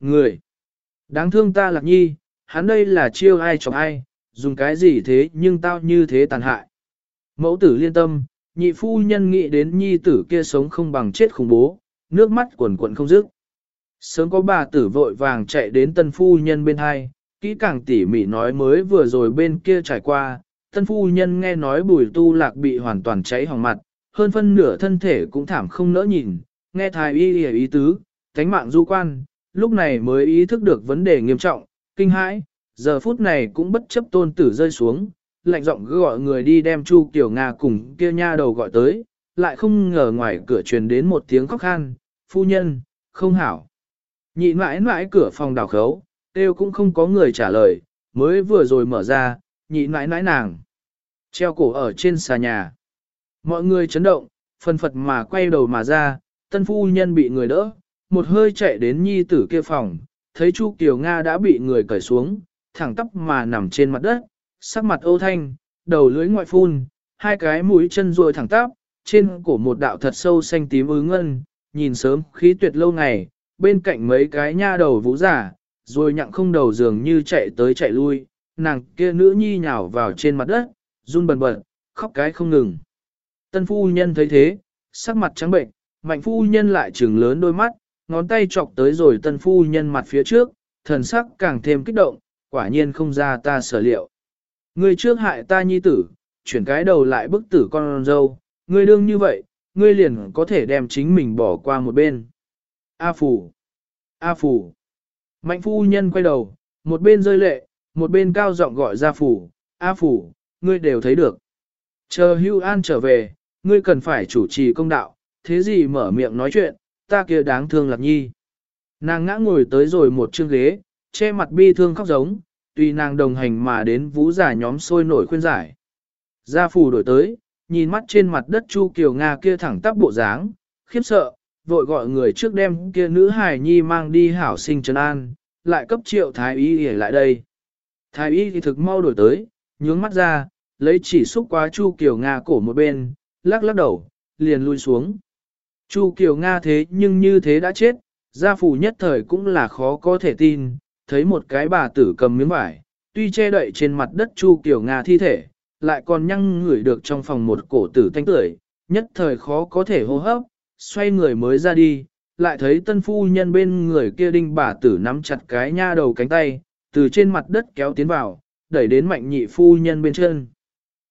người. Đáng thương ta lạc nhi, hắn đây là chiêu ai chọc ai, dùng cái gì thế nhưng tao như thế tàn hại. Mẫu tử liên tâm, nhị phu nhân nghĩ đến nhi tử kia sống không bằng chết khủng bố, nước mắt quần quần không dứt. Sớm có bà tử vội vàng chạy đến tân phu nhân bên hai, kỹ càng tỉ mỉ nói mới vừa rồi bên kia trải qua, tân phu nhân nghe nói bùi tu lạc bị hoàn toàn cháy hỏng mặt, hơn phân nửa thân thể cũng thảm không nỡ nhìn, nghe thái y y ý tứ, cánh mạng du quan, lúc này mới ý thức được vấn đề nghiêm trọng, kinh hãi, giờ phút này cũng bất chấp tôn tử rơi xuống, lạnh giọng gọi người đi đem Chu Kiều Nga cùng kia nha đầu gọi tới, lại không ngờ ngoài cửa truyền đến một tiếng khóc khan, phu nhân, không hảo. Nhị mãi mãi cửa phòng đào khấu, đều cũng không có người trả lời, mới vừa rồi mở ra, nhị mãi mãi nàng. Treo cổ ở trên xà nhà. Mọi người chấn động, phân phật mà quay đầu mà ra, tân phu nhân bị người đỡ, một hơi chạy đến nhi tử kia phòng, thấy Chu Kiều Nga đã bị người cởi xuống, thẳng tắp mà nằm trên mặt đất, sắc mặt ô thanh, đầu lưỡi ngoại phun, hai cái mũi chân ruồi thẳng tắp, trên cổ một đạo thật sâu xanh tím ứ ngân, nhìn sớm khí tuyệt lâu ngày, bên cạnh mấy cái nha đầu vũ giả, rồi nhặng không đầu dường như chạy tới chạy lui, nàng kia nữ nhi nhào vào trên mặt đất, run bần bật, khóc cái không ngừng. Tân phu nhân thấy thế, sắc mặt trắng bệnh, mạnh phu nhân lại trừng lớn đôi mắt, ngón tay chọc tới rồi tân phu nhân mặt phía trước, thần sắc càng thêm kích động, quả nhiên không ra ta sở liệu. Ngươi trước hại ta nhi tử, chuyển cái đầu lại bức tử con dâu, ngươi đương như vậy, ngươi liền có thể đem chính mình bỏ qua một bên. A phủ! A phủ! Mạnh phu nhân quay đầu, một bên rơi lệ, một bên cao giọng gọi ra phủ, A phủ, ngươi đều thấy được. Chờ hưu an trở về, ngươi cần phải chủ trì công đạo, thế gì mở miệng nói chuyện, ta kia đáng thương lạc nhi. Nàng ngã ngồi tới rồi một chương ghế, che mặt bi thương khóc giống, tùy nàng đồng hành mà đến vũ giả nhóm sôi nổi khuyên giải. Gia phù đổi tới, nhìn mắt trên mặt đất Chu Kiều Nga kia thẳng tắp bộ dáng, khiếp sợ, vội gọi người trước đem kia nữ hài nhi mang đi hảo sinh trấn an, lại cấp triệu thái y để lại đây. Thái y thì thực mau đổi tới, nhướng mắt ra, lấy chỉ xúc qua Chu Kiều Nga cổ một bên, lắc lắc đầu, liền lui xuống. Chu Kiều Nga thế nhưng như thế đã chết, gia phủ nhất thời cũng là khó có thể tin, thấy một cái bà tử cầm miếng vải, tuy che đậy trên mặt đất Chu Kiều Nga thi thể, lại còn nhăng ngửi được trong phòng một cổ tử thanh tưởi, nhất thời khó có thể hô hấp, xoay người mới ra đi, lại thấy tân phu nhân bên người kia đinh bà tử nắm chặt cái nha đầu cánh tay, từ trên mặt đất kéo tiến vào, đẩy đến mạnh nhị phu nhân bên chân.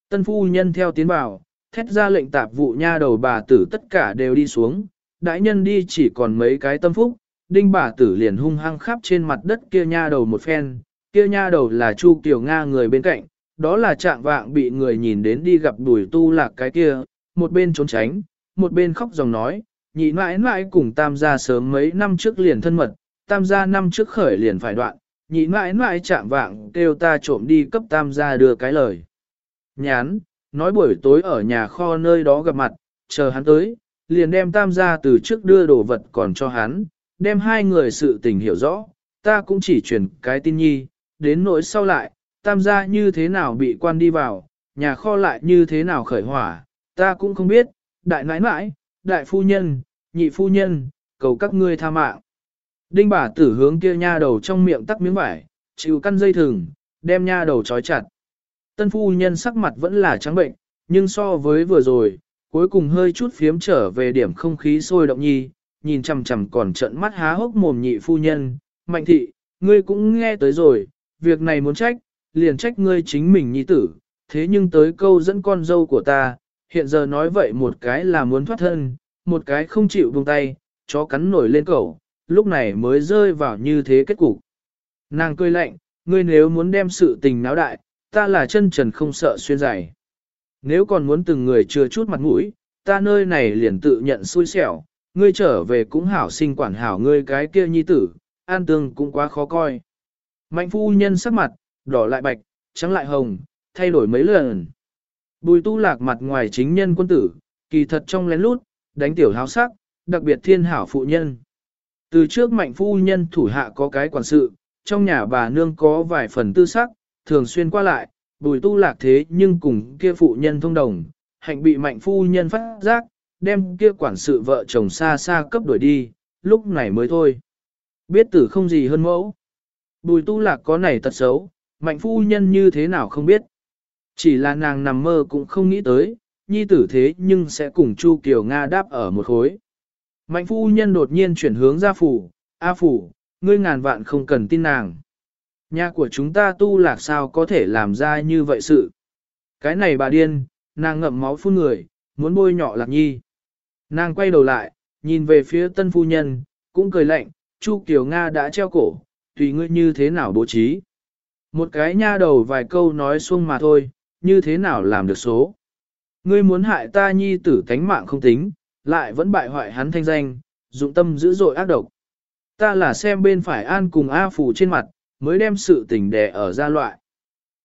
Tân phu nhân theo tiến vào, thét ra lệnh tạp vụ nha đầu bà tử tất cả đều đi xuống, đại nhân đi chỉ còn mấy cái tâm phúc, đinh bà tử liền hung hăng khắp trên mặt đất kia nha đầu một phen, kia nha đầu là Chu Kiều Nga người bên cạnh, đó là trạng vạng bị người nhìn đến đi gặp đuổi tu lạc cái kia, một bên trốn tránh, một bên khóc dòng nói, nhị mãi mãi cùng tam gia sớm mấy năm trước liền thân mật, tam gia năm trước khởi liền phải đoạn, nhị mãi mãi trạng vạng kêu ta trộm đi cấp tam gia đưa cái lời. Nhán, nói buổi tối ở nhà kho nơi đó gặp mặt, chờ hắn tới, liền đem tam gia từ trước đưa đồ vật còn cho hắn, đem hai người sự tình hiểu rõ, ta cũng chỉ truyền cái tin nhi, đến nỗi sau lại, tam gia như thế nào bị quan đi vào, nhà kho lại như thế nào khởi hỏa, ta cũng không biết, đại nãi nãi, đại phu nhân, nhị phu nhân, cầu các ngươi tha mạng. Đinh bà tử hướng kia nha đầu trong miệng tắc miếng vải, chịu căn dây thừng, đem nha đầu trói chặt. Tân phu nhân sắc mặt vẫn là trắng bệnh, nhưng so với vừa rồi, cuối cùng hơi chút phiếm trở về điểm không khí sôi động nhi, nhìn chằm chằm còn trợn mắt há hốc mồm nhị phu nhân, mạnh thị, ngươi cũng nghe tới rồi, việc này muốn trách, liền trách ngươi chính mình nhi tử, thế nhưng tới câu dẫn con dâu của ta, hiện giờ nói vậy một cái là muốn thoát thân, một cái không chịu buông tay, chó cắn nổi lên cổ, lúc này mới rơi vào như thế kết cục. Nàng cười lạnh, ngươi nếu muốn đem sự tình náo đại, ta là chân trần không sợ xuyên giày. Nếu còn muốn từng người chưa chút mặt mũi, ta nơi này liền tự nhận xui xẻo, ngươi trở về cũng hảo sinh quản hảo ngươi cái kia nhi tử, an tương cũng quá khó coi. Mạnh phu nhân sắc mặt, đỏ lại bạch, trắng lại hồng, thay đổi mấy lần. Bùi tu lạc mặt ngoài chính nhân quân tử, kỳ thật trong lén lút, đánh tiểu háo sắc, đặc biệt thiên hảo phụ nhân. Từ trước mạnh phu nhân thủ hạ có cái quản sự, trong nhà bà nương có vài phần tư sắc, thường xuyên qua lại, bùi tu lạc thế nhưng cùng kia phụ nhân thông đồng, hạnh bị mạnh phu nhân phát giác, đem kia quản sự vợ chồng xa xa cấp đuổi đi, lúc này mới thôi. Biết tử không gì hơn mẫu. Bùi tu lạc có này tật xấu, mạnh phu nhân như thế nào không biết. Chỉ là nàng nằm mơ cũng không nghĩ tới, nhi tử thế nhưng sẽ cùng Chu Kiều Nga đáp ở một khối. Mạnh phu nhân đột nhiên chuyển hướng ra phủ, A phủ, ngươi ngàn vạn không cần tin nàng. Nhà của chúng ta tu lạc sao có thể làm ra như vậy sự. Cái này bà điên, nàng ngậm máu phun người, muốn bôi nhọ lạc nhi. Nàng quay đầu lại, nhìn về phía tân phu nhân, cũng cười lạnh, Chu Kiều Nga đã treo cổ, tùy ngươi như thế nào bố trí. Một cái nha đầu vài câu nói xuông mà thôi, như thế nào làm được số. Ngươi muốn hại ta nhi tử tánh mạng không tính, lại vẫn bại hoại hắn thanh danh, dụng tâm dữ dội ác độc. Ta là xem bên phải an cùng A phủ trên mặt, mới đem sự tình đè ở ra loại.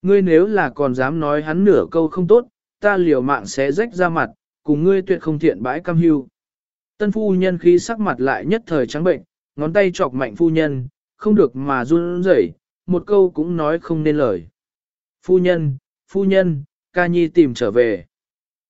Ngươi nếu là còn dám nói hắn nửa câu không tốt, ta liều mạng sẽ rách ra mặt, cùng ngươi tuyệt không thiện bãi cam hưu. Tân phu nhân khi sắc mặt lại nhất thời trắng bệnh, ngón tay chọc mạnh phu nhân, không được mà run rẩy, một câu cũng nói không nên lời. Phu nhân, phu nhân, ca nhi tìm trở về.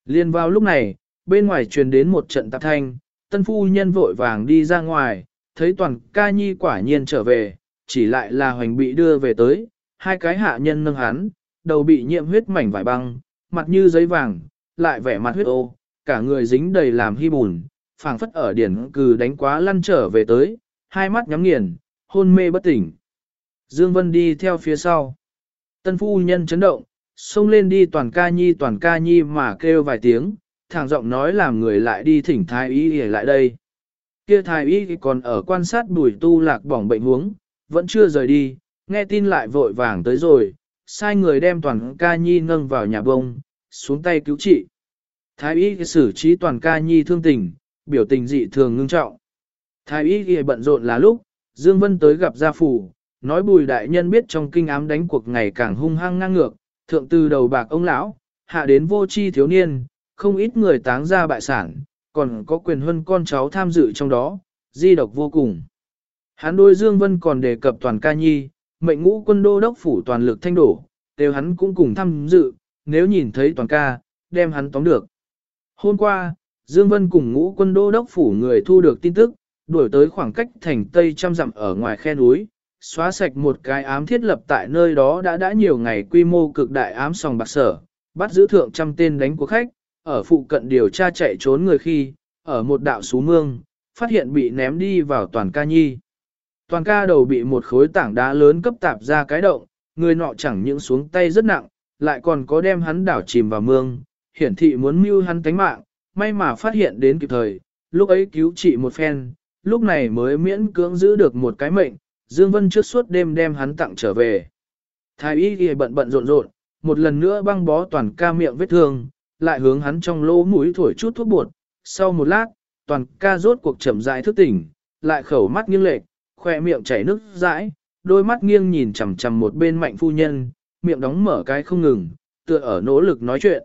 Liên vào lúc này, bên ngoài truyền đến một trận tạp thanh, tân phu nhân vội vàng đi ra ngoài, thấy toàn ca nhi quả nhiên trở về, chỉ lại là hoành bị đưa về tới, hai cái hạ nhân nâng hắn, đầu bị nhiễm huyết mảnh vải băng, mặt như giấy vàng, lại vẻ mặt huyết ô, cả người dính đầy làm hy bùn, phảng phất ở điển cừ đánh quá lăn trở về tới, hai mắt nhắm nghiền, hôn mê bất tỉnh. Dương Vân đi theo phía sau. Tân phu nhân chấn động, xông lên đi toàn ca nhi toàn ca nhi mà kêu vài tiếng, thẳng giọng nói làm người lại đi thỉnh thái y để lại đây. Kia thái y còn ở quan sát bùi tu lạc bỏng bệnh huống, vẫn chưa rời đi, nghe tin lại vội vàng tới rồi, sai người đem toàn ca nhi nâng vào nhà bông, xuống tay cứu trị. Thái y xử trí toàn ca nhi thương tình, biểu tình dị thường ngưng trọng. Thái y ghi bận rộn là lúc, Dương Vân tới gặp gia phủ, nói bùi đại nhân biết trong kinh ám đánh cuộc ngày càng hung hăng ngang ngược, thượng từ đầu bạc ông lão, hạ đến vô chi thiếu niên, không ít người táng ra bại sản, còn có quyền huân con cháu tham dự trong đó, di độc vô cùng. Hắn đôi Dương Vân còn đề cập toàn ca nhi, mệnh ngũ quân đô đốc phủ toàn lực thanh đổ, đều hắn cũng cùng tham dự, nếu nhìn thấy toàn ca, đem hắn tóm được. Hôm qua, Dương Vân cùng ngũ quân đô đốc phủ người thu được tin tức, đuổi tới khoảng cách thành Tây trăm dặm ở ngoài khe núi, xóa sạch một cái ám thiết lập tại nơi đó đã đã nhiều ngày quy mô cực đại ám sòng bạc sở, bắt giữ thượng trăm tên đánh của khách, ở phụ cận điều tra chạy trốn người khi, ở một đạo xú mương, phát hiện bị ném đi vào toàn ca nhi. Toàn ca đầu bị một khối tảng đá lớn cấp tạp ra cái động, người nọ chẳng những xuống tay rất nặng, lại còn có đem hắn đảo chìm vào mương, hiển thị muốn mưu hắn tánh mạng, may mà phát hiện đến kịp thời, lúc ấy cứu trị một phen, lúc này mới miễn cưỡng giữ được một cái mệnh, Dương Vân trước suốt đêm đem hắn tặng trở về. Thái y ghi bận bận rộn rộn, một lần nữa băng bó toàn ca miệng vết thương, lại hướng hắn trong lỗ mũi thổi chút thuốc bột. Sau một lát, toàn ca rốt cuộc chậm rãi thức tỉnh, lại khẩu mắt nghiêng lệch, khoe miệng chảy nước dãi, đôi mắt nghiêng nhìn chằm chằm một bên mạnh phu nhân, miệng đóng mở cái không ngừng, tựa ở nỗ lực nói chuyện.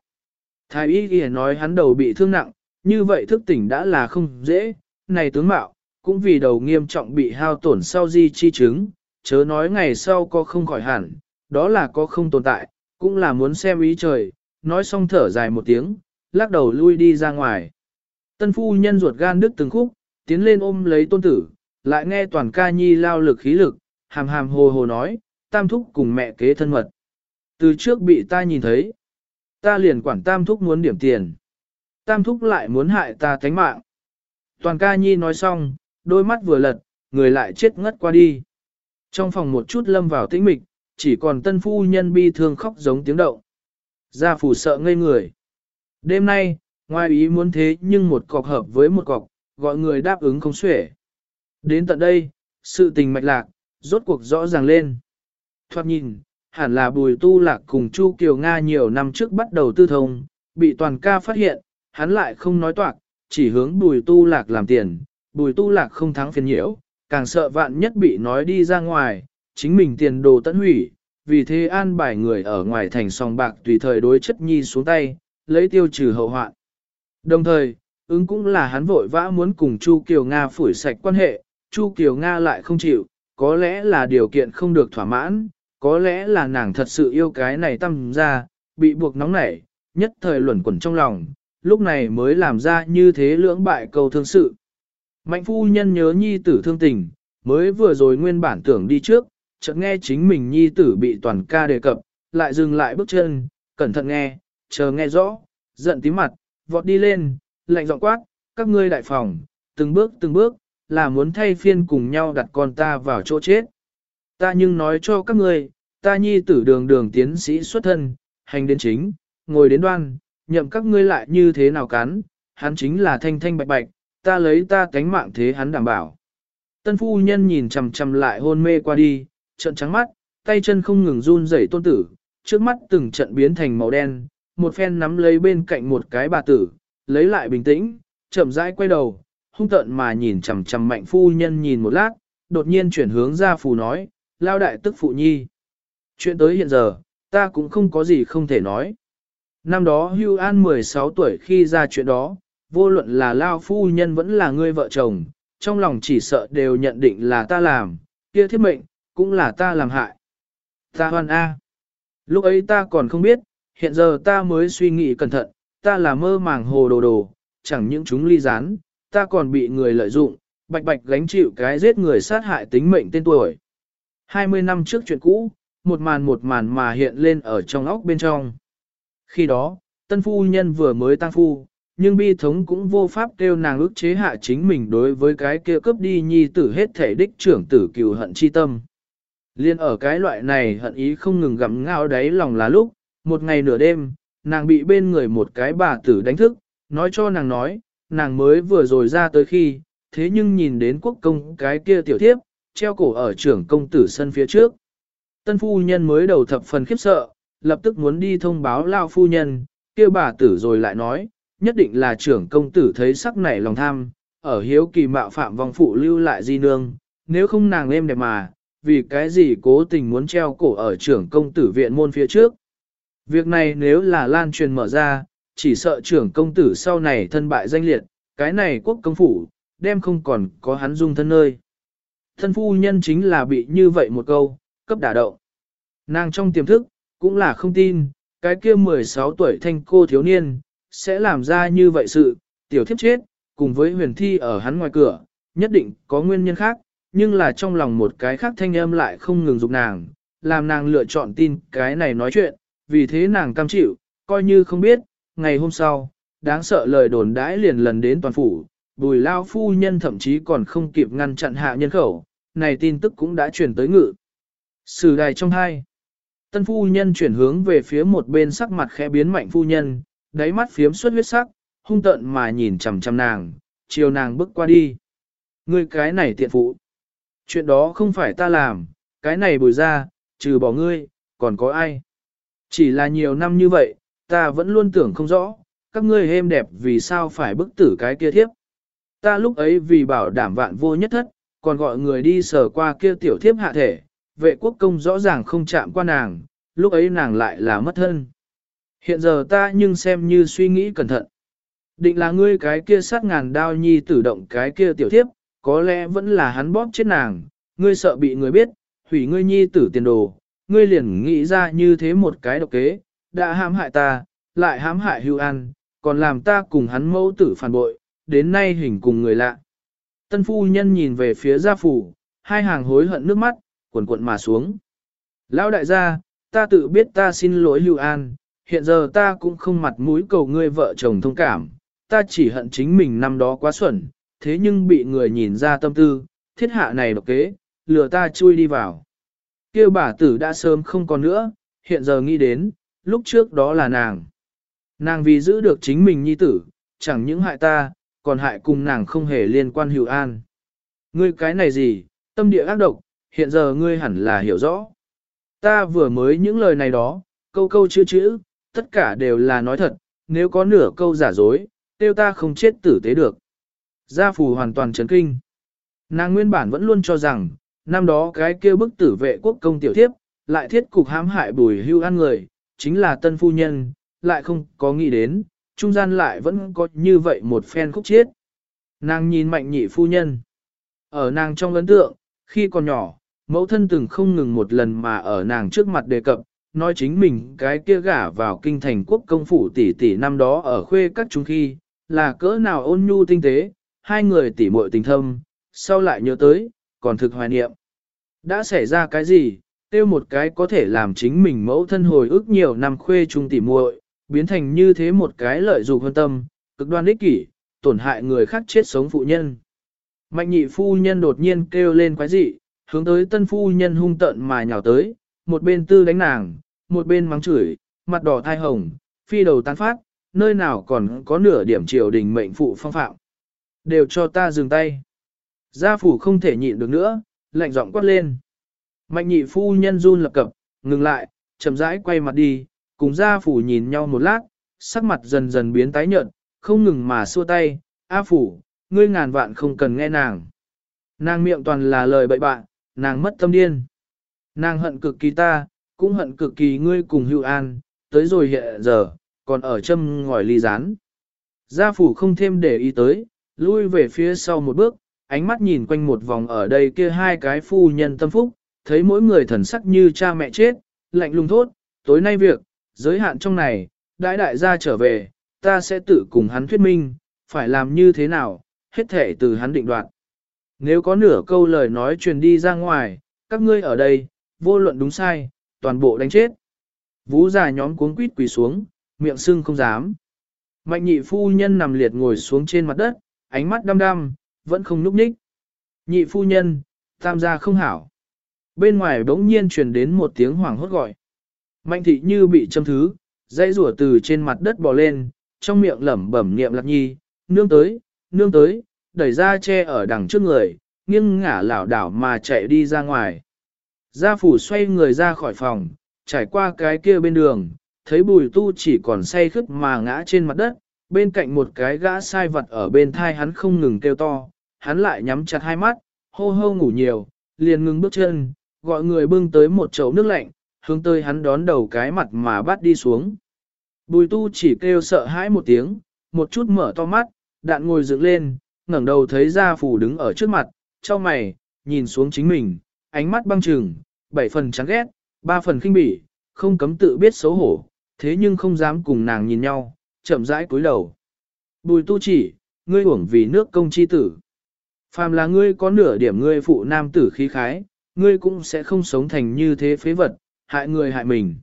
Thái y ghi nói hắn đầu bị thương nặng, như vậy thức tỉnh đã là không dễ, này tướng mạo, cũng vì đầu nghiêm trọng bị hao tổn sau di chi chứng, chớ nói ngày sau có không khỏi hẳn, đó là có không tồn tại, cũng là muốn xem ý trời, nói xong thở dài một tiếng, lắc đầu lui đi ra ngoài. Tân phu nhân ruột gan đứt từng khúc, tiến lên ôm lấy tôn tử, lại nghe toàn ca nhi lao lực khí lực, hàm hàm hồ hồ nói, tam thúc cùng mẹ kế thân mật. Từ trước bị ta nhìn thấy, ta liền quản tam thúc muốn điểm tiền. Tam thúc lại muốn hại ta thánh mạng. Toàn ca nhi nói xong, đôi mắt vừa lật, người lại chết ngất qua đi. Trong phòng một chút lâm vào tĩnh mịch, chỉ còn tân phu nhân bi thương khóc giống tiếng động. Gia phủ sợ ngây người. Đêm nay, ngoài ý muốn thế nhưng một cọc hợp với một cọc, gọi người đáp ứng không xuể. Đến tận đây, sự tình mạch lạc, rốt cuộc rõ ràng lên. Thoát nhìn, hẳn là bùi tu lạc cùng Chu Kiều Nga nhiều năm trước bắt đầu tư thông, bị toàn ca phát hiện, hắn lại không nói toạc, chỉ hướng bùi tu lạc làm tiền, bùi tu lạc không thắng phiền nhiễu, càng sợ vạn nhất bị nói đi ra ngoài, chính mình tiền đồ tận hủy, vì thế an bài người ở ngoài thành sòng bạc tùy thời đối chất nhi xuống tay, lấy tiêu trừ hậu hoạn. Đồng thời, ứng cũng là hắn vội vã muốn cùng Chu Kiều Nga phủi sạch quan hệ, Chu Kiều Nga lại không chịu, có lẽ là điều kiện không được thỏa mãn, có lẽ là nàng thật sự yêu cái này tâm ra, bị buộc nóng nảy, nhất thời luẩn quẩn trong lòng, lúc này mới làm ra như thế lưỡng bại cầu thương sự. Mạnh phu nhân nhớ nhi tử thương tình, mới vừa rồi nguyên bản tưởng đi trước, chợt nghe chính mình nhi tử bị toàn ca đề cập, lại dừng lại bước chân, cẩn thận nghe, chờ nghe rõ, giận tím mặt, vọt đi lên, lạnh giọng quát, các ngươi đại phòng, từng bước từng bước, là muốn thay phiên cùng nhau đặt con ta vào chỗ chết. Ta nhưng nói cho các ngươi, ta nhi tử đường đường tiến sĩ xuất thân, hành đến chính, ngồi đến đoan, nhậm các ngươi lại như thế nào cắn, hắn chính là thanh thanh bạch bạch, ta lấy ta cánh mạng thế hắn đảm bảo. Tân phu nhân nhìn chằm chằm lại hôn mê qua đi, trận trắng mắt, tay chân không ngừng run rẩy tôn tử, trước mắt từng trận biến thành màu đen, một phen nắm lấy bên cạnh một cái bà tử, lấy lại bình tĩnh, chậm rãi quay đầu, hung tợn mà nhìn chằm chằm mạnh phu nhân nhìn một lát, đột nhiên chuyển hướng ra phù nói, lao đại tức phụ nhi. Chuyện tới hiện giờ, ta cũng không có gì không thể nói. Năm đó Hưu An 16 tuổi khi ra chuyện đó, vô luận là lao phu nhân vẫn là người vợ chồng, trong lòng chỉ sợ đều nhận định là ta làm, kia thiết mệnh, cũng là ta làm hại. Ta hoan A. Lúc ấy ta còn không biết, hiện giờ ta mới suy nghĩ cẩn thận, ta là mơ màng hồ đồ đồ, chẳng những chúng ly gián, ta còn bị người lợi dụng, bạch bạch gánh chịu cái giết người sát hại tính mệnh tên tuổi. 20 năm trước chuyện cũ, một màn một màn mà hiện lên ở trong óc bên trong. Khi đó, tân phu nhân vừa mới tăng phu, nhưng bi thống cũng vô pháp kêu nàng ức chế hạ chính mình đối với cái kia cướp đi nhi tử hết thể đích trưởng tử cừu hận chi tâm. Liên ở cái loại này hận ý không ngừng gặm ngao đáy lòng là lúc, một ngày nửa đêm, nàng bị bên người một cái bà tử đánh thức, nói cho nàng nói, nàng mới vừa rồi ra tới khi, thế nhưng nhìn đến quốc công cái kia tiểu thiếp, treo cổ ở trưởng công tử sân phía trước. Tân phu nhân mới đầu thập phần khiếp sợ, lập tức muốn đi thông báo lao phu nhân, kia bà tử rồi lại nói, nhất định là trưởng công tử thấy sắc nảy lòng tham, ở hiếu kỳ mạo phạm vong phụ lưu lại di nương, nếu không nàng êm đẹp mà, vì cái gì cố tình muốn treo cổ ở trưởng công tử viện môn phía trước. Việc này nếu là lan truyền mở ra, chỉ sợ trưởng công tử sau này thân bại danh liệt, cái này quốc công phủ, đem không còn có hắn dung thân nơi. Thân phu nhân chính là bị như vậy một câu, cấp đả động. Nàng trong tiềm thức, cũng là không tin, cái kia 16 tuổi thanh cô thiếu niên, sẽ làm ra như vậy sự, tiểu thiếp chết, cùng với huyền thi ở hắn ngoài cửa, nhất định có nguyên nhân khác, nhưng là trong lòng một cái khác thanh âm lại không ngừng dục nàng, làm nàng lựa chọn tin cái này nói chuyện, vì thế nàng cam chịu, coi như không biết, ngày hôm sau, đáng sợ lời đồn đãi liền lần đến toàn phủ, bùi lao phu nhân thậm chí còn không kịp ngăn chặn hạ nhân khẩu, này tin tức cũng đã truyền tới ngự. Sử đài trong hai, tân phu nhân chuyển hướng về phía một bên sắc mặt khẽ biến mạnh phu nhân, đáy mắt phiếm xuất huyết sắc, hung tợn mà nhìn chằm chằm nàng, chiều nàng bước qua đi. Ngươi cái này tiện phụ. Chuyện đó không phải ta làm, cái này bùi ra, trừ bỏ ngươi, còn có ai. Chỉ là nhiều năm như vậy, ta vẫn luôn tưởng không rõ, các ngươi êm đẹp vì sao phải bức tử cái kia thiếp. Ta lúc ấy vì bảo đảm vạn vô nhất thất, còn gọi người đi sờ qua kia tiểu thiếp hạ thể, vệ quốc công rõ ràng không chạm qua nàng, lúc ấy nàng lại là mất thân. Hiện giờ ta nhưng xem như suy nghĩ cẩn thận. Định là ngươi cái kia sát ngàn đao nhi tử động cái kia tiểu thiếp, có lẽ vẫn là hắn bóp chết nàng, ngươi sợ bị người biết, hủy ngươi nhi tử tiền đồ, ngươi liền nghĩ ra như thế một cái độc kế, đã hãm hại ta, lại hãm hại hưu an, còn làm ta cùng hắn mẫu tử phản bội, đến nay hình cùng người lạ. Tân phu nhân nhìn về phía gia phủ, hai hàng hối hận nước mắt, cuộn cuộn mà xuống. Lão đại gia, ta tự biết ta xin lỗi hưu an, hiện giờ ta cũng không mặt mũi cầu ngươi vợ chồng thông cảm, ta chỉ hận chính mình năm đó quá xuẩn, thế nhưng bị người nhìn ra tâm tư, thiết hạ này độc kế, lừa ta chui đi vào. Kêu bà tử đã sớm không còn nữa, hiện giờ nghĩ đến, lúc trước đó là nàng. Nàng vì giữ được chính mình nhi tử, chẳng những hại ta, còn hại cùng nàng không hề liên quan hữu an. Ngươi cái này gì, tâm địa ác độc, hiện giờ ngươi hẳn là hiểu rõ. Ta vừa mới những lời này đó, câu câu chữ chữ, tất cả đều là nói thật, nếu có nửa câu giả dối, tiêu ta không chết tử tế được. Gia phù hoàn toàn chấn kinh. Nàng nguyên bản vẫn luôn cho rằng, năm đó cái kia bức tử vệ quốc công tiểu thiếp, lại thiết cục hãm hại bùi hưu ăn người, chính là tân phu nhân, lại không có nghĩ đến, trung gian lại vẫn có như vậy một phen khúc chiết. Nàng nhìn mạnh nhị phu nhân. Ở nàng trong ấn tượng, khi còn nhỏ, mẫu thân từng không ngừng một lần mà ở nàng trước mặt đề cập, nói chính mình cái kia gả vào kinh thành quốc công phủ tỷ tỷ năm đó ở khuê các chúng khi, là cỡ nào ôn nhu tinh tế, hai người tỷ muội tình thâm, sau lại nhớ tới, còn thực hoài niệm. Đã xảy ra cái gì, tiêu một cái có thể làm chính mình mẫu thân hồi ức nhiều năm khuê trung tỉ muội, biến thành như thế một cái lợi dụng hơn tâm, cực đoan ích kỷ, tổn hại người khác chết sống phụ nhân. Mạnh nhị phu nhân đột nhiên kêu lên quái dị, hướng tới tân phu nhân hung tận mà nhào tới, một bên tư đánh nàng, một bên mắng chửi, mặt đỏ thai hồng, phi đầu tán phát, nơi nào còn có nửa điểm triều đình mệnh phụ phong phạm. Đều cho ta dừng tay. Gia phủ không thể nhịn được nữa, lạnh giọng quát lên. Mạnh nhị phu nhân run lập cập, ngừng lại, chậm rãi quay mặt đi, cùng gia phủ nhìn nhau một lát, sắc mặt dần dần biến tái nhợt, không ngừng mà xua tay, A phủ, ngươi ngàn vạn không cần nghe nàng. Nàng miệng toàn là lời bậy bạ, nàng mất tâm điên. Nàng hận cực kỳ ta, cũng hận cực kỳ ngươi cùng hưu an, tới rồi hiện giờ, còn ở châm ngòi ly rán. Gia phủ không thêm để ý tới, lui về phía sau một bước, ánh mắt nhìn quanh một vòng ở đây kia hai cái phu nhân tâm phúc, thấy mỗi người thần sắc như cha mẹ chết, lạnh lùng thốt, tối nay việc, giới hạn trong này, đại đại gia trở về, ta sẽ tự cùng hắn thuyết minh, phải làm như thế nào, hết thể từ hắn định đoạt. Nếu có nửa câu lời nói truyền đi ra ngoài, các ngươi ở đây, vô luận đúng sai, toàn bộ đánh chết. Vũ già nhóm cuống quýt quỳ xuống, miệng sưng không dám. Mạnh nhị phu nhân nằm liệt ngồi xuống trên mặt đất, ánh mắt đăm đăm, vẫn không núp ních. Nhị phu nhân, tam gia không hảo. Bên ngoài bỗng nhiên truyền đến một tiếng hoảng hốt gọi. Mạnh thị như bị châm thứ, dãy rủa từ trên mặt đất bò lên, trong miệng lẩm bẩm niệm lạc nhi, nương tới, nương tới, đẩy ra che ở đằng trước người, nghiêng ngả lảo đảo mà chạy đi ra ngoài. Gia phủ xoay người ra khỏi phòng, trải qua cái kia bên đường, thấy bùi tu chỉ còn say khướt mà ngã trên mặt đất, bên cạnh một cái gã sai vật ở bên thai hắn không ngừng kêu to, hắn lại nhắm chặt hai mắt, hô hô ngủ nhiều, liền ngừng bước chân, gọi người bưng tới một chậu nước lạnh, hướng tới hắn đón đầu cái mặt mà bắt đi xuống. Bùi tu chỉ kêu sợ hãi một tiếng, một chút mở to mắt, đạn ngồi dựng lên, ngẩng đầu thấy gia phủ đứng ở trước mặt, cho mày, nhìn xuống chính mình, ánh mắt băng trừng, bảy phần chán ghét, ba phần khinh bỉ, không cấm tự biết xấu hổ, thế nhưng không dám cùng nàng nhìn nhau, chậm rãi cúi đầu. Bùi tu chỉ, ngươi uổng vì nước công chi tử. Phàm là ngươi có nửa điểm ngươi phụ nam tử khí khái, ngươi cũng sẽ không sống thành như thế phế vật, hại người hại mình.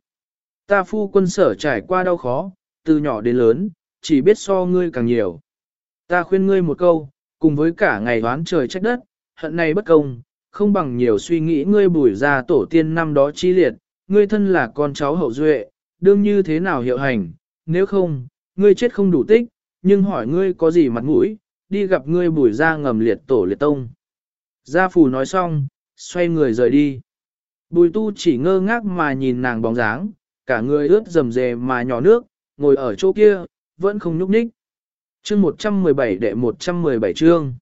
Ta phu quân sở trải qua đau khó, từ nhỏ đến lớn, chỉ biết so ngươi càng nhiều. Ta khuyên ngươi một câu, cùng với cả ngày đoán trời trách đất, hận này bất công, không bằng nhiều suy nghĩ ngươi bùi ra tổ tiên năm đó chi liệt, ngươi thân là con cháu hậu duệ, đương như thế nào hiệu hành, nếu không, ngươi chết không đủ tích, nhưng hỏi ngươi có gì mặt mũi, đi gặp ngươi bùi ra ngầm liệt tổ liệt tông. Gia phù nói xong, xoay người rời đi. Bùi tu chỉ ngơ ngác mà nhìn nàng bóng dáng, cả người ướt rầm rề mà nhỏ nước, ngồi ở chỗ kia, vẫn không nhúc nhích. Chương 117 đệ 117 chương.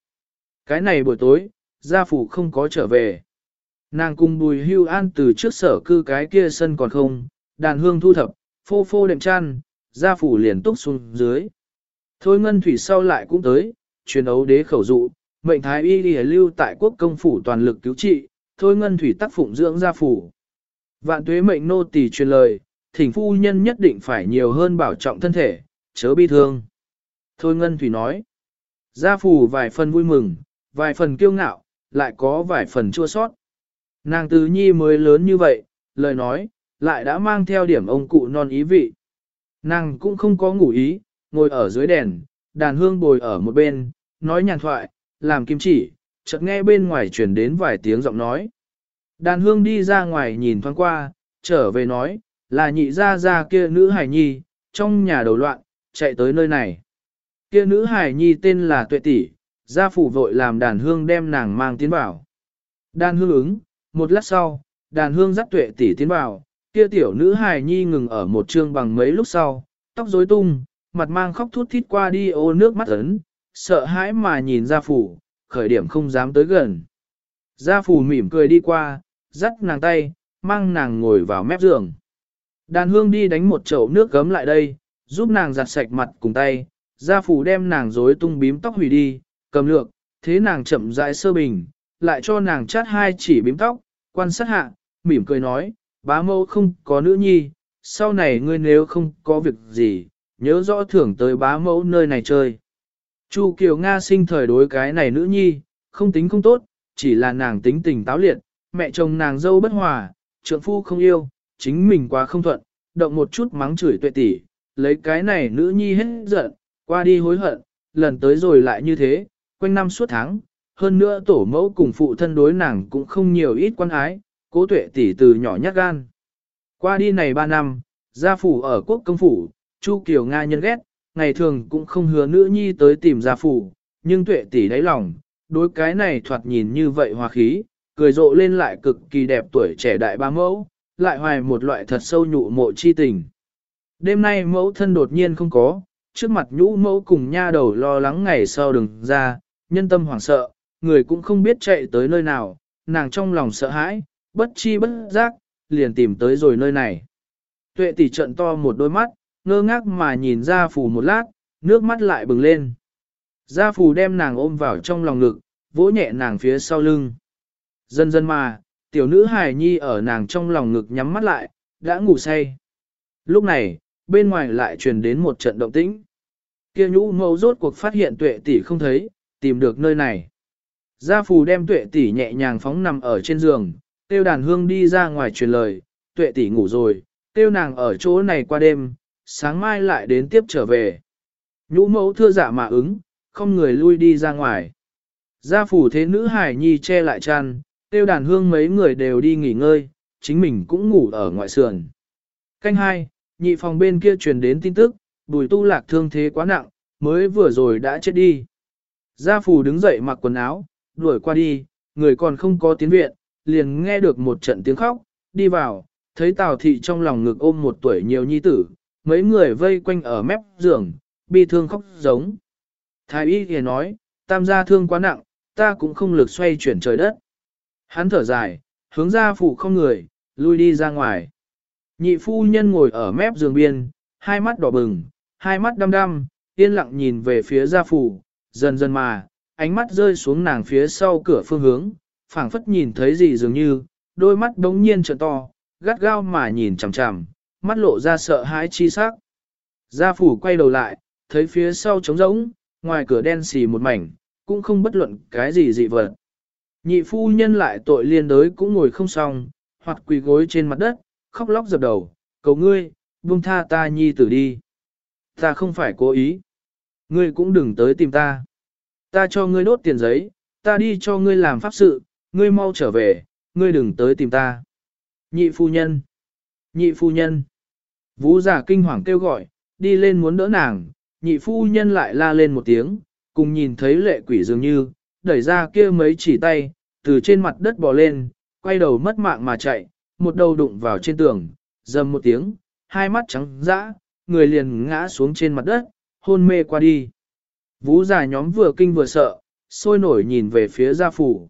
Cái này buổi tối, gia phủ không có trở về. Nàng cùng bùi hưu an từ trước sở cư cái kia sân còn không, đàn hương thu thập, phô phô đệm chăn, gia phủ liền túc xuống dưới. Thôi ngân thủy sau lại cũng tới, truyền ấu đế khẩu dụ, mệnh thái y lìa lưu tại quốc công phủ toàn lực cứu trị, thôi ngân thủy tác phụng dưỡng gia phủ. Vạn tuế mệnh nô tỳ truyền lời, thỉnh phu nhân nhất định phải nhiều hơn bảo trọng thân thể, chớ bi thương. Thôi ngân thủy nói, gia phủ vài phần vui mừng, vài phần kiêu ngạo, lại có vài phần chua sót. Nàng tứ nhi mới lớn như vậy, lời nói, lại đã mang theo điểm ông cụ non ý vị. Nàng cũng không có ngủ ý, ngồi ở dưới đèn, đàn hương bồi ở một bên, nói nhàn thoại, làm kim chỉ, chợt nghe bên ngoài truyền đến vài tiếng giọng nói. Đàn hương đi ra ngoài nhìn thoáng qua, trở về nói, là nhị ra ra kia nữ hải nhi, trong nhà đầu loạn, chạy tới nơi này. Kia nữ hải nhi tên là Tuệ Tỷ, gia phủ vội làm đàn hương đem nàng mang tiến vào. Đàn hương ứng, một lát sau, đàn hương dắt Tuệ Tỷ tiến vào, kia tiểu nữ hải nhi ngừng ở một trương bằng mấy lúc sau, tóc rối tung, mặt mang khóc thút thít qua đi ô nước mắt ấn, sợ hãi mà nhìn gia phủ, khởi điểm không dám tới gần. Gia phủ mỉm cười đi qua, dắt nàng tay, mang nàng ngồi vào mép giường. Đàn hương đi đánh một chậu nước gấm lại đây, giúp nàng giặt sạch mặt cùng tay, gia phủ đem nàng rối tung bím tóc hủy đi, cầm lược, thế nàng chậm rãi sơ bình, lại cho nàng chát hai chỉ bím tóc, quan sát hạ, mỉm cười nói, bá mẫu không có nữ nhi, sau này ngươi nếu không có việc gì, nhớ rõ thưởng tới bá mẫu nơi này chơi. Chu Kiều Nga sinh thời đối cái này nữ nhi, không tính không tốt, chỉ là nàng tính tình táo liệt, mẹ chồng nàng dâu bất hòa, trượng phu không yêu, chính mình quá không thuận, động một chút mắng chửi tuệ tỷ, lấy cái này nữ nhi hết giận, qua đi hối hận, lần tới rồi lại như thế, quanh năm suốt tháng, hơn nữa tổ mẫu cùng phụ thân đối nàng cũng không nhiều ít quan ái, cố tuệ tỷ từ nhỏ nhát gan. Qua đi này 3 năm, gia phủ ở quốc công phủ, Chu Kiều Nga nhân ghét, ngày thường cũng không hứa nữ nhi tới tìm gia phủ, nhưng tuệ tỷ đáy lòng, đối cái này thoạt nhìn như vậy hòa khí, cười rộ lên lại cực kỳ đẹp tuổi trẻ đại ba mẫu, lại hoài một loại thật sâu nhụ mộ chi tình. Đêm nay mẫu thân đột nhiên không có, trước mặt nhũ mẫu cùng nha đầu lo lắng ngày sau đừng ra, nhân tâm hoảng sợ, người cũng không biết chạy tới nơi nào, nàng trong lòng sợ hãi, bất chi bất giác, liền tìm tới rồi nơi này. Tuệ tỷ trận to một đôi mắt, ngơ ngác mà nhìn ra phù một lát, nước mắt lại bừng lên. Gia phù đem nàng ôm vào trong lòng ngực, vỗ nhẹ nàng phía sau lưng. Dần dần mà, tiểu nữ hài nhi ở nàng trong lòng ngực nhắm mắt lại, đã ngủ say. Lúc này, bên ngoài lại truyền đến một trận động tĩnh. Kia nhũ mẫu rốt cuộc phát hiện tuệ tỷ không thấy, tìm được nơi này. Gia phù đem tuệ tỷ nhẹ nhàng phóng nằm ở trên giường, tiêu đàn hương đi ra ngoài truyền lời, tuệ tỷ ngủ rồi, tiêu nàng ở chỗ này qua đêm, sáng mai lại đến tiếp trở về. Nhũ mẫu thưa dạ mà ứng, không người lui đi ra ngoài. Gia phủ thế nữ hải nhi che lại chăn, tiêu đàn hương mấy người đều đi nghỉ ngơi, chính mình cũng ngủ ở ngoại sườn. Canh hai, nhị phòng bên kia truyền đến tin tức, bùi tu lạc thương thế quá nặng, mới vừa rồi đã chết đi. Gia phủ đứng dậy mặc quần áo, đuổi qua đi, người còn không có tiến viện, liền nghe được một trận tiếng khóc, đi vào, thấy Tào thị trong lòng ngực ôm một tuổi nhiều nhi tử, mấy người vây quanh ở mép giường, bi thương khóc giống. Thái y thì nói, tam gia thương quá nặng, ta cũng không lực xoay chuyển trời đất. Hắn thở dài, hướng ra phủ không người, lui đi ra ngoài. Nhị phu nhân ngồi ở mép giường biên, hai mắt đỏ bừng, hai mắt đăm đăm, yên lặng nhìn về phía gia phủ, dần dần mà, ánh mắt rơi xuống nàng phía sau cửa phương hướng, phảng phất nhìn thấy gì dường như, đôi mắt đống nhiên trợ to, gắt gao mà nhìn chằm chằm, mắt lộ ra sợ hãi chi sắc. Gia phủ quay đầu lại, thấy phía sau trống rỗng, ngoài cửa đen xì một mảnh, cũng không bất luận cái gì dị vật. Nhị phu nhân lại tội liên đới cũng ngồi không xong, hoặc quỳ gối trên mặt đất, khóc lóc dập đầu, cầu ngươi, buông tha ta nhi tử đi. Ta không phải cố ý. Ngươi cũng đừng tới tìm ta. Ta cho ngươi đốt tiền giấy, ta đi cho ngươi làm pháp sự, ngươi mau trở về, ngươi đừng tới tìm ta. Nhị phu nhân. Nhị phu nhân. Vũ giả kinh hoàng kêu gọi, đi lên muốn đỡ nàng, nhị phu nhân lại la lên một tiếng, cùng nhìn thấy lệ quỷ dường như, đẩy ra kia mấy chỉ tay, từ trên mặt đất bò lên, quay đầu mất mạng mà chạy, một đầu đụng vào trên tường, dầm một tiếng, hai mắt trắng dã, người liền ngã xuống trên mặt đất, hôn mê qua đi. Vũ giả nhóm vừa kinh vừa sợ, sôi nổi nhìn về phía gia phủ.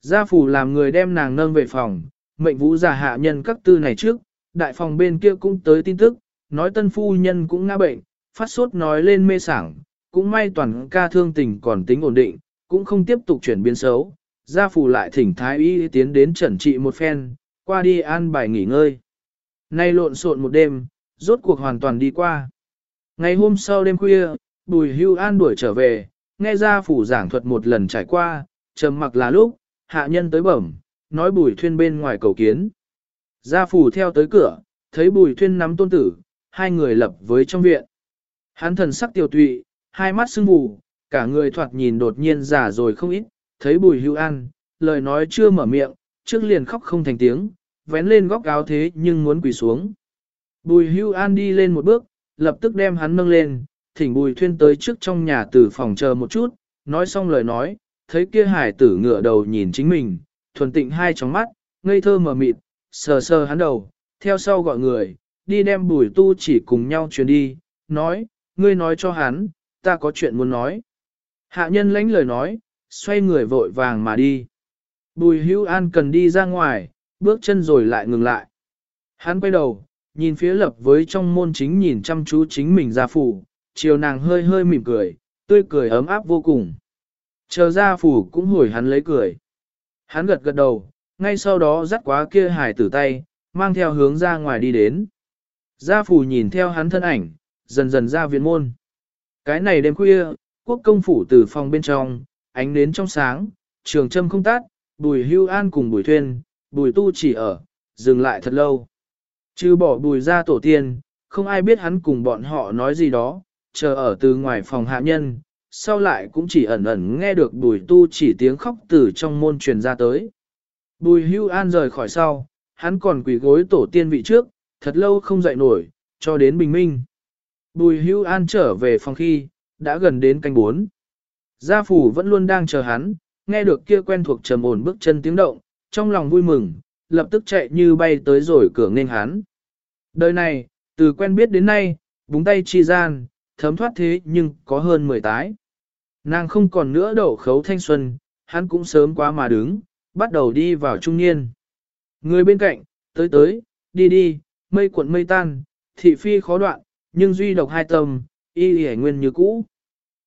Gia phủ làm người đem nàng nâng về phòng, mệnh vũ giả hạ nhân các tư này trước, đại phòng bên kia cũng tới tin tức, nói tân phu nhân cũng ngã bệnh, phát sốt nói lên mê sảng, cũng may toàn ca thương tình còn tính ổn định, cũng không tiếp tục chuyển biến xấu. Gia phủ lại thỉnh thái y tiến đến trần trị một phen, qua đi an bài nghỉ ngơi. Nay lộn xộn một đêm, rốt cuộc hoàn toàn đi qua. Ngày hôm sau đêm khuya, bùi hưu an đuổi trở về, nghe gia phủ giảng thuật một lần trải qua, trầm mặc là lúc, hạ nhân tới bẩm, nói bùi thuyên bên ngoài cầu kiến. Gia phủ theo tới cửa, thấy bùi thuyên nắm tôn tử, hai người lập với trong viện. Hắn thần sắc tiêu tụy, hai mắt sưng vù, cả người thoạt nhìn đột nhiên già rồi không ít, thấy bùi hưu an, lời nói chưa mở miệng, trước liền khóc không thành tiếng, vén lên góc áo thế nhưng muốn quỳ xuống. Bùi hưu an đi lên một bước, lập tức đem hắn nâng lên, thỉnh bùi thuyên tới trước trong nhà tử phòng chờ một chút, nói xong lời nói, thấy kia hải tử ngựa đầu nhìn chính mình, thuần tịnh hai tròng mắt, ngây thơ mờ mịt, sờ sờ hắn đầu, theo sau gọi người, đi đem bùi tu chỉ cùng nhau truyền đi, nói, ngươi nói cho hắn, ta có chuyện muốn nói. Hạ nhân lãnh lời nói, xoay người vội vàng mà đi. Bùi hữu an cần đi ra ngoài, bước chân rồi lại ngừng lại. Hắn quay đầu, nhìn phía lập với trong môn chính nhìn chăm chú chính mình ra phủ, chiều nàng hơi hơi mỉm cười, tươi cười ấm áp vô cùng. Chờ ra phủ cũng hồi hắn lấy cười. Hắn gật gật đầu, ngay sau đó dắt quá kia hải tử tay, mang theo hướng ra ngoài đi đến. Gia phủ nhìn theo hắn thân ảnh, dần dần ra viện môn. Cái này đêm khuya, quốc công phủ từ phòng bên trong, ánh nến trong sáng, trường châm không tắt bùi hưu an cùng bùi thuyên, bùi tu chỉ ở, dừng lại thật lâu. Chứ bỏ bùi ra tổ tiên, không ai biết hắn cùng bọn họ nói gì đó, chờ ở từ ngoài phòng hạ nhân, sau lại cũng chỉ ẩn ẩn nghe được bùi tu chỉ tiếng khóc từ trong môn truyền ra tới. Bùi hưu an rời khỏi sau, hắn còn quỳ gối tổ tiên vị trước, thật lâu không dậy nổi, cho đến bình minh. Bùi hưu an trở về phòng khi, đã gần đến canh bốn. Gia phủ vẫn luôn đang chờ hắn, nghe được kia quen thuộc trầm ổn bước chân tiếng động, trong lòng vui mừng, lập tức chạy như bay tới rồi cửa nghênh hắn. Đời này, từ quen biết đến nay, búng tay chi gian, thấm thoát thế nhưng có hơn mười tái. Nàng không còn nữa đổ khấu thanh xuân, hắn cũng sớm quá mà đứng, bắt đầu đi vào trung niên. Người bên cạnh, tới tới, đi đi, mây cuộn mây tan, thị phi khó đoạn, nhưng duy độc hai tâm, y y nguyên như cũ.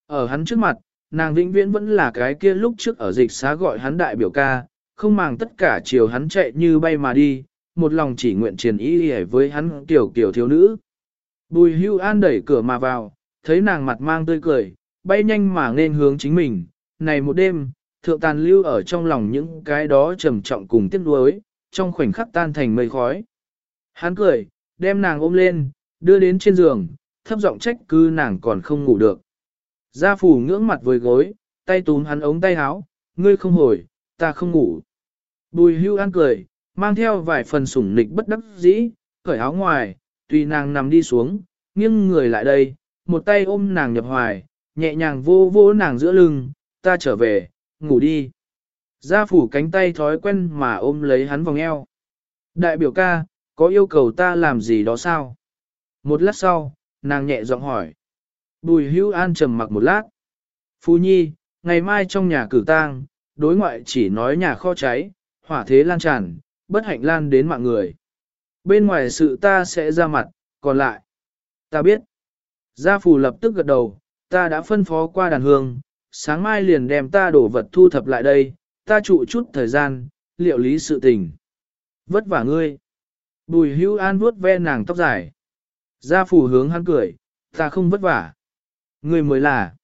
Ở hắn trước mặt, nàng vĩnh viễn vẫn là cái kia lúc trước ở dịch xá gọi hắn đại biểu ca, không màng tất cả chiều hắn chạy như bay mà đi, một lòng chỉ nguyện truyền y y với hắn tiểu kiểu thiếu nữ. Bùi hưu an đẩy cửa mà vào, thấy nàng mặt mang tươi cười, bay nhanh mà nên hướng chính mình, này một đêm, thượng tàn lưu ở trong lòng những cái đó trầm trọng cùng tiếc nuối, trong khoảnh khắc tan thành mây khói. Hắn cười, đem nàng ôm lên, đưa đến trên giường, thấp giọng trách cứ nàng còn không ngủ được. Gia phủ ngưỡng mặt với gối, tay túm hắn ống tay áo, ngươi không hồi, ta không ngủ. Bùi hưu an cười, mang theo vài phần sủng nịch bất đắc dĩ, cởi áo ngoài, tùy nàng nằm đi xuống, nghiêng người lại đây, một tay ôm nàng nhập hoài, nhẹ nhàng vô vô nàng giữa lưng, ta trở về, ngủ đi. Gia phủ cánh tay thói quen mà ôm lấy hắn vòng eo. Đại biểu ca, có yêu cầu ta làm gì đó sao? Một lát sau, nàng nhẹ giọng hỏi. Bùi hưu an trầm mặc một lát. Phu nhi, ngày mai trong nhà cử tang, đối ngoại chỉ nói nhà kho cháy, hỏa thế lan tràn, bất hạnh lan đến mạng người. Bên ngoài sự ta sẽ ra mặt, còn lại. Ta biết. Gia phù lập tức gật đầu, ta đã phân phó qua đàn hương, sáng mai liền đem ta đổ vật thu thập lại đây, ta trụ chút thời gian, liệu lý sự tình. Vất vả ngươi. Bùi hưu an vuốt ve nàng tóc dài. Gia phù hướng hắn cười, ta không vất vả. Ngươi mới là.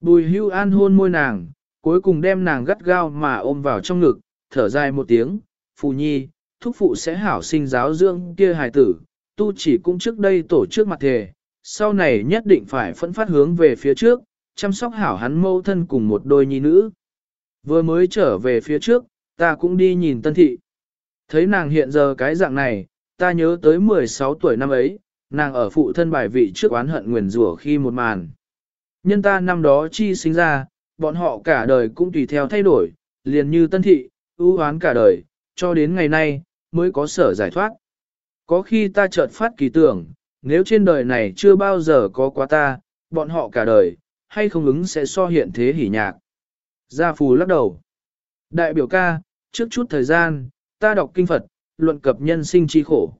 Bùi hưu an hôn môi nàng, cuối cùng đem nàng gắt gao mà ôm vào trong ngực, thở dài một tiếng, phù nhi, thúc phụ sẽ hảo sinh giáo dưỡng kia hài tử, tu chỉ cũng trước đây tổ chức mặt thề, sau này nhất định phải phẫn phát hướng về phía trước, chăm sóc hảo hắn mâu thân cùng một đôi nhi nữ. Vừa mới trở về phía trước, ta cũng đi nhìn tân thị. Thấy nàng hiện giờ cái dạng này, ta nhớ tới 16 tuổi năm ấy, nàng ở phụ thân bài vị trước oán hận nguyền rủa khi một màn. Nhân ta năm đó chi sinh ra, bọn họ cả đời cũng tùy theo thay đổi, liền như tân thị, ưu oán cả đời, cho đến ngày nay, mới có sở giải thoát. Có khi ta chợt phát kỳ tưởng, nếu trên đời này chưa bao giờ có quá ta, bọn họ cả đời, hay không ứng sẽ so hiện thế hỉ nhạc. Gia Phù lắc đầu. Đại biểu ca, trước chút thời gian, ta đọc kinh Phật, luận cập nhân sinh chi khổ.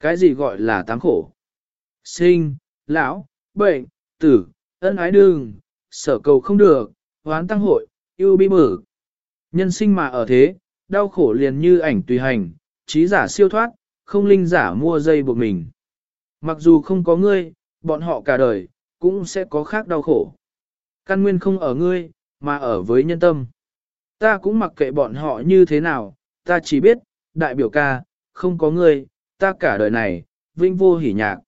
Cái gì gọi là tám khổ? Sinh, lão, bệnh, tử, ân ái đương, sở cầu không được, hoán tăng hội, yêu bi mở. Nhân sinh mà ở thế, đau khổ liền như ảnh tùy hành, trí giả siêu thoát, không linh giả mua dây buộc mình. Mặc dù không có ngươi, bọn họ cả đời, cũng sẽ có khác đau khổ. Căn nguyên không ở ngươi, mà ở với nhân tâm. Ta cũng mặc kệ bọn họ như thế nào, ta chỉ biết, đại biểu ca, không có ngươi, ta cả đời này, vinh vô hỉ nhạc.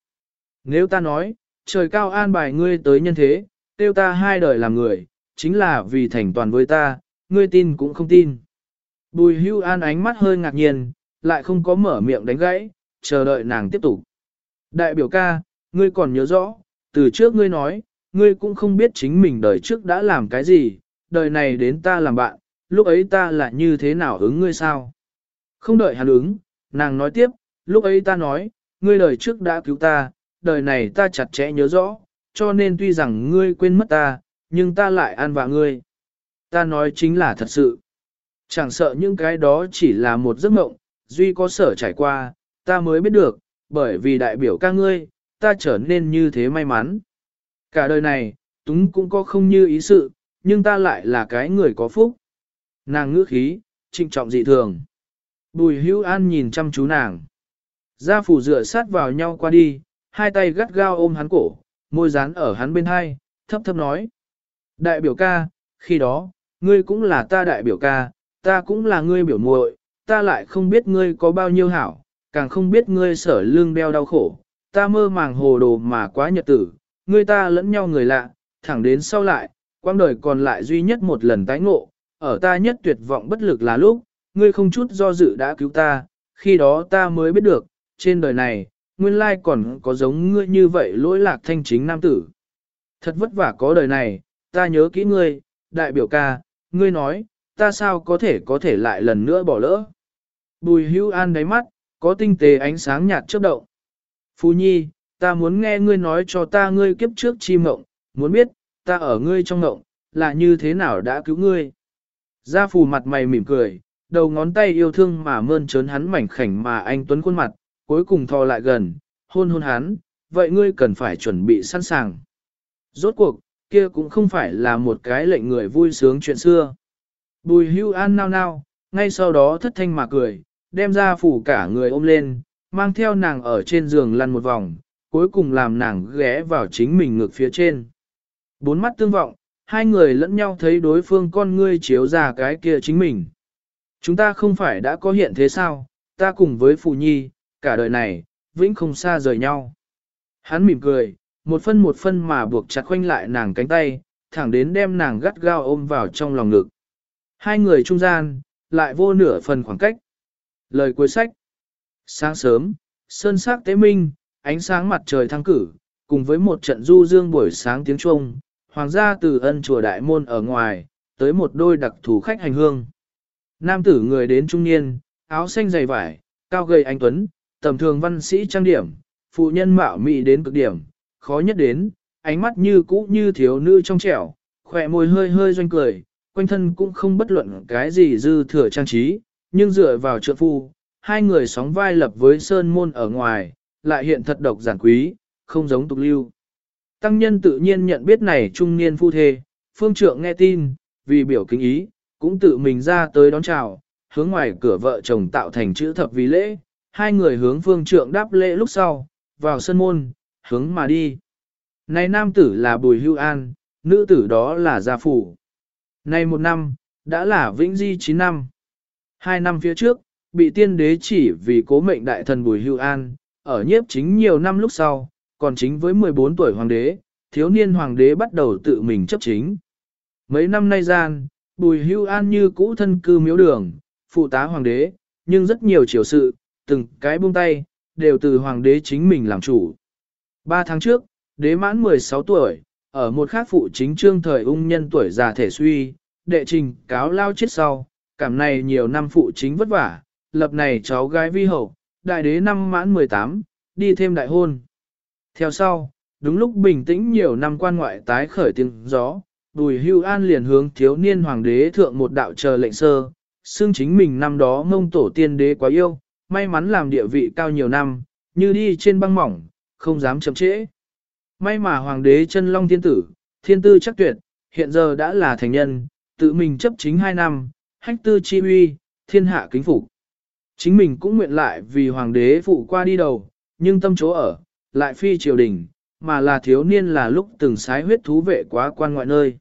Nếu ta nói, trời cao an bài ngươi tới nhân thế, tiêu ta hai đời làm người, chính là vì thành toàn với ta, ngươi tin cũng không tin. Bùi hưu an ánh mắt hơi ngạc nhiên, lại không có mở miệng đánh gãy, chờ đợi nàng tiếp tục. Đại biểu ca, ngươi còn nhớ rõ, từ trước ngươi nói, ngươi cũng không biết chính mình đời trước đã làm cái gì, đời này đến ta làm bạn, lúc ấy ta là như thế nào ứng ngươi sao? Không đợi hắn ứng, nàng nói tiếp, lúc ấy ta nói, ngươi đời trước đã cứu ta, đời này ta chặt chẽ nhớ rõ, cho nên tuy rằng ngươi quên mất ta, nhưng ta lại an vạ ngươi. Ta nói chính là thật sự. Chẳng sợ những cái đó chỉ là một giấc mộng, duy có sở trải qua, ta mới biết được, bởi vì đại biểu ca ngươi, ta trở nên như thế may mắn. Cả đời này, Túng cũng có không như ý sự, nhưng ta lại là cái người có phúc. Nàng ngữ khí, trinh trọng dị thường. Bùi hữu an nhìn chăm chú nàng. Gia phủ dựa sát vào nhau qua đi, hai tay gắt gao ôm hắn cổ, môi dán ở hắn bên hai, thấp thấp nói. Đại biểu ca, khi đó, ngươi cũng là ta đại biểu ca, ta cũng là ngươi biểu muội, ta lại không biết ngươi có bao nhiêu hảo, càng không biết ngươi sở lương đeo đau khổ, ta mơ màng hồ đồ mà quá nhật tử, ngươi ta lẫn nhau người lạ, thẳng đến sau lại, quang đời còn lại duy nhất một lần tái ngộ, ở ta nhất tuyệt vọng bất lực là lúc, ngươi không chút do dự đã cứu ta, khi đó ta mới biết được, trên đời này, nguyên lai còn có giống ngươi như vậy lỗi lạc thanh chính nam tử. Thật vất vả có đời này, ta nhớ kỹ ngươi, đại biểu ca, ngươi nói, ta sao có thể có thể lại lần nữa bỏ lỡ. Bùi hưu an đáy mắt, có tinh tế ánh sáng nhạt chớp động. Phu nhi, ta muốn nghe ngươi nói cho ta ngươi kiếp trước chi mộng, muốn biết, ta ở ngươi trong mộng, là như thế nào đã cứu ngươi. Gia phù mặt mày mỉm cười, đầu ngón tay yêu thương mà mơn trớn hắn mảnh khảnh mà anh tuấn khuôn mặt, cuối cùng thò lại gần, hôn hôn hắn, vậy ngươi cần phải chuẩn bị sẵn sàng. Rốt cuộc, kia cũng không phải là một cái lệnh người vui sướng chuyện xưa. Bùi hưu an nao nao, ngay sau đó thất thanh mà cười, đem ra phủ cả người ôm lên, mang theo nàng ở trên giường lăn một vòng, cuối cùng làm nàng ghé vào chính mình ngược phía trên. Bốn mắt tương vọng, hai người lẫn nhau thấy đối phương con ngươi chiếu ra cái kia chính mình. Chúng ta không phải đã có hiện thế sao, ta cùng với Phù Nhi, cả đời này, vĩnh không xa rời nhau. Hắn mỉm cười, một phân một phân mà buộc chặt khoanh lại nàng cánh tay, thẳng đến đem nàng gắt gao ôm vào trong lòng ngực. Hai người trung gian, lại vô nửa phần khoảng cách. Lời cuối sách Sáng sớm, sơn sắc tế minh, ánh sáng mặt trời thăng cử, cùng với một trận du dương buổi sáng tiếng Trung, hoàng gia từ ân chùa đại môn ở ngoài, tới một đôi đặc thù khách hành hương. Nam tử người đến trung niên, áo xanh dày vải, cao gầy anh tuấn, tầm thường văn sĩ trang điểm, phụ nhân mạo mị đến cực điểm, khó nhất đến, ánh mắt như cũ như thiếu nữ trong trẻo, khỏe môi hơi hơi doanh cười, quanh thân cũng không bất luận cái gì dư thừa trang trí, nhưng dựa vào trượng phu, hai người sóng vai lập với sơn môn ở ngoài, lại hiện thật độc giản quý, không giống tục lưu. Tăng nhân tự nhiên nhận biết này trung niên phu thê, phương trượng nghe tin, vì biểu kính ý, cũng tự mình ra tới đón chào, hướng ngoài cửa vợ chồng tạo thành chữ thập vì lễ, hai người hướng phương trượng đáp lễ lúc sau, vào sân môn, hướng mà đi. Này nam tử là Bùi Hưu An, nữ tử đó là Gia Phủ. Này một năm, đã là Vĩnh Di 9 năm. Hai năm phía trước, bị tiên đế chỉ vì cố mệnh đại thần Bùi Hưu An, ở nhiếp chính nhiều năm lúc sau, còn chính với 14 tuổi hoàng đế, thiếu niên hoàng đế bắt đầu tự mình chấp chính. Mấy năm nay gian, Bùi Hưu An như cũ thân cư miếu đường, phụ tá hoàng đế, nhưng rất nhiều triều sự, từng cái buông tay, đều từ hoàng đế chính mình làm chủ. Ba tháng trước, đế mãn 16 tuổi, ở một khác phụ chính trương thời ung nhân tuổi già thể suy, đệ trình cáo lao chết sau, cảm này nhiều năm phụ chính vất vả, lập này cháu gái vi hậu, đại đế năm mãn 18, đi thêm đại hôn. Theo sau, đúng lúc bình tĩnh nhiều năm quan ngoại tái khởi tiếng gió, Bùi Hưu An liền hướng thiếu niên hoàng đế thượng một đạo chờ lệnh sơ, xương chính mình năm đó mông tổ tiên đế quá yêu, may mắn làm địa vị cao nhiều năm, như đi trên băng mỏng, không dám chậm trễ. May mà hoàng đế chân long thiên tử, thiên tư chắc tuyệt, hiện giờ đã là thành nhân, tự mình chấp chính hai năm, hách tư chi uy, thiên hạ kính phục. Chính mình cũng nguyện lại vì hoàng đế phụ qua đi đầu, nhưng tâm chỗ ở, lại phi triều đình, mà là thiếu niên là lúc từng sái huyết thú vệ quá quan ngoại nơi.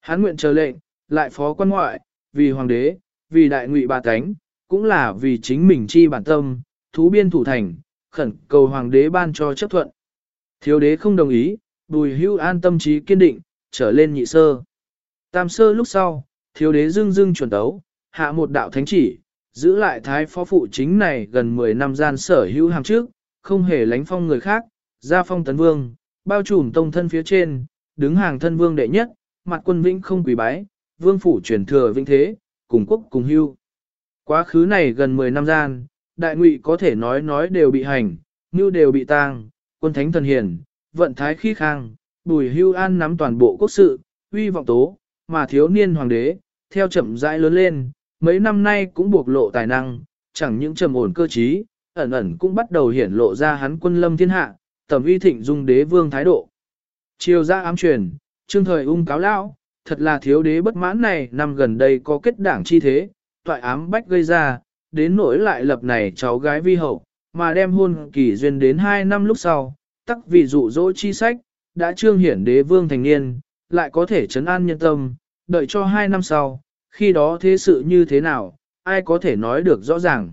Hắn nguyện chờ lệnh, lại phó quan ngoại, vì hoàng đế, vì đại ngụy bà tánh, cũng là vì chính mình chi bản tâm, thú biên thủ thành, khẩn cầu hoàng đế ban cho chấp thuận. Thiếu đế không đồng ý, bùi hưu an tâm trí kiên định, trở lên nhị sơ. Tam sơ lúc sau, thiếu đế dưng dưng chuẩn đấu, hạ một đạo thánh chỉ, giữ lại thái phó phụ chính này gần 10 năm gian sở hữu hàng trước, không hề lánh phong người khác, ra phong tấn vương, bao trùm tông thân phía trên, đứng hàng thân vương đệ nhất, mặt quân vĩnh không quỳ bái, vương phủ truyền thừa vĩnh thế, cùng quốc cùng hưu. Quá khứ này gần 10 năm gian, đại ngụy có thể nói nói đều bị hành, như đều bị tang, quân thánh thần hiền, vận thái khí khang, bùi hưu an nắm toàn bộ quốc sự, uy vọng tố, mà thiếu niên hoàng đế, theo chậm rãi lớn lên, mấy năm nay cũng buộc lộ tài năng, chẳng những trầm ổn cơ trí, ẩn ẩn cũng bắt đầu hiển lộ ra hắn quân lâm thiên hạ, tầm uy thịnh dung đế vương thái độ. Chiều ra ám truyền, trương thời ung cáo lão, thật là thiếu đế bất mãn này năm gần đây có kết đảng chi thế, toại ám bách gây ra, đến nỗi lại lập này cháu gái vi hậu, mà đem hôn kỳ duyên đến 2 năm lúc sau, tắc vì dụ dỗ chi sách, đã trương hiển đế vương thành niên, lại có thể chấn an nhân tâm, đợi cho hai năm sau, khi đó thế sự như thế nào, ai có thể nói được rõ ràng.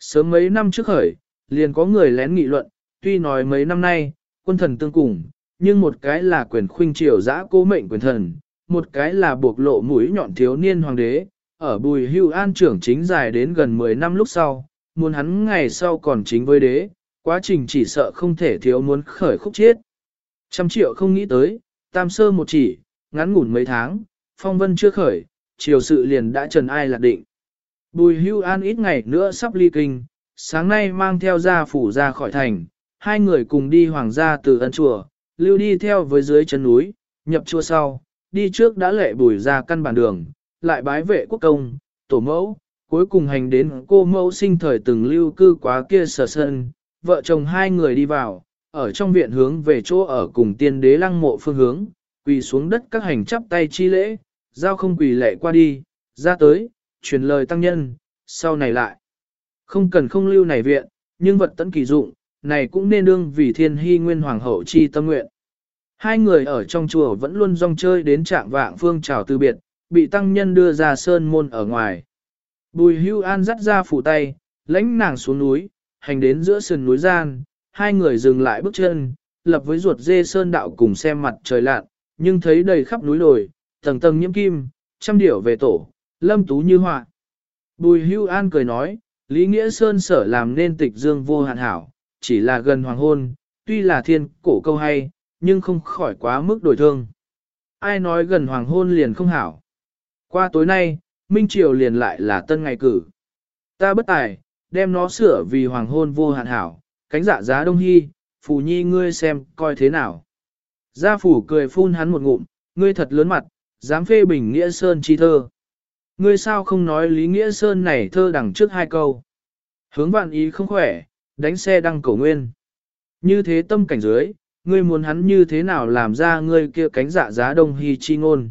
Sớm mấy năm trước khởi, liền có người lén nghị luận, tuy nói mấy năm nay, quân thần tương cùng, nhưng một cái là quyền khuynh triều giã cố mệnh quyền thần, một cái là buộc lộ mũi nhọn thiếu niên hoàng đế, ở bùi hưu an trưởng chính dài đến gần 10 năm lúc sau, muốn hắn ngày sau còn chính với đế, quá trình chỉ sợ không thể thiếu muốn khởi khúc chết. Trăm triệu không nghĩ tới, tam sơ một chỉ, ngắn ngủn mấy tháng, phong vân chưa khởi, triều sự liền đã trần ai lạc định. Bùi hưu an ít ngày nữa sắp ly kinh, sáng nay mang theo gia phủ ra khỏi thành, hai người cùng đi hoàng gia từ ân chùa, lưu đi theo với dưới chân núi, nhập chùa sau, đi trước đã lệ bùi ra căn bản đường, lại bái vệ quốc công, tổ mẫu, cuối cùng hành đến cô mẫu sinh thời từng lưu cư quá kia sở sân, vợ chồng hai người đi vào, ở trong viện hướng về chỗ ở cùng tiên đế lăng mộ phương hướng, quỳ xuống đất các hành chắp tay chi lễ, giao không quỳ lệ qua đi, ra tới, truyền lời tăng nhân, sau này lại. Không cần không lưu này viện, nhưng vật tận kỳ dụng, này cũng nên đương vì thiên hy nguyên hoàng hậu chi tâm nguyện. Hai người ở trong chùa vẫn luôn rong chơi đến trạng vạng phương trào từ biệt, bị tăng nhân đưa ra sơn môn ở ngoài. Bùi hưu an dắt ra phủ tay, lãnh nàng xuống núi, hành đến giữa sườn núi gian, hai người dừng lại bước chân, lập với ruột dê sơn đạo cùng xem mặt trời lạn, nhưng thấy đầy khắp núi đồi, tầng tầng nhiễm kim, trăm điểu về tổ, lâm tú như họa. Bùi hưu an cười nói, Lý Nghĩa Sơn sở làm nên tịch dương vô hạn hảo, chỉ là gần hoàng hôn, tuy là thiên cổ câu hay, nhưng không khỏi quá mức đổi thương. Ai nói gần hoàng hôn liền không hảo. Qua tối nay, Minh Triều liền lại là tân ngày cử. Ta bất tài, đem nó sửa vì hoàng hôn vô hạn hảo, cánh dạ giá đông hy, phù nhi ngươi xem coi thế nào. Gia phủ cười phun hắn một ngụm, ngươi thật lớn mặt, dám phê bình Nghĩa Sơn chi thơ. Ngươi sao không nói Lý Nghĩa Sơn này thơ đằng trước hai câu. Hướng vạn ý không khỏe, đánh xe đăng cổ nguyên. Như thế tâm cảnh dưới, ngươi muốn hắn như thế nào làm ra ngươi kia cánh dạ giá đông hy chi ngôn.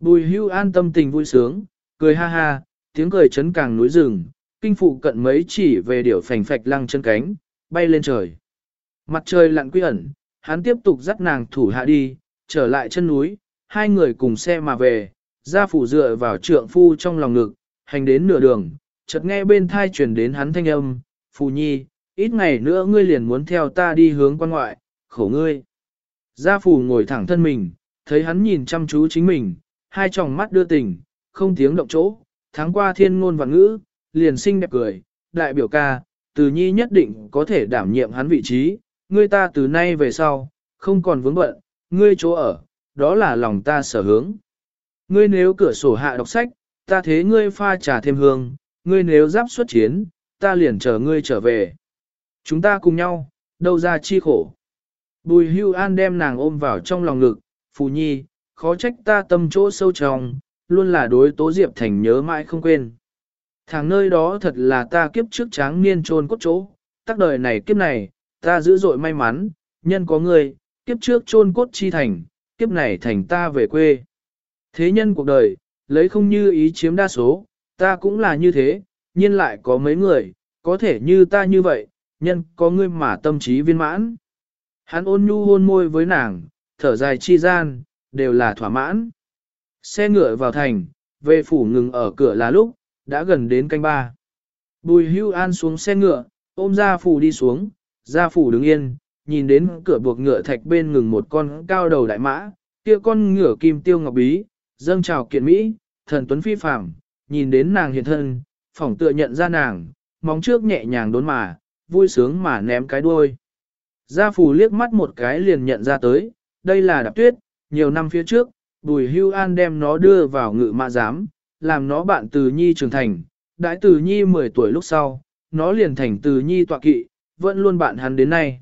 Bùi hưu an tâm tình vui sướng, cười ha ha, tiếng cười chấn càng núi rừng, kinh phụ cận mấy chỉ về điểu phành phạch lăng chân cánh, bay lên trời. Mặt trời lặn quy ẩn, hắn tiếp tục dắt nàng thủ hạ đi, trở lại chân núi, hai người cùng xe mà về, gia phủ dựa vào trượng phu trong lòng ngực, hành đến nửa đường, chợt nghe bên thai truyền đến hắn thanh âm, phù nhi, ít ngày nữa ngươi liền muốn theo ta đi hướng quan ngoại, khổ ngươi. Gia phủ ngồi thẳng thân mình, thấy hắn nhìn chăm chú chính mình, hai tròng mắt đưa tình, không tiếng động chỗ, tháng qua thiên ngôn và ngữ, liền sinh đẹp cười, đại biểu ca, từ nhi nhất định có thể đảm nhiệm hắn vị trí, ngươi ta từ nay về sau, không còn vướng bận, ngươi chỗ ở, đó là lòng ta sở hướng. Ngươi nếu cửa sổ hạ đọc sách, ta thế ngươi pha trà thêm hương, ngươi nếu giáp xuất chiến, ta liền chờ ngươi trở về. Chúng ta cùng nhau, đâu ra chi khổ. Bùi hưu an đem nàng ôm vào trong lòng ngực, phù nhi, khó trách ta tâm chỗ sâu trong, luôn là đối tố Diệp Thành nhớ mãi không quên. Thằng nơi đó thật là ta kiếp trước tráng niên trôn cốt chỗ, tác đời này kiếp này, ta dữ dội may mắn, nhân có người, kiếp trước trôn cốt chi thành, kiếp này thành ta về quê. Thế nhân cuộc đời, lấy không như ý chiếm đa số, ta cũng là như thế, nhiên lại có mấy người, có thể như ta như vậy, nhân có ngươi mà tâm trí viên mãn. Hắn ôn nhu hôn môi với nàng, thở dài chi gian, đều là thỏa mãn. Xe ngựa vào thành, về phủ ngừng ở cửa là lúc, đã gần đến canh ba. Bùi hưu an xuống xe ngựa, ôm ra phủ đi xuống, ra phủ đứng yên, nhìn đến cửa buộc ngựa thạch bên ngừng một con cao đầu đại mã, kia con ngựa kim tiêu ngọc bí, dâng chào kiện Mỹ, thần tuấn phi phạm, nhìn đến nàng hiện thân, phỏng tựa nhận ra nàng, móng trước nhẹ nhàng đốn mà, vui sướng mà ném cái đuôi. Gia phù liếc mắt một cái liền nhận ra tới, đây là đạp tuyết, nhiều năm phía trước, bùi hưu an đem nó đưa vào ngự mã giám, làm nó bạn từ nhi trưởng thành, đãi từ nhi 10 tuổi lúc sau, nó liền thành từ nhi tọa kỵ, vẫn luôn bạn hắn đến nay.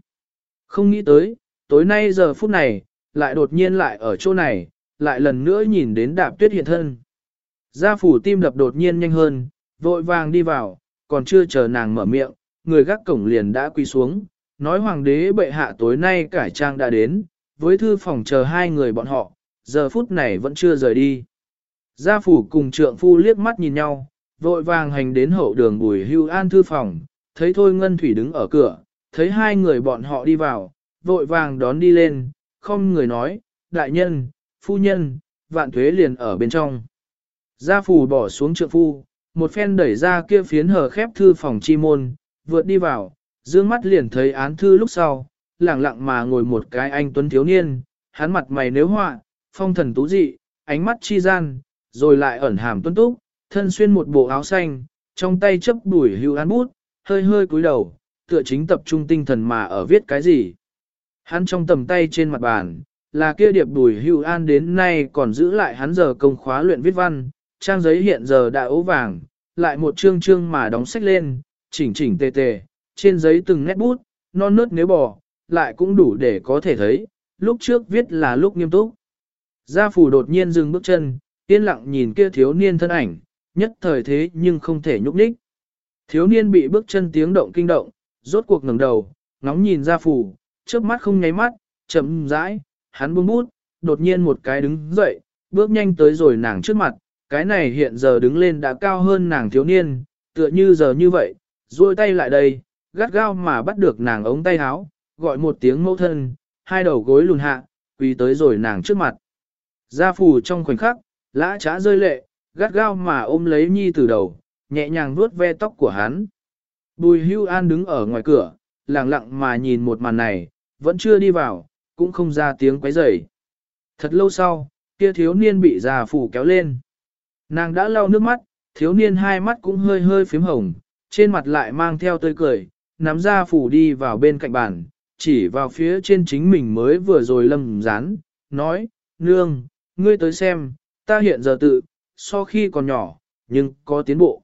Không nghĩ tới, tối nay giờ phút này, lại đột nhiên lại ở chỗ này, lại lần nữa nhìn đến đạp tuyết hiện thân. Gia phủ tim đập đột nhiên nhanh hơn, vội vàng đi vào, còn chưa chờ nàng mở miệng, người gác cổng liền đã quỳ xuống, nói hoàng đế bệ hạ tối nay cải trang đã đến, với thư phòng chờ hai người bọn họ, giờ phút này vẫn chưa rời đi. Gia phủ cùng trượng phu liếc mắt nhìn nhau, vội vàng hành đến hậu đường bùi hưu an thư phòng, thấy thôi ngân thủy đứng ở cửa, thấy hai người bọn họ đi vào, vội vàng đón đi lên, không người nói, đại nhân, phu nhân, vạn thuế liền ở bên trong. Gia phù bỏ xuống trượng phu, một phen đẩy ra kia phiến hở khép thư phòng chi môn, vượt đi vào, dương mắt liền thấy án thư lúc sau, lặng lặng mà ngồi một cái anh tuấn thiếu niên, hắn mặt mày nếu họa, phong thần tú dị, ánh mắt chi gian, rồi lại ẩn hàm tuấn túc, thân xuyên một bộ áo xanh, trong tay chấp đuổi hưu án bút, hơi hơi cúi đầu, tựa chính tập trung tinh thần mà ở viết cái gì. Hắn trong tầm tay trên mặt bàn, là kia điệp đùi hưu an đến nay còn giữ lại hắn giờ công khóa luyện viết văn, trang giấy hiện giờ đã ố vàng, lại một chương chương mà đóng sách lên, chỉnh chỉnh tề tề, trên giấy từng nét bút, non nớt nếu bỏ, lại cũng đủ để có thể thấy, lúc trước viết là lúc nghiêm túc. Gia phủ đột nhiên dừng bước chân, yên lặng nhìn kia thiếu niên thân ảnh, nhất thời thế nhưng không thể nhúc nhích. Thiếu niên bị bước chân tiếng động kinh động, rốt cuộc ngẩng đầu, ngóng nhìn gia phủ, trước mắt không nháy mắt, chậm rãi, hắn buông bút, đột nhiên một cái đứng dậy, bước nhanh tới rồi nàng trước mặt, cái này hiện giờ đứng lên đã cao hơn nàng thiếu niên, tựa như giờ như vậy, duỗi tay lại đây, gắt gao mà bắt được nàng ống tay áo, gọi một tiếng mẫu thân, hai đầu gối lùn hạ, quỳ tới rồi nàng trước mặt. Gia phủ trong khoảnh khắc, lã trá rơi lệ, gắt gao mà ôm lấy nhi từ đầu, nhẹ nhàng vuốt ve tóc của hắn. Bùi hưu an đứng ở ngoài cửa, lặng lặng mà nhìn một màn này, vẫn chưa đi vào, cũng không ra tiếng quấy rầy. Thật lâu sau, kia thiếu niên bị già phủ kéo lên. Nàng đã lau nước mắt, thiếu niên hai mắt cũng hơi hơi phím hồng, trên mặt lại mang theo tươi cười, nắm ra phủ đi vào bên cạnh bàn, chỉ vào phía trên chính mình mới vừa rồi lâm rán, nói, nương, ngươi tới xem, ta hiện giờ tự, so khi còn nhỏ, nhưng có tiến bộ.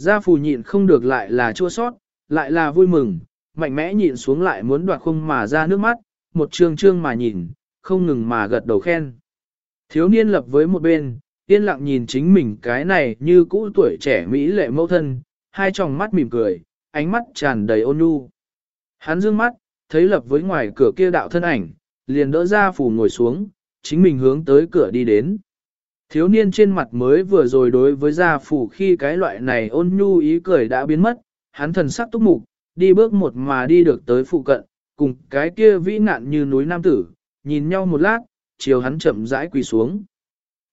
Gia phù nhịn không được lại là chua sót, lại là vui mừng, mạnh mẽ nhịn xuống lại muốn đoạt không mà ra nước mắt, một trương trương mà nhìn, không ngừng mà gật đầu khen. Thiếu niên lập với một bên, yên lặng nhìn chính mình cái này như cũ tuổi trẻ mỹ lệ mẫu thân, hai tròng mắt mỉm cười, ánh mắt tràn đầy ôn nhu. Hắn dương mắt, thấy lập với ngoài cửa kia đạo thân ảnh, liền đỡ ra phủ ngồi xuống, chính mình hướng tới cửa đi đến. Thiếu niên trên mặt mới vừa rồi đối với gia phủ khi cái loại này ôn nhu ý cười đã biến mất, hắn thần sắc túc mục, đi bước một mà đi được tới phụ cận, cùng cái kia vĩ nạn như núi nam tử, nhìn nhau một lát, chiều hắn chậm rãi quỳ xuống.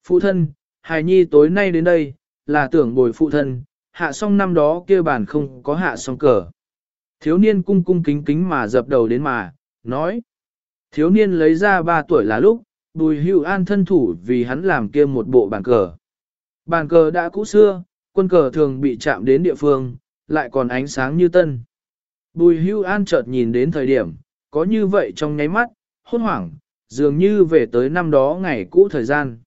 Phụ thân, hài nhi tối nay đến đây, là tưởng bồi phụ thân, hạ xong năm đó kia bản không có hạ xong cờ. Thiếu niên cung cung kính kính mà dập đầu đến mà, nói. Thiếu niên lấy ra ba tuổi là lúc, bùi Hưu an thân thủ vì hắn làm kia một bộ bàn cờ. Bàn cờ đã cũ xưa, quân cờ thường bị chạm đến địa phương, lại còn ánh sáng như tân. Bùi hưu an chợt nhìn đến thời điểm, có như vậy trong nháy mắt, hốt hoảng, dường như về tới năm đó ngày cũ thời gian.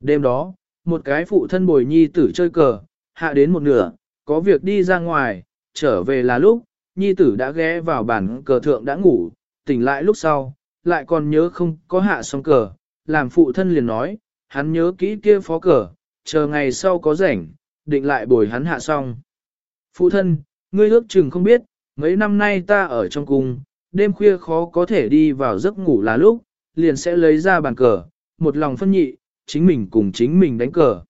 Đêm đó, một cái phụ thân bồi nhi tử chơi cờ, hạ đến một nửa, có việc đi ra ngoài, trở về là lúc, nhi tử đã ghé vào bàn cờ thượng đã ngủ, tỉnh lại lúc sau, lại còn nhớ không có hạ xong cờ, làm phụ thân liền nói, hắn nhớ kỹ kia phó cờ, chờ ngày sau có rảnh, định lại bồi hắn hạ xong. Phụ thân, ngươi ước chừng không biết, mấy năm nay ta ở trong cung, đêm khuya khó có thể đi vào giấc ngủ là lúc, liền sẽ lấy ra bàn cờ, một lòng phân nhị, chính mình cùng chính mình đánh cờ.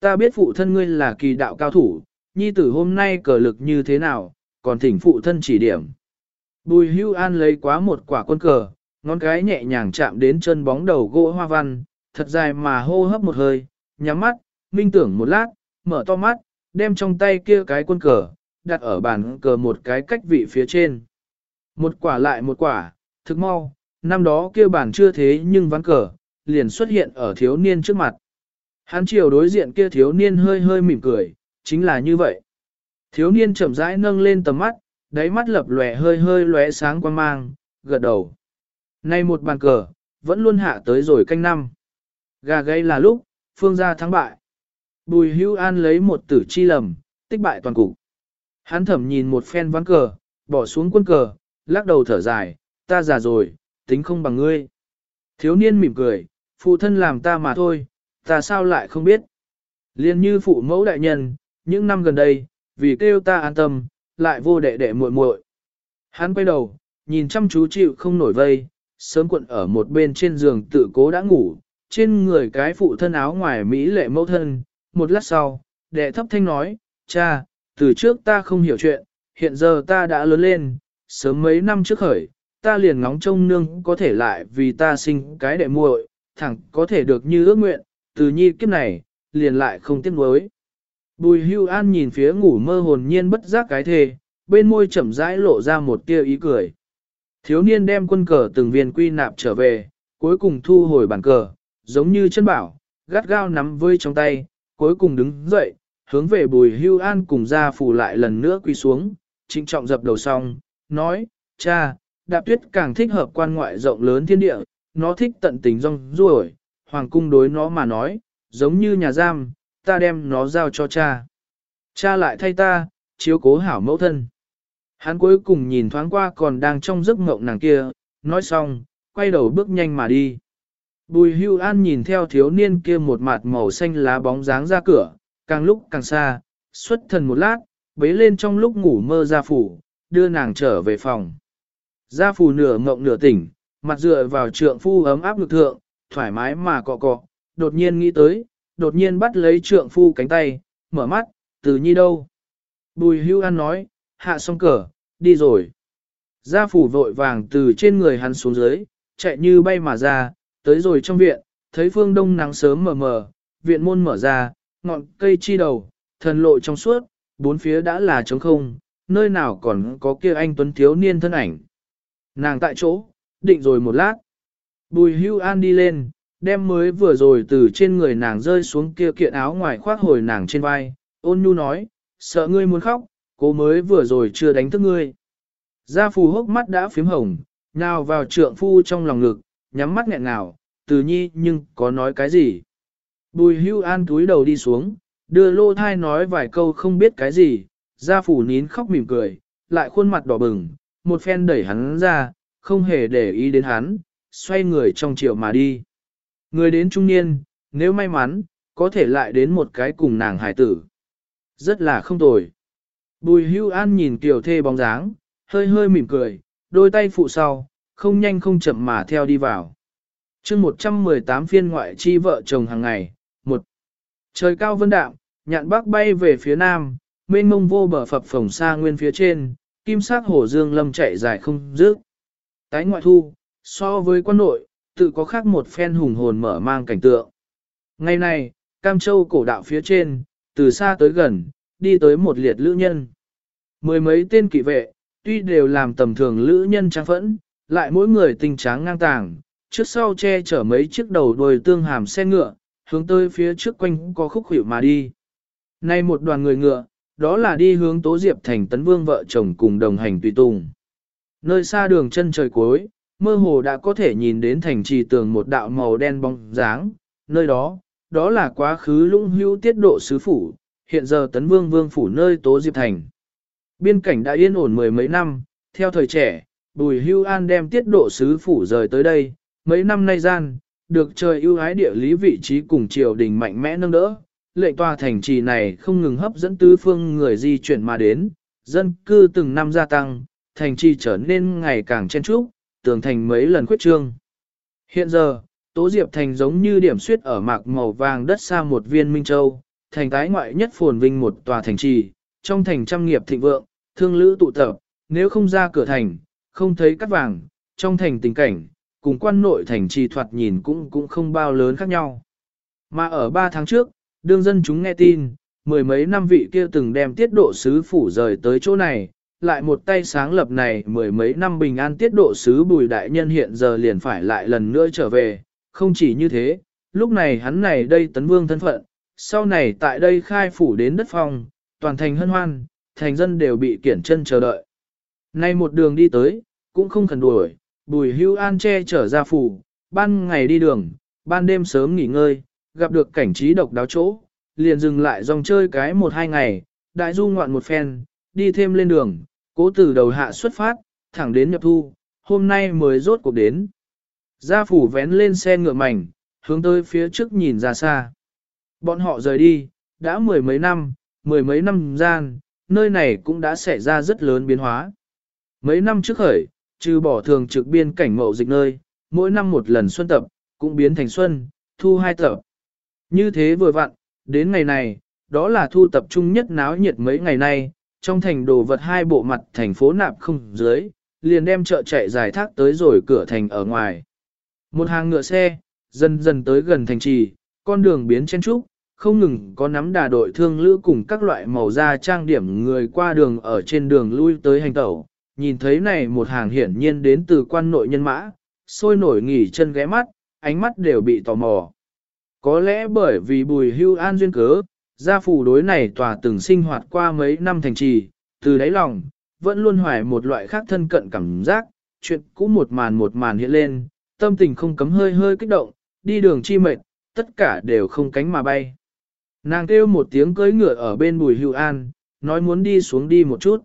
Ta biết phụ thân ngươi là kỳ đạo cao thủ, nhi tử hôm nay cờ lực như thế nào, còn thỉnh phụ thân chỉ điểm. Bùi hưu an lấy quá một quả quân cờ, ngón cái nhẹ nhàng chạm đến chân bóng đầu gỗ hoa văn, thật dài mà hô hấp một hơi, nhắm mắt, minh tưởng một lát, mở to mắt, đem trong tay kia cái quân cờ, đặt ở bàn cờ một cái cách vị phía trên. Một quả lại một quả, thực mau, năm đó kia bàn chưa thế nhưng ván cờ, liền xuất hiện ở thiếu niên trước mặt. Hắn chiều đối diện kia thiếu niên hơi hơi mỉm cười, chính là như vậy. Thiếu niên chậm rãi nâng lên tầm mắt, đáy mắt lập lòe hơi hơi lóe sáng quan mang, gật đầu. Nay một bàn cờ, vẫn luôn hạ tới rồi canh năm. Gà gây là lúc, phương gia thắng bại. Bùi hưu an lấy một tử chi lầm, tích bại toàn cục. Hắn thẩm nhìn một phen ván cờ, bỏ xuống quân cờ, lắc đầu thở dài, ta già rồi, tính không bằng ngươi. Thiếu niên mỉm cười, phụ thân làm ta mà thôi, ta sao lại không biết. Liên như phụ mẫu đại nhân, những năm gần đây, vì kêu ta an tâm, lại vô đệ đệ muội muội. Hắn quay đầu, nhìn chăm chú chịu không nổi vây, sớm cuộn ở một bên trên giường tự cố đã ngủ, trên người cái phụ thân áo ngoài Mỹ lệ mẫu thân, một lát sau, đệ thấp thanh nói, cha, từ trước ta không hiểu chuyện, hiện giờ ta đã lớn lên, sớm mấy năm trước khởi, ta liền ngóng trông nương có thể lại vì ta sinh cái đệ muội, thẳng có thể được như ước nguyện, từ nhi kiếp này, liền lại không tiếc nuối. Bùi hưu an nhìn phía ngủ mơ hồn nhiên bất giác cái thề, bên môi chậm rãi lộ ra một tia ý cười. Thiếu niên đem quân cờ từng viên quy nạp trở về, cuối cùng thu hồi bàn cờ, giống như chân bảo, gắt gao nắm với trong tay, cuối cùng đứng dậy, hướng về bùi hưu an cùng ra phủ lại lần nữa quy xuống, trịnh trọng dập đầu xong, nói, cha, đạp tuyết càng thích hợp quan ngoại rộng lớn thiên địa, nó thích tận tình rong ruổi, hoàng cung đối nó mà nói, giống như nhà giam, ta đem nó giao cho cha. Cha lại thay ta, chiếu cố hảo mẫu thân. Hắn cuối cùng nhìn thoáng qua còn đang trong giấc mộng nàng kia, nói xong, quay đầu bước nhanh mà đi. Bùi hưu an nhìn theo thiếu niên kia một mặt màu xanh lá bóng dáng ra cửa, càng lúc càng xa, xuất thần một lát, bế lên trong lúc ngủ mơ ra phủ, đưa nàng trở về phòng. Gia phủ nửa mộng nửa tỉnh, mặt dựa vào trượng phu ấm áp ngực thượng, thoải mái mà cọ cọ, đột nhiên nghĩ tới, đột nhiên bắt lấy trượng phu cánh tay, mở mắt, từ nhi đâu. Bùi hưu an nói, hạ xong cờ, đi rồi. Gia phủ vội vàng từ trên người hắn xuống dưới, chạy như bay mà ra, tới rồi trong viện, thấy phương đông nắng sớm mờ mờ, viện môn mở ra, ngọn cây chi đầu, thần lộ trong suốt, bốn phía đã là trống không, nơi nào còn có kia anh tuấn thiếu niên thân ảnh. Nàng tại chỗ, định rồi một lát. Bùi hưu an đi lên, đem mới vừa rồi từ trên người nàng rơi xuống kia kiện áo ngoài khoác hồi nàng trên vai, ôn nhu nói, sợ ngươi muốn khóc, cô mới vừa rồi chưa đánh thức ngươi. Gia phù hốc mắt đã phím hồng, nào vào trượng phu trong lòng ngực, nhắm mắt nghẹn nào, từ nhi nhưng có nói cái gì. Bùi hưu an túi đầu đi xuống, đưa lô thai nói vài câu không biết cái gì, gia phủ nín khóc mỉm cười, lại khuôn mặt đỏ bừng, một phen đẩy hắn ra, không hề để ý đến hắn, xoay người trong chiều mà đi. Người đến trung niên, nếu may mắn, có thể lại đến một cái cùng nàng hải tử. Rất là không tồi. Bùi hưu an nhìn tiểu thê bóng dáng, hơi hơi mỉm cười, đôi tay phụ sau, không nhanh không chậm mà theo đi vào. chương 118 phiên ngoại chi vợ chồng hàng ngày, một Trời cao vân đạm, nhạn bắc bay về phía nam, mênh mông vô bờ phập phồng xa nguyên phía trên, kim sắc hồ dương lâm chạy dài không dứt. Tái ngoại thu, so với quan nội, tự có khác một phen hùng hồn mở mang cảnh tượng. Ngày này, Cam Châu cổ đạo phía trên, từ xa tới gần, đi tới một liệt lữ nhân. Mười mấy tên kỵ vệ, tuy đều làm tầm thường lữ nhân trang phẫn, lại mỗi người tình tráng ngang tàng, trước sau che chở mấy chiếc đầu đuôi tương hàm xe ngựa, hướng tới phía trước quanh có khúc hiệu mà đi. Nay một đoàn người ngựa, đó là đi hướng Tố Diệp thành tấn vương vợ chồng cùng đồng hành tùy tùng. Nơi xa đường chân trời cuối, mơ hồ đã có thể nhìn đến thành trì tường một đạo màu đen bóng dáng, nơi đó, đó là quá khứ lũng hữu tiết độ sứ phủ, hiện giờ tấn vương vương phủ nơi Tố Diệp thành. Biên cảnh đã yên ổn mười mấy năm, theo thời trẻ, Bùi Hưu An đem tiết độ sứ phủ rời tới đây, mấy năm nay gian, được trời ưu ái địa lý vị trí cùng triều đình mạnh mẽ nâng đỡ, lệnh tòa thành trì này không ngừng hấp dẫn tứ phương người di chuyển mà đến, dân cư từng năm gia tăng, thành trì trở nên ngày càng chen trúc, tường thành mấy lần khuyết trương. Hiện giờ, Tố Diệp Thành giống như điểm suyết ở mạc màu vàng đất xa một viên Minh Châu, thành tái ngoại nhất phồn vinh một tòa thành trì, trong thành trăm nghiệp thịnh vượng, thương lữ tụ tập, nếu không ra cửa thành, không thấy cắt vàng, trong thành tình cảnh, cùng quan nội thành trì thoạt nhìn cũng cũng không bao lớn khác nhau. Mà ở ba tháng trước, đương dân chúng nghe tin, mười mấy năm vị kia từng đem tiết độ sứ phủ rời tới chỗ này, lại một tay sáng lập này mười mấy năm bình an tiết độ sứ bùi đại nhân hiện giờ liền phải lại lần nữa trở về, không chỉ như thế, lúc này hắn này đây tấn vương thân phận, sau này tại đây khai phủ đến đất phòng, toàn thành hân hoan, thành dân đều bị kiển chân chờ đợi. Nay một đường đi tới, cũng không cần đuổi, bùi hưu an che trở ra phủ, ban ngày đi đường, ban đêm sớm nghỉ ngơi, gặp được cảnh trí độc đáo chỗ, liền dừng lại dòng chơi cái một hai ngày, đại du ngoạn một phen, đi thêm lên đường, cố từ đầu hạ xuất phát, thẳng đến nhập thu, hôm nay mới rốt cuộc đến. Gia phủ vén lên xe ngựa mảnh, hướng tới phía trước nhìn ra xa. Bọn họ rời đi, đã mười mấy năm, mười mấy năm gian, nơi này cũng đã xảy ra rất lớn biến hóa. Mấy năm trước khởi, trừ bỏ thường trực biên cảnh mậu dịch nơi, mỗi năm một lần xuân tập, cũng biến thành xuân, thu hai tập. Như thế vừa vặn, đến ngày này, đó là thu tập trung nhất náo nhiệt mấy ngày nay, trong thành đồ vật hai bộ mặt thành phố nạp không dưới, liền đem chợ chạy dài thác tới rồi cửa thành ở ngoài. Một hàng ngựa xe, dần dần tới gần thành trì, con đường biến chen trúc, không ngừng có nắm đà đội thương lữ cùng các loại màu da trang điểm người qua đường ở trên đường lui tới hành tẩu, nhìn thấy này một hàng hiển nhiên đến từ quan nội nhân mã, sôi nổi nghỉ chân ghé mắt, ánh mắt đều bị tò mò. Có lẽ bởi vì bùi hưu an duyên cớ, gia phủ đối này tòa từng sinh hoạt qua mấy năm thành trì, từ đáy lòng, vẫn luôn hoài một loại khác thân cận cảm giác, chuyện cũ một màn một màn hiện lên, tâm tình không cấm hơi hơi kích động, đi đường chi mệt, tất cả đều không cánh mà bay. Nàng kêu một tiếng cưỡi ngựa ở bên bùi hưu an, nói muốn đi xuống đi một chút.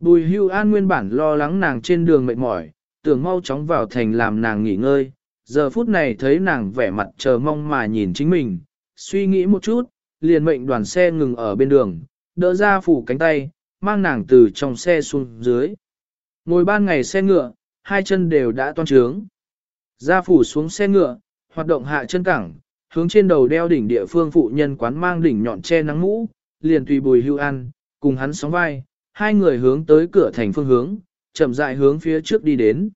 Bùi hưu an nguyên bản lo lắng nàng trên đường mệt mỏi, tưởng mau chóng vào thành làm nàng nghỉ ngơi, giờ phút này thấy nàng vẻ mặt chờ mong mà nhìn chính mình, suy nghĩ một chút, liền mệnh đoàn xe ngừng ở bên đường, đỡ ra phủ cánh tay, mang nàng từ trong xe xuống dưới. Ngồi ban ngày xe ngựa, hai chân đều đã toan trướng. Gia phủ xuống xe ngựa, hoạt động hạ chân cẳng, hướng trên đầu đeo đỉnh địa phương phụ nhân quán mang đỉnh nhọn che nắng mũ, liền tùy bùi hưu ăn, cùng hắn sóng vai, hai người hướng tới cửa thành phương hướng, chậm rãi hướng phía trước đi đến.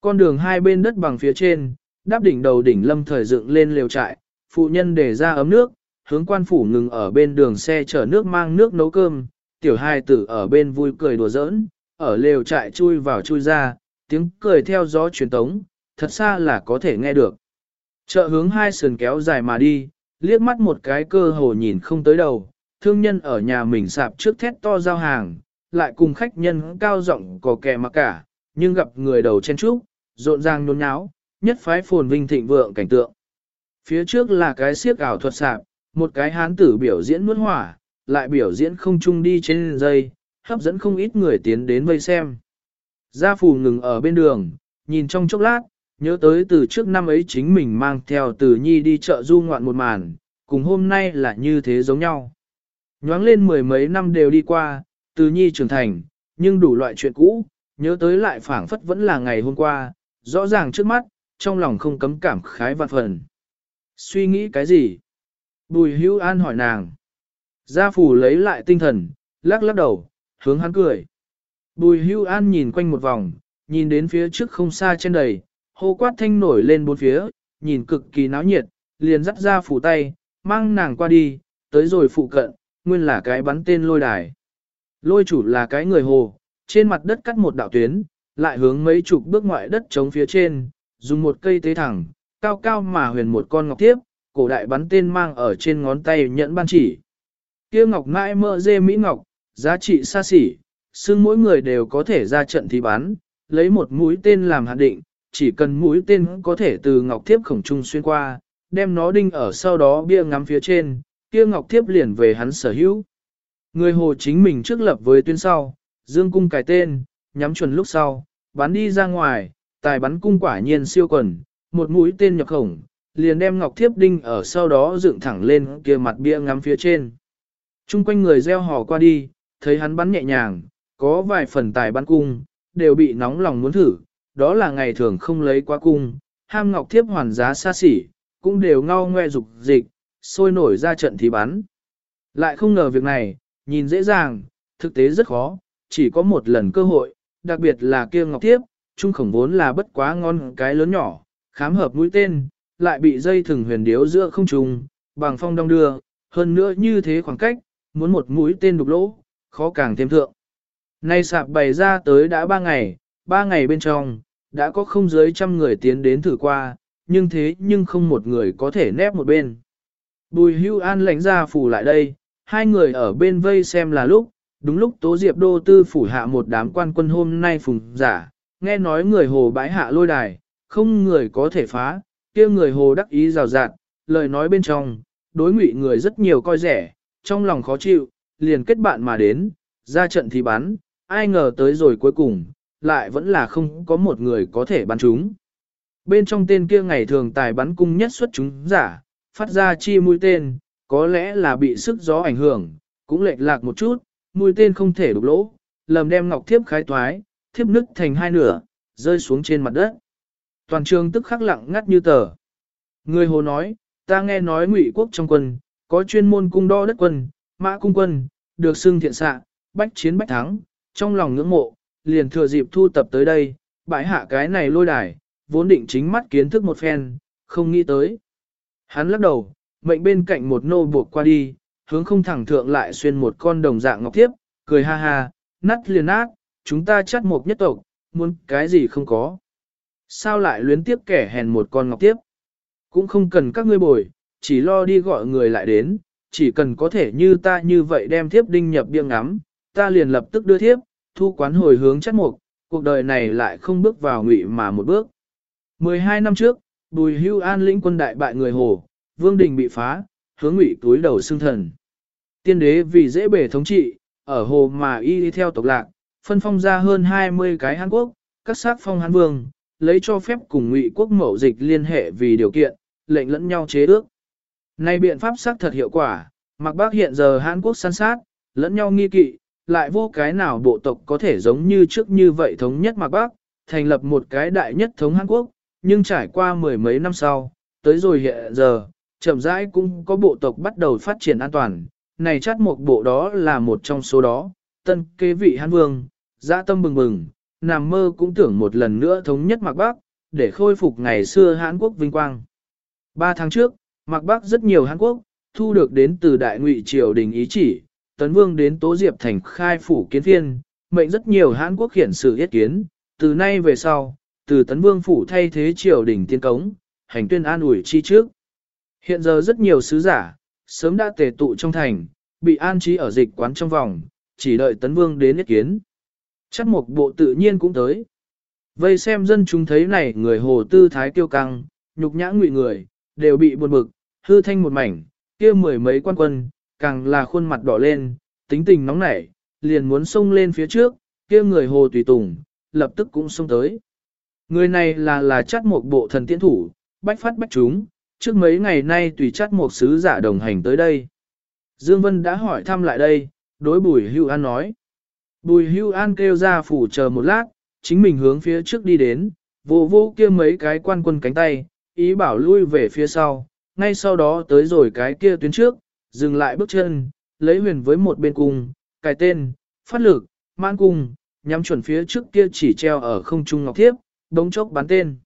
Con đường hai bên đất bằng phía trên, đáp đỉnh đầu đỉnh lâm thời dựng lên lều trại, phụ nhân để ra ấm nước, hướng quan phủ ngừng ở bên đường xe chở nước mang nước nấu cơm, tiểu hai tử ở bên vui cười đùa giỡn, ở lều trại chui vào chui ra, tiếng cười theo gió truyền tống, thật xa là có thể nghe được. Chợ hướng hai sườn kéo dài mà đi, liếc mắt một cái cơ hồ nhìn không tới đầu, thương nhân ở nhà mình sạp trước thét to giao hàng, lại cùng khách nhân cao giọng có kẻ mà cả, nhưng gặp người đầu chen trúc, rộn ràng nhốn nháo, nhất phái phồn vinh thịnh vượng cảnh tượng. Phía trước là cái siếc ảo thuật sạp, một cái hán tử biểu diễn nuốt hỏa, lại biểu diễn không chung đi trên dây, hấp dẫn không ít người tiến đến vây xem. Gia phù ngừng ở bên đường, nhìn trong chốc lát, nhớ tới từ trước năm ấy chính mình mang theo từ nhi đi chợ du ngoạn một màn, cùng hôm nay là như thế giống nhau. Nhoáng lên mười mấy năm đều đi qua, từ nhi trưởng thành, nhưng đủ loại chuyện cũ, nhớ tới lại phảng phất vẫn là ngày hôm qua, rõ ràng trước mắt, trong lòng không cấm cảm khái vạn phần. Suy nghĩ cái gì? Bùi hữu an hỏi nàng. Gia phủ lấy lại tinh thần, lắc lắc đầu, hướng hắn cười. Bùi hữu an nhìn quanh một vòng, nhìn đến phía trước không xa trên đầy, hô quát thanh nổi lên bốn phía, nhìn cực kỳ náo nhiệt, liền dắt ra phủ tay, mang nàng qua đi, tới rồi phụ cận, nguyên là cái bắn tên lôi đài. Lôi chủ là cái người hồ, trên mặt đất cắt một đạo tuyến, lại hướng mấy chục bước ngoại đất chống phía trên, dùng một cây tế thẳng, cao cao mà huyền một con ngọc tiếp, cổ đại bắn tên mang ở trên ngón tay nhẫn ban chỉ. Kia ngọc mãi mơ dê mỹ ngọc, giá trị xa xỉ, xương mỗi người đều có thể ra trận thì bán, lấy một mũi tên làm hạn định, chỉ cần mũi tên có thể từ ngọc thiếp khổng trung xuyên qua, đem nó đinh ở sau đó bia ngắm phía trên, kia ngọc thiếp liền về hắn sở hữu. Người hồ chính mình trước lập với tuyến sau, dương cung cài tên, nhắm chuẩn lúc sau, bắn đi ra ngoài, tài bắn cung quả nhiên siêu quần, một mũi tên nhập khổng, liền đem ngọc thiếp đinh ở sau đó dựng thẳng lên kia mặt bia ngắm phía trên. Trung quanh người gieo hò qua đi, thấy hắn bắn nhẹ nhàng, có vài phần tài bắn cung, đều bị nóng lòng muốn thử, đó là ngày thường không lấy quá cung, ham ngọc thiếp hoàn giá xa xỉ, cũng đều ngao ngoe dục dịch, sôi nổi ra trận thì bắn. Lại không ngờ việc này, nhìn dễ dàng, thực tế rất khó, chỉ có một lần cơ hội, đặc biệt là kia ngọc thiếp, trung khổng vốn là bất quá ngon cái lớn nhỏ, khám hợp mũi tên, lại bị dây thừng huyền điếu giữa không trùng, bằng phong đong đưa, hơn nữa như thế khoảng cách, muốn một mũi tên đục lỗ, khó càng thêm thượng. Nay sạp bày ra tới đã ba ngày, ba ngày bên trong, đã có không dưới trăm người tiến đến thử qua, nhưng thế nhưng không một người có thể nép một bên. Bùi hưu an lãnh ra phủ lại đây, hai người ở bên vây xem là lúc, đúng lúc Tố Diệp Đô Tư phủ hạ một đám quan quân hôm nay phùng giả, nghe nói người hồ bãi hạ lôi đài, không người có thể phá, kia người hồ đắc ý rào rạt, lời nói bên trong, đối ngụy người rất nhiều coi rẻ, trong lòng khó chịu, liền kết bạn mà đến, ra trận thì bắn, ai ngờ tới rồi cuối cùng, lại vẫn là không có một người có thể bắn chúng. Bên trong tên kia ngày thường tài bắn cung nhất xuất chúng giả, phát ra chi mũi tên, có lẽ là bị sức gió ảnh hưởng, cũng lệch lạc một chút, mũi tên không thể đục lỗ, lầm đem ngọc thiếp khai toái, thiếp nứt thành hai nửa, rơi xuống trên mặt đất. Toàn trường tức khắc lặng ngắt như tờ. Người hồ nói, ta nghe nói ngụy quốc trong quân, có chuyên môn cung đo đất quân, mã cung quân, được xưng thiện xạ, bách chiến bách thắng, trong lòng ngưỡng mộ, liền thừa dịp thu tập tới đây, bãi hạ cái này lôi đài, vốn định chính mắt kiến thức một phen, không nghĩ tới. Hắn lắc đầu, mệnh bên cạnh một nô buộc qua đi, hướng không thẳng thượng lại xuyên một con đồng dạng ngọc tiếp, cười ha ha, nát liền nát, chúng ta chắt một nhất tộc, muốn cái gì không có. Sao lại luyến tiếp kẻ hèn một con ngọc tiếp? Cũng không cần các ngươi bồi, chỉ lo đi gọi người lại đến, chỉ cần có thể như ta như vậy đem thiếp đinh nhập biêng ngắm, ta liền lập tức đưa thiếp, thu quán hồi hướng chất mục, cuộc đời này lại không bước vào ngụy mà một bước. 12 năm trước, Bùi Hưu An lĩnh quân đại bại người Hồ, Vương Đình bị phá, hướng ngụy túi đầu xương thần. Tiên đế vì dễ bể thống trị, ở Hồ mà y đi theo tộc lạc, phân phong ra hơn 20 cái Hàn Quốc, các sát phong hán Vương, lấy cho phép cùng ngụy quốc mậu dịch liên hệ vì điều kiện, lệnh lẫn nhau chế ước. Nay biện pháp xác thật hiệu quả, mặc bác hiện giờ Hàn Quốc săn sát, lẫn nhau nghi kỵ, lại vô cái nào bộ tộc có thể giống như trước như vậy thống nhất mạc bắc thành lập một cái đại nhất thống Hàn Quốc, nhưng trải qua mười mấy năm sau, tới rồi hiện giờ, chậm rãi cũng có bộ tộc bắt đầu phát triển an toàn, này chắc một bộ đó là một trong số đó, tân kế vị Hàn Vương, dã tâm bừng bừng, nằm mơ cũng tưởng một lần nữa thống nhất Mạc Bắc, để khôi phục ngày xưa Hán Quốc vinh quang. Ba tháng trước, Mạc Bắc rất nhiều Hán Quốc, thu được đến từ Đại Ngụy Triều Đình ý chỉ, Tấn Vương đến Tố Diệp thành khai phủ kiến phiên, mệnh rất nhiều Hán Quốc hiển sự yết kiến, từ nay về sau, từ Tấn Vương phủ thay thế Triều Đình tiên cống, hành tuyên an ủi chi trước. Hiện giờ rất nhiều sứ giả, sớm đã tề tụ trong thành, bị an trí ở dịch quán trong vòng, chỉ đợi Tấn Vương đến yết kiến. Chắc một bộ tự nhiên cũng tới. Vây xem dân chúng thấy này người hồ tư thái kiêu căng, nhục nhã ngụy người, đều bị buồn bực, hư thanh một mảnh, kia mười mấy quan quân, càng là khuôn mặt đỏ lên, tính tình nóng nảy, liền muốn xông lên phía trước, kia người hồ tùy tùng, lập tức cũng xông tới. Người này là là chắt một bộ thần tiễn thủ, bách phát bách chúng, trước mấy ngày nay tùy chắt một sứ giả đồng hành tới đây. Dương Vân đã hỏi thăm lại đây, đối bùi hưu an nói. Bùi hưu an kêu ra phủ chờ một lát, chính mình hướng phía trước đi đến, vô vô kia mấy cái quan quân cánh tay, ý bảo lui về phía sau, ngay sau đó tới rồi cái kia tuyến trước, dừng lại bước chân, lấy huyền với một bên cung, cài tên, phát lực, mãn cung, nhắm chuẩn phía trước kia chỉ treo ở không trung ngọc thiếp, đống chốc bắn tên.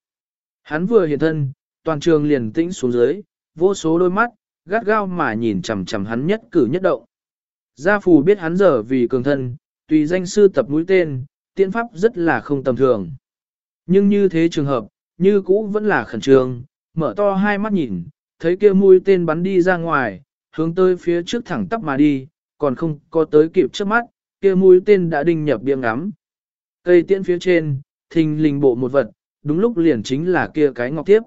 Hắn vừa hiện thân, toàn trường liền tĩnh xuống dưới, vô số đôi mắt, gắt gao mà nhìn chằm chằm hắn nhất cử nhất động. Gia phù biết hắn giờ vì cường thân, tùy danh sư tập mũi tên, tiễn pháp rất là không tầm thường. Nhưng như thế trường hợp, như cũ vẫn là khẩn trương, mở to hai mắt nhìn, thấy kia mũi tên bắn đi ra ngoài, hướng tới phía trước thẳng tắp mà đi, còn không có tới kịp trước mắt, kia mũi tên đã đinh nhập biếng ngắm. Cây tiễn phía trên, thình lình bộ một vật, đúng lúc liền chính là kia cái ngọc tiếp.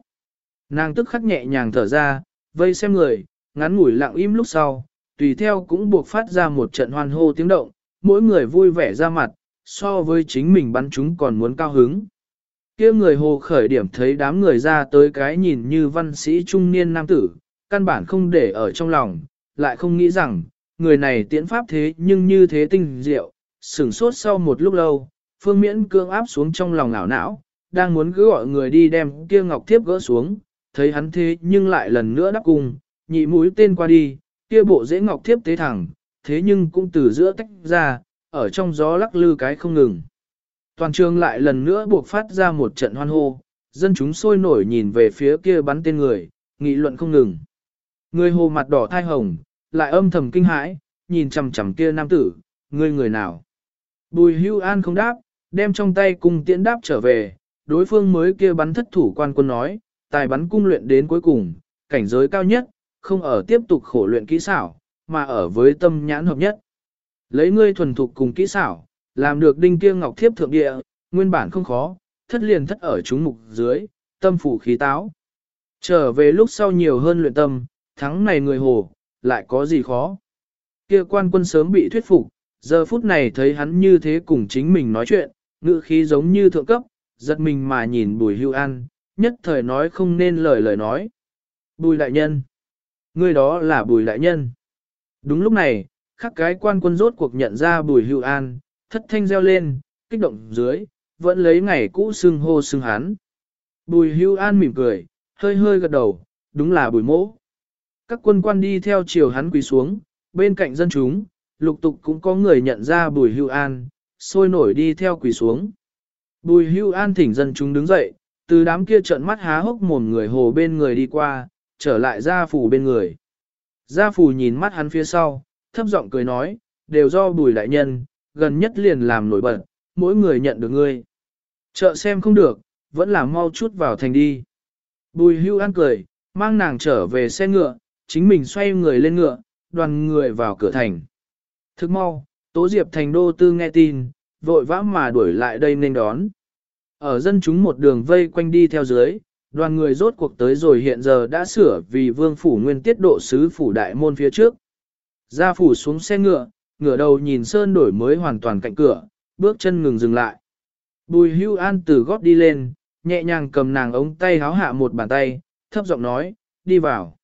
Nàng tức khắc nhẹ nhàng thở ra, vây xem người, ngắn ngủi lặng im lúc sau, tùy theo cũng buộc phát ra một trận hoan hô tiếng động, mỗi người vui vẻ ra mặt, so với chính mình bắn chúng còn muốn cao hứng. kia người hồ khởi điểm thấy đám người ra tới cái nhìn như văn sĩ trung niên nam tử, căn bản không để ở trong lòng, lại không nghĩ rằng, người này tiễn pháp thế nhưng như thế tinh diệu, sửng sốt sau một lúc lâu, phương miễn cương áp xuống trong lòng ảo não, đang muốn cứ gọi người đi đem kia ngọc thiếp gỡ xuống, thấy hắn thế nhưng lại lần nữa đắp cung, nhị mũi tên qua đi, kia bộ dễ ngọc thiếp tế thẳng, thế nhưng cũng từ giữa tách ra, ở trong gió lắc lư cái không ngừng. Toàn trường lại lần nữa buộc phát ra một trận hoan hô, dân chúng sôi nổi nhìn về phía kia bắn tên người, nghị luận không ngừng. Người hồ mặt đỏ thai hồng, lại âm thầm kinh hãi, nhìn chằm chằm kia nam tử, người người nào. Bùi hưu an không đáp, đem trong tay cung tiễn đáp trở về, đối phương mới kia bắn thất thủ quan quân nói, tài bắn cung luyện đến cuối cùng, cảnh giới cao nhất, không ở tiếp tục khổ luyện kỹ xảo, mà ở với tâm nhãn hợp nhất. Lấy ngươi thuần thục cùng kỹ xảo, làm được đinh kia ngọc thiếp thượng địa, nguyên bản không khó, thất liền thất ở chúng mục dưới, tâm phủ khí táo. Trở về lúc sau nhiều hơn luyện tâm, thắng này người hồ, lại có gì khó. Kia quan quân sớm bị thuyết phục, giờ phút này thấy hắn như thế cùng chính mình nói chuyện, ngữ khí giống như thượng cấp, giật mình mà nhìn bùi hưu an, nhất thời nói không nên lời lời nói. Bùi đại nhân. Người đó là bùi đại nhân. Đúng lúc này, khắc cái quan quân rốt cuộc nhận ra bùi hưu an, thất thanh reo lên, kích động dưới, vẫn lấy ngày cũ xưng hô xưng hắn. Bùi hưu an mỉm cười, hơi hơi gật đầu, đúng là bùi mỗ. Các quân quan đi theo chiều hắn quỳ xuống, bên cạnh dân chúng, lục tục cũng có người nhận ra bùi hưu an, sôi nổi đi theo quỳ xuống. Bùi hưu an thỉnh dân chúng đứng dậy, từ đám kia trợn mắt há hốc mồm người hồ bên người đi qua, trở lại gia phủ bên người. Gia phủ nhìn mắt hắn phía sau, thấp giọng cười nói, đều do bùi đại nhân, gần nhất liền làm nổi bật, mỗi người nhận được ngươi. Chợ xem không được, vẫn là mau chút vào thành đi. Bùi hưu An cười, mang nàng trở về xe ngựa, chính mình xoay người lên ngựa, đoàn người vào cửa thành. Thức mau, Tố Diệp thành đô tư nghe tin, vội vã mà đuổi lại đây nên đón. Ở dân chúng một đường vây quanh đi theo dưới, đoàn người rốt cuộc tới rồi hiện giờ đã sửa vì vương phủ nguyên tiết độ sứ phủ đại môn phía trước. Gia phủ xuống xe ngựa, ngựa đầu nhìn sơn đổi mới hoàn toàn cạnh cửa, bước chân ngừng dừng lại. Bùi hưu an từ gót đi lên, nhẹ nhàng cầm nàng ống tay háo hạ một bàn tay, thấp giọng nói, đi vào.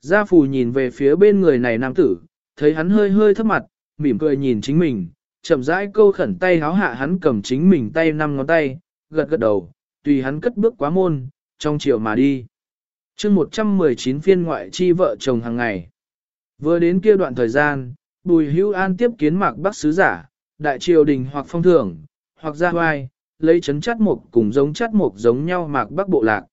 Gia Phù nhìn về phía bên người này nam tử, thấy hắn hơi hơi thấp mặt, mỉm cười nhìn chính mình, chậm rãi câu khẩn tay háo hạ hắn cầm chính mình tay năm ngón tay, gật gật đầu, tùy hắn cất bước quá môn, trong chiều mà đi. chương 119 phiên ngoại chi vợ chồng hàng ngày. Vừa đến kia đoạn thời gian, Bùi Hữu An tiếp kiến mạc bắc sứ giả, đại triều đình hoặc phong thưởng, hoặc gia hoai, lấy chấn chắt mục cùng giống chắt mục giống nhau mạc bắc bộ lạc.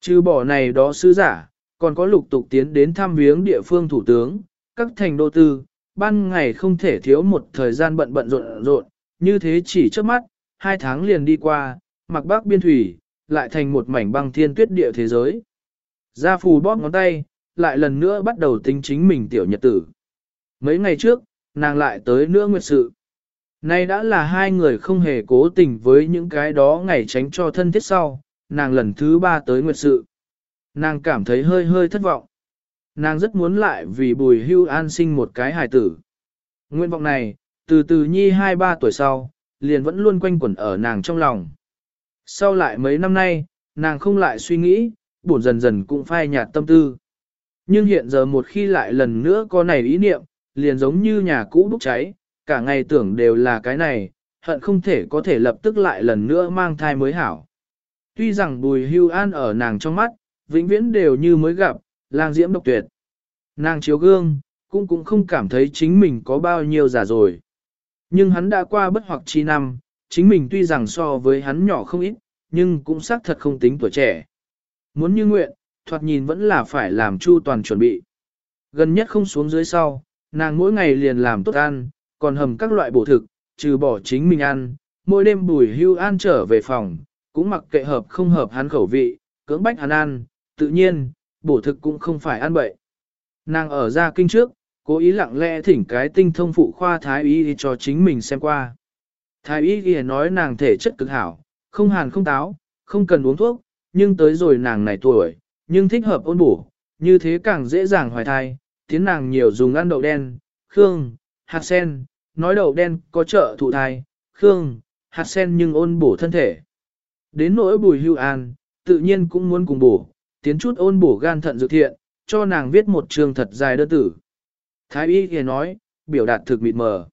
Trừ bỏ này đó sứ giả, còn có lục tục tiến đến thăm viếng địa phương thủ tướng, các thành đô tư, ban ngày không thể thiếu một thời gian bận bận rộn rộn, như thế chỉ trước mắt, hai tháng liền đi qua, mặc bắc biên thủy, lại thành một mảnh băng thiên tuyết địa thế giới. Gia phù bóp ngón tay, lại lần nữa bắt đầu tính chính mình tiểu nhật tử. Mấy ngày trước, nàng lại tới nữa nguyệt sự. Nay đã là hai người không hề cố tình với những cái đó ngày tránh cho thân thiết sau, nàng lần thứ ba tới nguyệt sự. Nàng cảm thấy hơi hơi thất vọng. Nàng rất muốn lại vì bùi hưu an sinh một cái hài tử. Nguyện vọng này, từ từ nhi 2-3 tuổi sau, liền vẫn luôn quanh quẩn ở nàng trong lòng. Sau lại mấy năm nay, nàng không lại suy nghĩ, buồn dần dần cũng phai nhạt tâm tư. Nhưng hiện giờ một khi lại lần nữa có này ý niệm, liền giống như nhà cũ bốc cháy, cả ngày tưởng đều là cái này, hận không thể có thể lập tức lại lần nữa mang thai mới hảo. Tuy rằng bùi hưu an ở nàng trong mắt, vĩnh viễn đều như mới gặp, lang diễm độc tuyệt. Nàng chiếu gương, cũng cũng không cảm thấy chính mình có bao nhiêu già rồi. Nhưng hắn đã qua bất hoặc chi năm, chính mình tuy rằng so với hắn nhỏ không ít, nhưng cũng xác thật không tính tuổi trẻ. Muốn như nguyện, thoạt nhìn vẫn là phải làm chu toàn chuẩn bị. Gần nhất không xuống dưới sau, nàng mỗi ngày liền làm tốt ăn, còn hầm các loại bổ thực, trừ bỏ chính mình ăn, mỗi đêm bùi hưu an trở về phòng, cũng mặc kệ hợp không hợp hắn khẩu vị, cưỡng bách hắn ăn, tự nhiên, bổ thực cũng không phải ăn bậy. Nàng ở ra kinh trước, cố ý lặng lẽ thỉnh cái tinh thông phụ khoa thái y cho chính mình xem qua. Thái y ghi nói nàng thể chất cực hảo, không hàn không táo, không cần uống thuốc, nhưng tới rồi nàng này tuổi, nhưng thích hợp ôn bổ, như thế càng dễ dàng hoài thai, tiến nàng nhiều dùng ăn đậu đen, khương, hạt sen, nói đậu đen có trợ thụ thai, khương, hạt sen nhưng ôn bổ thân thể. Đến nỗi bùi hưu an, tự nhiên cũng muốn cùng bổ, tiến chút ôn bổ gan thận dược thiện, cho nàng viết một trường thật dài đơn tử. Thái y kia nói, biểu đạt thực mịt mờ.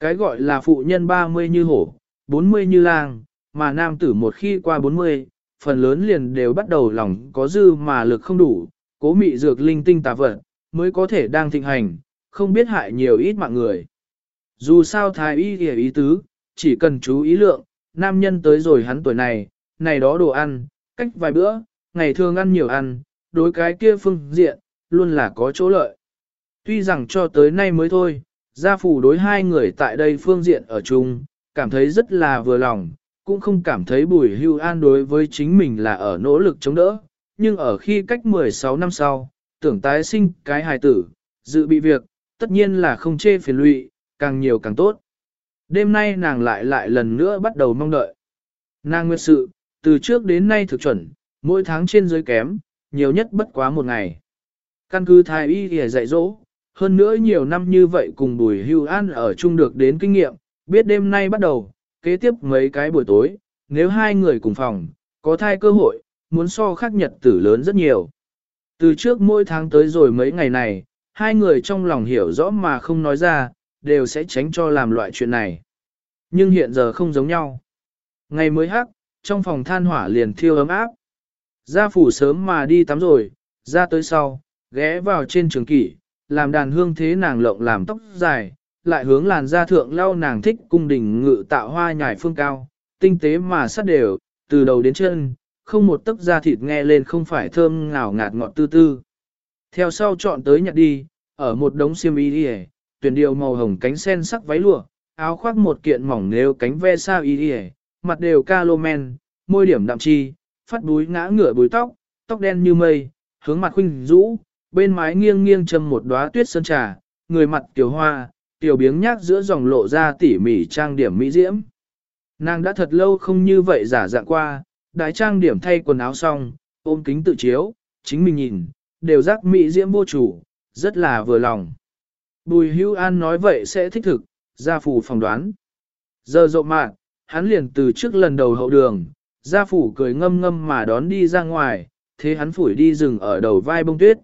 Cái gọi là phụ nhân 30 như hổ, 40 như lang, mà nam tử một khi qua 40, phần lớn liền đều bắt đầu lòng có dư mà lực không đủ, cố mị dược linh tinh tà vật, mới có thể đang thịnh hành, không biết hại nhiều ít mạng người. Dù sao thái y kìa ý tứ, chỉ cần chú ý lượng, nam nhân tới rồi hắn tuổi này, này đó đồ ăn, cách vài bữa, ngày thường ăn nhiều ăn, đối cái kia phương diện, luôn là có chỗ lợi. Tuy rằng cho tới nay mới thôi, gia phủ đối hai người tại đây phương diện ở chung, cảm thấy rất là vừa lòng, cũng không cảm thấy bùi hưu an đối với chính mình là ở nỗ lực chống đỡ, nhưng ở khi cách 16 năm sau, tưởng tái sinh cái hài tử, dự bị việc, tất nhiên là không chê phiền lụy, càng nhiều càng tốt. Đêm nay nàng lại lại lần nữa bắt đầu mong đợi. Nàng nguyệt sự, từ trước đến nay thực chuẩn, mỗi tháng trên dưới kém, nhiều nhất bất quá một ngày. Căn cứ thái y thì dạy dỗ, hơn nữa nhiều năm như vậy cùng bùi hưu an ở chung được đến kinh nghiệm, biết đêm nay bắt đầu, kế tiếp mấy cái buổi tối, nếu hai người cùng phòng, có thai cơ hội, muốn so khác nhật tử lớn rất nhiều. Từ trước mỗi tháng tới rồi mấy ngày này, hai người trong lòng hiểu rõ mà không nói ra, đều sẽ tránh cho làm loại chuyện này. Nhưng hiện giờ không giống nhau. Ngày mới hắc, trong phòng than hỏa liền thiêu ấm áp. Gia phủ sớm mà đi tắm rồi, ra tới sau, ghé vào trên trường kỷ, làm đàn hương thế nàng lộng làm tóc dài, lại hướng làn da thượng lau nàng thích cung đình ngự tạo hoa nhài phương cao, tinh tế mà sát đều, từ đầu đến chân, không một tấc da thịt nghe lên không phải thơm ngào ngạt ngọt tư tư. Theo sau chọn tới nhặt đi, ở một đống xiêm y đi tuyển điều màu hồng cánh sen sắc váy lụa, áo khoác một kiện mỏng nếu cánh ve sao y đi mặt đều calomen, môi điểm đạm chi, phát búi ngã ngửa búi tóc, tóc đen như mây, hướng mặt khuynh rũ, bên mái nghiêng nghiêng châm một đóa tuyết sơn trà, người mặt tiểu hoa, tiểu biếng nhác giữa dòng lộ ra tỉ mỉ trang điểm mỹ diễm. Nàng đã thật lâu không như vậy giả dạng qua, đái trang điểm thay quần áo xong, ôm kính tự chiếu, chính mình nhìn, đều giác mỹ diễm vô chủ, rất là vừa lòng. Bùi hưu an nói vậy sẽ thích thực, gia phù phỏng đoán. Giờ rộng mạng, hắn liền từ trước lần đầu hậu đường, gia phủ cười ngâm ngâm mà đón đi ra ngoài, thế hắn phủi đi rừng ở đầu vai bông tuyết.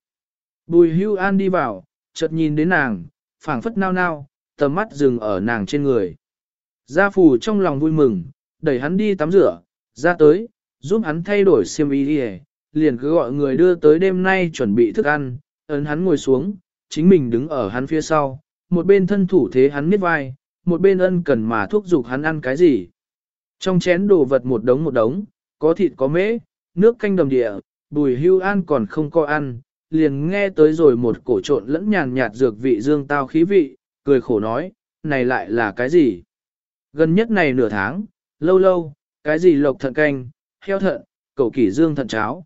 Bùi hưu an đi vào, chợt nhìn đến nàng, phảng phất nao nao, tầm mắt dừng ở nàng trên người. Gia phủ trong lòng vui mừng, đẩy hắn đi tắm rửa, ra tới, giúp hắn thay đổi xiêm y đi liền cứ gọi người đưa tới đêm nay chuẩn bị thức ăn, ấn hắn ngồi xuống, chính mình đứng ở hắn phía sau, một bên thân thủ thế hắn miết vai, một bên ân cần mà thúc giục hắn ăn cái gì. Trong chén đồ vật một đống một đống, có thịt có mễ, nước canh đầm địa, bùi hưu an còn không có ăn, liền nghe tới rồi một cổ trộn lẫn nhàn nhạt dược vị dương tao khí vị, cười khổ nói, này lại là cái gì? Gần nhất này nửa tháng, lâu lâu, cái gì lộc thận canh, heo thận, cậu kỷ dương thận cháo.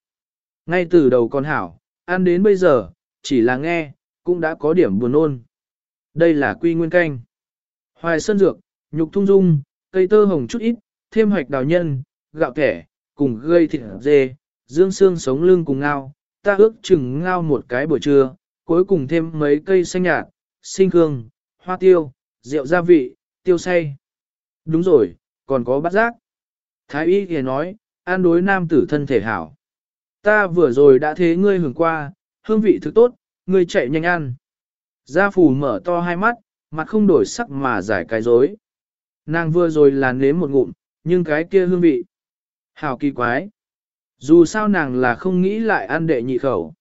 Ngay từ đầu con hảo, ăn đến bây giờ, chỉ là nghe, cũng đã có điểm buồn ôn. Đây là quy nguyên canh. Hoài sơn dược, nhục thung dung, cây tơ hồng chút ít, thêm hoạch đào nhân, gạo kẻ, cùng gây thịt dê, dương xương sống lưng cùng ngao, ta ước chừng ngao một cái buổi trưa, cuối cùng thêm mấy cây xanh nhạt, sinh hương, hoa tiêu, rượu gia vị, tiêu say. Đúng rồi, còn có bát giác. Thái y thì nói, an đối nam tử thân thể hảo. Ta vừa rồi đã thế ngươi hưởng qua, hương vị thứ tốt, ngươi chạy nhanh ăn. Gia phù mở to hai mắt, mặt không đổi sắc mà giải cái dối. Nàng vừa rồi là nếm một ngụm, nhưng cái kia hương vị. Hảo kỳ quái. Dù sao nàng là không nghĩ lại ăn đệ nhị khẩu.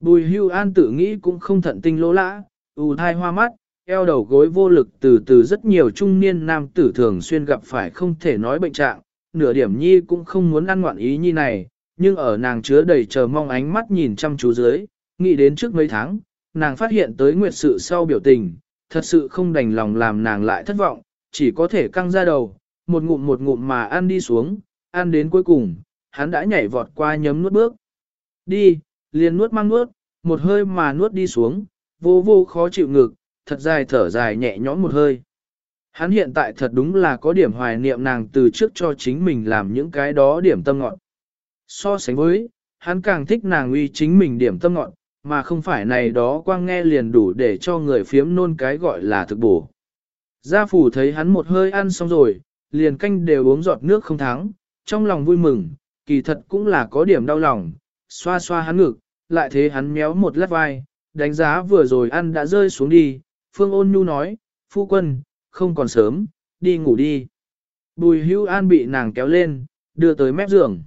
Bùi hưu an tự nghĩ cũng không thận tinh lỗ lã, ù thai hoa mắt, eo đầu gối vô lực từ từ rất nhiều trung niên nam tử thường xuyên gặp phải không thể nói bệnh trạng, nửa điểm nhi cũng không muốn ăn ngoạn ý nhi này, nhưng ở nàng chứa đầy chờ mong ánh mắt nhìn chăm chú dưới, nghĩ đến trước mấy tháng, nàng phát hiện tới nguyệt sự sau biểu tình, thật sự không đành lòng làm nàng lại thất vọng, chỉ có thể căng ra đầu, một ngụm một ngụm mà ăn đi xuống, ăn đến cuối cùng, hắn đã nhảy vọt qua nhấm nuốt bước. Đi, liền nuốt mang nuốt, một hơi mà nuốt đi xuống, vô vô khó chịu ngực, thật dài thở dài nhẹ nhõm một hơi. Hắn hiện tại thật đúng là có điểm hoài niệm nàng từ trước cho chính mình làm những cái đó điểm tâm ngọn. So sánh với, hắn càng thích nàng uy chính mình điểm tâm ngọn, mà không phải này đó quang nghe liền đủ để cho người phiếm nôn cái gọi là thực bổ. Gia phủ thấy hắn một hơi ăn xong rồi, liền canh đều uống giọt nước không thắng, trong lòng vui mừng, kỳ thật cũng là có điểm đau lòng, xoa xoa hắn ngực, lại thế hắn méo một lát vai, đánh giá vừa rồi ăn đã rơi xuống đi, Phương ôn nhu nói, phu quân, không còn sớm, đi ngủ đi. Bùi hưu an bị nàng kéo lên, đưa tới mép giường.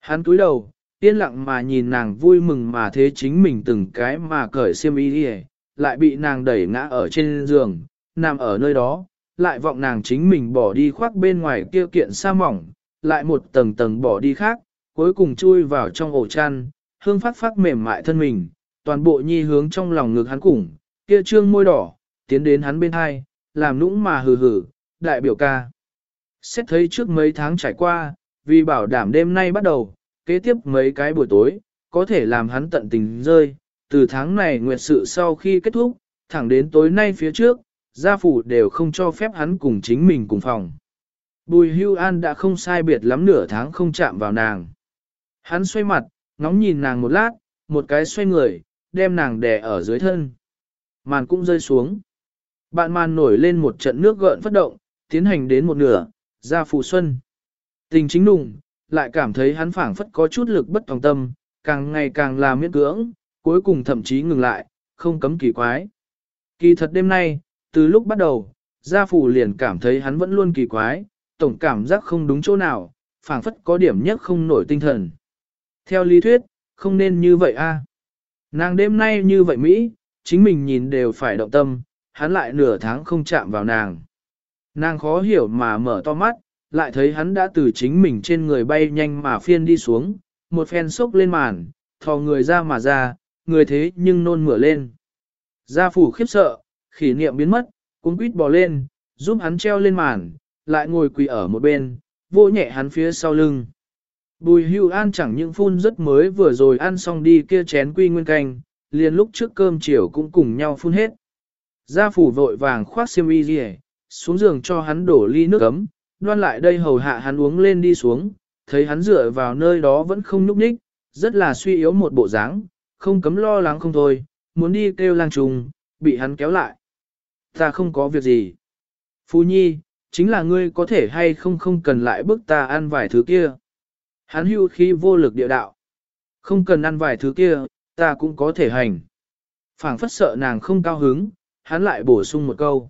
Hắn cúi đầu, yên lặng mà nhìn nàng vui mừng mà thế chính mình từng cái mà cởi xiêm y đi lại bị nàng đẩy ngã ở trên giường, nằm ở nơi đó, lại vọng nàng chính mình bỏ đi khoác bên ngoài kia kiện sa mỏng, lại một tầng tầng bỏ đi khác, cuối cùng chui vào trong ổ chăn, hương phát phát mềm mại thân mình, toàn bộ nhi hướng trong lòng ngực hắn cùng, kia trương môi đỏ, tiến đến hắn bên hai, làm nũng mà hừ hừ, đại biểu ca. Xét thấy trước mấy tháng trải qua, vì bảo đảm đêm nay bắt đầu, kế tiếp mấy cái buổi tối, có thể làm hắn tận tình rơi, từ tháng này nguyệt sự sau khi kết thúc, thẳng đến tối nay phía trước, gia phủ đều không cho phép hắn cùng chính mình cùng phòng. Bùi hưu an đã không sai biệt lắm nửa tháng không chạm vào nàng. Hắn xoay mặt, ngóng nhìn nàng một lát, một cái xoay người, đem nàng đè ở dưới thân. Màn cũng rơi xuống. Bạn màn nổi lên một trận nước gợn phất động, tiến hành đến một nửa, ra phù xuân. Tình chính đùng, lại cảm thấy hắn phảng phất có chút lực bất tòng tâm, càng ngày càng là miễn cưỡng, cuối cùng thậm chí ngừng lại, không cấm kỳ quái. Kỳ thật đêm nay, từ lúc bắt đầu, gia phủ liền cảm thấy hắn vẫn luôn kỳ quái, tổng cảm giác không đúng chỗ nào, phảng phất có điểm nhất không nổi tinh thần. Theo lý thuyết, không nên như vậy a. Nàng đêm nay như vậy Mỹ, chính mình nhìn đều phải động tâm, hắn lại nửa tháng không chạm vào nàng. Nàng khó hiểu mà mở to mắt, lại thấy hắn đã từ chính mình trên người bay nhanh mà phiên đi xuống, một phen sốc lên màn, thò người ra mà ra, người thế nhưng nôn mửa lên. Gia phủ khiếp sợ, khỉ niệm biến mất, cuốn quýt bò lên, giúp hắn treo lên màn, lại ngồi quỳ ở một bên, vô nhẹ hắn phía sau lưng. Bùi hưu an chẳng những phun rất mới vừa rồi ăn xong đi kia chén quy nguyên canh, liền lúc trước cơm chiều cũng cùng nhau phun hết. Gia phủ vội vàng khoác xiêm y gì xuống giường cho hắn đổ ly nước ấm, đoan lại đây hầu hạ hắn uống lên đi xuống, thấy hắn dựa vào nơi đó vẫn không nhúc nhích, rất là suy yếu một bộ dáng, không cấm lo lắng không thôi, muốn đi kêu lang trùng, bị hắn kéo lại. Ta không có việc gì. Phu nhi, chính là ngươi có thể hay không không cần lại bức ta ăn vài thứ kia. Hắn hưu khi vô lực địa đạo. Không cần ăn vài thứ kia, ta cũng có thể hành. phảng phất sợ nàng không cao hứng, hắn lại bổ sung một câu.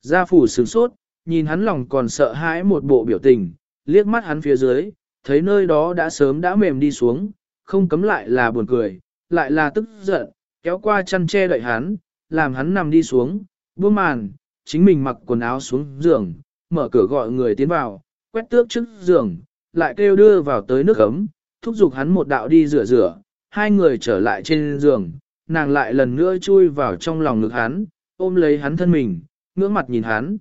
Gia phủ sướng sốt, nhìn hắn lòng còn sợ hãi một bộ biểu tình, liếc mắt hắn phía dưới, thấy nơi đó đã sớm đã mềm đi xuống, không cấm lại là buồn cười, lại là tức giận, kéo qua chăn che đợi hắn, làm hắn nằm đi xuống, buông màn, chính mình mặc quần áo xuống giường, mở cửa gọi người tiến vào, quét tước trước giường, lại kêu đưa vào tới nước ấm, thúc giục hắn một đạo đi rửa rửa, hai người trở lại trên giường, nàng lại lần nữa chui vào trong lòng ngực hắn, ôm lấy hắn thân mình, ngưỡng mặt nhìn hắn.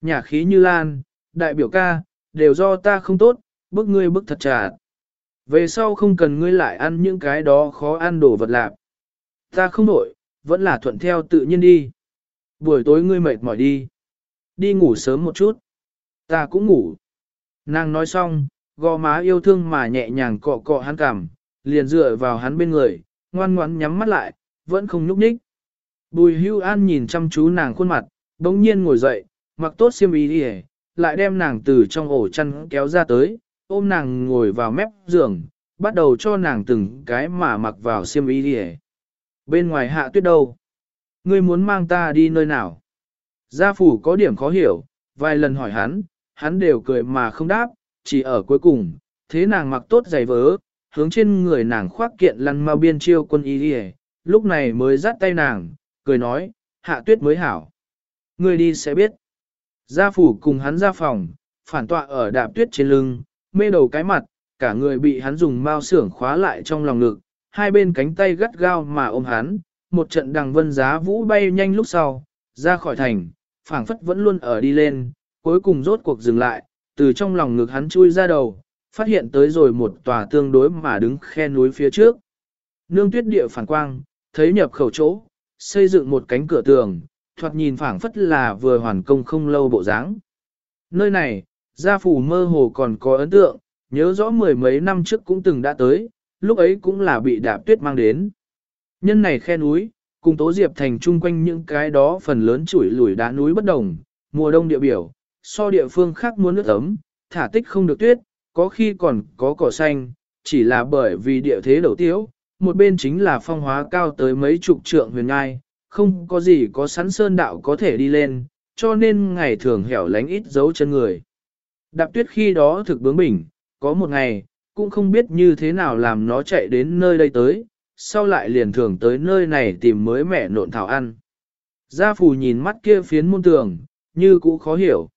Nhà khí như lan, đại biểu ca, đều do ta không tốt, bức ngươi bức thật trà. Về sau không cần ngươi lại ăn những cái đó khó ăn đồ vật lạc. Ta không đổi, vẫn là thuận theo tự nhiên đi. Buổi tối ngươi mệt mỏi đi. Đi ngủ sớm một chút. Ta cũng ngủ. Nàng nói xong, gò má yêu thương mà nhẹ nhàng cọ cọ hắn cằm, liền dựa vào hắn bên người, ngoan ngoãn nhắm mắt lại, vẫn không nhúc nhích. Bùi hưu an nhìn chăm chú nàng khuôn mặt, bỗng nhiên ngồi dậy, mặc tốt xiêm y đi lại đem nàng từ trong ổ chăn kéo ra tới, ôm nàng ngồi vào mép giường, bắt đầu cho nàng từng cái mà mặc vào xiêm y đi Bên ngoài hạ tuyết đâu? Ngươi muốn mang ta đi nơi nào? Gia phủ có điểm khó hiểu, vài lần hỏi hắn, hắn đều cười mà không đáp, chỉ ở cuối cùng, thế nàng mặc tốt giày vớ, hướng trên người nàng khoác kiện lăn mau biên chiêu quân y đi lúc này mới dắt tay nàng, cười nói, hạ tuyết mới hảo. Ngươi đi sẽ biết. Gia phủ cùng hắn ra phòng, phản tọa ở đạp tuyết trên lưng, mê đầu cái mặt, cả người bị hắn dùng mao xưởng khóa lại trong lòng ngực, hai bên cánh tay gắt gao mà ôm hắn, một trận đằng vân giá vũ bay nhanh lúc sau, ra khỏi thành, phảng phất vẫn luôn ở đi lên, cuối cùng rốt cuộc dừng lại, từ trong lòng ngực hắn chui ra đầu, phát hiện tới rồi một tòa tương đối mà đứng khe núi phía trước. Nương tuyết địa phản quang, thấy nhập khẩu chỗ, xây dựng một cánh cửa tường, thoạt nhìn phảng phất là vừa hoàn công không lâu bộ dáng. Nơi này, gia phủ mơ hồ còn có ấn tượng, nhớ rõ mười mấy năm trước cũng từng đã tới, lúc ấy cũng là bị đạp tuyết mang đến. Nhân này khe núi, cùng tố diệp thành chung quanh những cái đó phần lớn chuỗi lùi đá núi bất đồng, mùa đông địa biểu, so địa phương khác muốn nước ấm, thả tích không được tuyết, có khi còn có cỏ xanh, chỉ là bởi vì địa thế đầu tiếu, một bên chính là phong hóa cao tới mấy chục trượng huyền ngai, không có gì có sắn sơn đạo có thể đi lên, cho nên ngày thường hẻo lánh ít dấu chân người. Đạp tuyết khi đó thực bướng bỉnh, có một ngày, cũng không biết như thế nào làm nó chạy đến nơi đây tới, sau lại liền thường tới nơi này tìm mới mẹ nộn thảo ăn. Gia phù nhìn mắt kia phiến môn tường, như cũ khó hiểu.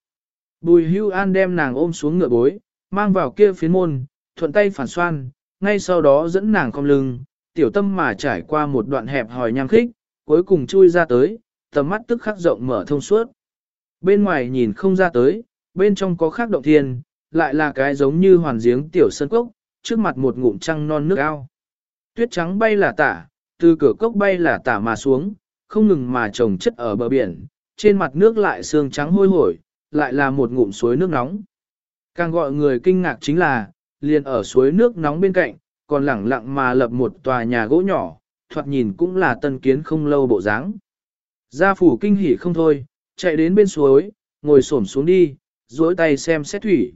Bùi hưu an đem nàng ôm xuống ngựa bối, mang vào kia phiến môn, thuận tay phản xoan, ngay sau đó dẫn nàng cong lưng, tiểu tâm mà trải qua một đoạn hẹp hòi nham khích, cuối cùng chui ra tới, tầm mắt tức khắc rộng mở thông suốt. Bên ngoài nhìn không ra tới, bên trong có khác động thiên, lại là cái giống như hoàn giếng tiểu sân cốc, trước mặt một ngụm trăng non nước ao. Tuyết trắng bay là tả, từ cửa cốc bay là tả mà xuống, không ngừng mà trồng chất ở bờ biển, trên mặt nước lại sương trắng hôi hổi, lại là một ngụm suối nước nóng. Càng gọi người kinh ngạc chính là, liền ở suối nước nóng bên cạnh, còn lẳng lặng mà lập một tòa nhà gỗ nhỏ, thoạt nhìn cũng là tân kiến không lâu bộ dáng. Gia phủ kinh hỉ không thôi, chạy đến bên suối, ngồi xổm xuống đi, duỗi tay xem xét thủy.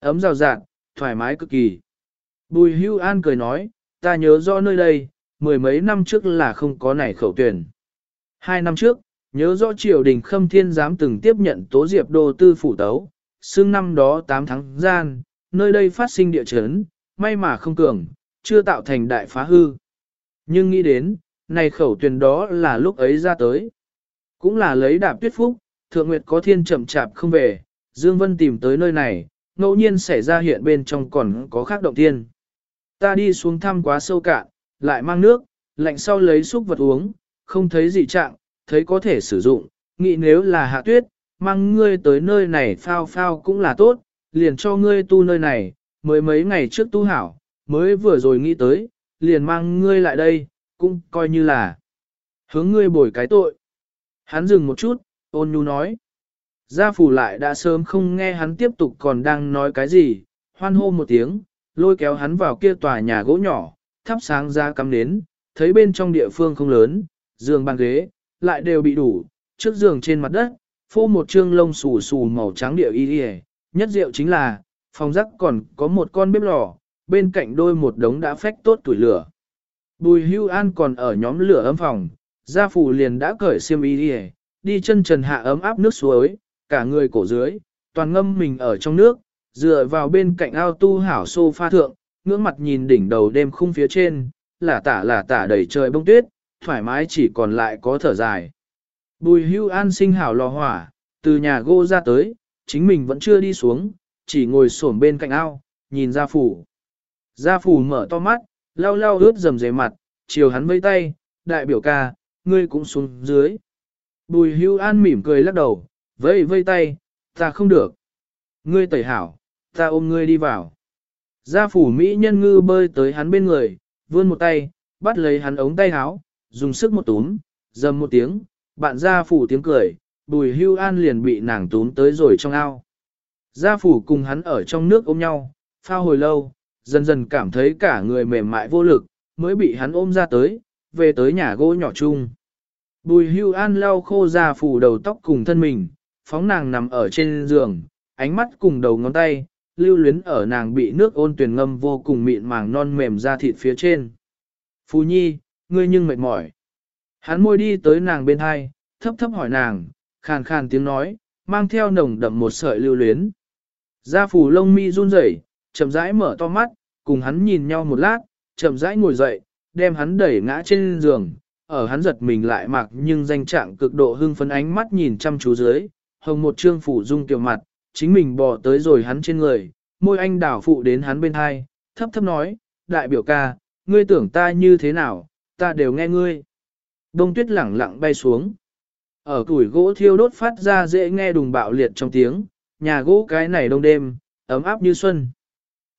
Ấm rào rạt, thoải mái cực kỳ. Bùi hưu an cười nói, ta nhớ rõ nơi đây, mười mấy năm trước là không có nảy khẩu tuyển. Hai năm trước, nhớ rõ triều đình khâm thiên giám từng tiếp nhận tố diệp đô tư phủ tấu, xương năm đó 8 tháng gian, nơi đây phát sinh địa chấn, may mà không cường, chưa tạo thành đại phá hư. Nhưng nghĩ đến, này khẩu tuyển đó là lúc ấy ra tới. Cũng là lấy đạp tuyết phúc, thượng nguyệt có thiên chậm chạp không về, Dương Vân tìm tới nơi này, ngẫu nhiên xảy ra hiện bên trong còn có khác động tiên. Ta đi xuống thăm quá sâu cạn, lại mang nước, lạnh sau lấy xúc vật uống, không thấy gì trạng, thấy có thể sử dụng, nghĩ nếu là hạ tuyết, mang ngươi tới nơi này phao phao cũng là tốt, liền cho ngươi tu nơi này, mới mấy ngày trước tu hảo, mới vừa rồi nghĩ tới, liền mang ngươi lại đây, cũng coi như là hướng ngươi bồi cái tội. Hắn dừng một chút, ôn nhu nói. Gia phủ lại đã sớm không nghe hắn tiếp tục còn đang nói cái gì, hoan hô một tiếng, lôi kéo hắn vào kia tòa nhà gỗ nhỏ, thắp sáng ra cắm nến, thấy bên trong địa phương không lớn, giường bàn ghế, lại đều bị đủ, trước giường trên mặt đất, phô một trương lông xù xù màu trắng địa y y, nhất diệu chính là, phòng rắc còn có một con bếp lò, bên cạnh đôi một đống đã phách tốt tuổi lửa. Bùi hưu an còn ở nhóm lửa ấm phòng, gia phủ liền đã cởi xiêm y y, đi chân trần hạ ấm áp nước suối, cả người cổ dưới, toàn ngâm mình ở trong nước, dựa vào bên cạnh ao tu hảo sofa thượng, ngưỡng mặt nhìn đỉnh đầu đêm khung phía trên, là tả là tả đầy trời bông tuyết, thoải mái chỉ còn lại có thở dài. Bùi hưu an sinh hảo lò hỏa, từ nhà gỗ ra tới, chính mình vẫn chưa đi xuống, chỉ ngồi xổm bên cạnh ao, nhìn gia phủ. Gia phủ mở to mắt, lau lau ướt dầm dề mặt, chiều hắn vây tay, đại biểu ca, ngươi cũng xuống dưới. Bùi hưu an mỉm cười lắc đầu, vây vây tay, ta không được. Ngươi tẩy hảo, ta ôm ngươi đi vào. Gia phủ Mỹ nhân ngư bơi tới hắn bên người, vươn một tay, bắt lấy hắn ống tay háo, dùng sức một túm, dầm một tiếng, bạn gia phủ tiếng cười, bùi hưu an liền bị nàng túm tới rồi trong ao. Gia phủ cùng hắn ở trong nước ôm nhau, phao hồi lâu, dần dần cảm thấy cả người mềm mại vô lực, mới bị hắn ôm ra tới, về tới nhà gỗ nhỏ chung. Bùi hưu an lau khô gia phủ đầu tóc cùng thân mình, phóng nàng nằm ở trên giường, ánh mắt cùng đầu ngón tay, lưu luyến ở nàng bị nước ôn tuyền ngâm vô cùng mịn màng non mềm ra thịt phía trên. Phú nhi, ngươi nhưng mệt mỏi. Hắn môi đi tới nàng bên hai, thấp thấp hỏi nàng, khàn khàn tiếng nói, mang theo nồng đậm một sợi lưu luyến. Gia phủ lông mi run rẩy, chậm rãi mở to mắt, cùng hắn nhìn nhau một lát, chậm rãi ngồi dậy, đem hắn đẩy ngã trên giường, ở hắn giật mình lại mặc nhưng danh trạng cực độ hưng phấn ánh mắt nhìn chăm chú dưới, hồng một trương phủ dung tiểu mặt, chính mình bò tới rồi hắn trên người, môi anh đảo phụ đến hắn bên hai, thấp thấp nói, đại biểu ca, ngươi tưởng ta như thế nào, ta đều nghe ngươi. Đông tuyết lẳng lặng bay xuống. Ở tuổi gỗ thiêu đốt phát ra dễ nghe đùng bạo liệt trong tiếng, nhà gỗ cái này đông đêm, ấm áp như xuân.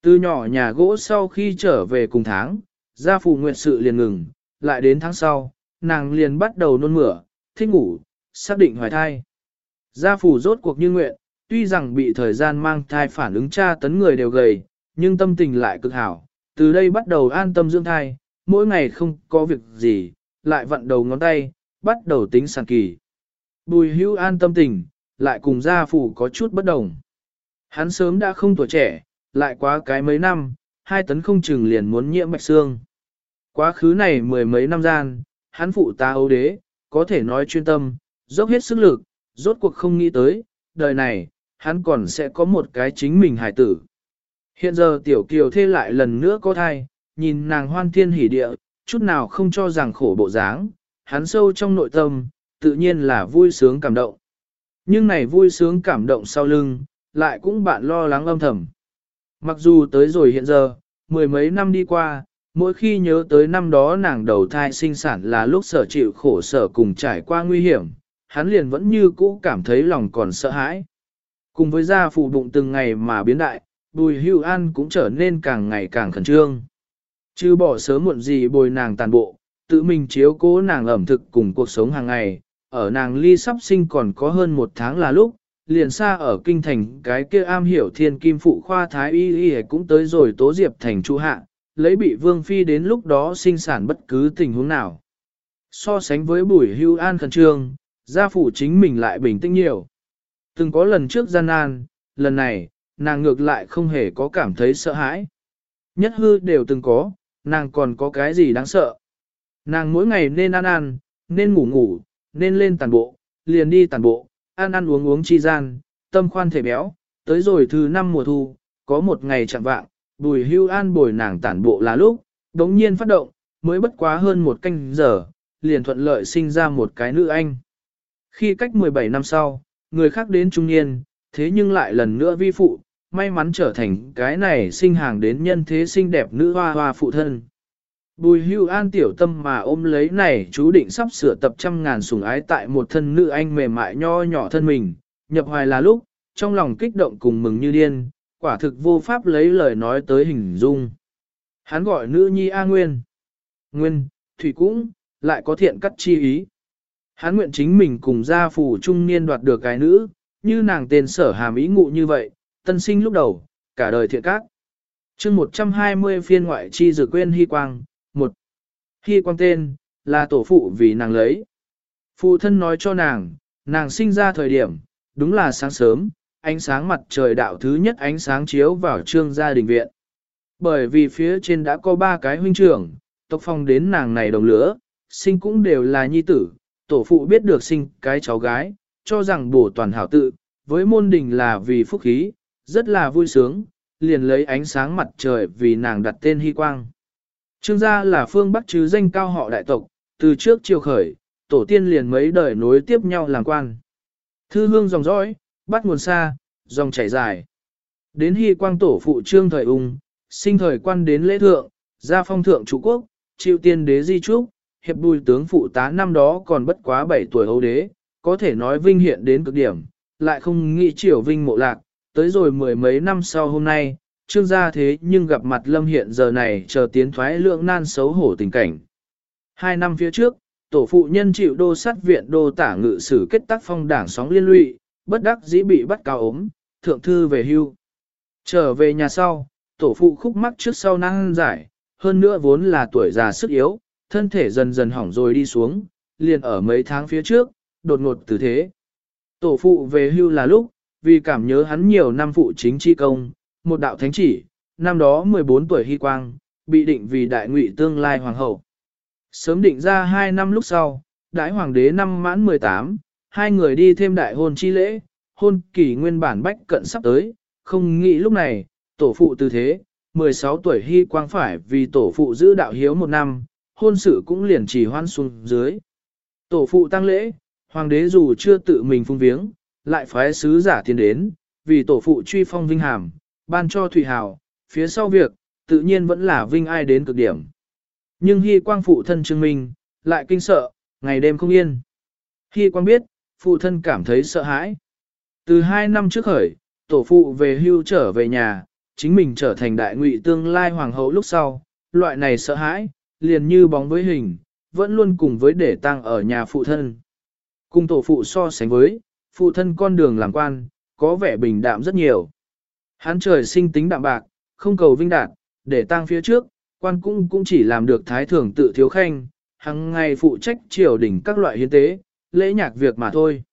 Từ nhỏ nhà gỗ sau khi trở về cùng tháng, gia phụ nguyện sự liền ngừng, lại đến tháng sau, nàng liền bắt đầu nôn mửa, thích ngủ, xác định hoài thai. Gia phủ rốt cuộc như nguyện, tuy rằng bị thời gian mang thai phản ứng tra tấn người đều gầy, nhưng tâm tình lại cực hảo. Từ đây bắt đầu an tâm dưỡng thai, mỗi ngày không có việc gì, lại vặn đầu ngón tay, bắt đầu tính sản kỳ. Bùi hưu an tâm tình, lại cùng gia phủ có chút bất đồng. Hắn sớm đã không tuổi trẻ, lại quá cái mấy năm, hai tấn không chừng liền muốn nhiễm bạch xương. Quá khứ này mười mấy năm gian, hắn phụ ta ấu đế, có thể nói chuyên tâm, dốc hết sức lực, rốt cuộc không nghĩ tới, đời này, hắn còn sẽ có một cái chính mình hài tử. Hiện giờ tiểu kiều thê lại lần nữa có thai, nhìn nàng hoan thiên hỉ địa, chút nào không cho rằng khổ bộ dáng, hắn sâu trong nội tâm, tự nhiên là vui sướng cảm động. Nhưng này vui sướng cảm động sau lưng, lại cũng bạn lo lắng âm thầm. Mặc dù tới rồi hiện giờ, mười mấy năm đi qua, mỗi khi nhớ tới năm đó nàng đầu thai sinh sản là lúc sở chịu khổ sở cùng trải qua nguy hiểm, hắn liền vẫn như cũ cảm thấy lòng còn sợ hãi. Cùng với gia phụ bụng từng ngày mà biến đại, bùi hưu an cũng trở nên càng ngày càng khẩn trương. Chứ bỏ sớm muộn gì bồi nàng tàn bộ, tự mình chiếu cố nàng ẩm thực cùng cuộc sống hàng ngày, ở nàng ly sắp sinh còn có hơn một tháng là lúc, liền xa ở kinh thành cái kia am hiểu thiên kim phụ khoa thái y y cũng tới rồi tố diệp thành chu hạ, lấy bị vương phi đến lúc đó sinh sản bất cứ tình huống nào. So sánh với bùi hưu an khẩn trương, gia phụ chính mình lại bình tĩnh nhiều. Từng có lần trước gian nan, lần này, nàng ngược lại không hề có cảm thấy sợ hãi. Nhất hư đều từng có, nàng còn có cái gì đáng sợ. Nàng mỗi ngày nên ăn ăn, nên ngủ ngủ, nên lên tàn bộ, liền đi tàn bộ, ăn ăn uống uống chi gian, tâm khoan thể béo, tới rồi thứ năm mùa thu, có một ngày chẳng vạng, bùi hưu an bồi nàng tản bộ là lúc, đống nhiên phát động, mới bất quá hơn một canh giờ, liền thuận lợi sinh ra một cái nữ anh. Khi cách 17 năm sau, người khác đến trung niên, thế nhưng lại lần nữa vi phụ, may mắn trở thành cái này sinh hàng đến nhân thế xinh đẹp nữ hoa hoa phụ thân. Bùi hưu an tiểu tâm mà ôm lấy này chú định sắp sửa tập trăm ngàn sủng ái tại một thân nữ anh mềm mại nho nhỏ thân mình, nhập hoài là lúc, trong lòng kích động cùng mừng như điên, quả thực vô pháp lấy lời nói tới hình dung. Hắn gọi nữ nhi A Nguyên. Nguyên, Thủy cũng, lại có thiện cắt chi ý. Hắn nguyện chính mình cùng gia phủ trung niên đoạt được cái nữ, như nàng tên sở hàm ý ngụ như vậy, tân sinh lúc đầu, cả đời thiện cát. chương 120 phiên ngoại chi dự quên hy quang, một Hy quang tên, là tổ phụ vì nàng lấy. Phụ thân nói cho nàng, nàng sinh ra thời điểm, đúng là sáng sớm, ánh sáng mặt trời đạo thứ nhất ánh sáng chiếu vào trương gia đình viện. Bởi vì phía trên đã có ba cái huynh trưởng, tộc phong đến nàng này đồng lửa, sinh cũng đều là nhi tử, tổ phụ biết được sinh cái cháu gái, cho rằng bổ toàn hảo tự, với môn đình là vì phúc khí, rất là vui sướng, liền lấy ánh sáng mặt trời vì nàng đặt tên hy quang. Trương gia là phương Bắc chứ danh cao họ đại tộc, từ trước chiều khởi, tổ tiên liền mấy đời nối tiếp nhau làm quan. Thư hương dòng dõi, bắt nguồn xa, dòng chảy dài. Đến hy quang tổ phụ trương thời ung, sinh thời quan đến lễ thượng, gia phong thượng chủ quốc, chịu tiên đế di trúc, hiệp bùi tướng phụ tá năm đó còn bất quá 7 tuổi hấu đế, có thể nói vinh hiện đến cực điểm, lại không nghĩ triều vinh mộ lạc, tới rồi mười mấy năm sau hôm nay, trương gia thế nhưng gặp mặt lâm hiện giờ này chờ tiến thoái lượng nan xấu hổ tình cảnh. Hai năm phía trước, tổ phụ nhân chịu đô sát viện đô tả ngự sử kết tác phong đảng sóng liên lụy, bất đắc dĩ bị bắt cao ốm, thượng thư về hưu. Trở về nhà sau, tổ phụ khúc mắc trước sau năng giải, hơn nữa vốn là tuổi già sức yếu, thân thể dần dần hỏng rồi đi xuống, liền ở mấy tháng phía trước, đột ngột từ thế. Tổ phụ về hưu là lúc, vì cảm nhớ hắn nhiều năm phụ chính chi công, một đạo thánh chỉ, năm đó 14 tuổi hy quang, bị định vì đại ngụy tương lai hoàng hậu. Sớm định ra 2 năm lúc sau, đại hoàng đế năm mãn 18, hai người đi thêm đại hôn chi lễ, hôn kỳ nguyên bản bách cận sắp tới, không nghĩ lúc này, tổ phụ từ thế, 16 tuổi hy quang phải vì tổ phụ giữ đạo hiếu một năm, hôn sự cũng liền chỉ hoan xuống dưới. Tổ phụ tăng lễ, hoàng đế dù chưa tự mình phung viếng, lại phái sứ giả tiến đến, vì tổ phụ truy phong vinh hàm, ban cho thủy hào, phía sau việc, tự nhiên vẫn là vinh ai đến cực điểm. Nhưng hy quang phụ thân chứng minh, lại kinh sợ, ngày đêm không yên. Hy quang biết, phụ thân cảm thấy sợ hãi. Từ hai năm trước khởi, tổ phụ về hưu trở về nhà, chính mình trở thành đại ngụy tương lai hoàng hậu lúc sau, loại này sợ hãi, liền như bóng với hình, vẫn luôn cùng với để tăng ở nhà phụ thân. Cùng tổ phụ so sánh với, phụ thân con đường làm quan, có vẻ bình đạm rất nhiều. Hắn trời sinh tính đạm bạc, không cầu vinh đạt, để tăng phía trước, quan cũng cũng chỉ làm được thái thưởng tự thiếu khanh, hàng ngày phụ trách triều đình các loại hiến tế, lễ nhạc việc mà thôi.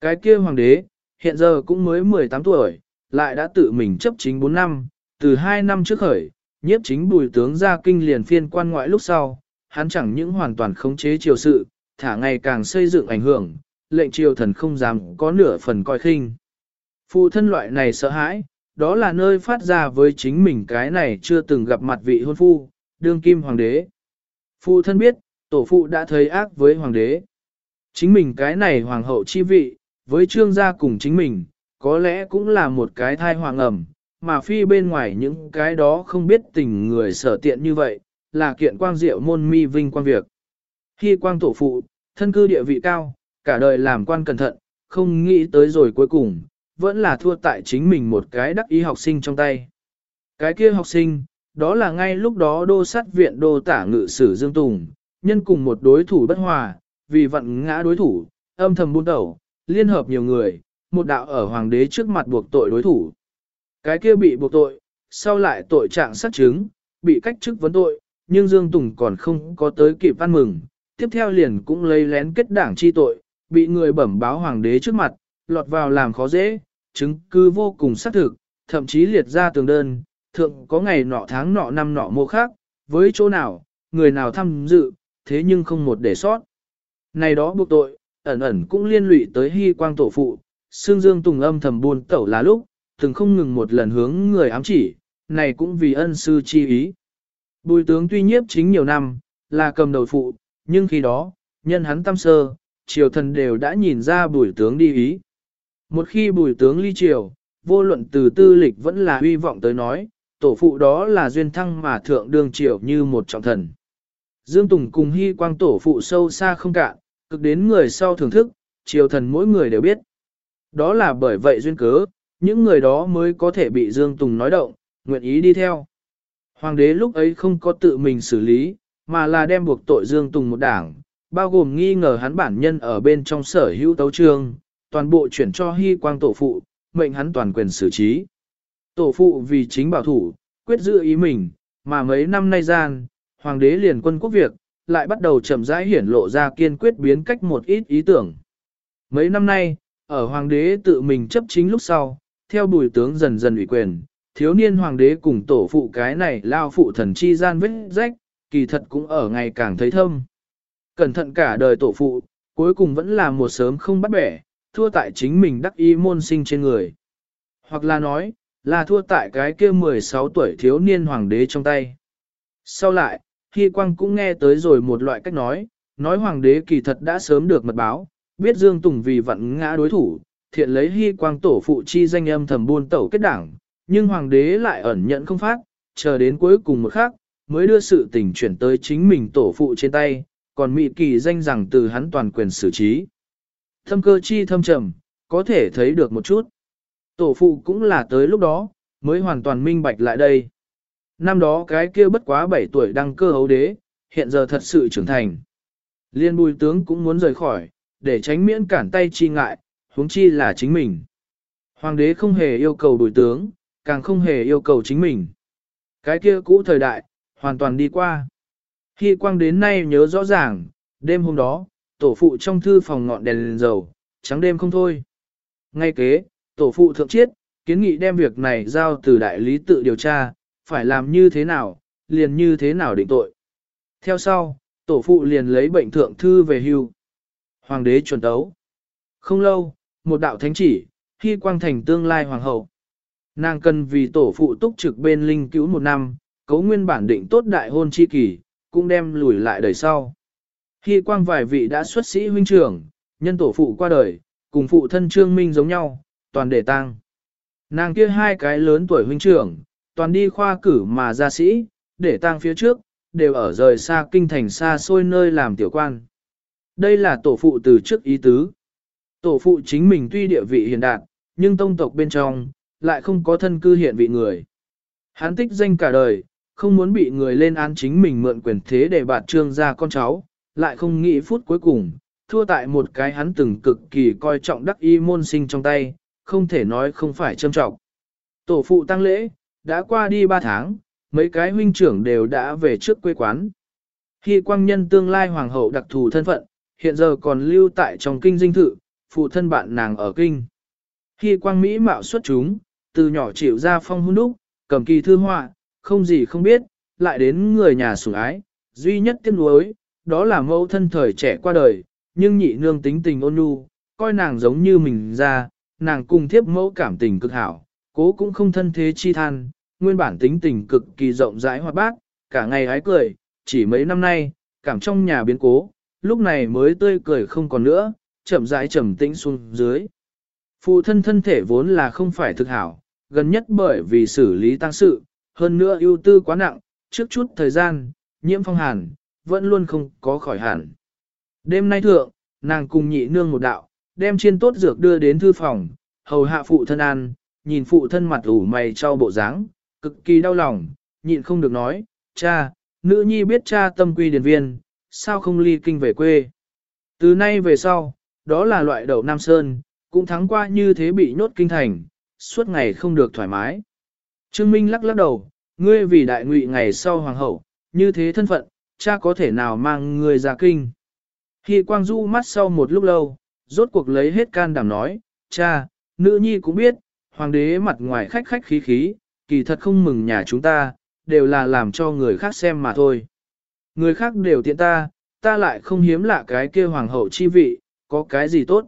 Cái kia hoàng đế, hiện giờ cũng mới 18 tuổi, lại đã tự mình chấp chính 4 năm, từ 2 năm trước khởi, nhiếp chính bùi tướng ra kinh liền phiên quan ngoại lúc sau, hắn chẳng những hoàn toàn khống chế triều sự, thả ngày càng xây dựng ảnh hưởng, lệnh triều thần không dám có nửa phần coi khinh. Phụ thân loại này sợ hãi, đó là nơi phát ra với chính mình cái này chưa từng gặp mặt vị hôn phu, đương kim hoàng đế. Phụ thân biết, tổ phụ đã thấy ác với hoàng đế. Chính mình cái này hoàng hậu chi vị, với trương gia cùng chính mình, có lẽ cũng là một cái thai hoàng ẩm, mà phi bên ngoài những cái đó không biết tình người sở tiện như vậy, là kiện quang diệu môn mi vinh quang việc. Khi quang tổ phụ, thân cư địa vị cao, cả đời làm quan cẩn thận, không nghĩ tới rồi cuối cùng, vẫn là thua tại chính mình một cái đắc ý học sinh trong tay. Cái kia học sinh, đó là ngay lúc đó đô sát viện đô tả ngự sử Dương Tùng, nhân cùng một đối thủ bất hòa, vì vận ngã đối thủ, âm thầm buôn đầu, liên hợp nhiều người, một đạo ở hoàng đế trước mặt buộc tội đối thủ. Cái kia bị buộc tội, sau lại tội trạng sát chứng, bị cách chức vấn tội, nhưng Dương Tùng còn không có tới kịp ăn mừng, tiếp theo liền cũng lấy lén kết đảng chi tội, bị người bẩm báo hoàng đế trước mặt, lọt vào làm khó dễ, chứng cứ vô cùng xác thực, thậm chí liệt ra tường đơn, thượng có ngày nọ tháng nọ năm nọ mô khác, với chỗ nào, người nào tham dự, thế nhưng không một để sót. Này đó buộc tội, ẩn ẩn cũng liên lụy tới hy quang tổ phụ, xương dương tùng âm thầm buồn tẩu là lúc, từng không ngừng một lần hướng người ám chỉ, này cũng vì ân sư chi ý. Bùi tướng tuy nhiếp chính nhiều năm, là cầm đầu phụ, nhưng khi đó, nhân hắn tâm sơ, triều thần đều đã nhìn ra bùi tướng đi ý. Một khi bùi tướng ly triều, vô luận từ tư lịch vẫn là hy vọng tới nói, tổ phụ đó là duyên thăng mà thượng đương triều như một trọng thần. Dương Tùng cùng hy quang tổ phụ sâu xa không cạn, cực đến người sau thưởng thức, triều thần mỗi người đều biết. Đó là bởi vậy duyên cớ, những người đó mới có thể bị Dương Tùng nói động, nguyện ý đi theo. Hoàng đế lúc ấy không có tự mình xử lý, mà là đem buộc tội Dương Tùng một đảng, bao gồm nghi ngờ hắn bản nhân ở bên trong sở hữu tấu trương, toàn bộ chuyển cho hy quang tổ phụ, mệnh hắn toàn quyền xử trí. Tổ phụ vì chính bảo thủ, quyết giữ ý mình, mà mấy năm nay gian, hoàng đế liền quân quốc việc, lại bắt đầu chậm rãi hiển lộ ra kiên quyết biến cách một ít ý tưởng. Mấy năm nay, ở hoàng đế tự mình chấp chính lúc sau, theo bùi tướng dần dần ủy quyền, thiếu niên hoàng đế cùng tổ phụ cái này lao phụ thần chi gian vết rách, kỳ thật cũng ở ngày càng thấy thâm. Cẩn thận cả đời tổ phụ, cuối cùng vẫn là một sớm không bắt bẻ, thua tại chính mình đắc y môn sinh trên người. Hoặc là nói, là thua tại cái kia 16 tuổi thiếu niên hoàng đế trong tay. Sau lại, Hy Quang cũng nghe tới rồi một loại cách nói, nói hoàng đế kỳ thật đã sớm được mật báo, biết Dương Tùng vì vận ngã đối thủ, thiện lấy Hy Quang tổ phụ chi danh âm thầm buôn tẩu kết đảng, nhưng hoàng đế lại ẩn nhận không phát, chờ đến cuối cùng một khắc, mới đưa sự tình chuyển tới chính mình tổ phụ trên tay, còn mị kỳ danh rằng từ hắn toàn quyền xử trí. Thâm cơ chi thâm trầm, có thể thấy được một chút. Tổ phụ cũng là tới lúc đó, mới hoàn toàn minh bạch lại đây. Năm đó cái kia bất quá 7 tuổi đăng cơ hấu đế, hiện giờ thật sự trưởng thành. Liên bùi tướng cũng muốn rời khỏi, để tránh miễn cản tay chi ngại, huống chi là chính mình. Hoàng đế không hề yêu cầu bùi tướng, càng không hề yêu cầu chính mình. Cái kia cũ thời đại, hoàn toàn đi qua. Khi quang đến nay nhớ rõ ràng, đêm hôm đó, tổ phụ trong thư phòng ngọn đèn lên dầu, trắng đêm không thôi. Ngay kế, tổ phụ thượng chiết, kiến nghị đem việc này giao từ đại lý tự điều tra, phải làm như thế nào, liền như thế nào định tội. Theo sau, tổ phụ liền lấy bệnh thượng thư về hưu. Hoàng đế chuẩn tấu. Không lâu, một đạo thánh chỉ, khi quang thành tương lai hoàng hậu. Nàng cần vì tổ phụ túc trực bên linh cứu một năm, cấu nguyên bản định tốt đại hôn chi kỳ, cũng đem lùi lại đời sau. Khi quang vài vị đã xuất sĩ huynh trưởng, nhân tổ phụ qua đời, cùng phụ thân trương minh giống nhau, toàn để tang. Nàng kia hai cái lớn tuổi huynh trưởng, toàn đi khoa cử mà ra sĩ, để tang phía trước, đều ở rời xa kinh thành xa xôi nơi làm tiểu quan. Đây là tổ phụ từ trước ý tứ. Tổ phụ chính mình tuy địa vị hiền đạt, nhưng tông tộc bên trong, lại không có thân cư hiện vị người. Hắn tích danh cả đời, không muốn bị người lên án chính mình mượn quyền thế để bạt trương ra con cháu, lại không nghĩ phút cuối cùng, thua tại một cái hắn từng cực kỳ coi trọng đắc y môn sinh trong tay, không thể nói không phải châm trọng. Tổ phụ tăng lễ, đã qua đi ba tháng, mấy cái huynh trưởng đều đã về trước quê quán. Khi quang nhân tương lai hoàng hậu đặc thù thân phận, hiện giờ còn lưu tại trong kinh dinh thự, phụ thân bạn nàng ở kinh. Khi quang Mỹ mạo xuất chúng, từ nhỏ chịu ra phong hôn đúc, cầm kỳ thư họa, không gì không biết, lại đến người nhà sủng ái, duy nhất tiếc nuối, đó là mẫu thân thời trẻ qua đời, nhưng nhị nương tính tình ôn nhu, coi nàng giống như mình ra, nàng cùng thiếp mẫu cảm tình cực hảo, cố cũng không thân thế chi than, nguyên bản tính tình cực kỳ rộng rãi hoạt bát, cả ngày hái cười, chỉ mấy năm nay, cảm trong nhà biến cố, lúc này mới tươi cười không còn nữa, chậm rãi trầm tĩnh xuống dưới. Phụ thân thân thể vốn là không phải thực hảo, gần nhất bởi vì xử lý tăng sự, hơn nữa ưu tư quá nặng, trước chút thời gian, nhiễm phong hàn, vẫn luôn không có khỏi hẳn. Đêm nay thượng, nàng cùng nhị nương một đạo, đem chiên tốt dược đưa đến thư phòng, hầu hạ phụ thân ăn, nhìn phụ thân mặt ủ mày cho bộ dáng, cực kỳ đau lòng, nhịn không được nói, cha, nữ nhi biết cha tâm quy điển viên, sao không ly kinh về quê. Từ nay về sau, đó là loại đậu Nam Sơn, cũng thắng qua như thế bị nhốt kinh thành, suốt ngày không được thoải mái. Trương Minh lắc lắc đầu, ngươi vì đại ngụy ngày sau hoàng hậu, như thế thân phận, cha có thể nào mang ngươi ra kinh. Khi Quang Du mắt sau một lúc lâu, rốt cuộc lấy hết can đảm nói, cha, nữ nhi cũng biết, hoàng đế mặt ngoài khách khách khí khí, kỳ thật không mừng nhà chúng ta, đều là làm cho người khác xem mà thôi. Người khác đều tiện ta, ta lại không hiếm lạ cái kia hoàng hậu chi vị, có cái gì tốt.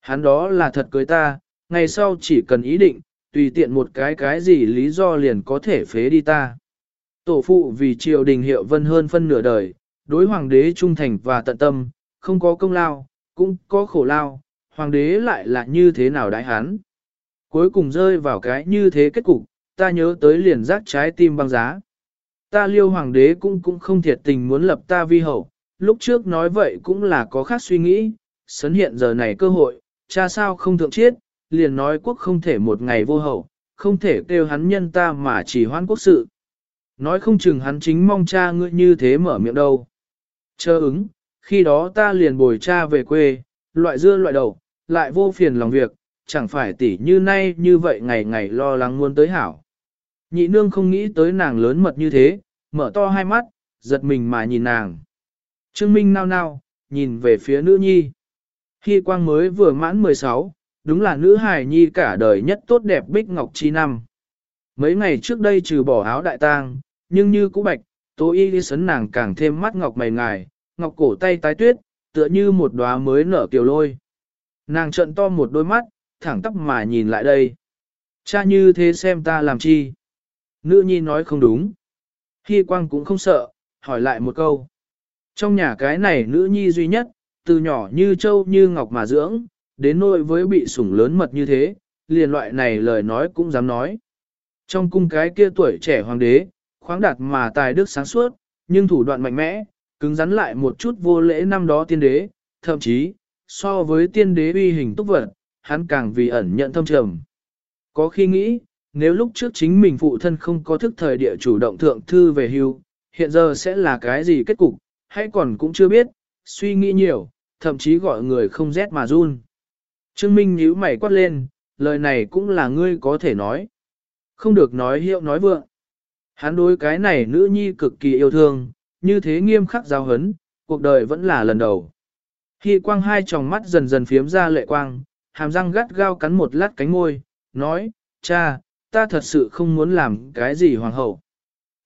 Hắn đó là thật cưới ta, ngày sau chỉ cần ý định, tùy tiện một cái cái gì lý do liền có thể phế đi ta. Tổ phụ vì triều đình hiệu vân hơn phân nửa đời, đối hoàng đế trung thành và tận tâm, không có công lao, cũng có khổ lao, hoàng đế lại là như thế nào đại hắn. Cuối cùng rơi vào cái như thế kết cục, ta nhớ tới liền giác trái tim băng giá. Ta liêu hoàng đế cũng cũng không thiệt tình muốn lập ta vi hậu, lúc trước nói vậy cũng là có khác suy nghĩ, sấn hiện giờ này cơ hội, cha sao không thượng chiết, liền nói quốc không thể một ngày vô hậu, không thể kêu hắn nhân ta mà chỉ hoan quốc sự. Nói không chừng hắn chính mong cha ngươi như thế mở miệng đâu. Chờ ứng, khi đó ta liền bồi cha về quê, loại dưa loại đầu, lại vô phiền lòng việc, chẳng phải tỉ như nay như vậy ngày ngày lo lắng muốn tới hảo. Nhị nương không nghĩ tới nàng lớn mật như thế, mở to hai mắt, giật mình mà nhìn nàng. Trương Minh nao nao, nhìn về phía nữ nhi. Hy quang mới vừa mãn 16, đúng là nữ hài nhi cả đời nhất tốt đẹp bích ngọc chi năm. Mấy ngày trước đây trừ bỏ áo đại tang, nhưng như cũ bạch, tố y đi sấn nàng càng thêm mắt ngọc mày ngài, ngọc cổ tay tái tuyết, tựa như một đóa mới nở kiều lôi. Nàng trận to một đôi mắt, thẳng tắp mà nhìn lại đây. Cha như thế xem ta làm chi? Nữ nhi nói không đúng. Hy quang cũng không sợ, hỏi lại một câu. Trong nhà cái này nữ nhi duy nhất, từ nhỏ như châu như ngọc mà dưỡng, đến nỗi với bị sủng lớn mật như thế, liền loại này lời nói cũng dám nói. Trong cung cái kia tuổi trẻ hoàng đế, khoáng đạt mà tài đức sáng suốt, nhưng thủ đoạn mạnh mẽ, cứng rắn lại một chút vô lễ năm đó tiên đế, thậm chí, so với tiên đế uy hình túc vật, hắn càng vì ẩn nhận thâm trầm. Có khi nghĩ, nếu lúc trước chính mình phụ thân không có thức thời địa chủ động thượng thư về hưu, hiện giờ sẽ là cái gì kết cục, hay còn cũng chưa biết, suy nghĩ nhiều, thậm chí gọi người không rét mà run. Trương Minh nhíu mày quát lên, lời này cũng là ngươi có thể nói. Không được nói hiệu nói vượng. Hắn đối cái này nữ nhi cực kỳ yêu thương, như thế nghiêm khắc giáo hấn, cuộc đời vẫn là lần đầu. Khi quang hai tròng mắt dần dần phiếm ra lệ quang, hàm răng gắt gao cắn một lát cánh môi, nói, cha, ta thật sự không muốn làm cái gì hoàng hậu.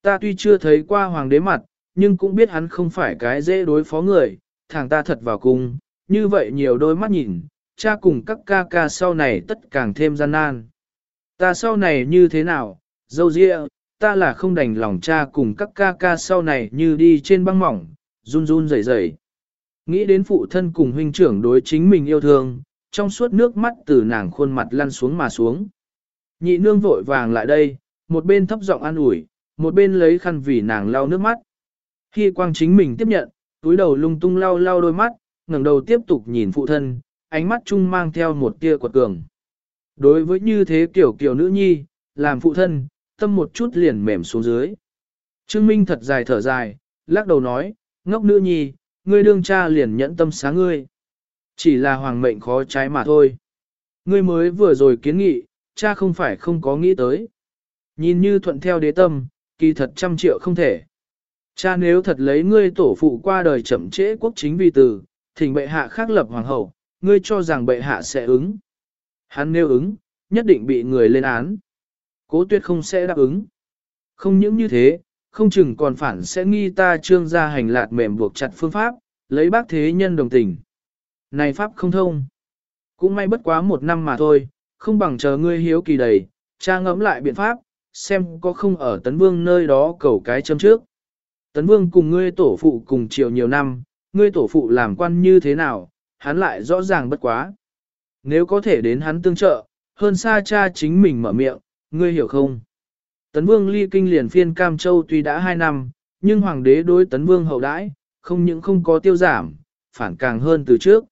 Ta tuy chưa thấy qua hoàng đế mặt, nhưng cũng biết hắn không phải cái dễ đối phó người, thằng ta thật vào cung, như vậy nhiều đôi mắt nhìn, cha cùng các ca ca sau này tất càng thêm gian nan. Ta sau này như thế nào, dâu dịa, ta là không đành lòng cha cùng các ca ca sau này như đi trên băng mỏng, run run rẩy rẩy. Nghĩ đến phụ thân cùng huynh trưởng đối chính mình yêu thương, trong suốt nước mắt từ nàng khuôn mặt lăn xuống mà xuống. Nhị nương vội vàng lại đây, một bên thấp giọng an ủi, một bên lấy khăn vì nàng lau nước mắt. Khi quang chính mình tiếp nhận, túi đầu lung tung lau lau đôi mắt, ngẩng đầu tiếp tục nhìn phụ thân, ánh mắt chung mang theo một tia quật cường. Đối với như thế kiểu kiểu nữ nhi, làm phụ thân, tâm một chút liền mềm xuống dưới. Trương Minh thật dài thở dài, lắc đầu nói, ngốc nữ nhi, ngươi đương cha liền nhẫn tâm sáng ngươi. Chỉ là hoàng mệnh khó trái mà thôi. Ngươi mới vừa rồi kiến nghị, cha không phải không có nghĩ tới. Nhìn như thuận theo đế tâm, kỳ thật trăm triệu không thể. Cha nếu thật lấy ngươi tổ phụ qua đời chậm trễ quốc chính vì từ, thỉnh bệ hạ khác lập hoàng hậu, ngươi cho rằng bệ hạ sẽ ứng. Hắn nêu ứng, nhất định bị người lên án. Cố tuyệt không sẽ đáp ứng. Không những như thế, không chừng còn phản sẽ nghi ta trương ra hành lạt mềm buộc chặt phương pháp, lấy bác thế nhân đồng tình. Này pháp không thông. Cũng may bất quá một năm mà thôi, không bằng chờ ngươi hiếu kỳ đầy, cha ngẫm lại biện pháp, xem có không ở Tấn Vương nơi đó cầu cái châm trước. Tấn Vương cùng ngươi tổ phụ cùng chiều nhiều năm, ngươi tổ phụ làm quan như thế nào, hắn lại rõ ràng bất quá. Nếu có thể đến hắn tương trợ, hơn xa cha chính mình mở miệng, ngươi hiểu không? Tấn Vương ly kinh liền phiên Cam Châu tuy đã hai năm, nhưng hoàng đế đối Tấn Vương hậu đãi, không những không có tiêu giảm, phản càng hơn từ trước.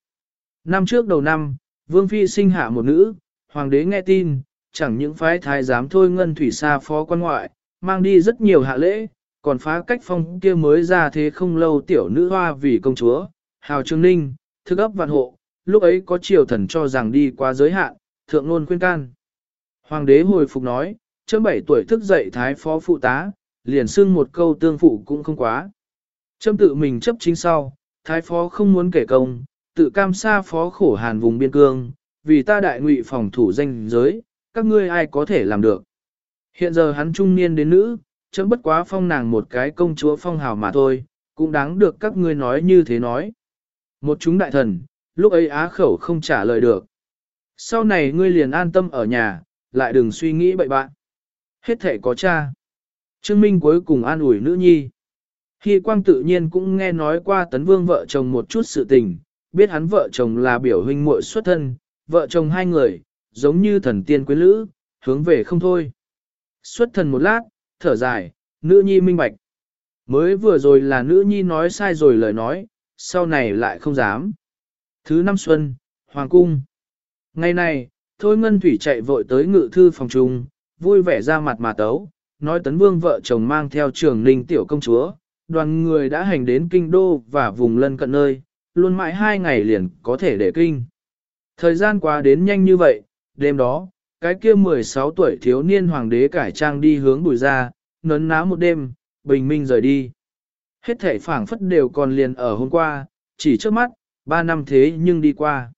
Năm trước đầu năm, Vương Phi sinh hạ một nữ, hoàng đế nghe tin, chẳng những phái thái giám thôi ngân thủy xa phó quan ngoại, mang đi rất nhiều hạ lễ, còn phá cách phong kia mới ra thế không lâu tiểu nữ hoa vì công chúa, hào trương ninh, thức ấp vạn hộ, lúc ấy có triều thần cho rằng đi qua giới hạn, thượng luôn khuyên can. Hoàng đế hồi phục nói, chấm bảy tuổi thức dậy thái phó phụ tá, liền xưng một câu tương phụ cũng không quá. Chấm tự mình chấp chính sau, thái phó không muốn kể công, tự cam xa phó khổ hàn vùng biên cương, vì ta đại ngụy phòng thủ danh giới, các ngươi ai có thể làm được. Hiện giờ hắn trung niên đến nữ, chấm bất quá phong nàng một cái công chúa phong hào mà thôi, cũng đáng được các ngươi nói như thế nói. Một chúng đại thần, lúc ấy á khẩu không trả lời được. Sau này ngươi liền an tâm ở nhà, lại đừng suy nghĩ bậy bạn. Hết thể có cha. Trương Minh cuối cùng an ủi nữ nhi. Khi quang tự nhiên cũng nghe nói qua tấn vương vợ chồng một chút sự tình, biết hắn vợ chồng là biểu huynh muội xuất thân, vợ chồng hai người, giống như thần tiên quyến lữ, hướng về không thôi. Xuất thần một lát, thở dài, nữ nhi minh bạch. Mới vừa rồi là nữ nhi nói sai rồi lời nói, sau này lại không dám. Thứ năm xuân, Hoàng cung. Ngày này, Thôi Ngân Thủy chạy vội tới ngự thư phòng trung, vui vẻ ra mặt mà tấu, nói tấn vương vợ chồng mang theo trường ninh tiểu công chúa, đoàn người đã hành đến kinh đô và vùng lân cận nơi, luôn mãi hai ngày liền có thể để kinh. Thời gian qua đến nhanh như vậy, đêm đó, cái kia 16 tuổi thiếu niên hoàng đế cải trang đi hướng bùi ra, nấn ná một đêm, bình minh rời đi. Hết thể phảng phất đều còn liền ở hôm qua, chỉ trước mắt, ba năm thế nhưng đi qua.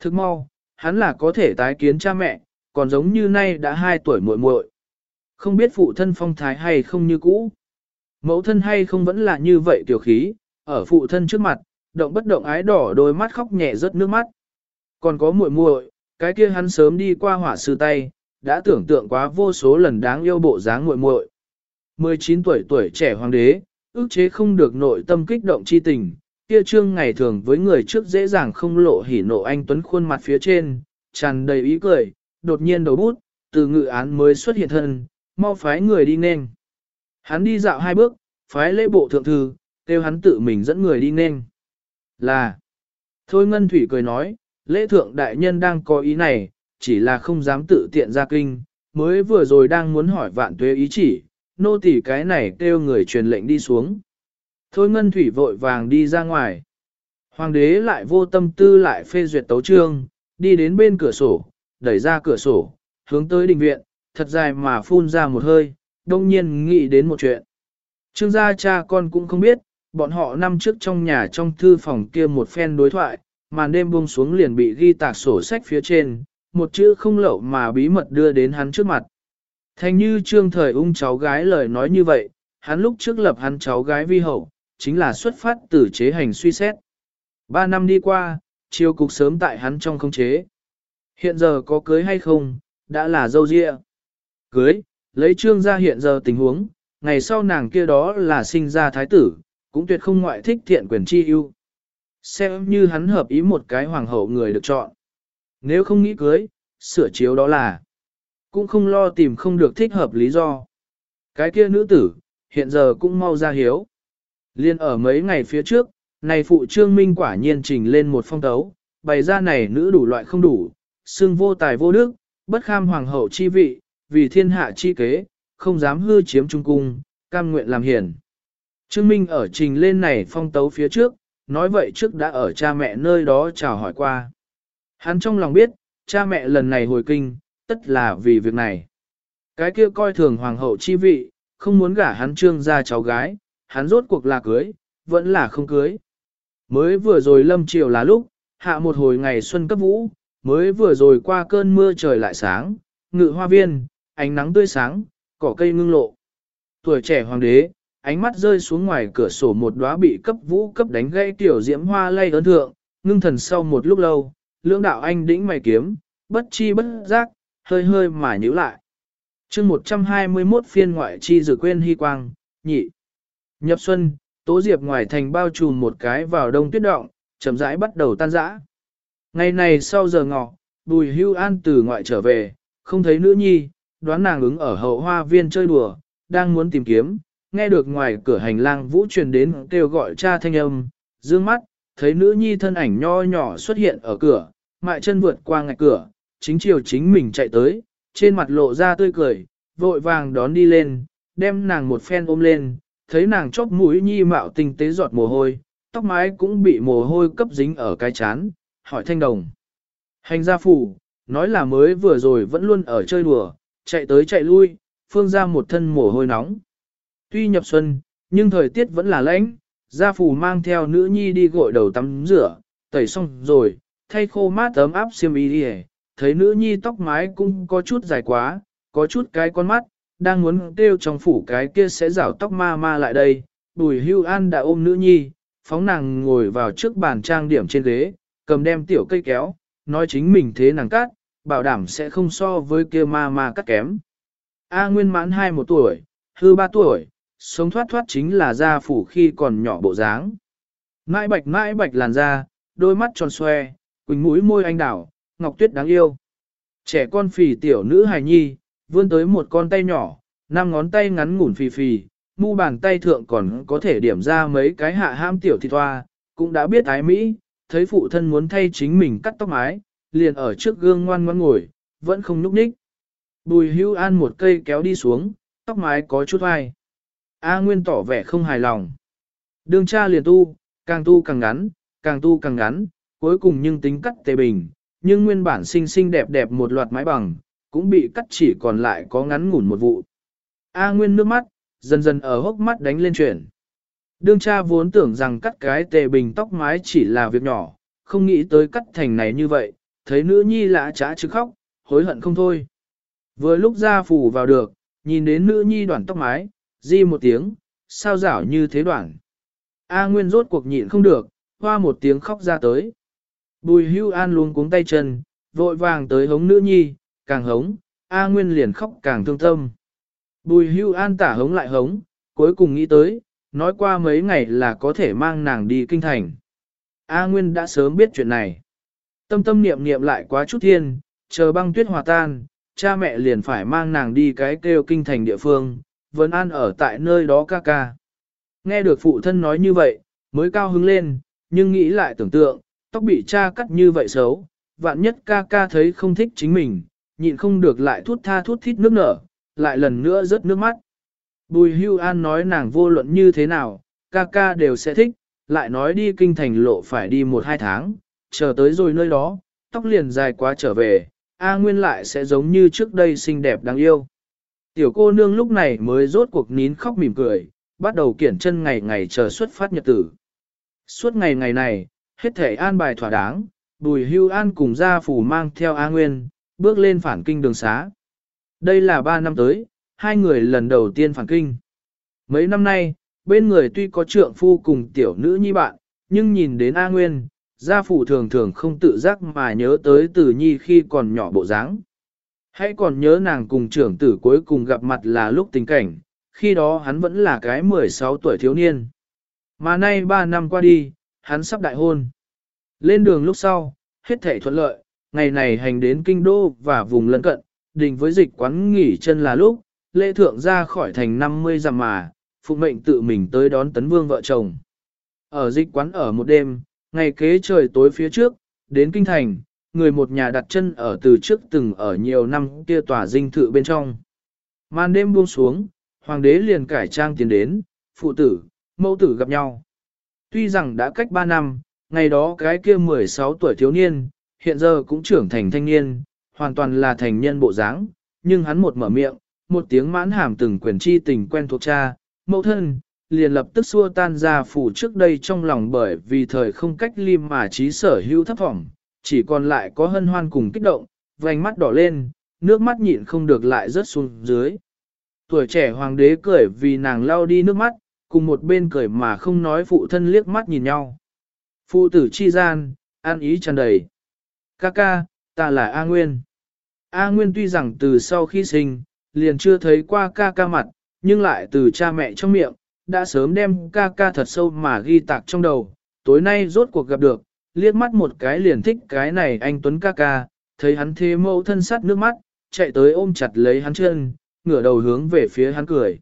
Thức mau, hắn là có thể tái kiến cha mẹ, còn giống như nay đã hai tuổi muội muội. Không biết phụ thân phong thái hay không như cũ. Mẫu thân hay không vẫn là như vậy tiểu khí, ở phụ thân trước mặt, động bất động ái đỏ đôi mắt khóc nhẹ rớt nước mắt. Còn có muội muội, cái kia hắn sớm đi qua hỏa sư tay, đã tưởng tượng quá vô số lần đáng yêu bộ dáng muội muội. 19 tuổi tuổi trẻ hoàng đế, ước chế không được nội tâm kích động chi tình, kia trương ngày thường với người trước dễ dàng không lộ hỉ nộ anh tuấn khuôn mặt phía trên, tràn đầy ý cười, đột nhiên đầu bút, từ ngự án mới xuất hiện thân, mau phái người đi nên. Hắn đi dạo hai bước, phái lễ bộ thượng thư, kêu hắn tự mình dẫn người đi nên. Là, thôi Ngân Thủy cười nói, lễ thượng đại nhân đang có ý này, chỉ là không dám tự tiện ra kinh, mới vừa rồi đang muốn hỏi vạn tuế ý chỉ, nô tỳ cái này kêu người truyền lệnh đi xuống. Thôi Ngân Thủy vội vàng đi ra ngoài. Hoàng đế lại vô tâm tư lại phê duyệt tấu trương, đi đến bên cửa sổ, đẩy ra cửa sổ, hướng tới đình viện, thật dài mà phun ra một hơi, đông nhiên nghĩ đến một chuyện. Trương gia cha con cũng không biết, bọn họ năm trước trong nhà trong thư phòng kia một phen đối thoại, màn đêm buông xuống liền bị ghi tạc sổ sách phía trên, một chữ không lậu mà bí mật đưa đến hắn trước mặt. Thành như trương thời ung cháu gái lời nói như vậy, hắn lúc trước lập hắn cháu gái vi hậu, chính là xuất phát từ chế hành suy xét. Ba năm đi qua, chiêu cục sớm tại hắn trong không chế. Hiện giờ có cưới hay không, đã là dâu dịa. Cưới, lấy trương ra hiện giờ tình huống, ngày sau nàng kia đó là sinh ra thái tử, cũng tuyệt không ngoại thích thiện quyền chi ưu. Xem như hắn hợp ý một cái hoàng hậu người được chọn. Nếu không nghĩ cưới, sửa chiếu đó là, cũng không lo tìm không được thích hợp lý do. Cái kia nữ tử, hiện giờ cũng mau ra hiếu. Liên ở mấy ngày phía trước, này phụ trương minh quả nhiên trình lên một phong tấu, bày ra này nữ đủ loại không đủ, xương vô tài vô đức, bất kham hoàng hậu chi vị, vì thiên hạ chi kế, không dám hư chiếm trung cung, cam nguyện làm hiền. Trương Minh ở trình lên này phong tấu phía trước, nói vậy trước đã ở cha mẹ nơi đó chào hỏi qua. Hắn trong lòng biết, cha mẹ lần này hồi kinh, tất là vì việc này. Cái kia coi thường hoàng hậu chi vị, không muốn gả hắn trương ra cháu gái, hắn rốt cuộc là cưới, vẫn là không cưới. Mới vừa rồi lâm chiều là lúc, hạ một hồi ngày xuân cấp vũ, mới vừa rồi qua cơn mưa trời lại sáng, ngự hoa viên, ánh nắng tươi sáng, cỏ cây ngưng lộ. Tuổi trẻ hoàng đế, ánh mắt rơi xuống ngoài cửa sổ một đóa bị cấp vũ cấp đánh gãy tiểu diễm hoa lay ấn thượng, ngưng thần sau một lúc lâu, lưỡng đạo anh đĩnh mày kiếm, bất chi bất giác, hơi hơi mà nhíu lại. chương 121 phiên ngoại chi dự quên hy quang, nhị. Nhập xuân, tố diệp ngoài thành bao trùm một cái vào đông tuyết động, chậm rãi bắt đầu tan rã. Ngày này sau giờ ngọ, bùi hưu an từ ngoại trở về, không thấy nữ nhi, đoán nàng ứng ở hậu hoa viên chơi đùa, đang muốn tìm kiếm, nghe được ngoài cửa hành lang vũ truyền đến kêu gọi cha thanh âm, dương mắt, thấy nữ nhi thân ảnh nho nhỏ xuất hiện ở cửa, mại chân vượt qua ngạch cửa, chính chiều chính mình chạy tới, trên mặt lộ ra tươi cười, vội vàng đón đi lên, đem nàng một phen ôm lên, thấy nàng chóp mũi nhi mạo tinh tế giọt mồ hôi, tóc mái cũng bị mồ hôi cấp dính ở cái chán, hỏi thanh đồng. Hành gia phủ, nói là mới vừa rồi vẫn luôn ở chơi đùa, chạy tới chạy lui, phương ra một thân mồ hôi nóng. Tuy nhập xuân, nhưng thời tiết vẫn là lạnh, gia phủ mang theo nữ nhi đi gội đầu tắm rửa, tẩy xong rồi, thay khô mát ấm áp xiêm y đi thấy nữ nhi tóc mái cũng có chút dài quá, có chút cái con mắt, đang muốn kêu trong phủ cái kia sẽ rảo tóc ma ma lại đây, bùi hưu an đã ôm nữ nhi, phóng nàng ngồi vào trước bàn trang điểm trên ghế, cầm đem tiểu cây kéo, nói chính mình thế nàng cắt, bảo đảm sẽ không so với kia ma ma cắt kém. A nguyên mãn 21 tuổi, hư 3 tuổi, sống thoát thoát chính là da phủ khi còn nhỏ bộ dáng. Mãi bạch mãi bạch làn da, đôi mắt tròn xoe, quỳnh mũi môi anh đảo, ngọc tuyết đáng yêu. Trẻ con phì tiểu nữ hài nhi, vươn tới một con tay nhỏ, năm ngón tay ngắn ngủn phì phì, mu bàn tay thượng còn có thể điểm ra mấy cái hạ ham tiểu thịt hoa, cũng đã biết ái Mỹ, thấy phụ thân muốn thay chính mình cắt tóc mái, liền ở trước gương ngoan ngoan ngồi, vẫn không nhúc nhích. Bùi hưu an một cây kéo đi xuống, tóc mái có chút vai. A Nguyên tỏ vẻ không hài lòng. Đường cha liền tu, càng tu càng ngắn, càng tu càng ngắn, cuối cùng nhưng tính cắt tề bình, nhưng nguyên bản xinh xinh đẹp đẹp một loạt mái bằng, cũng bị cắt chỉ còn lại có ngắn ngủn một vụ. A Nguyên nước mắt, dần dần ở hốc mắt đánh lên chuyển. Đương cha vốn tưởng rằng cắt cái tề bình tóc mái chỉ là việc nhỏ, không nghĩ tới cắt thành này như vậy, thấy nữ nhi lạ trá chứ khóc, hối hận không thôi. Vừa lúc ra phủ vào được, nhìn đến nữ nhi đoạn tóc mái, di một tiếng, sao rảo như thế đoạn. A Nguyên rốt cuộc nhịn không được, hoa một tiếng khóc ra tới. Bùi hưu an luôn cuống tay chân, vội vàng tới hống nữ nhi, càng hống, A Nguyên liền khóc càng thương tâm. Bùi hưu an tả hống lại hống, cuối cùng nghĩ tới, nói qua mấy ngày là có thể mang nàng đi kinh thành. A Nguyên đã sớm biết chuyện này. Tâm tâm niệm niệm lại quá chút thiên, chờ băng tuyết hòa tan, cha mẹ liền phải mang nàng đi cái kêu kinh thành địa phương, vẫn an ở tại nơi đó ca ca. Nghe được phụ thân nói như vậy, mới cao hứng lên, nhưng nghĩ lại tưởng tượng, tóc bị cha cắt như vậy xấu, vạn nhất ca ca thấy không thích chính mình, nhịn không được lại thút tha thút thít nước nở, lại lần nữa rớt nước mắt. Bùi hưu an nói nàng vô luận như thế nào, ca ca đều sẽ thích, lại nói đi kinh thành lộ phải đi một hai tháng, chờ tới rồi nơi đó, tóc liền dài quá trở về, A Nguyên lại sẽ giống như trước đây xinh đẹp đáng yêu. Tiểu cô nương lúc này mới rốt cuộc nín khóc mỉm cười, bắt đầu kiển chân ngày ngày chờ xuất phát nhật tử. Suốt ngày ngày này, hết thể an bài thỏa đáng, bùi hưu an cùng gia phủ mang theo A Nguyên, bước lên phản kinh đường xá. Đây là ba năm tới, hai người lần đầu tiên phản kinh. Mấy năm nay, bên người tuy có trượng phu cùng tiểu nữ nhi bạn, nhưng nhìn đến A Nguyên, gia phủ thường thường không tự giác mà nhớ tới từ nhi khi còn nhỏ bộ dáng. Hãy còn nhớ nàng cùng trưởng tử cuối cùng gặp mặt là lúc tình cảnh, khi đó hắn vẫn là cái 16 tuổi thiếu niên. Mà nay 3 năm qua đi, hắn sắp đại hôn. Lên đường lúc sau, hết thể thuận lợi, ngày này hành đến kinh đô và vùng lân cận, đình với dịch quán nghỉ chân là lúc, lễ thượng ra khỏi thành 50 dặm mà, phụ mệnh tự mình tới đón tấn vương vợ chồng. Ở dịch quán ở một đêm, ngày kế trời tối phía trước, đến kinh thành, người một nhà đặt chân ở từ trước từng ở nhiều năm kia tòa dinh thự bên trong. Màn đêm buông xuống, hoàng đế liền cải trang tiến đến, phụ tử, mẫu tử gặp nhau. Tuy rằng đã cách 3 năm, ngày đó cái kia 16 tuổi thiếu niên, hiện giờ cũng trưởng thành thanh niên, hoàn toàn là thành nhân bộ dáng, nhưng hắn một mở miệng, một tiếng mãn hàm từng quyền chi tình quen thuộc cha, mẫu thân, liền lập tức xua tan ra phủ trước đây trong lòng bởi vì thời không cách lim mà trí sở hữu thấp vọng chỉ còn lại có hân hoan cùng kích động, vành mắt đỏ lên, nước mắt nhịn không được lại rớt xuống dưới. Tuổi trẻ hoàng đế cười vì nàng lau đi nước mắt, cùng một bên cười mà không nói phụ thân liếc mắt nhìn nhau. Phụ tử chi gian, an ý tràn đầy. Ca ca, ta là A Nguyên. A Nguyên tuy rằng từ sau khi sinh, liền chưa thấy qua ca ca mặt, nhưng lại từ cha mẹ trong miệng, đã sớm đem ca ca thật sâu mà ghi tạc trong đầu. Tối nay rốt cuộc gặp được, liếc mắt một cái liền thích cái này anh Tuấn ca ca, thấy hắn thế mẫu thân sắt nước mắt, chạy tới ôm chặt lấy hắn chân, ngửa đầu hướng về phía hắn cười.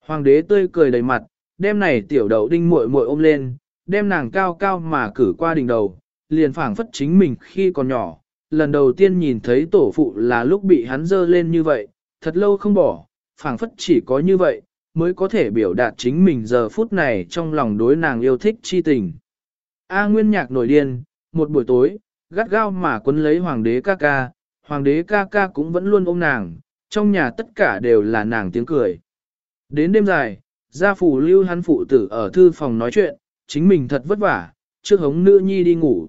Hoàng đế tươi cười đầy mặt, đem này tiểu đầu đinh muội muội ôm lên, đem nàng cao cao mà cử qua đỉnh đầu, liền phảng phất chính mình khi còn nhỏ. Lần đầu tiên nhìn thấy tổ phụ là lúc bị hắn dơ lên như vậy, thật lâu không bỏ, phảng phất chỉ có như vậy, mới có thể biểu đạt chính mình giờ phút này trong lòng đối nàng yêu thích chi tình. A Nguyên Nhạc nổi điên, một buổi tối, gắt gao mà quấn lấy hoàng đế ca ca, hoàng đế ca ca cũng vẫn luôn ôm nàng, trong nhà tất cả đều là nàng tiếng cười. Đến đêm dài, gia phủ lưu hắn phụ tử ở thư phòng nói chuyện, chính mình thật vất vả, trước hống nữ nhi đi ngủ.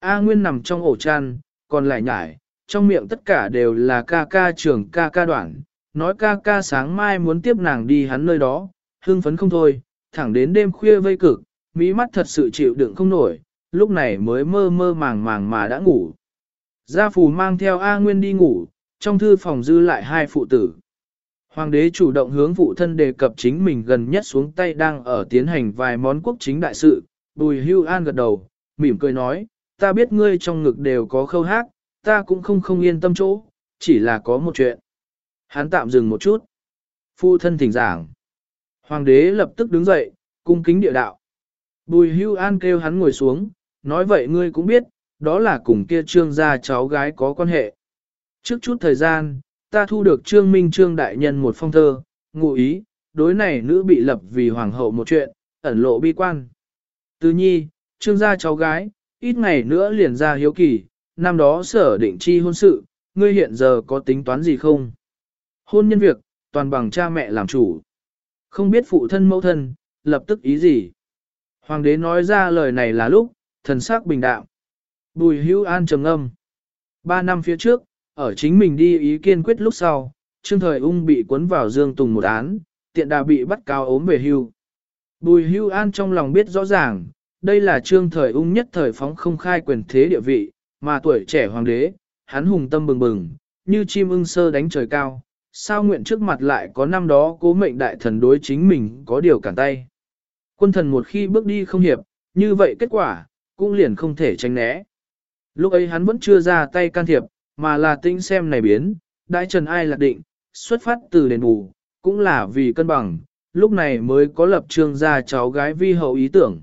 A Nguyên nằm trong ổ chăn, còn lại nhải, trong miệng tất cả đều là ca ca trưởng ca ca đoạn, nói ca ca sáng mai muốn tiếp nàng đi hắn nơi đó, hưng phấn không thôi, thẳng đến đêm khuya vây cực, mỹ mắt thật sự chịu đựng không nổi, lúc này mới mơ mơ màng màng mà đã ngủ. Gia phù mang theo A Nguyên đi ngủ, trong thư phòng dư lại hai phụ tử. Hoàng đế chủ động hướng phụ thân đề cập chính mình gần nhất xuống tay đang ở tiến hành vài món quốc chính đại sự, bùi hưu an gật đầu, mỉm cười nói, ta biết ngươi trong ngực đều có khâu hát, ta cũng không không yên tâm chỗ, chỉ là có một chuyện. Hắn tạm dừng một chút. Phu thân thỉnh giảng. Hoàng đế lập tức đứng dậy, cung kính địa đạo. Bùi hưu an kêu hắn ngồi xuống, nói vậy ngươi cũng biết, đó là cùng kia trương gia cháu gái có quan hệ. Trước chút thời gian, ta thu được trương minh trương đại nhân một phong thơ, ngụ ý, đối này nữ bị lập vì hoàng hậu một chuyện, ẩn lộ bi quan. Từ nhi, trương gia cháu gái, ít ngày nữa liền ra hiếu kỳ, năm đó sở định chi hôn sự, ngươi hiện giờ có tính toán gì không? Hôn nhân việc, toàn bằng cha mẹ làm chủ. Không biết phụ thân mẫu thân, lập tức ý gì? Hoàng đế nói ra lời này là lúc, thần sắc bình đạm. Bùi hữu an trầm âm. Ba năm phía trước, ở chính mình đi ý kiên quyết lúc sau, Trương Thời Ung bị cuốn vào Dương Tùng một án, tiện đà bị bắt cao ốm về hưu. Bùi hưu an trong lòng biết rõ ràng, đây là Trương Thời Ung nhất thời phóng không khai quyền thế địa vị, mà tuổi trẻ hoàng đế, hắn hùng tâm bừng bừng, như chim ưng sơ đánh trời cao, sao nguyện trước mặt lại có năm đó cố mệnh đại thần đối chính mình có điều cản tay. Quân thần một khi bước đi không hiệp, như vậy kết quả, cũng liền không thể tránh né. Lúc ấy hắn vẫn chưa ra tay can thiệp, mà là tinh xem này biến, đại trần ai lạc định, xuất phát từ đền bù, cũng là vì cân bằng, lúc này mới có lập trương ra cháu gái vi hậu ý tưởng.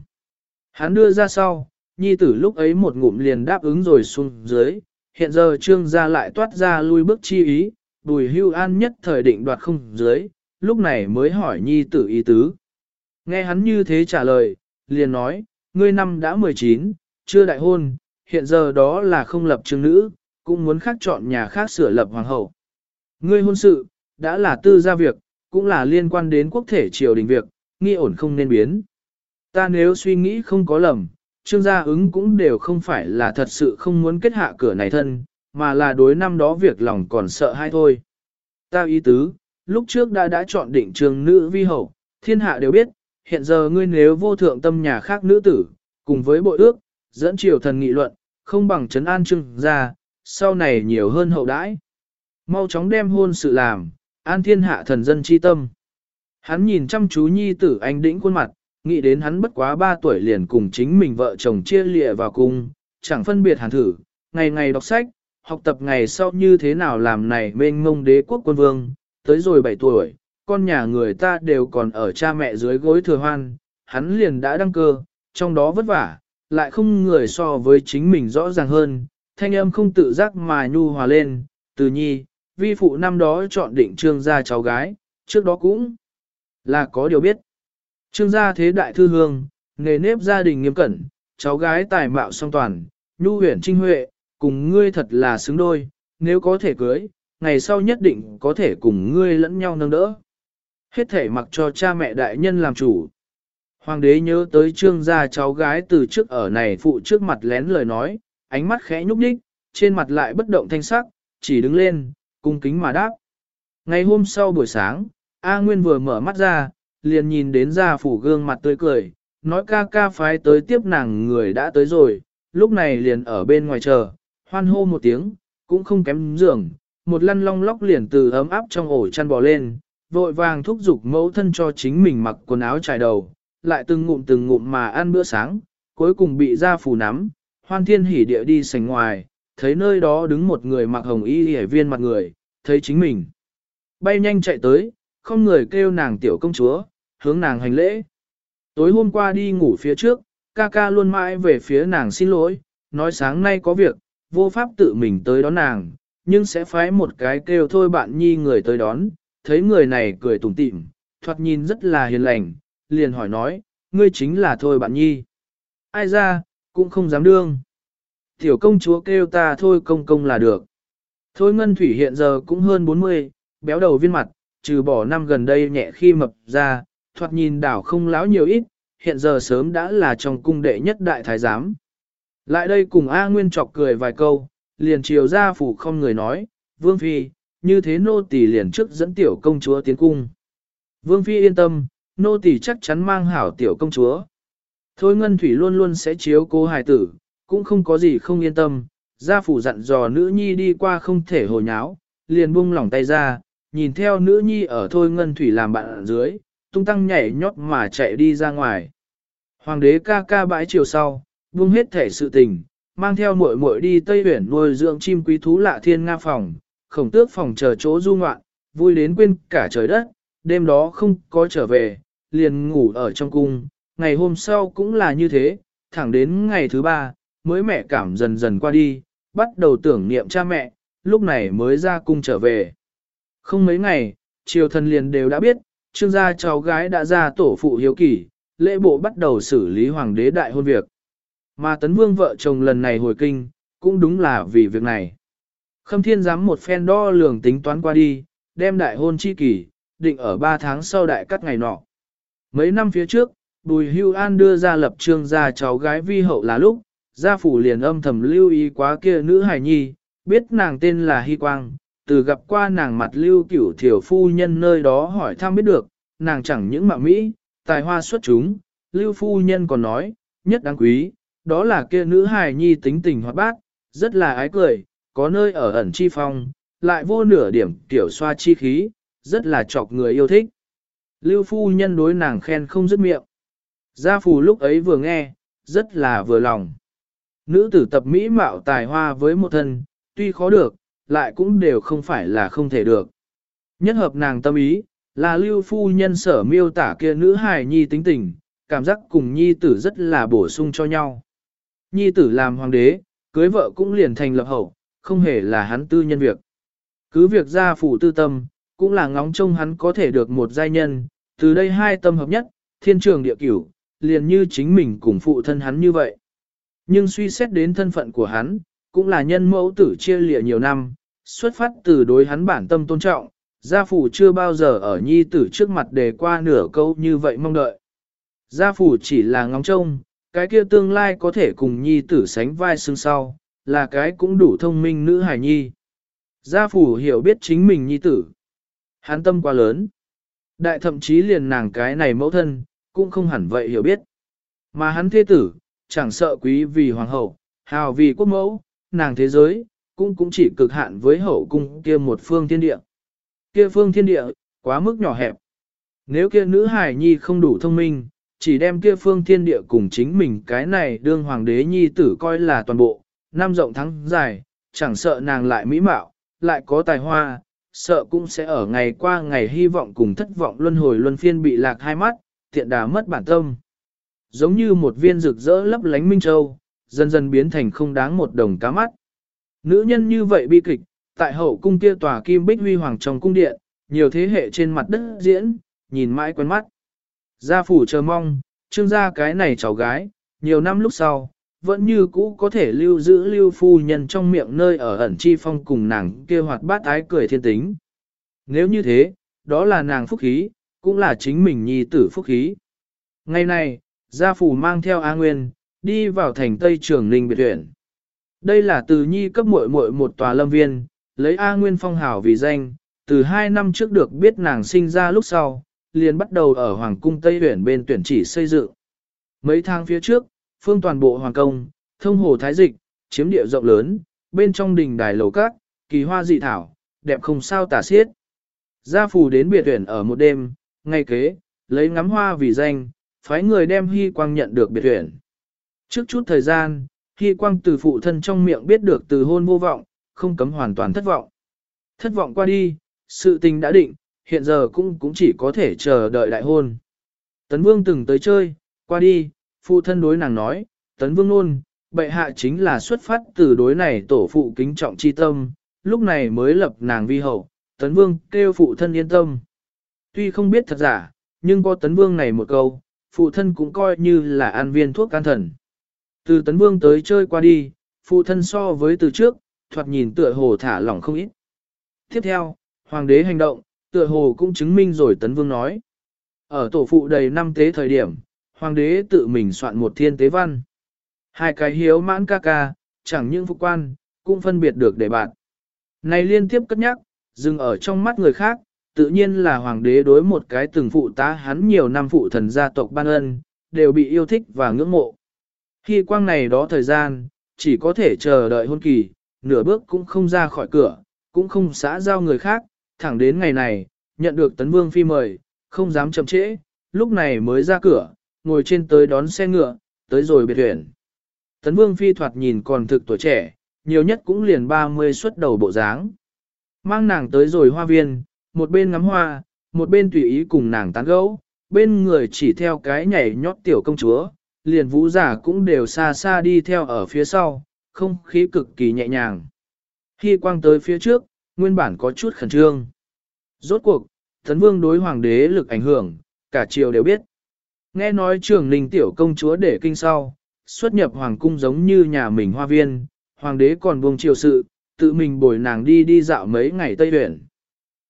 Hắn đưa ra sau, nhi tử lúc ấy một ngụm liền đáp ứng rồi xuống dưới, hiện giờ trương gia lại toát ra lui bước chi ý, bùi hưu an nhất thời định đoạt không dưới, lúc này mới hỏi nhi tử ý tứ. Nghe hắn như thế trả lời, liền nói, ngươi năm đã 19, chưa đại hôn, hiện giờ đó là không lập trường nữ, cũng muốn khác chọn nhà khác sửa lập hoàng hậu. Ngươi hôn sự, đã là tư gia việc, cũng là liên quan đến quốc thể triều đình việc, nghi ổn không nên biến. Ta nếu suy nghĩ không có lầm, trương gia ứng cũng đều không phải là thật sự không muốn kết hạ cửa này thân, mà là đối năm đó việc lòng còn sợ hay thôi. Ta ý tứ, lúc trước đã đã chọn định trường nữ vi hậu, thiên hạ đều biết, hiện giờ ngươi nếu vô thượng tâm nhà khác nữ tử, cùng với bội ước, dẫn triều thần nghị luận, không bằng trấn an trưng ra sau này nhiều hơn hậu đãi. Mau chóng đem hôn sự làm, an thiên hạ thần dân chi tâm. Hắn nhìn chăm chú nhi tử anh đĩnh khuôn mặt, nghĩ đến hắn bất quá 3 tuổi liền cùng chính mình vợ chồng chia lịa vào cung, chẳng phân biệt hàn thử, ngày ngày đọc sách, học tập ngày sau như thế nào làm này mênh ngông đế quốc quân vương, tới rồi 7 tuổi, con nhà người ta đều còn ở cha mẹ dưới gối thừa hoan, hắn liền đã đăng cơ, trong đó vất vả, lại không người so với chính mình rõ ràng hơn, thanh âm không tự giác mà nhu hòa lên, từ nhi, vi phụ năm đó chọn định trương gia cháu gái, trước đó cũng là có điều biết. Trương gia thế đại thư hương, nghề nếp gia đình nghiêm cẩn, cháu gái tài mạo song toàn, nhu huyền trinh huệ, cùng ngươi thật là xứng đôi, nếu có thể cưới, ngày sau nhất định có thể cùng ngươi lẫn nhau nâng đỡ. Hết thể mặc cho cha mẹ đại nhân làm chủ. Hoàng đế nhớ tới trương gia cháu gái từ trước ở này phụ trước mặt lén lời nói, ánh mắt khẽ nhúc nhích, trên mặt lại bất động thanh sắc, chỉ đứng lên, cung kính mà đáp. Ngày hôm sau buổi sáng, A Nguyên vừa mở mắt ra, liền nhìn đến gia phủ gương mặt tươi cười, nói ca ca phái tới tiếp nàng người đã tới rồi, lúc này liền ở bên ngoài chờ, hoan hô một tiếng, cũng không kém giường, một lăn long lóc liền từ ấm áp trong ổ chăn bò lên, vội vàng thúc giục mẫu thân cho chính mình mặc quần áo trải đầu, lại từng ngụm từng ngụm mà ăn bữa sáng, cuối cùng bị ra phù nắm, hoan thiên hỉ địa đi sành ngoài, thấy nơi đó đứng một người mặc hồng y hề viên mặt người, thấy chính mình. Bay nhanh chạy tới, không người kêu nàng tiểu công chúa, hướng nàng hành lễ. Tối hôm qua đi ngủ phía trước, ca ca luôn mãi về phía nàng xin lỗi, nói sáng nay có việc, vô pháp tự mình tới đón nàng, nhưng sẽ phái một cái kêu thôi bạn nhi người tới đón, thấy người này cười tủm tỉm, thoạt nhìn rất là hiền lành, liền hỏi nói, ngươi chính là thôi bạn nhi. Ai ra, cũng không dám đương. Tiểu công chúa kêu ta thôi công công là được. Thôi ngân thủy hiện giờ cũng hơn 40, béo đầu viên mặt, trừ bỏ năm gần đây nhẹ khi mập ra, thoạt nhìn đảo không láo nhiều ít, hiện giờ sớm đã là trong cung đệ nhất đại thái giám. Lại đây cùng A Nguyên chọc cười vài câu, liền chiều ra phủ không người nói, Vương Phi, như thế nô tỳ liền trước dẫn tiểu công chúa tiến cung. Vương Phi yên tâm, nô tỳ chắc chắn mang hảo tiểu công chúa. Thôi Ngân Thủy luôn luôn sẽ chiếu cố hài tử, cũng không có gì không yên tâm, gia phủ dặn dò nữ nhi đi qua không thể hồ nháo, liền buông lỏng tay ra, nhìn theo nữ nhi ở Thôi Ngân Thủy làm bạn ở dưới, tung tăng nhảy nhót mà chạy đi ra ngoài. Hoàng đế ca ca bãi chiều sau, buông hết thể sự tình, mang theo muội muội đi Tây Huyển nuôi dưỡng chim quý thú lạ thiên nga phòng, khổng tước phòng chờ chỗ du ngoạn, vui đến quên cả trời đất, đêm đó không có trở về, liền ngủ ở trong cung, ngày hôm sau cũng là như thế, thẳng đến ngày thứ ba, mới mẹ cảm dần dần qua đi, bắt đầu tưởng niệm cha mẹ, lúc này mới ra cung trở về. Không mấy ngày, triều thần liền đều đã biết, trương gia cháu gái đã ra tổ phụ hiếu kỷ, lễ bộ bắt đầu xử lý hoàng đế đại hôn việc. Mà tấn vương vợ chồng lần này hồi kinh, cũng đúng là vì việc này. Khâm thiên giám một phen đo lường tính toán qua đi, đem đại hôn chi kỷ, định ở 3 tháng sau đại cắt ngày nọ. Mấy năm phía trước, Bùi Hưu An đưa ra lập trương ra cháu gái vi hậu là lúc, gia phủ liền âm thầm lưu ý quá kia nữ hài nhi, biết nàng tên là Hy Quang, từ gặp qua nàng mặt lưu cửu thiểu phu nhân nơi đó hỏi thăm biết được, nàng chẳng những mạo Mỹ, tài hoa xuất chúng, lưu phu nhân còn nói, nhất đáng quý, đó là kia nữ hài nhi tính tình hoạt bát, rất là ái cười, có nơi ở ẩn chi phong, lại vô nửa điểm tiểu xoa chi khí, rất là chọc người yêu thích. Lưu phu nhân đối nàng khen không dứt miệng. Gia phù lúc ấy vừa nghe, rất là vừa lòng. Nữ tử tập mỹ mạo tài hoa với một thân, tuy khó được, lại cũng đều không phải là không thể được. Nhất hợp nàng tâm ý, là lưu phu nhân sở miêu tả kia nữ hài nhi tính tình, cảm giác cùng nhi tử rất là bổ sung cho nhau. Nhi tử làm hoàng đế, cưới vợ cũng liền thành lập hậu, không hề là hắn tư nhân việc. Cứ việc gia phủ tư tâm, cũng là ngóng trông hắn có thể được một giai nhân, từ đây hai tâm hợp nhất, thiên trường địa cửu, liền như chính mình cùng phụ thân hắn như vậy. Nhưng suy xét đến thân phận của hắn, cũng là nhân mẫu tử chia lịa nhiều năm, xuất phát từ đối hắn bản tâm tôn trọng, gia phủ chưa bao giờ ở nhi tử trước mặt đề qua nửa câu như vậy mong đợi. Gia phủ chỉ là ngóng trông, cái kia tương lai có thể cùng nhi tử sánh vai xương sau, là cái cũng đủ thông minh nữ hài nhi. Gia phủ hiểu biết chính mình nhi tử. hán tâm quá lớn. Đại thậm chí liền nàng cái này mẫu thân, cũng không hẳn vậy hiểu biết. Mà hắn thế tử, chẳng sợ quý vì hoàng hậu, hào vì quốc mẫu, nàng thế giới, cũng cũng chỉ cực hạn với hậu cung kia một phương thiên địa. Kia phương thiên địa, quá mức nhỏ hẹp. Nếu kia nữ hài nhi không đủ thông minh, chỉ đem kia phương thiên địa cùng chính mình cái này đương hoàng đế nhi tử coi là toàn bộ, năm rộng thắng dài, chẳng sợ nàng lại mỹ mạo, lại có tài hoa, sợ cũng sẽ ở ngày qua ngày hy vọng cùng thất vọng luân hồi luân phiên bị lạc hai mắt, tiện đà mất bản tâm. Giống như một viên rực rỡ lấp lánh minh châu, dần dần biến thành không đáng một đồng cá mắt. Nữ nhân như vậy bi kịch, tại hậu cung kia tòa kim bích huy hoàng trong cung điện, nhiều thế hệ trên mặt đất diễn, nhìn mãi quen mắt. Gia phủ chờ mong, trương gia cái này cháu gái, nhiều năm lúc sau, vẫn như cũ có thể lưu giữ lưu phu nhân trong miệng nơi ở ẩn chi phong cùng nàng kia hoạt bát ái cười thiên tính. Nếu như thế, đó là nàng phúc khí, cũng là chính mình nhi tử phúc khí. Ngày nay gia phủ mang theo A Nguyên, đi vào thành Tây Trường Ninh biệt huyện. Đây là từ nhi cấp muội muội một tòa lâm viên, lấy A Nguyên phong hảo vì danh, từ hai năm trước được biết nàng sinh ra lúc sau, liền bắt đầu ở Hoàng cung Tây huyện bên tuyển chỉ xây dựng. Mấy tháng phía trước, phương toàn bộ Hoàng công, thông hồ thái dịch, chiếm địa rộng lớn, bên trong đình đài lầu các, kỳ hoa dị thảo, đẹp không sao tả xiết. Gia phù đến biệt tuyển ở một đêm, ngay kế, lấy ngắm hoa vì danh, phái người đem Hy Quang nhận được biệt tuyển. Trước chút thời gian, Hy Quang từ phụ thân trong miệng biết được từ hôn vô vọng, không cấm hoàn toàn thất vọng. Thất vọng qua đi, sự tình đã định, hiện giờ cũng cũng chỉ có thể chờ đợi đại hôn. Tấn Vương từng tới chơi, qua đi, phụ thân đối nàng nói, Tấn Vương luôn, bệ hạ chính là xuất phát từ đối này tổ phụ kính trọng chi tâm, lúc này mới lập nàng vi hậu, Tấn Vương kêu phụ thân yên tâm. Tuy không biết thật giả, nhưng có Tấn Vương này một câu, phụ thân cũng coi như là an viên thuốc can thần. Từ Tấn Vương tới chơi qua đi, phụ thân so với từ trước, thoạt nhìn tựa hồ thả lỏng không ít. Tiếp theo, hoàng đế hành động, tựa hồ cũng chứng minh rồi Tấn Vương nói. Ở tổ phụ đầy năm tế thời điểm, hoàng đế tự mình soạn một thiên tế văn. Hai cái hiếu mãn ca ca, chẳng những phục quan, cũng phân biệt được để bạn. Này liên tiếp cất nhắc, dừng ở trong mắt người khác, tự nhiên là hoàng đế đối một cái từng phụ tá hắn nhiều năm phụ thần gia tộc ban ân, đều bị yêu thích và ngưỡng mộ. Khi quang này đó thời gian, chỉ có thể chờ đợi hôn kỳ, nửa bước cũng không ra khỏi cửa, cũng không xã giao người khác, thẳng đến ngày này, nhận được tấn vương phi mời, không dám chậm trễ, lúc này mới ra cửa, ngồi trên tới đón xe ngựa, tới rồi biệt huyện. tấn vương phi thoạt nhìn còn thực tuổi trẻ, nhiều nhất cũng liền 30 xuất đầu bộ dáng. Mang nàng tới rồi hoa viên, một bên ngắm hoa, một bên tùy ý cùng nàng tán gẫu, bên người chỉ theo cái nhảy nhót tiểu công chúa, liền vũ giả cũng đều xa xa đi theo ở phía sau, không khí cực kỳ nhẹ nhàng. Khi quang tới phía trước, nguyên bản có chút khẩn trương. Rốt cuộc, Tấn Vương đối hoàng đế lực ảnh hưởng, cả triều đều biết. Nghe nói trường ninh tiểu công chúa để kinh sau, xuất nhập hoàng cung giống như nhà mình hoa viên, hoàng đế còn buông triều sự, tự mình bồi nàng đi đi dạo mấy ngày Tây Huyền.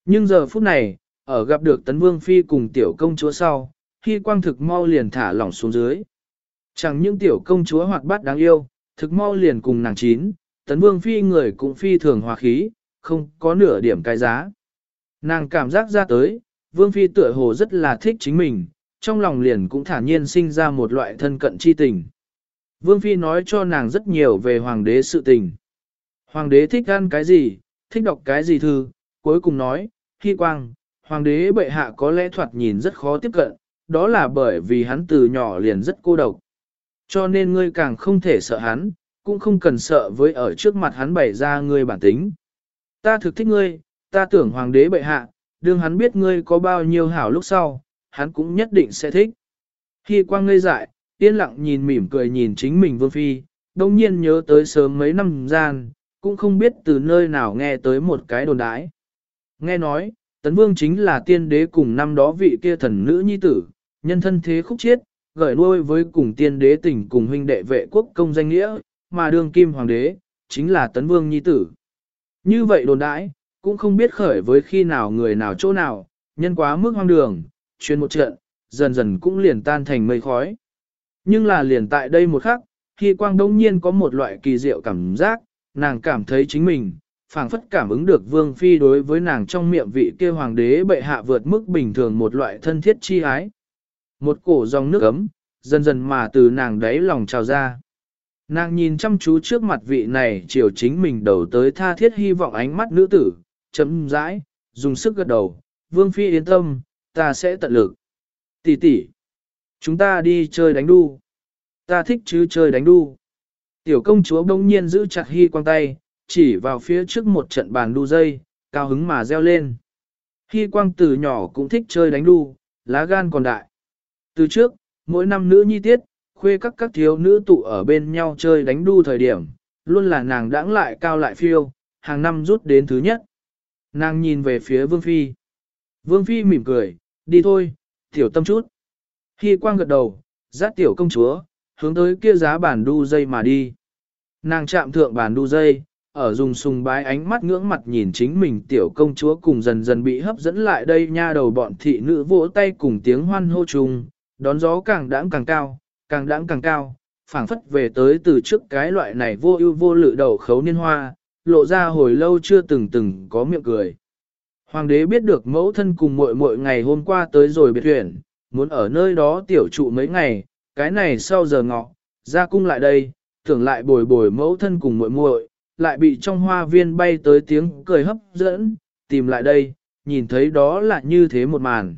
Nhưng giờ phút này, ở gặp được Tấn Vương Phi cùng tiểu công chúa sau, khi quang thực mau liền thả lỏng xuống dưới. Chẳng những tiểu công chúa hoạt bát đáng yêu, thực mau liền cùng nàng chín, Tấn Vương Phi người cũng phi thường hòa khí, không có nửa điểm cái giá. Nàng cảm giác ra tới, Vương Phi tựa hồ rất là thích chính mình, trong lòng liền cũng thả nhiên sinh ra một loại thân cận chi tình. Vương Phi nói cho nàng rất nhiều về hoàng đế sự tình. Hoàng đế thích ăn cái gì, thích đọc cái gì thư, cuối cùng nói, khi Quang, hoàng đế bệ hạ có lẽ thoạt nhìn rất khó tiếp cận, đó là bởi vì hắn từ nhỏ liền rất cô độc. Cho nên ngươi càng không thể sợ hắn, cũng không cần sợ với ở trước mặt hắn bày ra ngươi bản tính. Ta thực thích ngươi, ta tưởng hoàng đế bệ hạ, đương hắn biết ngươi có bao nhiêu hảo lúc sau, hắn cũng nhất định sẽ thích. Khi quang ngây dại, yên lặng nhìn mỉm cười nhìn chính mình vương phi, đồng nhiên nhớ tới sớm mấy năm gian, cũng không biết từ nơi nào nghe tới một cái đồn đái. Nghe nói, tấn vương chính là tiên đế cùng năm đó vị kia thần nữ nhi tử, nhân thân thế khúc chiết, gửi nuôi với cùng tiên đế tỉnh cùng huynh đệ vệ quốc công danh nghĩa, mà đương kim hoàng đế, chính là tấn vương nhi tử. Như vậy đồn đãi, cũng không biết khởi với khi nào người nào chỗ nào, nhân quá mức hoang đường, chuyên một trận, dần dần cũng liền tan thành mây khói. Nhưng là liền tại đây một khắc, khi quang đông nhiên có một loại kỳ diệu cảm giác, nàng cảm thấy chính mình, phảng phất cảm ứng được vương phi đối với nàng trong miệng vị kia hoàng đế bệ hạ vượt mức bình thường một loại thân thiết chi ái. Một cổ dòng nước ấm, dần dần mà từ nàng đáy lòng trào ra. Nàng nhìn chăm chú trước mặt vị này chiều chính mình đầu tới tha thiết hy vọng ánh mắt nữ tử, chấm rãi, dùng sức gật đầu, vương phi yên tâm, ta sẽ tận lực. Tỷ tỷ, chúng ta đi chơi đánh đu. Ta thích chứ chơi đánh đu. Tiểu công chúa bỗng nhiên giữ chặt hy quang tay, chỉ vào phía trước một trận bàn đu dây, cao hứng mà reo lên. Hy quang từ nhỏ cũng thích chơi đánh đu, lá gan còn đại. Từ trước, mỗi năm nữ nhi tiết, khuê các các thiếu nữ tụ ở bên nhau chơi đánh đu thời điểm, luôn là nàng đãng lại cao lại phiêu, hàng năm rút đến thứ nhất. Nàng nhìn về phía Vương Phi. Vương Phi mỉm cười, đi thôi, tiểu tâm chút. Khi quang gật đầu, dắt tiểu công chúa, hướng tới kia giá bản đu dây mà đi. Nàng chạm thượng bản đu dây, ở dùng sùng bái ánh mắt ngưỡng mặt nhìn chính mình tiểu công chúa cùng dần dần bị hấp dẫn lại đây nha đầu bọn thị nữ vỗ tay cùng tiếng hoan hô chung, đón gió càng đãng càng cao, càng đãng càng cao, phảng phất về tới từ trước cái loại này vô ưu vô lự đầu khấu niên hoa, lộ ra hồi lâu chưa từng từng có miệng cười. Hoàng đế biết được mẫu thân cùng muội muội ngày hôm qua tới rồi biệt huyện, muốn ở nơi đó tiểu trụ mấy ngày, cái này sau giờ ngọ, ra cung lại đây, tưởng lại bồi bồi mẫu thân cùng muội muội, lại bị trong hoa viên bay tới tiếng cười hấp dẫn, tìm lại đây, nhìn thấy đó là như thế một màn.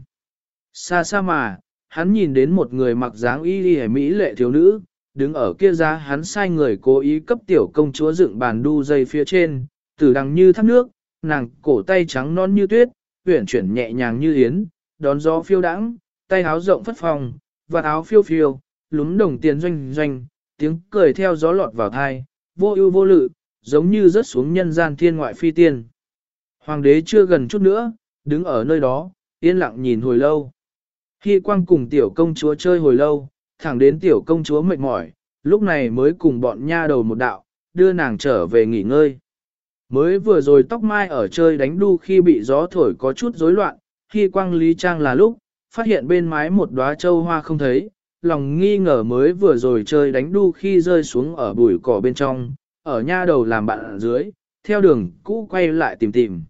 Xa xa mà, hắn nhìn đến một người mặc dáng y y mỹ lệ thiếu nữ, đứng ở kia ra hắn sai người cố ý cấp tiểu công chúa dựng bàn đu dây phía trên, tử đằng như thác nước, nàng cổ tay trắng non như tuyết, huyển chuyển nhẹ nhàng như yến, đón gió phiêu đãng, tay áo rộng phất phòng, và áo phiêu phiêu, lúm đồng tiền doanh doanh, tiếng cười theo gió lọt vào thai, vô ưu vô lự, giống như rớt xuống nhân gian thiên ngoại phi tiên. Hoàng đế chưa gần chút nữa, đứng ở nơi đó, yên lặng nhìn hồi lâu. Khi quang cùng tiểu công chúa chơi hồi lâu, thẳng đến tiểu công chúa mệt mỏi, lúc này mới cùng bọn nha đầu một đạo, đưa nàng trở về nghỉ ngơi. Mới vừa rồi tóc mai ở chơi đánh đu khi bị gió thổi có chút rối loạn, khi quang lý trang là lúc, phát hiện bên mái một đóa châu hoa không thấy, lòng nghi ngờ mới vừa rồi chơi đánh đu khi rơi xuống ở bụi cỏ bên trong, ở nha đầu làm bạn ở dưới, theo đường cũ quay lại tìm tìm.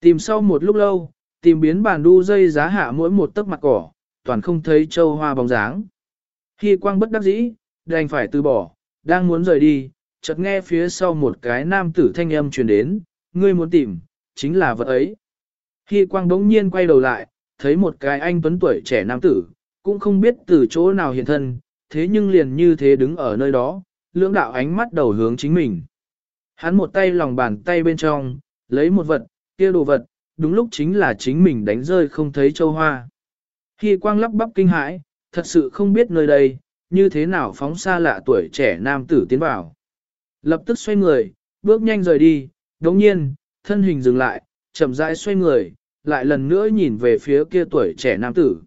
Tìm sau một lúc lâu, tìm biến bàn đu dây giá hạ mỗi một tấc mặt cỏ, toàn không thấy châu hoa bóng dáng. Khi quang bất đắc dĩ, đành phải từ bỏ, đang muốn rời đi, chợt nghe phía sau một cái nam tử thanh âm truyền đến, ngươi muốn tìm, chính là vật ấy. Khi quang đống nhiên quay đầu lại, thấy một cái anh tuấn tuổi trẻ nam tử, cũng không biết từ chỗ nào hiện thân, thế nhưng liền như thế đứng ở nơi đó, lưỡng đạo ánh mắt đầu hướng chính mình. Hắn một tay lòng bàn tay bên trong, lấy một vật, kia đồ vật, đúng lúc chính là chính mình đánh rơi không thấy châu hoa. Khi quang lắp bắp kinh hãi, thật sự không biết nơi đây, như thế nào phóng xa lạ tuổi trẻ nam tử tiến vào. Lập tức xoay người, bước nhanh rời đi, đồng nhiên, thân hình dừng lại, chậm rãi xoay người, lại lần nữa nhìn về phía kia tuổi trẻ nam tử.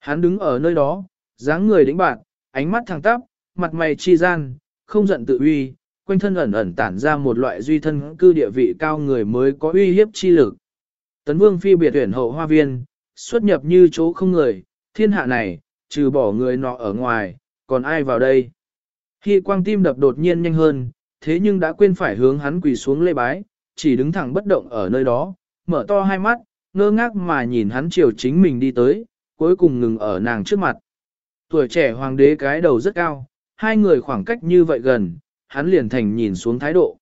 Hắn đứng ở nơi đó, dáng người đĩnh bạn, ánh mắt thẳng tắp, mặt mày chi gian, không giận tự uy, quanh thân ẩn ẩn tản ra một loại duy thân cư địa vị cao người mới có uy hiếp chi lực. Tấn vương phi biệt tuyển hậu hoa viên, xuất nhập như chỗ không người, thiên hạ này, trừ bỏ người nọ ở ngoài, còn ai vào đây. Khi quang tim đập đột nhiên nhanh hơn, thế nhưng đã quên phải hướng hắn quỳ xuống lê bái, chỉ đứng thẳng bất động ở nơi đó, mở to hai mắt, ngơ ngác mà nhìn hắn chiều chính mình đi tới, cuối cùng ngừng ở nàng trước mặt. Tuổi trẻ hoàng đế cái đầu rất cao, hai người khoảng cách như vậy gần, hắn liền thành nhìn xuống thái độ.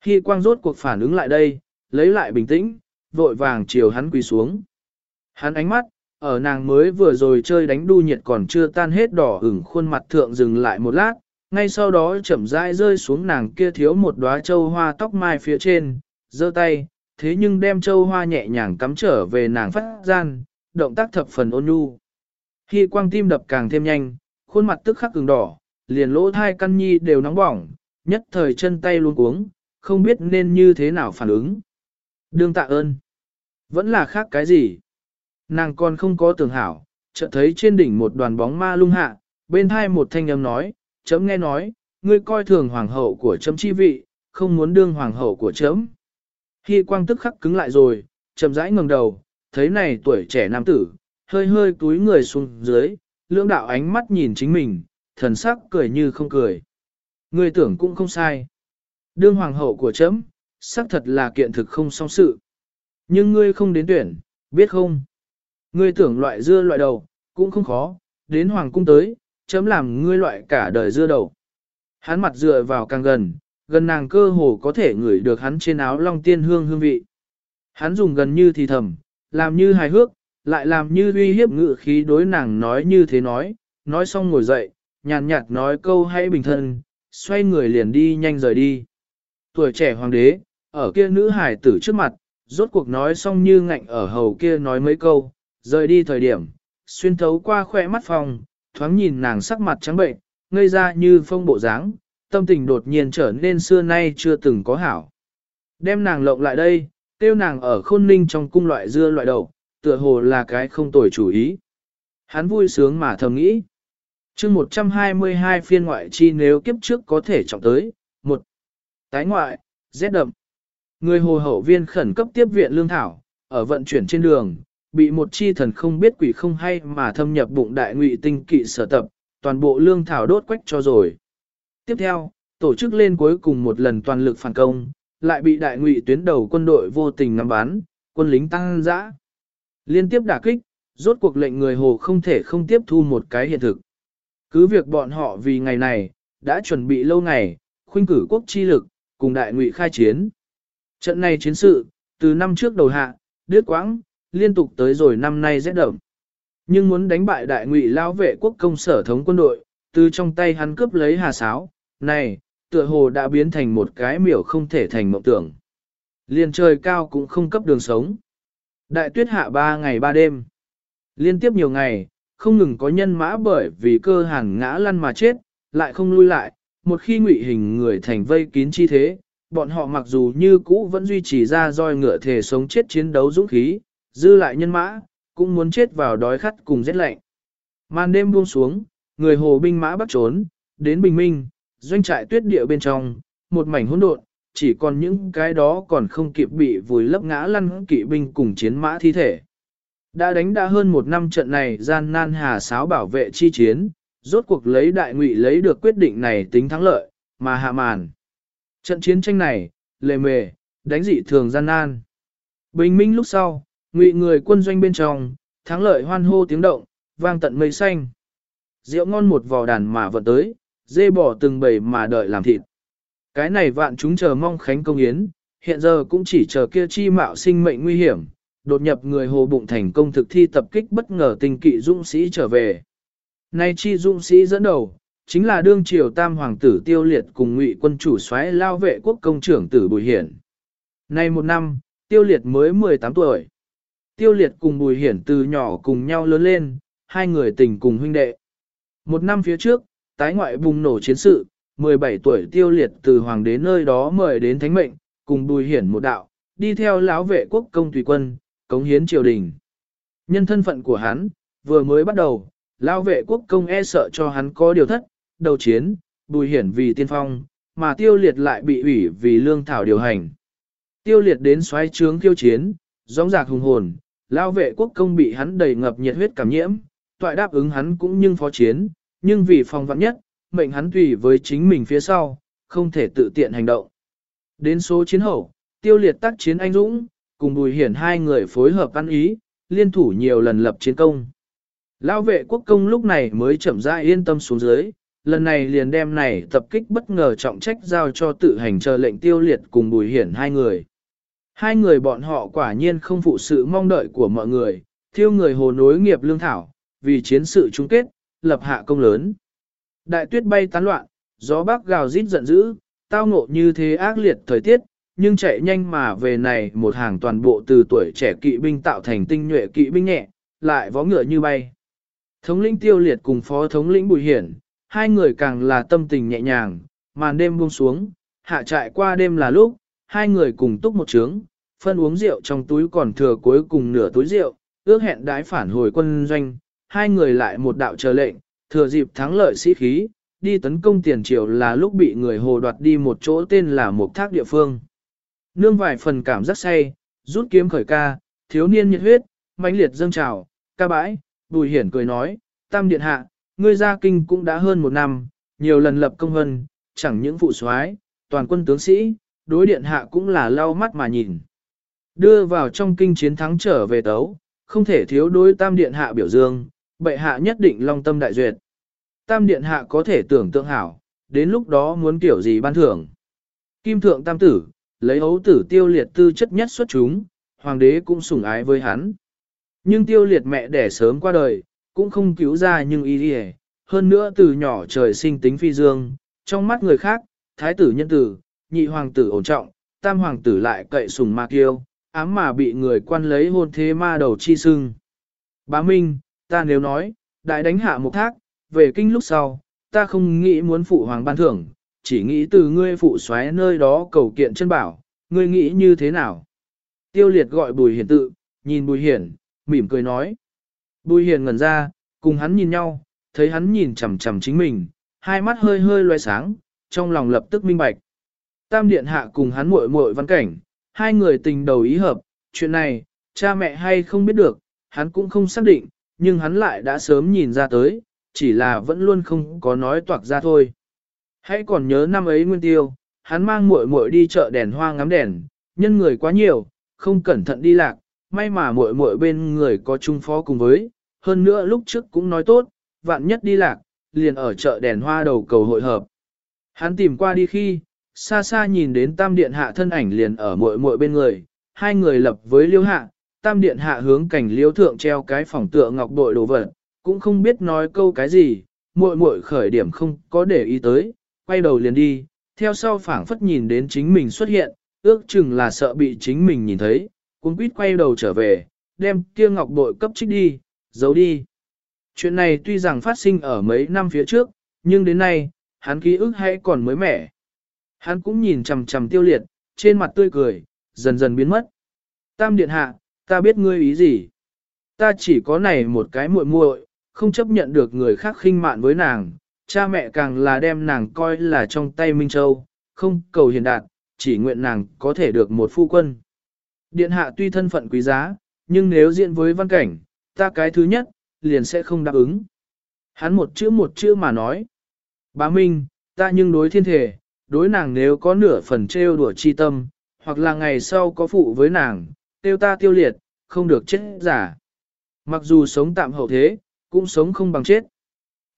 Khi quang rốt cuộc phản ứng lại đây, lấy lại bình tĩnh, vội vàng chiều hắn quỳ xuống. Hắn ánh mắt, ở nàng mới vừa rồi chơi đánh đu nhiệt còn chưa tan hết đỏ ửng khuôn mặt thượng dừng lại một lát, ngay sau đó chậm rãi rơi xuống nàng kia thiếu một đóa châu hoa tóc mai phía trên, giơ tay, thế nhưng đem châu hoa nhẹ nhàng cắm trở về nàng phát gian, động tác thập phần ôn nhu. Khi quang tim đập càng thêm nhanh, khuôn mặt tức khắc cứng đỏ, liền lỗ thai căn nhi đều nóng bỏng, nhất thời chân tay luôn cuống, không biết nên như thế nào phản ứng. Đương tạ ơn. Vẫn là khác cái gì? Nàng còn không có tưởng hảo, chợt thấy trên đỉnh một đoàn bóng ma lung hạ, bên thai một thanh âm nói, chấm nghe nói, ngươi coi thường hoàng hậu của chấm chi vị, không muốn đương hoàng hậu của chấm. Hy quang tức khắc cứng lại rồi, chậm rãi ngẩng đầu, thấy này tuổi trẻ nam tử, hơi hơi túi người xuống dưới, lưỡng đạo ánh mắt nhìn chính mình, thần sắc cười như không cười. Ngươi tưởng cũng không sai. Đương hoàng hậu của chấm, xác thật là kiện thực không song sự. Nhưng ngươi không đến tuyển, biết không? Ngươi tưởng loại dưa loại đầu, cũng không khó, đến hoàng cung tới, chấm làm ngươi loại cả đời dưa đầu. Hắn mặt dựa vào càng gần, gần nàng cơ hồ có thể ngửi được hắn trên áo long tiên hương hương vị. Hắn dùng gần như thì thầm, làm như hài hước, lại làm như uy hiếp ngự khí đối nàng nói như thế nói, nói xong ngồi dậy, nhàn nhạt nói câu hãy bình thân, xoay người liền đi nhanh rời đi. Tuổi trẻ hoàng đế, ở kia nữ hải tử trước mặt, rốt cuộc nói xong như ngạnh ở hầu kia nói mấy câu, rời đi thời điểm, xuyên thấu qua khỏe mắt phòng, thoáng nhìn nàng sắc mặt trắng bệnh, ngây ra như phong bộ dáng, tâm tình đột nhiên trở nên xưa nay chưa từng có hảo. Đem nàng lộng lại đây, tiêu nàng ở khôn ninh trong cung loại dưa loại đậu, tựa hồ là cái không tồi chủ ý. Hắn vui sướng mà thầm nghĩ. chương 122 phiên ngoại chi nếu kiếp trước có thể trọng tới, một Tái ngoại, rét đậm. Người hồ hậu viên khẩn cấp tiếp viện lương thảo, ở vận chuyển trên đường, bị một chi thần không biết quỷ không hay mà thâm nhập bụng đại ngụy tinh kỵ sở tập, toàn bộ lương thảo đốt quách cho rồi. Tiếp theo, tổ chức lên cuối cùng một lần toàn lực phản công, lại bị đại ngụy tuyến đầu quân đội vô tình ngắm bắn, quân lính tăng dã. Liên tiếp đả kích, rốt cuộc lệnh người hồ không thể không tiếp thu một cái hiện thực. Cứ việc bọn họ vì ngày này, đã chuẩn bị lâu ngày, khuynh cử quốc chi lực, cùng đại ngụy khai chiến. Trận này chiến sự, từ năm trước đầu hạ, đứt quãng, liên tục tới rồi năm nay rét đậm. Nhưng muốn đánh bại đại ngụy lao vệ quốc công sở thống quân đội, từ trong tay hắn cướp lấy hà sáo, này, tựa hồ đã biến thành một cái miểu không thể thành mộng tưởng. Liên trời cao cũng không cấp đường sống. Đại tuyết hạ ba ngày ba đêm. Liên tiếp nhiều ngày, không ngừng có nhân mã bởi vì cơ hàn ngã lăn mà chết, lại không lui lại, một khi ngụy hình người thành vây kín chi thế, bọn họ mặc dù như cũ vẫn duy trì ra roi ngựa thể sống chết chiến đấu dũng khí, dư lại nhân mã, cũng muốn chết vào đói khát cùng rét lạnh. Màn đêm buông xuống, người hồ binh mã bắt trốn, đến bình minh, doanh trại tuyết địa bên trong, một mảnh hỗn độn, chỉ còn những cái đó còn không kịp bị vùi lấp ngã lăn kỵ binh cùng chiến mã thi thể. Đã đánh đã hơn một năm trận này gian nan hà sáo bảo vệ chi chiến, rốt cuộc lấy đại ngụy lấy được quyết định này tính thắng lợi, mà hạ màn. Trận chiến tranh này, lề mề, đánh dị thường gian nan. Bình minh lúc sau, ngụy người quân doanh bên trong, thắng lợi hoan hô tiếng động, vang tận mây xanh. Rượu ngon một vò đàn mà vận tới, dê bỏ từng bầy mà đợi làm thịt. Cái này vạn chúng chờ mong khánh công yến, hiện giờ cũng chỉ chờ kia chi mạo sinh mệnh nguy hiểm, đột nhập người hồ bụng thành công thực thi tập kích bất ngờ tình kỵ dũng sĩ trở về. Nay chi dũng sĩ dẫn đầu, chính là đương triều tam hoàng tử tiêu liệt cùng ngụy quân chủ soái lao vệ quốc công trưởng tử Bùi Hiển. Nay một năm, tiêu liệt mới 18 tuổi. Tiêu liệt cùng Bùi Hiển từ nhỏ cùng nhau lớn lên, hai người tình cùng huynh đệ. Một năm phía trước, tái ngoại bùng nổ chiến sự, 17 tuổi tiêu liệt từ hoàng đế nơi đó mời đến thánh mệnh, cùng Bùi Hiển một đạo, đi theo lão vệ quốc công tùy quân, cống hiến triều đình. Nhân thân phận của hắn, vừa mới bắt đầu, lão vệ quốc công e sợ cho hắn có điều thất, đầu chiến, Bùi Hiển vì tiên phong, mà tiêu liệt lại bị ủy vì lương thảo điều hành. Tiêu liệt đến xoáy trướng tiêu chiến, gióng giạc hùng hồn, lao vệ quốc công bị hắn đầy ngập nhiệt huyết cảm nhiễm, toại đáp ứng hắn cũng nhưng phó chiến, nhưng vì phòng vạn nhất, mệnh hắn tùy với chính mình phía sau, không thể tự tiện hành động. Đến số chiến hậu, tiêu liệt tác chiến anh dũng, cùng bùi hiển hai người phối hợp ăn ý, liên thủ nhiều lần lập chiến công. Lao vệ quốc công lúc này mới chậm rãi yên tâm xuống dưới, lần này liền đem này tập kích bất ngờ trọng trách giao cho tự hành chờ lệnh tiêu liệt cùng bùi hiển hai người. Hai người bọn họ quả nhiên không phụ sự mong đợi của mọi người, thiêu người hồ nối nghiệp lương thảo, vì chiến sự chung kết, lập hạ công lớn. Đại tuyết bay tán loạn, gió bắc gào rít giận dữ, tao ngộ như thế ác liệt thời tiết, nhưng chạy nhanh mà về này một hàng toàn bộ từ tuổi trẻ kỵ binh tạo thành tinh nhuệ kỵ binh nhẹ, lại vó ngựa như bay. Thống lĩnh tiêu liệt cùng phó thống lĩnh bùi hiển, hai người càng là tâm tình nhẹ nhàng, màn đêm buông xuống, hạ trại qua đêm là lúc, hai người cùng túc một trướng, phân uống rượu trong túi còn thừa cuối cùng nửa túi rượu, ước hẹn đái phản hồi quân doanh, hai người lại một đạo chờ lệnh, thừa dịp thắng lợi sĩ khí, đi tấn công tiền triều là lúc bị người hồ đoạt đi một chỗ tên là một thác địa phương. Nương vài phần cảm giác say, rút kiếm khởi ca, thiếu niên nhiệt huyết, mãnh liệt dâng trào, ca bãi, bùi hiển cười nói, tam điện hạ, ngươi ra kinh cũng đã hơn một năm, nhiều lần lập công hân, chẳng những phụ soái, toàn quân tướng sĩ, đối điện hạ cũng là lau mắt mà nhìn. Đưa vào trong kinh chiến thắng trở về tấu, không thể thiếu đối tam điện hạ biểu dương, bệ hạ nhất định long tâm đại duyệt. Tam điện hạ có thể tưởng tượng hảo, đến lúc đó muốn kiểu gì ban thưởng. Kim thượng tam tử, lấy ấu tử tiêu liệt tư chất nhất xuất chúng, hoàng đế cũng sủng ái với hắn. Nhưng tiêu liệt mẹ đẻ sớm qua đời, cũng không cứu ra nhưng y đi hơn nữa từ nhỏ trời sinh tính phi dương, trong mắt người khác, thái tử nhân tử, nhị hoàng tử ổn trọng, tam hoàng tử lại cậy sùng ma kiêu, ám mà bị người quan lấy hôn thế ma đầu chi sưng. Bá Minh, ta nếu nói, đại đánh hạ một thác, về kinh lúc sau, ta không nghĩ muốn phụ hoàng ban thưởng, chỉ nghĩ từ ngươi phụ xoáy nơi đó cầu kiện chân bảo, ngươi nghĩ như thế nào? Tiêu liệt gọi bùi hiển tự, nhìn bùi hiển, mỉm cười nói. Bùi hiển ngẩn ra, cùng hắn nhìn nhau, thấy hắn nhìn chằm chằm chính mình, hai mắt hơi hơi loe sáng, trong lòng lập tức minh bạch. Tam điện hạ cùng hắn muội muội văn cảnh, hai người tình đầu ý hợp, chuyện này, cha mẹ hay không biết được, hắn cũng không xác định, nhưng hắn lại đã sớm nhìn ra tới, chỉ là vẫn luôn không có nói toạc ra thôi. Hãy còn nhớ năm ấy nguyên tiêu, hắn mang muội muội đi chợ đèn hoa ngắm đèn, nhân người quá nhiều, không cẩn thận đi lạc, may mà muội muội bên người có chung phó cùng với, hơn nữa lúc trước cũng nói tốt, vạn nhất đi lạc, liền ở chợ đèn hoa đầu cầu hội hợp. Hắn tìm qua đi khi, xa xa nhìn đến tam điện hạ thân ảnh liền ở muội muội bên người, hai người lập với liêu hạ, tam điện hạ hướng cảnh liêu thượng treo cái phòng tựa ngọc bội đồ vật, cũng không biết nói câu cái gì, muội muội khởi điểm không có để ý tới, quay đầu liền đi, theo sau phảng phất nhìn đến chính mình xuất hiện, ước chừng là sợ bị chính mình nhìn thấy, cuốn quýt quay đầu trở về, đem kia ngọc bội cấp trích đi, giấu đi. Chuyện này tuy rằng phát sinh ở mấy năm phía trước, nhưng đến nay, hắn ký ức hay còn mới mẻ. Hắn cũng nhìn chằm chằm tiêu liệt, trên mặt tươi cười, dần dần biến mất. Tam điện hạ, ta biết ngươi ý gì. Ta chỉ có này một cái muội muội, không chấp nhận được người khác khinh mạn với nàng, cha mẹ càng là đem nàng coi là trong tay Minh Châu, không cầu hiền đạt, chỉ nguyện nàng có thể được một phu quân. Điện hạ tuy thân phận quý giá, nhưng nếu diện với văn cảnh, ta cái thứ nhất, liền sẽ không đáp ứng. Hắn một chữ một chữ mà nói. Bá Minh, ta nhưng đối thiên thể, đối nàng nếu có nửa phần trêu đùa chi tâm, hoặc là ngày sau có phụ với nàng, tiêu ta tiêu liệt, không được chết giả. Mặc dù sống tạm hậu thế, cũng sống không bằng chết.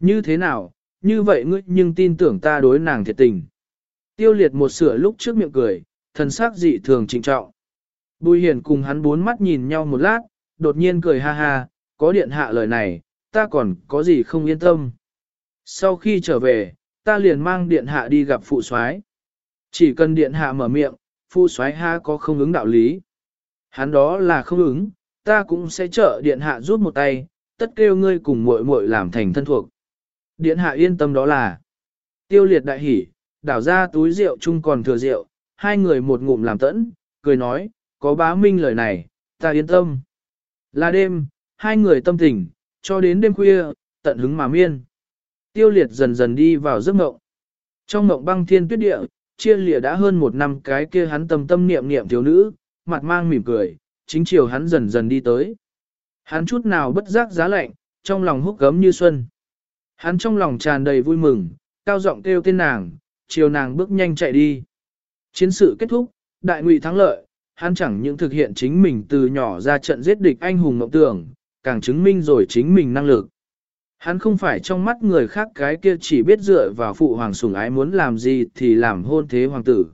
Như thế nào, như vậy ngươi nhưng tin tưởng ta đối nàng thiệt tình. Tiêu liệt một sửa lúc trước miệng cười, thần sắc dị thường trịnh trọng. Bùi hiển cùng hắn bốn mắt nhìn nhau một lát, đột nhiên cười ha ha, có điện hạ lời này, ta còn có gì không yên tâm. Sau khi trở về, ta liền mang điện hạ đi gặp phụ soái. Chỉ cần điện hạ mở miệng, phụ soái ha có không ứng đạo lý. Hắn đó là không ứng, ta cũng sẽ trợ điện hạ rút một tay, tất kêu ngươi cùng muội muội làm thành thân thuộc. Điện hạ yên tâm đó là tiêu liệt đại hỉ, đảo ra túi rượu chung còn thừa rượu, hai người một ngụm làm tẫn, cười nói, có bá minh lời này, ta yên tâm. Là đêm, hai người tâm tình, cho đến đêm khuya, tận hứng mà miên. Tiêu liệt dần dần đi vào giấc mộng. Trong mộng băng thiên tuyết địa, chia lìa đã hơn một năm cái kia hắn tâm tâm niệm niệm thiếu nữ, mặt mang mỉm cười, chính chiều hắn dần dần đi tới. Hắn chút nào bất giác giá lạnh, trong lòng húc gấm như xuân. Hắn trong lòng tràn đầy vui mừng, cao giọng kêu tên nàng, chiều nàng bước nhanh chạy đi. Chiến sự kết thúc, đại ngụy thắng lợi, hắn chẳng những thực hiện chính mình từ nhỏ ra trận giết địch anh hùng mộng tưởng, càng chứng minh rồi chính mình năng lực. Hắn không phải trong mắt người khác cái kia chỉ biết dựa vào phụ hoàng sủng ái muốn làm gì thì làm hôn thế hoàng tử.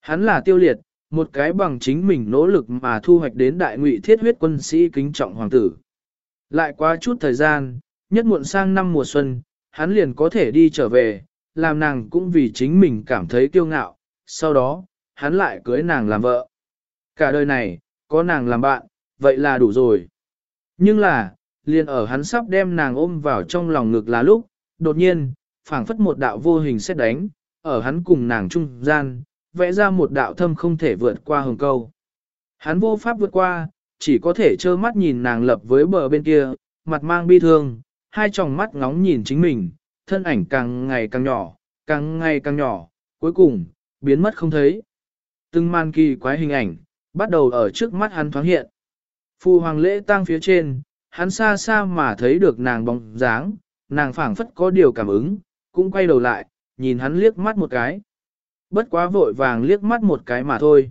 Hắn là tiêu liệt, một cái bằng chính mình nỗ lực mà thu hoạch đến đại ngụy thiết huyết quân sĩ kính trọng hoàng tử. Lại qua chút thời gian, nhất muộn sang năm mùa xuân, hắn liền có thể đi trở về, làm nàng cũng vì chính mình cảm thấy kiêu ngạo, sau đó, hắn lại cưới nàng làm vợ. Cả đời này, có nàng làm bạn, vậy là đủ rồi. Nhưng là, liền ở hắn sắp đem nàng ôm vào trong lòng ngực là lúc, đột nhiên, phảng phất một đạo vô hình xét đánh, ở hắn cùng nàng trung gian, vẽ ra một đạo thâm không thể vượt qua hồng câu. Hắn vô pháp vượt qua, chỉ có thể trơ mắt nhìn nàng lập với bờ bên kia, mặt mang bi thương, hai tròng mắt ngóng nhìn chính mình, thân ảnh càng ngày càng nhỏ, càng ngày càng nhỏ, cuối cùng, biến mất không thấy. Từng man kỳ quái hình ảnh, bắt đầu ở trước mắt hắn thoáng hiện. Phu hoàng lễ tang phía trên, hắn xa xa mà thấy được nàng bóng dáng, nàng phảng phất có điều cảm ứng, cũng quay đầu lại, nhìn hắn liếc mắt một cái. Bất quá vội vàng liếc mắt một cái mà thôi.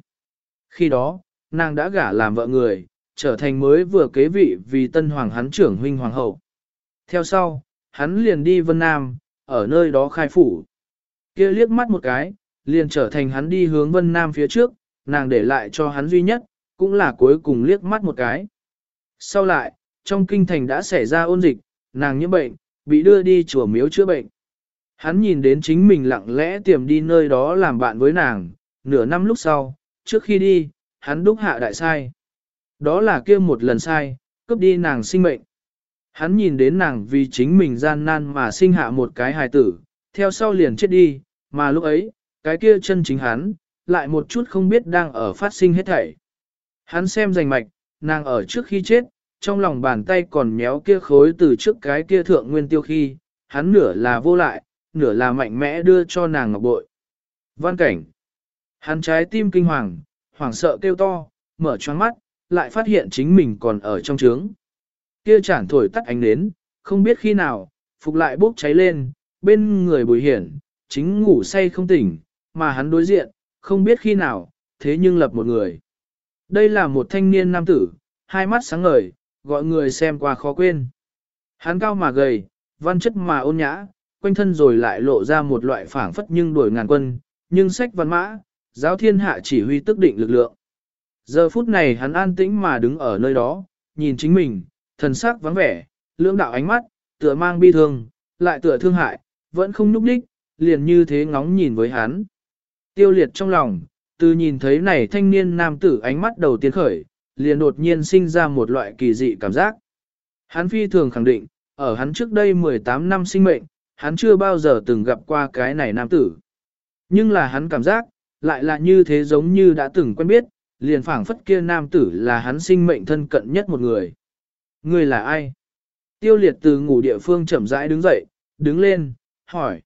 Khi đó, nàng đã gả làm vợ người, trở thành mới vừa kế vị vì tân hoàng hắn trưởng huynh hoàng hậu. Theo sau, hắn liền đi Vân Nam, ở nơi đó khai phủ. kia liếc mắt một cái, liền trở thành hắn đi hướng Vân Nam phía trước, nàng để lại cho hắn duy nhất, cũng là cuối cùng liếc mắt một cái. Sau lại, trong kinh thành đã xảy ra ôn dịch, nàng nhiễm bệnh, bị đưa đi chùa miếu chữa bệnh. Hắn nhìn đến chính mình lặng lẽ tiềm đi nơi đó làm bạn với nàng, nửa năm lúc sau, trước khi đi, hắn đúc hạ đại sai. Đó là kia một lần sai, cướp đi nàng sinh mệnh. Hắn nhìn đến nàng vì chính mình gian nan mà sinh hạ một cái hài tử, theo sau liền chết đi, mà lúc ấy, cái kia chân chính hắn, lại một chút không biết đang ở phát sinh hết thảy. Hắn xem rành mạch, nàng ở trước khi chết, trong lòng bàn tay còn méo kia khối từ trước cái kia thượng nguyên tiêu khi, hắn nửa là vô lại, nửa là mạnh mẽ đưa cho nàng ngọc bội. Văn cảnh. Hắn trái tim kinh hoàng, hoảng sợ kêu to, mở choáng mắt, lại phát hiện chính mình còn ở trong trướng. Kia chản thổi tắt ánh nến, không biết khi nào, phục lại bốc cháy lên, bên người bùi hiển, chính ngủ say không tỉnh, mà hắn đối diện, không biết khi nào, thế nhưng lập một người. Đây là một thanh niên nam tử, hai mắt sáng ngời, gọi người xem qua khó quên. Hắn cao mà gầy, văn chất mà ôn nhã, quanh thân rồi lại lộ ra một loại phảng phất nhưng đuổi ngàn quân, nhưng sách văn mã, giáo thiên hạ chỉ huy tức định lực lượng. Giờ phút này hắn an tĩnh mà đứng ở nơi đó, nhìn chính mình, thần sắc vắng vẻ, lưỡng đạo ánh mắt, tựa mang bi thương, lại tựa thương hại, vẫn không núp đích, liền như thế ngóng nhìn với hắn. Tiêu liệt trong lòng, từ nhìn thấy này thanh niên nam tử ánh mắt đầu tiên khởi, liền đột nhiên sinh ra một loại kỳ dị cảm giác. Hắn phi thường khẳng định, ở hắn trước đây 18 năm sinh mệnh, hắn chưa bao giờ từng gặp qua cái này nam tử. Nhưng là hắn cảm giác, lại là như thế giống như đã từng quen biết, liền phảng phất kia nam tử là hắn sinh mệnh thân cận nhất một người. Người là ai? Tiêu liệt từ ngủ địa phương chậm rãi đứng dậy, đứng lên, hỏi.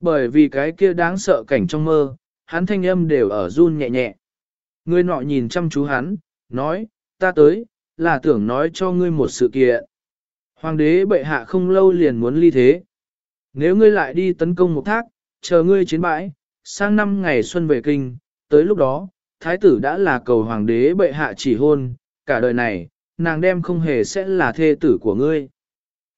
Bởi vì cái kia đáng sợ cảnh trong mơ, hắn thanh âm đều ở run nhẹ nhẹ. Người nọ nhìn chăm chú hắn, nói, ta tới, là tưởng nói cho ngươi một sự kiện. Hoàng đế bệ hạ không lâu liền muốn ly thế. Nếu ngươi lại đi tấn công một thác, chờ ngươi chiến bãi, sang năm ngày xuân về kinh, tới lúc đó, thái tử đã là cầu hoàng đế bệ hạ chỉ hôn, cả đời này, nàng đem không hề sẽ là thê tử của ngươi.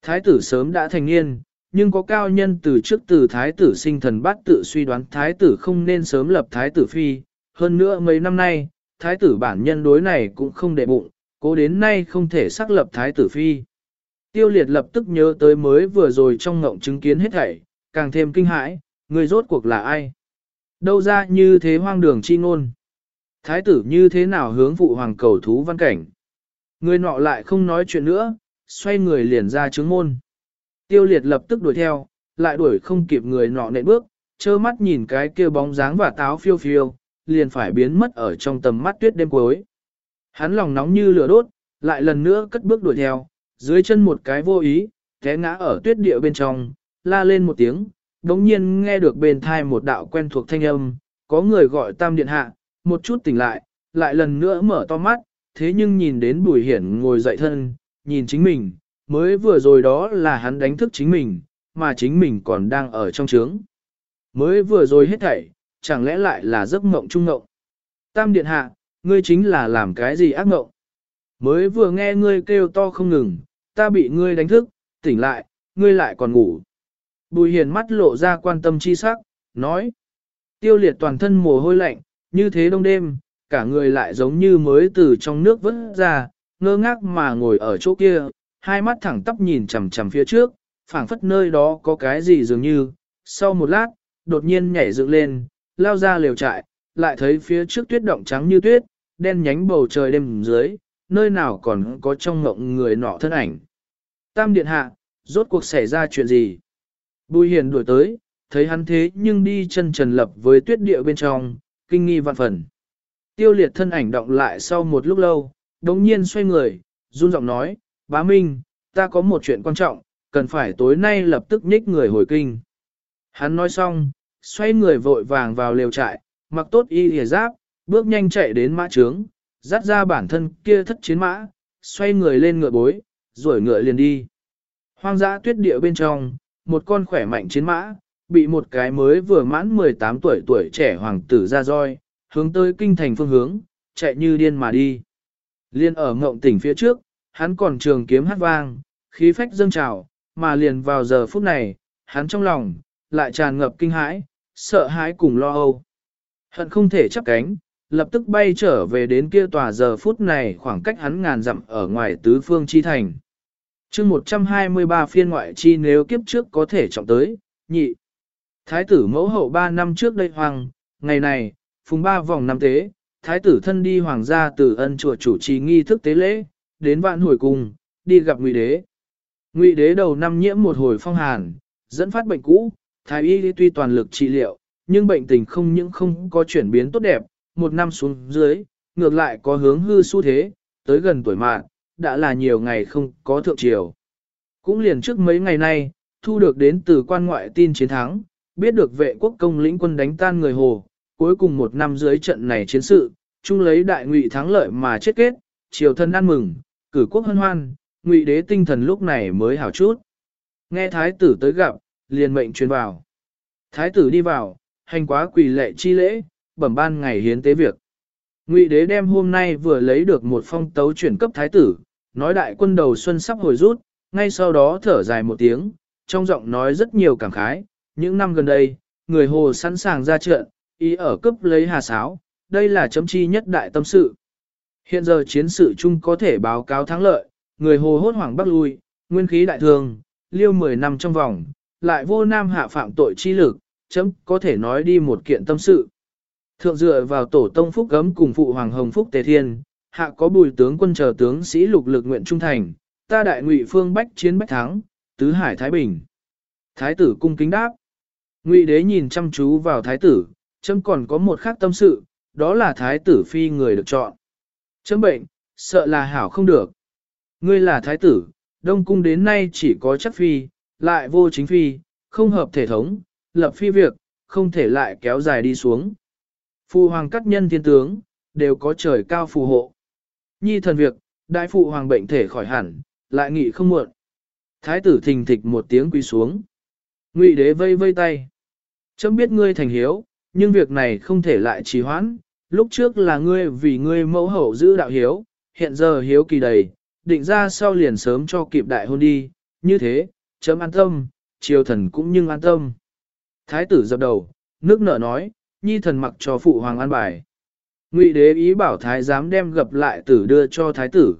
Thái tử sớm đã thành niên, nhưng có cao nhân từ trước từ thái tử sinh thần bát tự suy đoán thái tử không nên sớm lập thái tử phi, hơn nữa mấy năm nay, thái tử bản nhân đối này cũng không để bụng, cố đến nay không thể xác lập thái tử phi. Tiêu liệt lập tức nhớ tới mới vừa rồi trong ngộng chứng kiến hết thảy, càng thêm kinh hãi, người rốt cuộc là ai? Đâu ra như thế hoang đường chi ngôn? Thái tử như thế nào hướng phụ hoàng cầu thú văn cảnh? Người nọ lại không nói chuyện nữa, xoay người liền ra chứng môn. Tiêu liệt lập tức đuổi theo, lại đuổi không kịp người nọ nện bước, trơ mắt nhìn cái kia bóng dáng và táo phiêu phiêu, liền phải biến mất ở trong tầm mắt tuyết đêm cuối. Hắn lòng nóng như lửa đốt, lại lần nữa cất bước đuổi theo, dưới chân một cái vô ý, té ngã ở tuyết địa bên trong, la lên một tiếng, đống nhiên nghe được bên thai một đạo quen thuộc thanh âm, có người gọi tam điện hạ, một chút tỉnh lại, lại lần nữa mở to mắt, thế nhưng nhìn đến bùi hiển ngồi dậy thân, nhìn chính mình, mới vừa rồi đó là hắn đánh thức chính mình, mà chính mình còn đang ở trong trướng. Mới vừa rồi hết thảy, chẳng lẽ lại là giấc mộng trung mộng. Tam điện hạ, ngươi chính là làm cái gì ác mộng? Mới vừa nghe ngươi kêu to không ngừng, ta bị ngươi đánh thức, tỉnh lại, ngươi lại còn ngủ. Bùi hiền mắt lộ ra quan tâm chi sắc, nói. Tiêu liệt toàn thân mồ hôi lạnh, như thế đông đêm, cả người lại giống như mới từ trong nước vớt ra, ngơ ngác mà ngồi ở chỗ kia, hai mắt thẳng tắp nhìn chằm chằm phía trước, phảng phất nơi đó có cái gì dường như. Sau một lát, đột nhiên nhảy dựng lên, lao ra liều trại, lại thấy phía trước tuyết động trắng như tuyết, đen nhánh bầu trời đêm dưới, nơi nào còn có trong ngộng người nọ thân ảnh. Tam điện hạ, rốt cuộc xảy ra chuyện gì? Bùi hiền đuổi tới, thấy hắn thế nhưng đi chân trần lập với tuyết địa bên trong, kinh nghi vạn phần. Tiêu liệt thân ảnh động lại sau một lúc lâu, đống nhiên xoay người, run giọng nói, bá Minh, ta có một chuyện quan trọng, cần phải tối nay lập tức nhích người hồi kinh. Hắn nói xong, xoay người vội vàng vào lều trại, mặc tốt y hề giáp, bước nhanh chạy đến mã trướng, dắt ra bản thân kia thất chiến mã, xoay người lên ngựa bối, rồi ngựa liền đi. Hoang dã tuyết địa bên trong, một con khỏe mạnh chiến mã, bị một cái mới vừa mãn 18 tuổi tuổi trẻ hoàng tử ra roi, hướng tới kinh thành phương hướng, chạy như điên mà đi. Liên ở ngộng tỉnh phía trước, hắn còn trường kiếm hát vang, khí phách dâng trào, mà liền vào giờ phút này, hắn trong lòng, lại tràn ngập kinh hãi, sợ hãi cùng lo âu. Hận không thể chấp cánh, lập tức bay trở về đến kia tòa giờ phút này khoảng cách hắn ngàn dặm ở ngoài tứ phương chi thành. chương 123 phiên ngoại chi nếu kiếp trước có thể trọng tới, nhị. Thái tử mẫu hậu 3 năm trước đây hoàng, ngày này, phùng ba vòng năm tế, thái tử thân đi hoàng gia từ ân chùa chủ trì nghi thức tế lễ, đến vạn hồi cùng, đi gặp ngụy đế. Ngụy đế đầu năm nhiễm một hồi phong hàn, dẫn phát bệnh cũ, thái y tuy toàn lực trị liệu, nhưng bệnh tình không những không có chuyển biến tốt đẹp, một năm xuống dưới, ngược lại có hướng hư xu thế, tới gần tuổi mạng, đã là nhiều ngày không có thượng triều. Cũng liền trước mấy ngày nay, thu được đến từ quan ngoại tin chiến thắng, biết được vệ quốc công lĩnh quân đánh tan người Hồ, cuối cùng một năm dưới trận này chiến sự, chung lấy đại ngụy thắng lợi mà chết kết, triều thân ăn mừng, cử quốc hân hoan, ngụy đế tinh thần lúc này mới hảo chút. Nghe thái tử tới gặp, liền mệnh truyền vào. Thái tử đi vào, hành quá quỳ lệ chi lễ, bẩm ban ngày hiến tế việc. Ngụy đế đem hôm nay vừa lấy được một phong tấu chuyển cấp thái tử, nói đại quân đầu xuân sắp hồi rút, ngay sau đó thở dài một tiếng, trong giọng nói rất nhiều cảm khái, những năm gần đây, người hồ sẵn sàng ra trận, ý ở cấp lấy hà sáo, đây là chấm chi nhất đại tâm sự. Hiện giờ chiến sự chung có thể báo cáo thắng lợi, người hồ hốt hoảng bắc lui, nguyên khí đại thường, liêu 10 năm trong vòng, lại vô nam hạ phạm tội chi lực, chấm có thể nói đi một kiện tâm sự. Thượng dựa vào tổ tông phúc gấm cùng phụ hoàng hồng phúc tề thiên, hạ có bùi tướng quân chờ tướng sĩ lục lực nguyện trung thành, ta đại ngụy phương bách chiến bách thắng, tứ hải thái bình. Thái tử cung kính đáp. Ngụy đế nhìn chăm chú vào thái tử, chấm còn có một khác tâm sự, đó là thái tử phi người được chọn. Chấm bệnh, sợ là hảo không được. Ngươi là thái tử, đông cung đến nay chỉ có chắc phi, lại vô chính phi, không hợp thể thống, lập phi việc, không thể lại kéo dài đi xuống. Phụ hoàng cắt nhân thiên tướng, đều có trời cao phù hộ. Nhi thần việc, đại phụ hoàng bệnh thể khỏi hẳn, lại nghị không muộn. Thái tử thình thịch một tiếng quy xuống. Ngụy đế vây vây tay. Chấm biết ngươi thành hiếu, nhưng việc này không thể lại trì hoãn. Lúc trước là ngươi vì ngươi mẫu hậu giữ đạo hiếu, hiện giờ hiếu kỳ đầy, định ra sau liền sớm cho kịp đại hôn đi. Như thế, chấm an tâm, triều thần cũng nhưng an tâm. Thái tử dập đầu, nước nợ nói, nhi thần mặc cho phụ hoàng an bài. Ngụy đế ý bảo thái giám đem gặp lại tử đưa cho thái tử.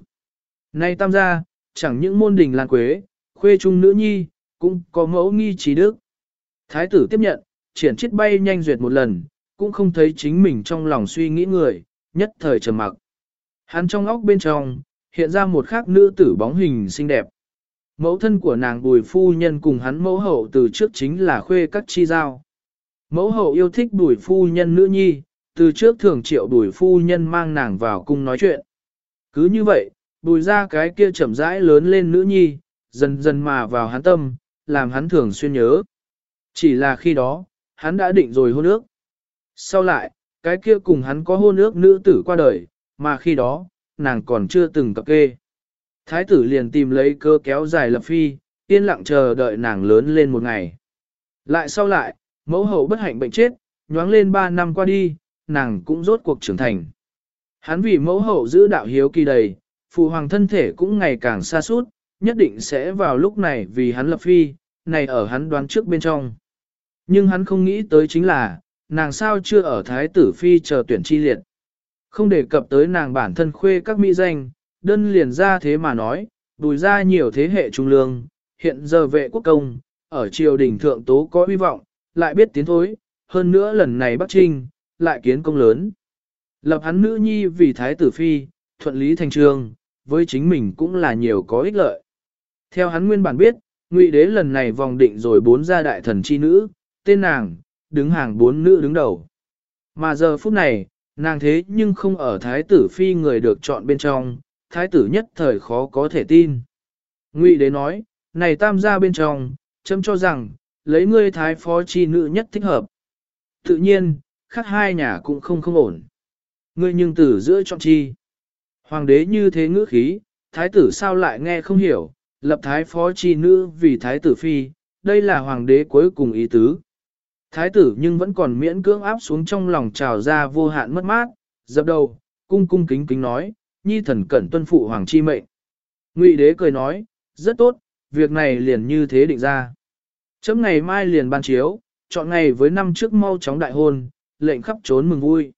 Nay tam gia, chẳng những môn đình lan quế, khuê trung nữ nhi, cũng có mẫu nghi trí đức. Thái tử tiếp nhận, triển chiết bay nhanh duyệt một lần, cũng không thấy chính mình trong lòng suy nghĩ người, nhất thời trầm mặc. Hắn trong óc bên trong, hiện ra một khác nữ tử bóng hình xinh đẹp. Mẫu thân của nàng bùi phu nhân cùng hắn mẫu hậu từ trước chính là khuê các chi giao. Mẫu hậu yêu thích bùi phu nhân nữ nhi, từ trước thường triệu bùi phu nhân mang nàng vào cung nói chuyện. Cứ như vậy, bùi ra cái kia chậm rãi lớn lên nữ nhi, dần dần mà vào hắn tâm, làm hắn thường xuyên nhớ. Chỉ là khi đó, hắn đã định rồi hôn ước. Sau lại, cái kia cùng hắn có hôn ước nữ tử qua đời, mà khi đó, nàng còn chưa từng cập kê. Thái tử liền tìm lấy cơ kéo dài lập phi, yên lặng chờ đợi nàng lớn lên một ngày. Lại sau lại, mẫu hậu bất hạnh bệnh chết, nhoáng lên ba năm qua đi, nàng cũng rốt cuộc trưởng thành. Hắn vì mẫu hậu giữ đạo hiếu kỳ đầy, phụ hoàng thân thể cũng ngày càng xa suốt, nhất định sẽ vào lúc này vì hắn lập phi, này ở hắn đoán trước bên trong. Nhưng hắn không nghĩ tới chính là, nàng sao chưa ở thái tử phi chờ tuyển chi liệt. Không đề cập tới nàng bản thân khuê các mỹ danh, đơn liền ra thế mà nói, đùi ra nhiều thế hệ trung lương, hiện giờ vệ quốc công, ở triều đình thượng tố có hy vọng, lại biết tiến thối, hơn nữa lần này Bắc Trinh, lại kiến công lớn. Lập hắn nữ nhi vì thái tử phi, thuận lý thành trường, với chính mình cũng là nhiều có ích lợi. Theo hắn nguyên bản biết, ngụy đế lần này vòng định rồi bốn gia đại thần chi nữ, tên nàng, đứng hàng bốn nữ đứng đầu. Mà giờ phút này, nàng thế nhưng không ở thái tử phi người được chọn bên trong, thái tử nhất thời khó có thể tin. Ngụy đế nói, này tam gia bên trong, chấm cho rằng, lấy ngươi thái phó chi nữ nhất thích hợp. Tự nhiên, khác hai nhà cũng không không ổn. Ngươi nhưng tử giữa chọn chi. Hoàng đế như thế ngữ khí, thái tử sao lại nghe không hiểu, lập thái phó chi nữ vì thái tử phi, đây là hoàng đế cuối cùng ý tứ. Thái tử nhưng vẫn còn miễn cưỡng áp xuống trong lòng trào ra vô hạn mất mát, dập đầu, cung cung kính kính nói, nhi thần cẩn tuân phụ hoàng chi mệnh. Ngụy đế cười nói, rất tốt, việc này liền như thế định ra. Chấm ngày mai liền ban chiếu, chọn ngày với năm trước mau chóng đại hôn, lệnh khắp trốn mừng vui.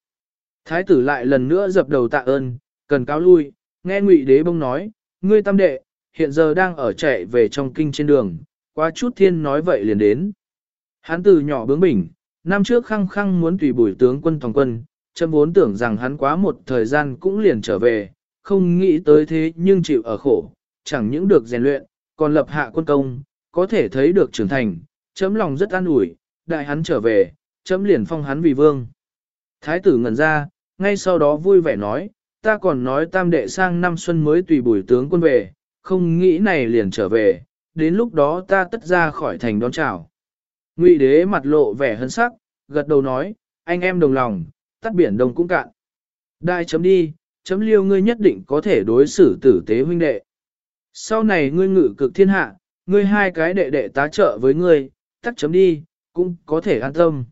Thái tử lại lần nữa dập đầu tạ ơn, cần cáo lui, nghe ngụy đế bông nói, ngươi tam đệ, hiện giờ đang ở chạy về trong kinh trên đường, qua chút thiên nói vậy liền đến. Hắn từ nhỏ bướng bỉnh, năm trước khăng khăng muốn tùy bùi tướng quân toàn quân, chấm vốn tưởng rằng hắn quá một thời gian cũng liền trở về, không nghĩ tới thế nhưng chịu ở khổ, chẳng những được rèn luyện, còn lập hạ quân công, có thể thấy được trưởng thành, chấm lòng rất an ủi, đại hắn trở về, chấm liền phong hắn vì vương. Thái tử ngẩn ra, ngay sau đó vui vẻ nói, ta còn nói tam đệ sang năm xuân mới tùy bùi tướng quân về, không nghĩ này liền trở về, đến lúc đó ta tất ra khỏi thành đón chào. Ngụy đế mặt lộ vẻ hân sắc, gật đầu nói, anh em đồng lòng, tắt biển đồng cũng cạn. Đại chấm đi, chấm liêu ngươi nhất định có thể đối xử tử tế huynh đệ. Sau này ngươi ngự cực thiên hạ, ngươi hai cái đệ đệ tá trợ với ngươi, tắt chấm đi, cũng có thể an tâm.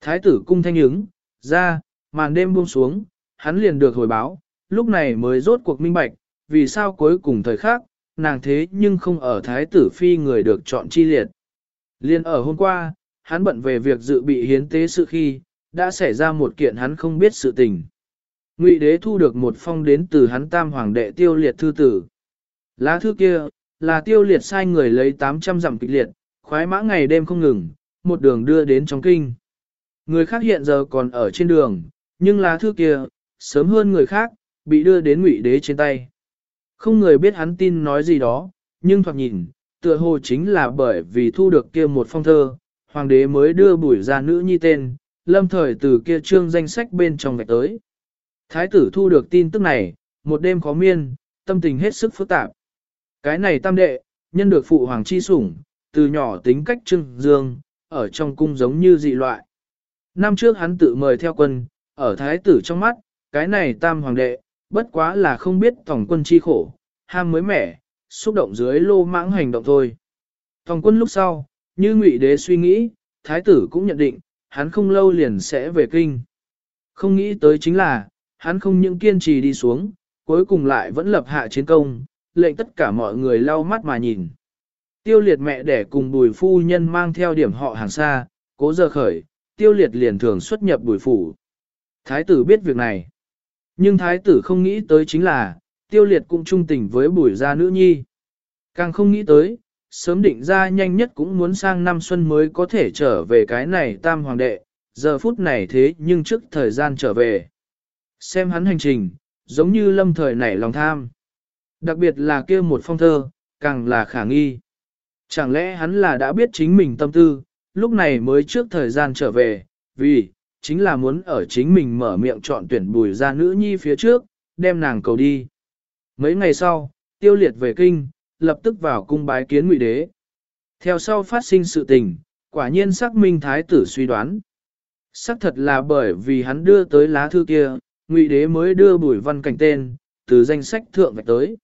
Thái tử cung thanh ứng, ra, màn đêm buông xuống, hắn liền được hồi báo, lúc này mới rốt cuộc minh bạch, vì sao cuối cùng thời khắc, nàng thế nhưng không ở thái tử phi người được chọn chi liệt. Liên ở hôm qua, hắn bận về việc dự bị hiến tế sự khi, đã xảy ra một kiện hắn không biết sự tình. Ngụy đế thu được một phong đến từ hắn tam hoàng đệ tiêu liệt thư tử. Lá thư kia, là tiêu liệt sai người lấy 800 dặm kịch liệt, khoái mã ngày đêm không ngừng, một đường đưa đến trong kinh. Người khác hiện giờ còn ở trên đường, nhưng lá thư kia, sớm hơn người khác, bị đưa đến ngụy đế trên tay. Không người biết hắn tin nói gì đó, nhưng thoạt nhìn, tựa hồ chính là bởi vì thu được kia một phong thơ, hoàng đế mới đưa bùi ra nữ nhi tên, lâm thời từ kia trương danh sách bên trong gạch tới. Thái tử thu được tin tức này, một đêm khó miên, tâm tình hết sức phức tạp. Cái này tam đệ, nhân được phụ hoàng chi sủng, từ nhỏ tính cách trưng dương, ở trong cung giống như dị loại. Năm trước hắn tự mời theo quân, ở thái tử trong mắt, cái này tam hoàng đệ, bất quá là không biết tổng quân chi khổ, ham mới mẻ, xúc động dưới lô mãng hành động thôi. Tổng quân lúc sau, như ngụy đế suy nghĩ, thái tử cũng nhận định, hắn không lâu liền sẽ về kinh. Không nghĩ tới chính là, hắn không những kiên trì đi xuống, cuối cùng lại vẫn lập hạ chiến công, lệnh tất cả mọi người lau mắt mà nhìn. Tiêu liệt mẹ đẻ cùng bùi phu nhân mang theo điểm họ hàng xa, cố giờ khởi, tiêu liệt liền thường xuất nhập bùi phủ. Thái tử biết việc này. Nhưng thái tử không nghĩ tới chính là, tiêu liệt cũng trung tình với bùi gia nữ nhi. Càng không nghĩ tới, sớm định ra nhanh nhất cũng muốn sang năm xuân mới có thể trở về cái này tam hoàng đệ, giờ phút này thế nhưng trước thời gian trở về. Xem hắn hành trình, giống như lâm thời nảy lòng tham. Đặc biệt là kia một phong thơ, càng là khả nghi. Chẳng lẽ hắn là đã biết chính mình tâm tư, lúc này mới trước thời gian trở về, vì, chính là muốn ở chính mình mở miệng chọn tuyển bùi ra nữ nhi phía trước, đem nàng cầu đi. Mấy ngày sau, tiêu liệt về kinh, lập tức vào cung bái kiến ngụy đế. Theo sau phát sinh sự tình, quả nhiên xác minh thái tử suy đoán. Xác thật là bởi vì hắn đưa tới lá thư kia, ngụy đế mới đưa bùi văn cảnh tên, từ danh sách thượng vạch tới.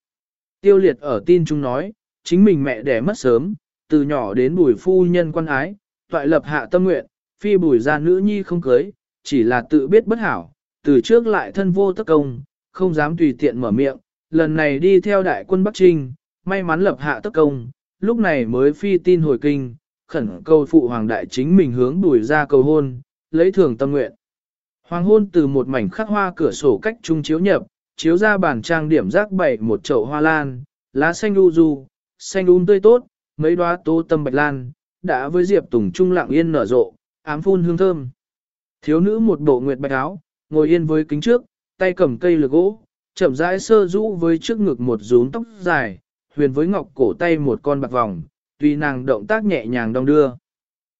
Tiêu liệt ở tin chúng nói, chính mình mẹ đẻ mất sớm, từ nhỏ đến bùi phu nhân quan ái, toại lập hạ tâm nguyện, phi bùi ra nữ nhi không cưới, chỉ là tự biết bất hảo, từ trước lại thân vô tất công, không dám tùy tiện mở miệng, lần này đi theo đại quân Bắc Trinh, may mắn lập hạ tất công, lúc này mới phi tin hồi kinh, khẩn cầu phụ hoàng đại chính mình hướng bùi ra cầu hôn, lấy thường tâm nguyện. Hoàng hôn từ một mảnh khắc hoa cửa sổ cách trung chiếu nhập, chiếu ra bàn trang điểm rác bậy một chậu hoa lan, lá xanh u du, xanh um tươi tốt, mấy đóa tố tâm bạch lan, đã với diệp tùng trung lặng yên nở rộ, ám phun hương thơm. Thiếu nữ một bộ nguyệt bạch áo, ngồi yên với kính trước, tay cầm cây lược gỗ, chậm rãi sơ rũ với trước ngực một rúm tóc dài, huyền với ngọc cổ tay một con bạc vòng, tuy nàng động tác nhẹ nhàng đong đưa.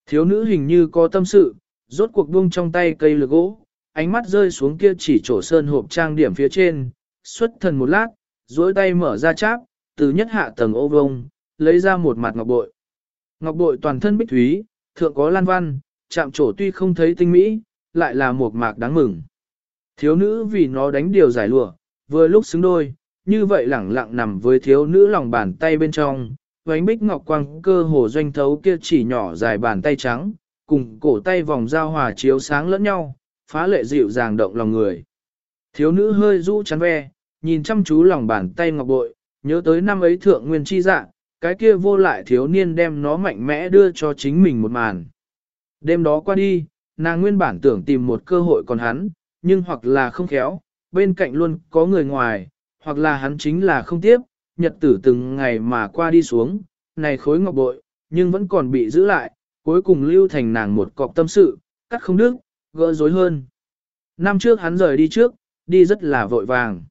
Thiếu nữ hình như có tâm sự, rốt cuộc buông trong tay cây lược gỗ, ánh mắt rơi xuống kia chỉ chỗ sơn hộp trang điểm phía trên, xuất thần một lát, duỗi tay mở ra cháp, từ nhất hạ tầng ô vông, lấy ra một mặt ngọc bội. Ngọc bội toàn thân bích thúy, thượng có lan văn, chạm trổ tuy không thấy tinh mỹ, lại là một mạc đáng mừng. Thiếu nữ vì nó đánh điều giải lụa, vừa lúc xứng đôi, như vậy lẳng lặng nằm với thiếu nữ lòng bàn tay bên trong, vánh bích ngọc quang cơ hồ doanh thấu kia chỉ nhỏ dài bàn tay trắng, cùng cổ tay vòng giao hòa chiếu sáng lẫn nhau, phá lệ dịu dàng động lòng người. Thiếu nữ hơi rũ chắn ve, nhìn chăm chú lòng bàn tay ngọc bội, nhớ tới năm ấy thượng nguyên chi dạ, cái kia vô lại thiếu niên đem nó mạnh mẽ đưa cho chính mình một màn. Đêm đó qua đi, nàng nguyên bản tưởng tìm một cơ hội còn hắn, nhưng hoặc là không khéo, bên cạnh luôn có người ngoài, hoặc là hắn chính là không tiếp, nhật tử từng ngày mà qua đi xuống, này khối ngọc bội, nhưng vẫn còn bị giữ lại, cuối cùng lưu thành nàng một cọc tâm sự, cắt không đứt, gỡ rối hơn. Năm trước hắn rời đi trước, đi rất là vội vàng.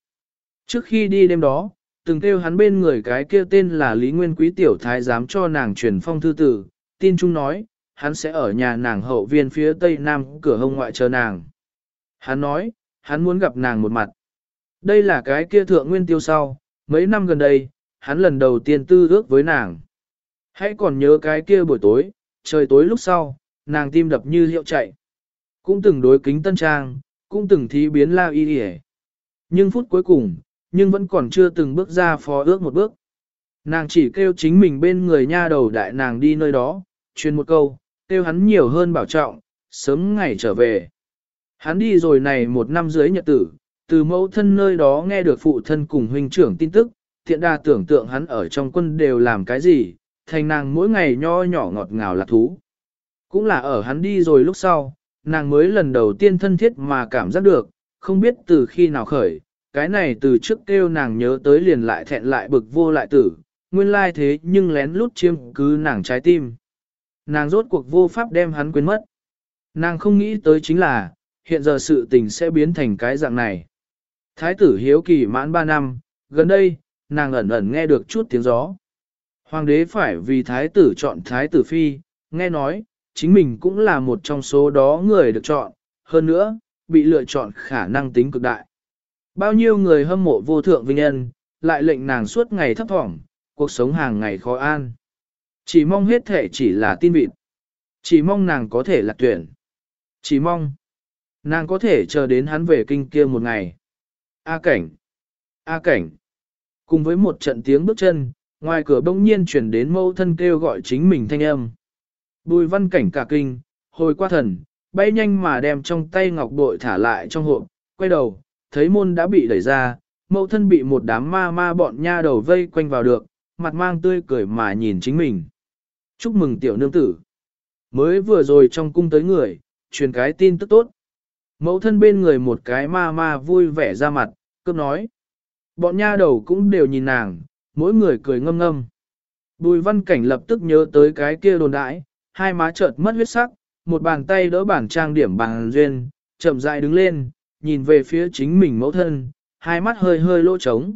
Trước khi đi đêm đó, từng kêu hắn bên người cái kia tên là Lý Nguyên Quý Tiểu Thái dám cho nàng truyền phong thư tử, tin chung nói, hắn sẽ ở nhà nàng hậu viên phía tây nam cửa hông ngoại chờ nàng. Hắn nói, hắn muốn gặp nàng một mặt. Đây là cái kia thượng nguyên tiêu sau, mấy năm gần đây, hắn lần đầu tiên tư ước với nàng. Hãy còn nhớ cái kia buổi tối, trời tối lúc sau, nàng tim đập như hiệu chạy. Cũng từng đối kính tân trang, cũng từng thí biến la y đi Nhưng phút cuối cùng, nhưng vẫn còn chưa từng bước ra phó ước một bước. Nàng chỉ kêu chính mình bên người nha đầu đại nàng đi nơi đó, truyền một câu, kêu hắn nhiều hơn bảo trọng, sớm ngày trở về. Hắn đi rồi này một năm dưới nhật tử, từ mẫu thân nơi đó nghe được phụ thân cùng huynh trưởng tin tức, thiện đa tưởng tượng hắn ở trong quân đều làm cái gì, thành nàng mỗi ngày nho nhỏ ngọt ngào lạc thú. Cũng là ở hắn đi rồi lúc sau, nàng mới lần đầu tiên thân thiết mà cảm giác được, không biết từ khi nào khởi, cái này từ trước kêu nàng nhớ tới liền lại thẹn lại bực vô lại tử, nguyên lai thế nhưng lén lút chiêm cứ nàng trái tim. Nàng rốt cuộc vô pháp đem hắn quên mất. Nàng không nghĩ tới chính là, hiện giờ sự tình sẽ biến thành cái dạng này. Thái tử hiếu kỳ mãn 3 năm, gần đây, nàng ẩn ẩn nghe được chút tiếng gió. Hoàng đế phải vì thái tử chọn thái tử phi, nghe nói, chính mình cũng là một trong số đó người được chọn, hơn nữa, bị lựa chọn khả năng tính cực đại. Bao nhiêu người hâm mộ vô thượng vinh nhân, lại lệnh nàng suốt ngày thấp thỏm, cuộc sống hàng ngày khó an. Chỉ mong hết thể chỉ là tin vịt. Chỉ mong nàng có thể lạc tuyển. Chỉ mong nàng có thể chờ đến hắn về kinh kia một ngày. A cảnh! A cảnh! Cùng với một trận tiếng bước chân, ngoài cửa bỗng nhiên chuyển đến mâu thân kêu gọi chính mình thanh âm. Bùi văn cảnh cả kinh, hồi qua thần, bay nhanh mà đem trong tay ngọc bội thả lại trong hộp, quay đầu, thấy môn đã bị đẩy ra, mẫu thân bị một đám ma ma bọn nha đầu vây quanh vào được, mặt mang tươi cười mà nhìn chính mình. Chúc mừng tiểu nương tử. Mới vừa rồi trong cung tới người, truyền cái tin tức tốt. Mẫu thân bên người một cái ma ma vui vẻ ra mặt, cướp nói. Bọn nha đầu cũng đều nhìn nàng, mỗi người cười ngâm ngâm. Bùi văn cảnh lập tức nhớ tới cái kia đồn đãi, hai má chợt mất huyết sắc, một bàn tay đỡ bàn trang điểm bằng duyên, chậm rãi đứng lên, nhìn về phía chính mình mẫu thân, hai mắt hơi hơi lỗ trống.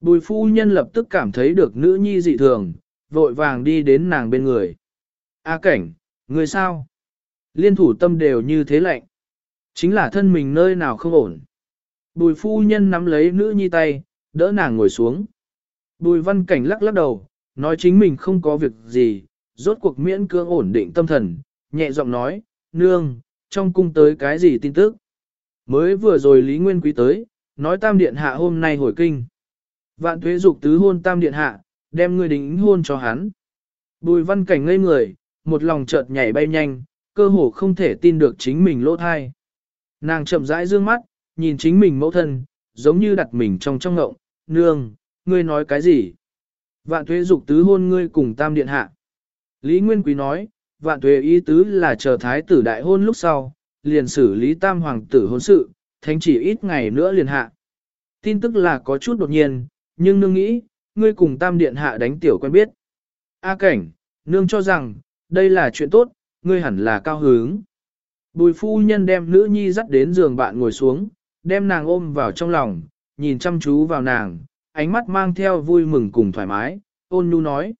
Bùi phu nhân lập tức cảm thấy được nữ nhi dị thường, vội vàng đi đến nàng bên người. A cảnh, người sao? Liên thủ tâm đều như thế lạnh. Chính là thân mình nơi nào không ổn. Bùi phu nhân nắm lấy nữ nhi tay, đỡ nàng ngồi xuống. Bùi văn cảnh lắc lắc đầu, nói chính mình không có việc gì, rốt cuộc miễn cưỡng ổn định tâm thần, nhẹ giọng nói, nương, trong cung tới cái gì tin tức. Mới vừa rồi Lý Nguyên Quý tới, nói tam điện hạ hôm nay hồi kinh. Vạn thuế dục tứ hôn tam điện hạ, đem người đính hôn cho hắn. Bùi văn cảnh ngây người, một lòng chợt nhảy bay nhanh, cơ hồ không thể tin được chính mình lỗ thai. Nàng chậm rãi dương mắt, nhìn chính mình mẫu thân, giống như đặt mình trong trong ngộng, nương, ngươi nói cái gì? Vạn thuế dục tứ hôn ngươi cùng tam điện hạ. Lý Nguyên Quý nói, vạn Tuệ ý tứ là chờ thái tử đại hôn lúc sau, liền xử lý tam hoàng tử hôn sự, thánh chỉ ít ngày nữa liền hạ. Tin tức là có chút đột nhiên, nhưng nương nghĩ, ngươi cùng tam điện hạ đánh tiểu quen biết. A cảnh, nương cho rằng, đây là chuyện tốt, ngươi hẳn là cao hứng. Bùi phu nhân đem nữ nhi dắt đến giường bạn ngồi xuống, đem nàng ôm vào trong lòng, nhìn chăm chú vào nàng, ánh mắt mang theo vui mừng cùng thoải mái, ôn nhu nói.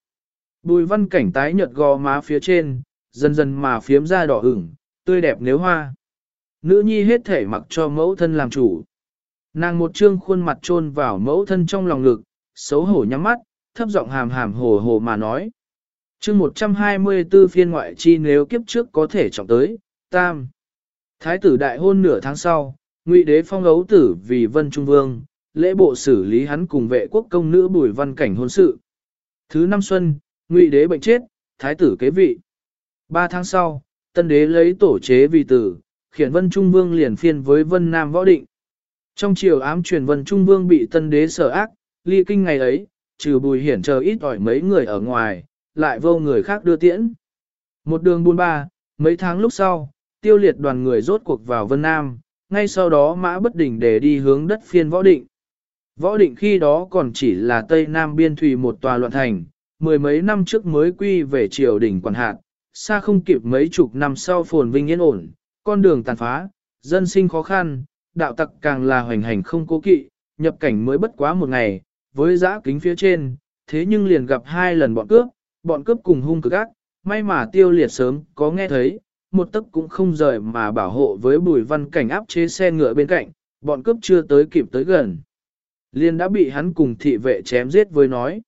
Bùi văn cảnh tái nhợt gò má phía trên, dần dần mà phiếm ra đỏ ửng, tươi đẹp nếu hoa. Nữ nhi hết thể mặc cho mẫu thân làm chủ. Nàng một trương khuôn mặt trôn vào mẫu thân trong lòng ngực, xấu hổ nhắm mắt, thấp giọng hàm hàm hồ hồ mà nói. chương 124 phiên ngoại chi nếu kiếp trước có thể trọng tới, tam. Thái tử đại hôn nửa tháng sau, ngụy đế phong ấu tử vì vân trung vương, lễ bộ xử lý hắn cùng vệ quốc công nữ bùi văn cảnh hôn sự. Thứ năm xuân, ngụy đế bệnh chết, thái tử kế vị. Ba tháng sau, tân đế lấy tổ chế vì tử, khiển vân trung vương liền phiên với vân nam võ định. Trong chiều ám truyền vân trung vương bị tân đế sở ác, ly kinh ngày ấy, trừ bùi hiển chờ ít ỏi mấy người ở ngoài, lại vô người khác đưa tiễn. Một đường buôn ba, mấy tháng lúc sau, tiêu liệt đoàn người rốt cuộc vào Vân Nam, ngay sau đó mã bất đỉnh để đi hướng đất phiên võ định. Võ định khi đó còn chỉ là Tây Nam biên thủy một tòa loạn thành, mười mấy năm trước mới quy về triều đình quản hạt, xa không kịp mấy chục năm sau phồn vinh yên ổn, con đường tàn phá, dân sinh khó khăn, đạo tặc càng là hoành hành không cố kỵ, nhập cảnh mới bất quá một ngày, với giã kính phía trên, thế nhưng liền gặp hai lần bọn cướp, bọn cướp cùng hung cực ác, may mà tiêu liệt sớm có nghe thấy, một tấc cũng không rời mà bảo hộ với bùi văn cảnh áp chế xe ngựa bên cạnh, bọn cướp chưa tới kịp tới gần. Liền đã bị hắn cùng thị vệ chém giết với nói.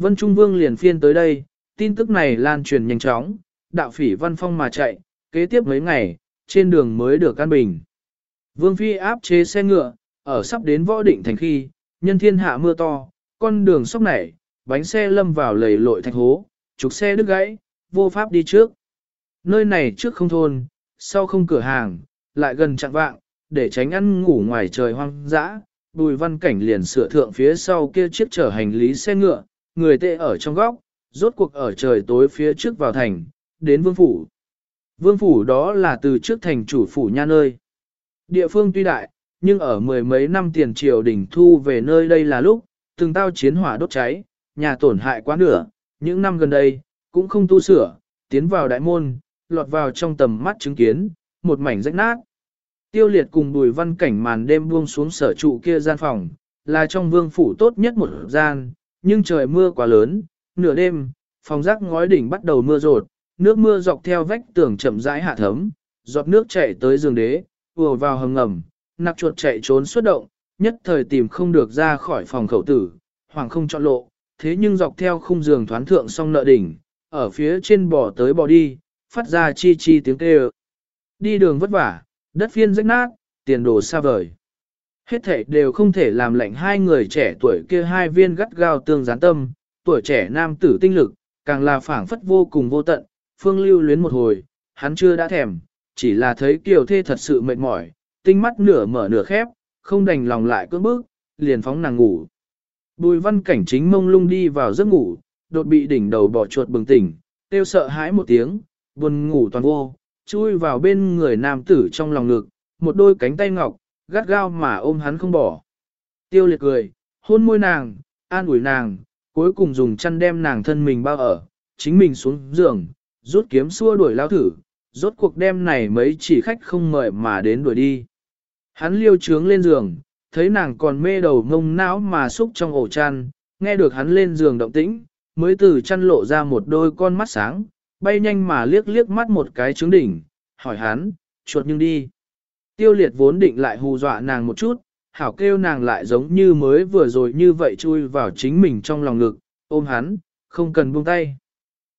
Vân Trung Vương liền phiên tới đây, tin tức này lan truyền nhanh chóng, đạo phỉ văn phong mà chạy, kế tiếp mấy ngày, trên đường mới được can bình. Vương Phi áp chế xe ngựa, ở sắp đến võ định thành khi, nhân thiên hạ mưa to, con đường sóc nảy, bánh xe lâm vào lầy lội thạch hố, trục xe đứt gãy, vô pháp đi trước. Nơi này trước không thôn, sau không cửa hàng, lại gần chặng vạng, để tránh ăn ngủ ngoài trời hoang dã, bùi văn cảnh liền sửa thượng phía sau kia chiếc chở hành lý xe ngựa, người tệ ở trong góc, rốt cuộc ở trời tối phía trước vào thành, đến vương phủ. Vương phủ đó là từ trước thành chủ phủ nha nơi. Địa phương tuy đại, nhưng ở mười mấy năm tiền triều đỉnh thu về nơi đây là lúc, từng tao chiến hỏa đốt cháy, nhà tổn hại quá nửa, những năm gần đây, cũng không tu sửa, tiến vào đại môn, lọt vào trong tầm mắt chứng kiến, một mảnh rách nát. Tiêu liệt cùng bùi văn cảnh màn đêm buông xuống sở trụ kia gian phòng, là trong vương phủ tốt nhất một gian, nhưng trời mưa quá lớn, nửa đêm, phòng rác ngói đỉnh bắt đầu mưa rột, nước mưa dọc theo vách tường chậm rãi hạ thấm, giọt nước chảy tới giường đế, ùa vào hầm ngầm, nặc chuột chạy trốn xuất động, nhất thời tìm không được ra khỏi phòng khẩu tử, hoàng không chọn lộ, thế nhưng dọc theo khung giường thoán thượng song nợ đỉnh, ở phía trên bò tới bò đi, phát ra chi chi tiếng kêu. Đi đường vất vả, đất phiên rách nát, tiền đồ xa vời. Hết thể đều không thể làm lạnh hai người trẻ tuổi kia hai viên gắt gao tương gián tâm, tuổi trẻ nam tử tinh lực, càng là phảng phất vô cùng vô tận, phương lưu luyến một hồi, hắn chưa đã thèm, chỉ là thấy kiều thê thật sự mệt mỏi, tinh mắt nửa mở nửa khép, không đành lòng lại cưỡng bước, liền phóng nàng ngủ. Bùi văn cảnh chính mông lung đi vào giấc ngủ, đột bị đỉnh đầu bỏ chuột bừng tỉnh, tiêu sợ hãi một tiếng, buồn ngủ toàn vô, chui vào bên người nam tử trong lòng ngực, một đôi cánh tay ngọc, gắt gao mà ôm hắn không bỏ. Tiêu liệt cười, hôn môi nàng, an ủi nàng, cuối cùng dùng chăn đem nàng thân mình bao ở, chính mình xuống giường, rút kiếm xua đuổi lao thử, rốt cuộc đêm này mấy chỉ khách không mời mà đến đuổi đi. Hắn liêu trướng lên giường, thấy nàng còn mê đầu ngông não mà xúc trong ổ chăn, nghe được hắn lên giường động tĩnh, mới từ chăn lộ ra một đôi con mắt sáng, bay nhanh mà liếc liếc mắt một cái trướng đỉnh, hỏi hắn, chuột nhưng đi. Tiêu liệt vốn định lại hù dọa nàng một chút, hảo kêu nàng lại giống như mới vừa rồi như vậy chui vào chính mình trong lòng ngực, ôm hắn, không cần buông tay.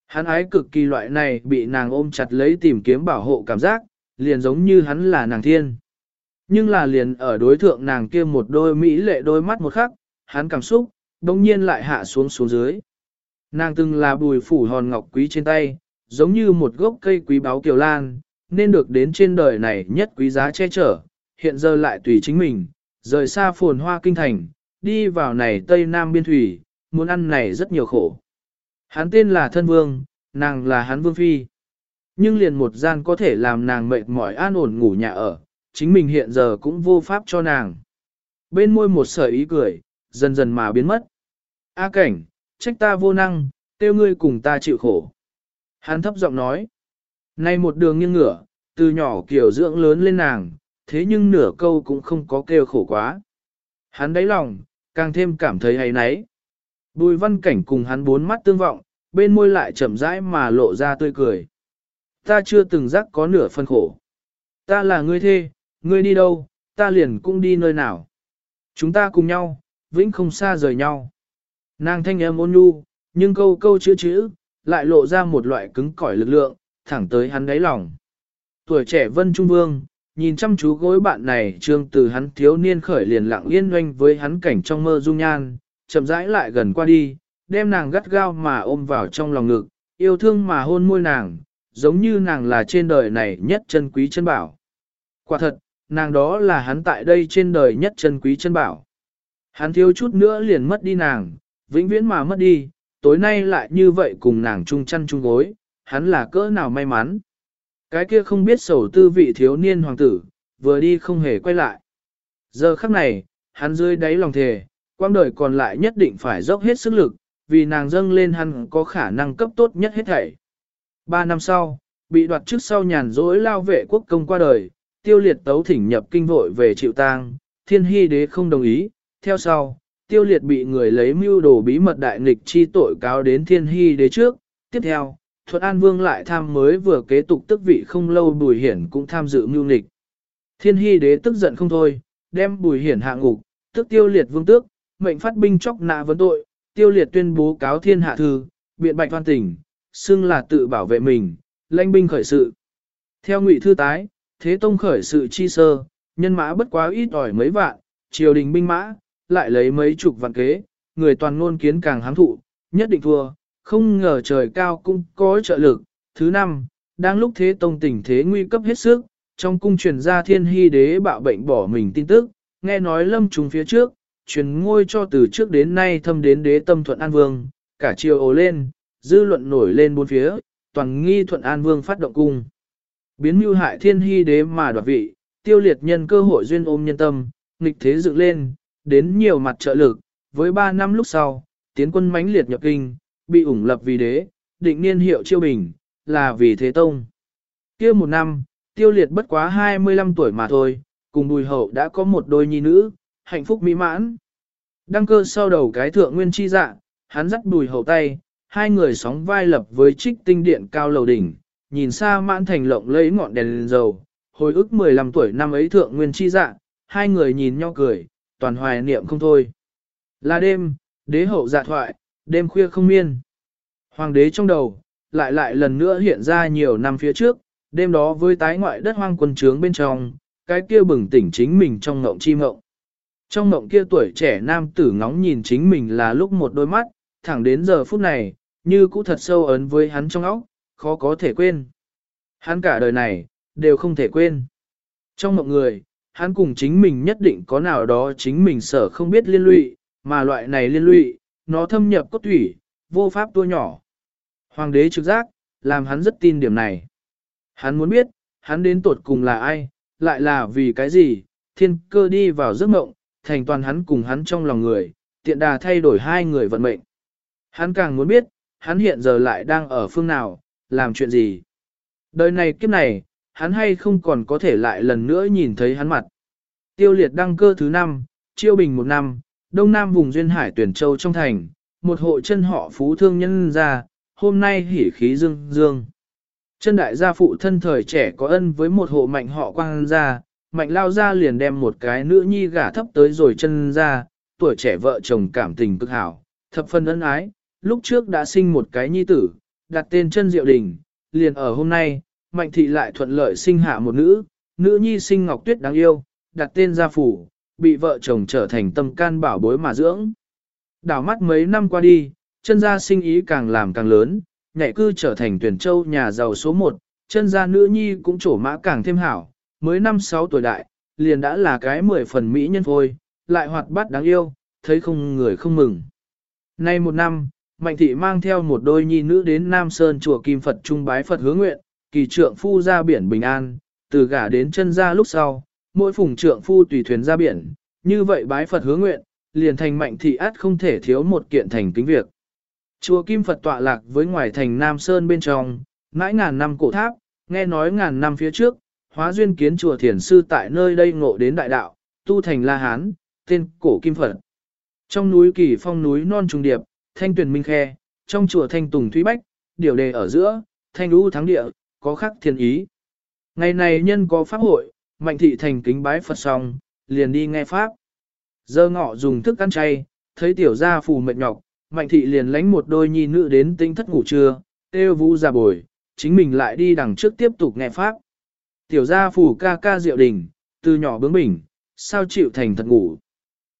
Hắn ái cực kỳ loại này bị nàng ôm chặt lấy tìm kiếm bảo hộ cảm giác, liền giống như hắn là nàng thiên. Nhưng là liền ở đối thượng nàng kia một đôi mỹ lệ đôi mắt một khắc, hắn cảm xúc, đồng nhiên lại hạ xuống xuống dưới. Nàng từng là bùi phủ hòn ngọc quý trên tay, giống như một gốc cây quý báu kiều lan, nên được đến trên đời này nhất quý giá che chở, hiện giờ lại tùy chính mình, rời xa phồn hoa kinh thành, đi vào này Tây Nam biên thủy, muốn ăn này rất nhiều khổ. Hắn tên là thân vương, nàng là hắn vương phi. Nhưng liền một gian có thể làm nàng mệt mỏi an ổn ngủ nhà ở, chính mình hiện giờ cũng vô pháp cho nàng. Bên môi một sợi ý cười, dần dần mà biến mất. A cảnh, trách ta vô năng, tiêu ngươi cùng ta chịu khổ. Hắn thấp giọng nói. Nay một đường nghiêng ngửa, từ nhỏ kiểu dưỡng lớn lên nàng, thế nhưng nửa câu cũng không có kêu khổ quá. Hắn đáy lòng, càng thêm cảm thấy hay náy. Bùi văn cảnh cùng hắn bốn mắt tương vọng, bên môi lại chậm rãi mà lộ ra tươi cười. Ta chưa từng giác có nửa phân khổ. Ta là ngươi thê, ngươi đi đâu, ta liền cũng đi nơi nào. Chúng ta cùng nhau, vĩnh không xa rời nhau. Nàng thanh em ôn nhu, nhưng câu câu chữ chữ, lại lộ ra một loại cứng cỏi lực lượng, thẳng tới hắn đáy lòng. Tuổi trẻ vân trung vương, nhìn chăm chú gối bạn này trương từ hắn thiếu niên khởi liền lặng yên doanh với hắn cảnh trong mơ dung nhan, chậm rãi lại gần qua đi, đem nàng gắt gao mà ôm vào trong lòng ngực, yêu thương mà hôn môi nàng, giống như nàng là trên đời này nhất chân quý chân bảo. Quả thật, nàng đó là hắn tại đây trên đời nhất chân quý chân bảo. Hắn thiếu chút nữa liền mất đi nàng, vĩnh viễn mà mất đi, tối nay lại như vậy cùng nàng chung chăn chung gối, hắn là cỡ nào may mắn. Cái kia không biết sầu tư vị thiếu niên hoàng tử, vừa đi không hề quay lại. Giờ khắc này, hắn rơi đáy lòng thề, quang đời còn lại nhất định phải dốc hết sức lực, vì nàng dâng lên hắn có khả năng cấp tốt nhất hết thảy. Ba năm sau, bị đoạt trước sau nhàn rỗi lao vệ quốc công qua đời, tiêu liệt tấu thỉnh nhập kinh vội về chịu tang, thiên hy đế không đồng ý, theo sau, tiêu liệt bị người lấy mưu đồ bí mật đại nghịch chi tội cáo đến thiên hy đế trước, tiếp theo, Thuận An Vương lại tham mới vừa kế tục tức vị không lâu Bùi Hiển cũng tham dự mưu Nịch Thiên hy đế tức giận không thôi, đem Bùi Hiển hạ ngục, tức tiêu liệt vương tước, mệnh phát binh chóc nạ vấn tội, tiêu liệt tuyên bố cáo thiên hạ thư, biện bạch toàn tỉnh, xưng là tự bảo vệ mình, lãnh binh khởi sự. Theo ngụy thư tái, thế tông khởi sự chi sơ, nhân mã bất quá ít ỏi mấy vạn, triều đình binh mã, lại lấy mấy chục vạn kế, người toàn ngôn kiến càng hám thụ, nhất định thua, không ngờ trời cao cũng có trợ lực. Thứ năm, đang lúc thế tông tình thế nguy cấp hết sức, trong cung truyền ra thiên hy đế bạo bệnh bỏ mình tin tức, nghe nói lâm trùng phía trước, truyền ngôi cho từ trước đến nay thâm đến đế tâm thuận an vương, cả triều ồ lên, dư luận nổi lên bốn phía, toàn nghi thuận an vương phát động cung. Biến mưu hại thiên hy đế mà đoạt vị, tiêu liệt nhân cơ hội duyên ôm nhân tâm, nghịch thế dựng lên, đến nhiều mặt trợ lực, với ba năm lúc sau, tiến quân mãnh liệt nhập kinh, bị ủng lập vì đế, định niên hiệu chiêu bình, là vì thế tông. kia một năm, tiêu liệt bất quá 25 tuổi mà thôi, cùng bùi hậu đã có một đôi nhi nữ, hạnh phúc mỹ mãn. Đăng cơ sau đầu cái thượng nguyên chi dạ, hắn dắt bùi hậu tay, hai người sóng vai lập với trích tinh điện cao lầu đỉnh, nhìn xa mãn thành lộng lấy ngọn đèn lên dầu, hồi ức 15 tuổi năm ấy thượng nguyên chi dạ, hai người nhìn nhau cười, toàn hoài niệm không thôi. Là đêm, đế hậu dạ thoại, đêm khuya không miên. Hoàng đế trong đầu, lại lại lần nữa hiện ra nhiều năm phía trước, đêm đó với tái ngoại đất hoang quân trướng bên trong, cái kia bừng tỉnh chính mình trong ngộng chi ngộng. Trong ngộng kia tuổi trẻ nam tử ngóng nhìn chính mình là lúc một đôi mắt, thẳng đến giờ phút này, như cũ thật sâu ấn với hắn trong óc, khó có thể quên. Hắn cả đời này, đều không thể quên. Trong mộng người, hắn cùng chính mình nhất định có nào đó chính mình sở không biết liên lụy, mà loại này liên lụy, nó thâm nhập cốt thủy, vô pháp tua nhỏ. Hoàng đế trực giác, làm hắn rất tin điểm này. Hắn muốn biết, hắn đến tột cùng là ai, lại là vì cái gì, thiên cơ đi vào giấc mộng, thành toàn hắn cùng hắn trong lòng người, tiện đà thay đổi hai người vận mệnh. Hắn càng muốn biết, hắn hiện giờ lại đang ở phương nào, làm chuyện gì. Đời này kiếp này, hắn hay không còn có thể lại lần nữa nhìn thấy hắn mặt. Tiêu liệt đăng cơ thứ năm, chiêu bình một năm, đông nam vùng duyên hải tuyển châu trong thành, một hộ chân họ phú thương nhân ra, hôm nay hỉ khí dương dương. Chân đại gia phụ thân thời trẻ có ân với một hộ mạnh họ quang gia, mạnh lao ra liền đem một cái nữ nhi gả thấp tới rồi chân ra, tuổi trẻ vợ chồng cảm tình cực hảo, thập phân ân ái, lúc trước đã sinh một cái nhi tử, đặt tên chân diệu đình, liền ở hôm nay, mạnh thị lại thuận lợi sinh hạ một nữ, nữ nhi sinh ngọc tuyết đáng yêu, đặt tên gia phủ, bị vợ chồng trở thành tâm can bảo bối mà dưỡng. Đảo mắt mấy năm qua đi, chân gia sinh ý càng làm càng lớn, nhảy cư trở thành tuyển châu nhà giàu số một, chân gia nữ nhi cũng trổ mã càng thêm hảo, mới năm sáu tuổi đại, liền đã là cái mười phần mỹ nhân phôi, lại hoạt bát đáng yêu, thấy không người không mừng. Nay một năm, Mạnh thị mang theo một đôi nhi nữ đến Nam Sơn chùa Kim Phật trung bái Phật hướng nguyện, kỳ trượng phu ra biển bình an, từ gả đến chân gia lúc sau, mỗi phùng trượng phu tùy thuyền ra biển, như vậy bái Phật hứa nguyện, liền thành mạnh thị át không thể thiếu một kiện thành kính việc. Chùa Kim Phật tọa lạc với ngoài thành Nam Sơn bên trong, mãi ngàn năm cổ tháp, nghe nói ngàn năm phía trước, hóa duyên kiến chùa thiền sư tại nơi đây ngộ đến đại đạo, tu thành La Hán, tên cổ Kim Phật. Trong núi kỳ phong núi non trùng điệp, thanh tuyển minh khe, trong chùa thanh tùng thúy bách, điều đề ở giữa, thanh lũ thắng địa, có khắc thiên ý. Ngày này nhân có pháp hội, mạnh thị thành kính bái Phật xong, liền đi nghe pháp. Giờ ngọ dùng thức ăn chay, thấy tiểu gia phù mệt nhọc, mạnh thị liền lánh một đôi nhi nữ đến tinh thất ngủ trưa, têu vũ ra bồi, chính mình lại đi đằng trước tiếp tục nghe pháp. Tiểu gia phù ca ca diệu đình, từ nhỏ bướng bỉnh, sao chịu thành thật ngủ.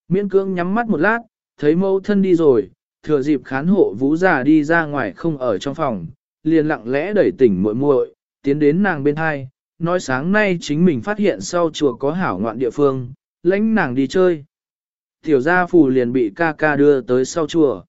Miễn cưỡng nhắm mắt một lát, thấy mẫu thân đi rồi, thừa dịp khán hộ vũ già đi ra ngoài không ở trong phòng, liền lặng lẽ đẩy tỉnh muội muội, tiến đến nàng bên hai, nói sáng nay chính mình phát hiện sau chùa có hảo ngoạn địa phương, lãnh nàng đi chơi. Tiểu gia phù liền bị ca ca đưa tới sau chùa.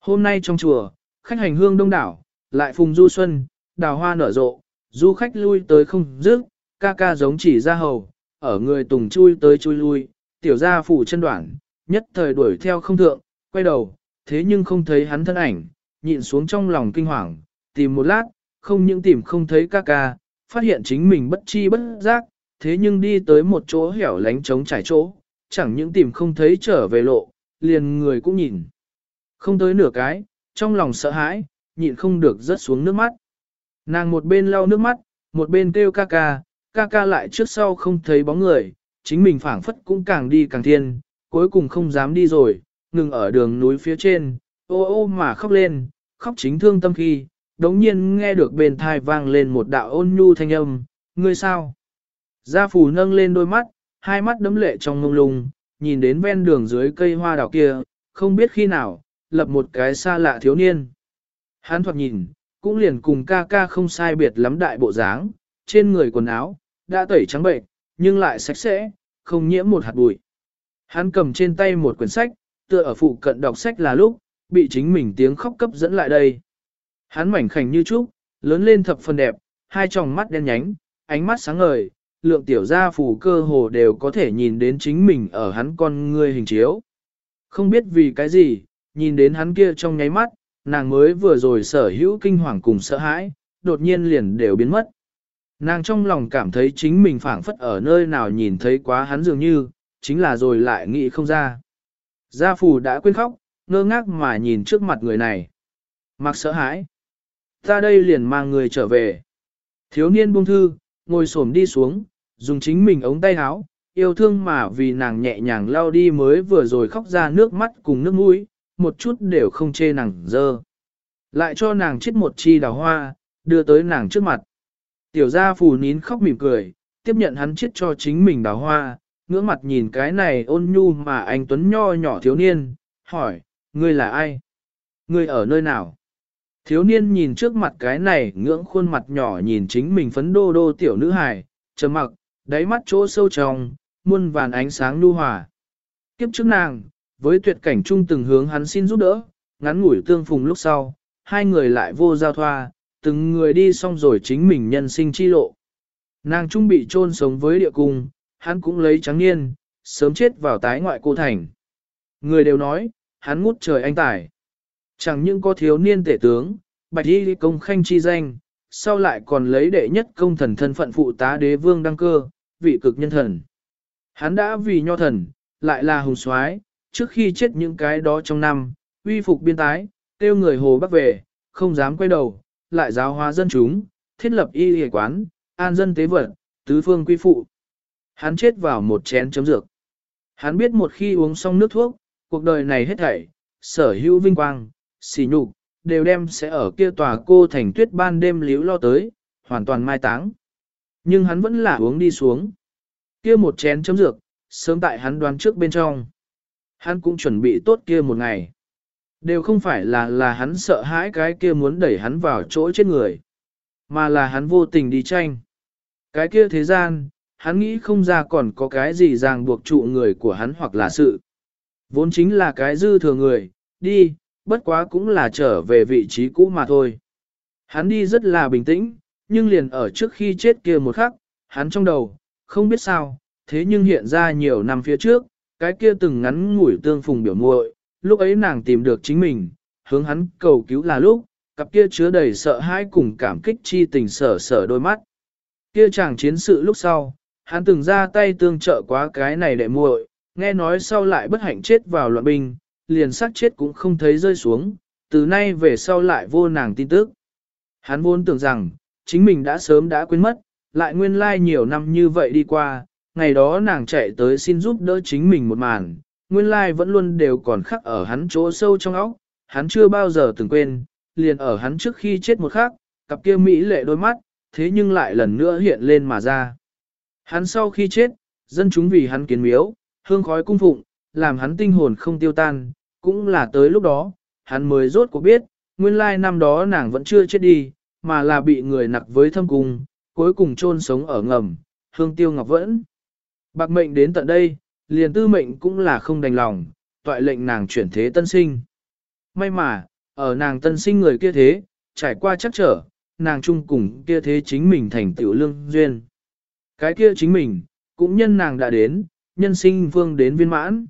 Hôm nay trong chùa, khách hành hương đông đảo, lại phùng du xuân, đào hoa nở rộ, du khách lui tới không dứt, ca ca giống chỉ ra hầu, ở người tùng chui tới chui lui, tiểu gia phủ chân đoạn, nhất thời đuổi theo không thượng, quay đầu, thế nhưng không thấy hắn thân ảnh, nhịn xuống trong lòng kinh hoàng, tìm một lát, không những tìm không thấy ca ca, phát hiện chính mình bất chi bất giác, thế nhưng đi tới một chỗ hẻo lánh trống trải chỗ, chẳng những tìm không thấy trở về lộ, liền người cũng nhìn. Không tới nửa cái, trong lòng sợ hãi, nhịn không được rớt xuống nước mắt. Nàng một bên lau nước mắt, một bên kêu ca ca, ca ca lại trước sau không thấy bóng người, chính mình phảng phất cũng càng đi càng thiên, cuối cùng không dám đi rồi, ngừng ở đường núi phía trên, ô ô mà khóc lên, khóc chính thương tâm khi, đống nhiên nghe được bên thai vang lên một đạo ôn nhu thanh âm, ngươi sao? Gia phù nâng lên đôi mắt, hai mắt đấm lệ trong mông lung, nhìn đến ven đường dưới cây hoa đào kia, không biết khi nào, lập một cái xa lạ thiếu niên. Hán thoạt nhìn, cũng liền cùng ca ca không sai biệt lắm đại bộ dáng, trên người quần áo, đã tẩy trắng bệnh, nhưng lại sạch sẽ, không nhiễm một hạt bụi. Hắn cầm trên tay một quyển sách, tựa ở phụ cận đọc sách là lúc, bị chính mình tiếng khóc cấp dẫn lại đây. Hắn mảnh khảnh như trúc, lớn lên thập phần đẹp, hai tròng mắt đen nhánh, ánh mắt sáng ngời, lượng tiểu gia phù cơ hồ đều có thể nhìn đến chính mình ở hắn con ngươi hình chiếu. Không biết vì cái gì, nhìn đến hắn kia trong nháy mắt, nàng mới vừa rồi sở hữu kinh hoàng cùng sợ hãi, đột nhiên liền đều biến mất. Nàng trong lòng cảm thấy chính mình phảng phất ở nơi nào nhìn thấy quá hắn dường như, chính là rồi lại nghĩ không ra. Gia phù đã quên khóc, ngơ ngác mà nhìn trước mặt người này. Mặc sợ hãi. Ta đây liền mang người trở về. Thiếu niên buông thư, ngồi xổm đi xuống, dùng chính mình ống tay áo, yêu thương mà vì nàng nhẹ nhàng lao đi mới vừa rồi khóc ra nước mắt cùng nước mũi, một chút đều không chê nàng dơ. Lại cho nàng chết một chi đào hoa, đưa tới nàng trước mặt. Tiểu gia phù nín khóc mỉm cười, tiếp nhận hắn chết cho chính mình đào hoa, ngưỡng mặt nhìn cái này ôn nhu mà anh Tuấn nho nhỏ thiếu niên, hỏi, ngươi là ai? Ngươi ở nơi nào? Thiếu niên nhìn trước mặt cái này ngưỡng khuôn mặt nhỏ nhìn chính mình phấn đô đô tiểu nữ hài, trầm mặc, đáy mắt chỗ sâu trong, muôn vàn ánh sáng nu hòa. Kiếp trước nàng, với tuyệt cảnh trung từng hướng hắn xin giúp đỡ, ngắn ngủi tương phùng lúc sau, hai người lại vô giao thoa, từng người đi xong rồi chính mình nhân sinh chi lộ. Nàng trung bị chôn sống với địa cung, hắn cũng lấy trắng niên, sớm chết vào tái ngoại cô thành. Người đều nói, hắn ngút trời anh tài. Chẳng những có thiếu niên tể tướng, bạch y công khanh chi danh, sau lại còn lấy đệ nhất công thần thân phận phụ tá đế vương đăng cơ, vị cực nhân thần. Hắn đã vì nho thần, lại là hùng soái, trước khi chết những cái đó trong năm, uy phục biên tái, tiêu người hồ bắc về, không dám quay đầu, lại giáo hóa dân chúng, thiết lập y y quán, an dân tế vật, tứ phương quy phụ. Hắn chết vào một chén chấm dược. Hắn biết một khi uống xong nước thuốc, cuộc đời này hết thảy, sở hữu vinh quang, xỉ nhục, đều đem sẽ ở kia tòa cô thành tuyết ban đêm liếu lo tới, hoàn toàn mai táng. Nhưng hắn vẫn là uống đi xuống. Kia một chén chấm dược, sớm tại hắn đoán trước bên trong. Hắn cũng chuẩn bị tốt kia một ngày. Đều không phải là là hắn sợ hãi cái kia muốn đẩy hắn vào chỗ chết người, mà là hắn vô tình đi tranh. Cái kia thế gian, hắn nghĩ không ra còn có cái gì ràng buộc trụ người của hắn hoặc là sự. Vốn chính là cái dư thừa người, đi, bất quá cũng là trở về vị trí cũ mà thôi. Hắn đi rất là bình tĩnh, nhưng liền ở trước khi chết kia một khắc, hắn trong đầu, không biết sao, thế nhưng hiện ra nhiều năm phía trước, cái kia từng ngắn ngủi tương phùng biểu muội, lúc ấy nàng tìm được chính mình, hướng hắn cầu cứu là lúc, cặp kia chứa đầy sợ hãi cùng cảm kích chi tình sở sở đôi mắt. Kia chàng chiến sự lúc sau, hắn từng ra tay tương trợ quá cái này đệ muội, nghe nói sau lại bất hạnh chết vào loạn binh, liền xác chết cũng không thấy rơi xuống, từ nay về sau lại vô nàng tin tức. Hắn vốn tưởng rằng, chính mình đã sớm đã quên mất, lại nguyên lai nhiều năm như vậy đi qua, ngày đó nàng chạy tới xin giúp đỡ chính mình một màn, nguyên lai vẫn luôn đều còn khắc ở hắn chỗ sâu trong óc, hắn chưa bao giờ từng quên, liền ở hắn trước khi chết một khắc, cặp kia mỹ lệ đôi mắt, thế nhưng lại lần nữa hiện lên mà ra. Hắn sau khi chết, dân chúng vì hắn kiến miếu, hương khói cung phụng, làm hắn tinh hồn không tiêu tan, cũng là tới lúc đó, hắn mới rốt cuộc biết, nguyên lai năm đó nàng vẫn chưa chết đi, mà là bị người nặc với thâm cung, cuối cùng chôn sống ở ngầm, hương tiêu ngọc vẫn. Bạc mệnh đến tận đây, liền tư mệnh cũng là không đành lòng, toại lệnh nàng chuyển thế tân sinh. May mà, ở nàng tân sinh người kia thế, trải qua chắc trở, nàng chung cùng kia thế chính mình thành tiểu lương duyên. Cái kia chính mình, cũng nhân nàng đã đến, nhân sinh vương đến viên mãn.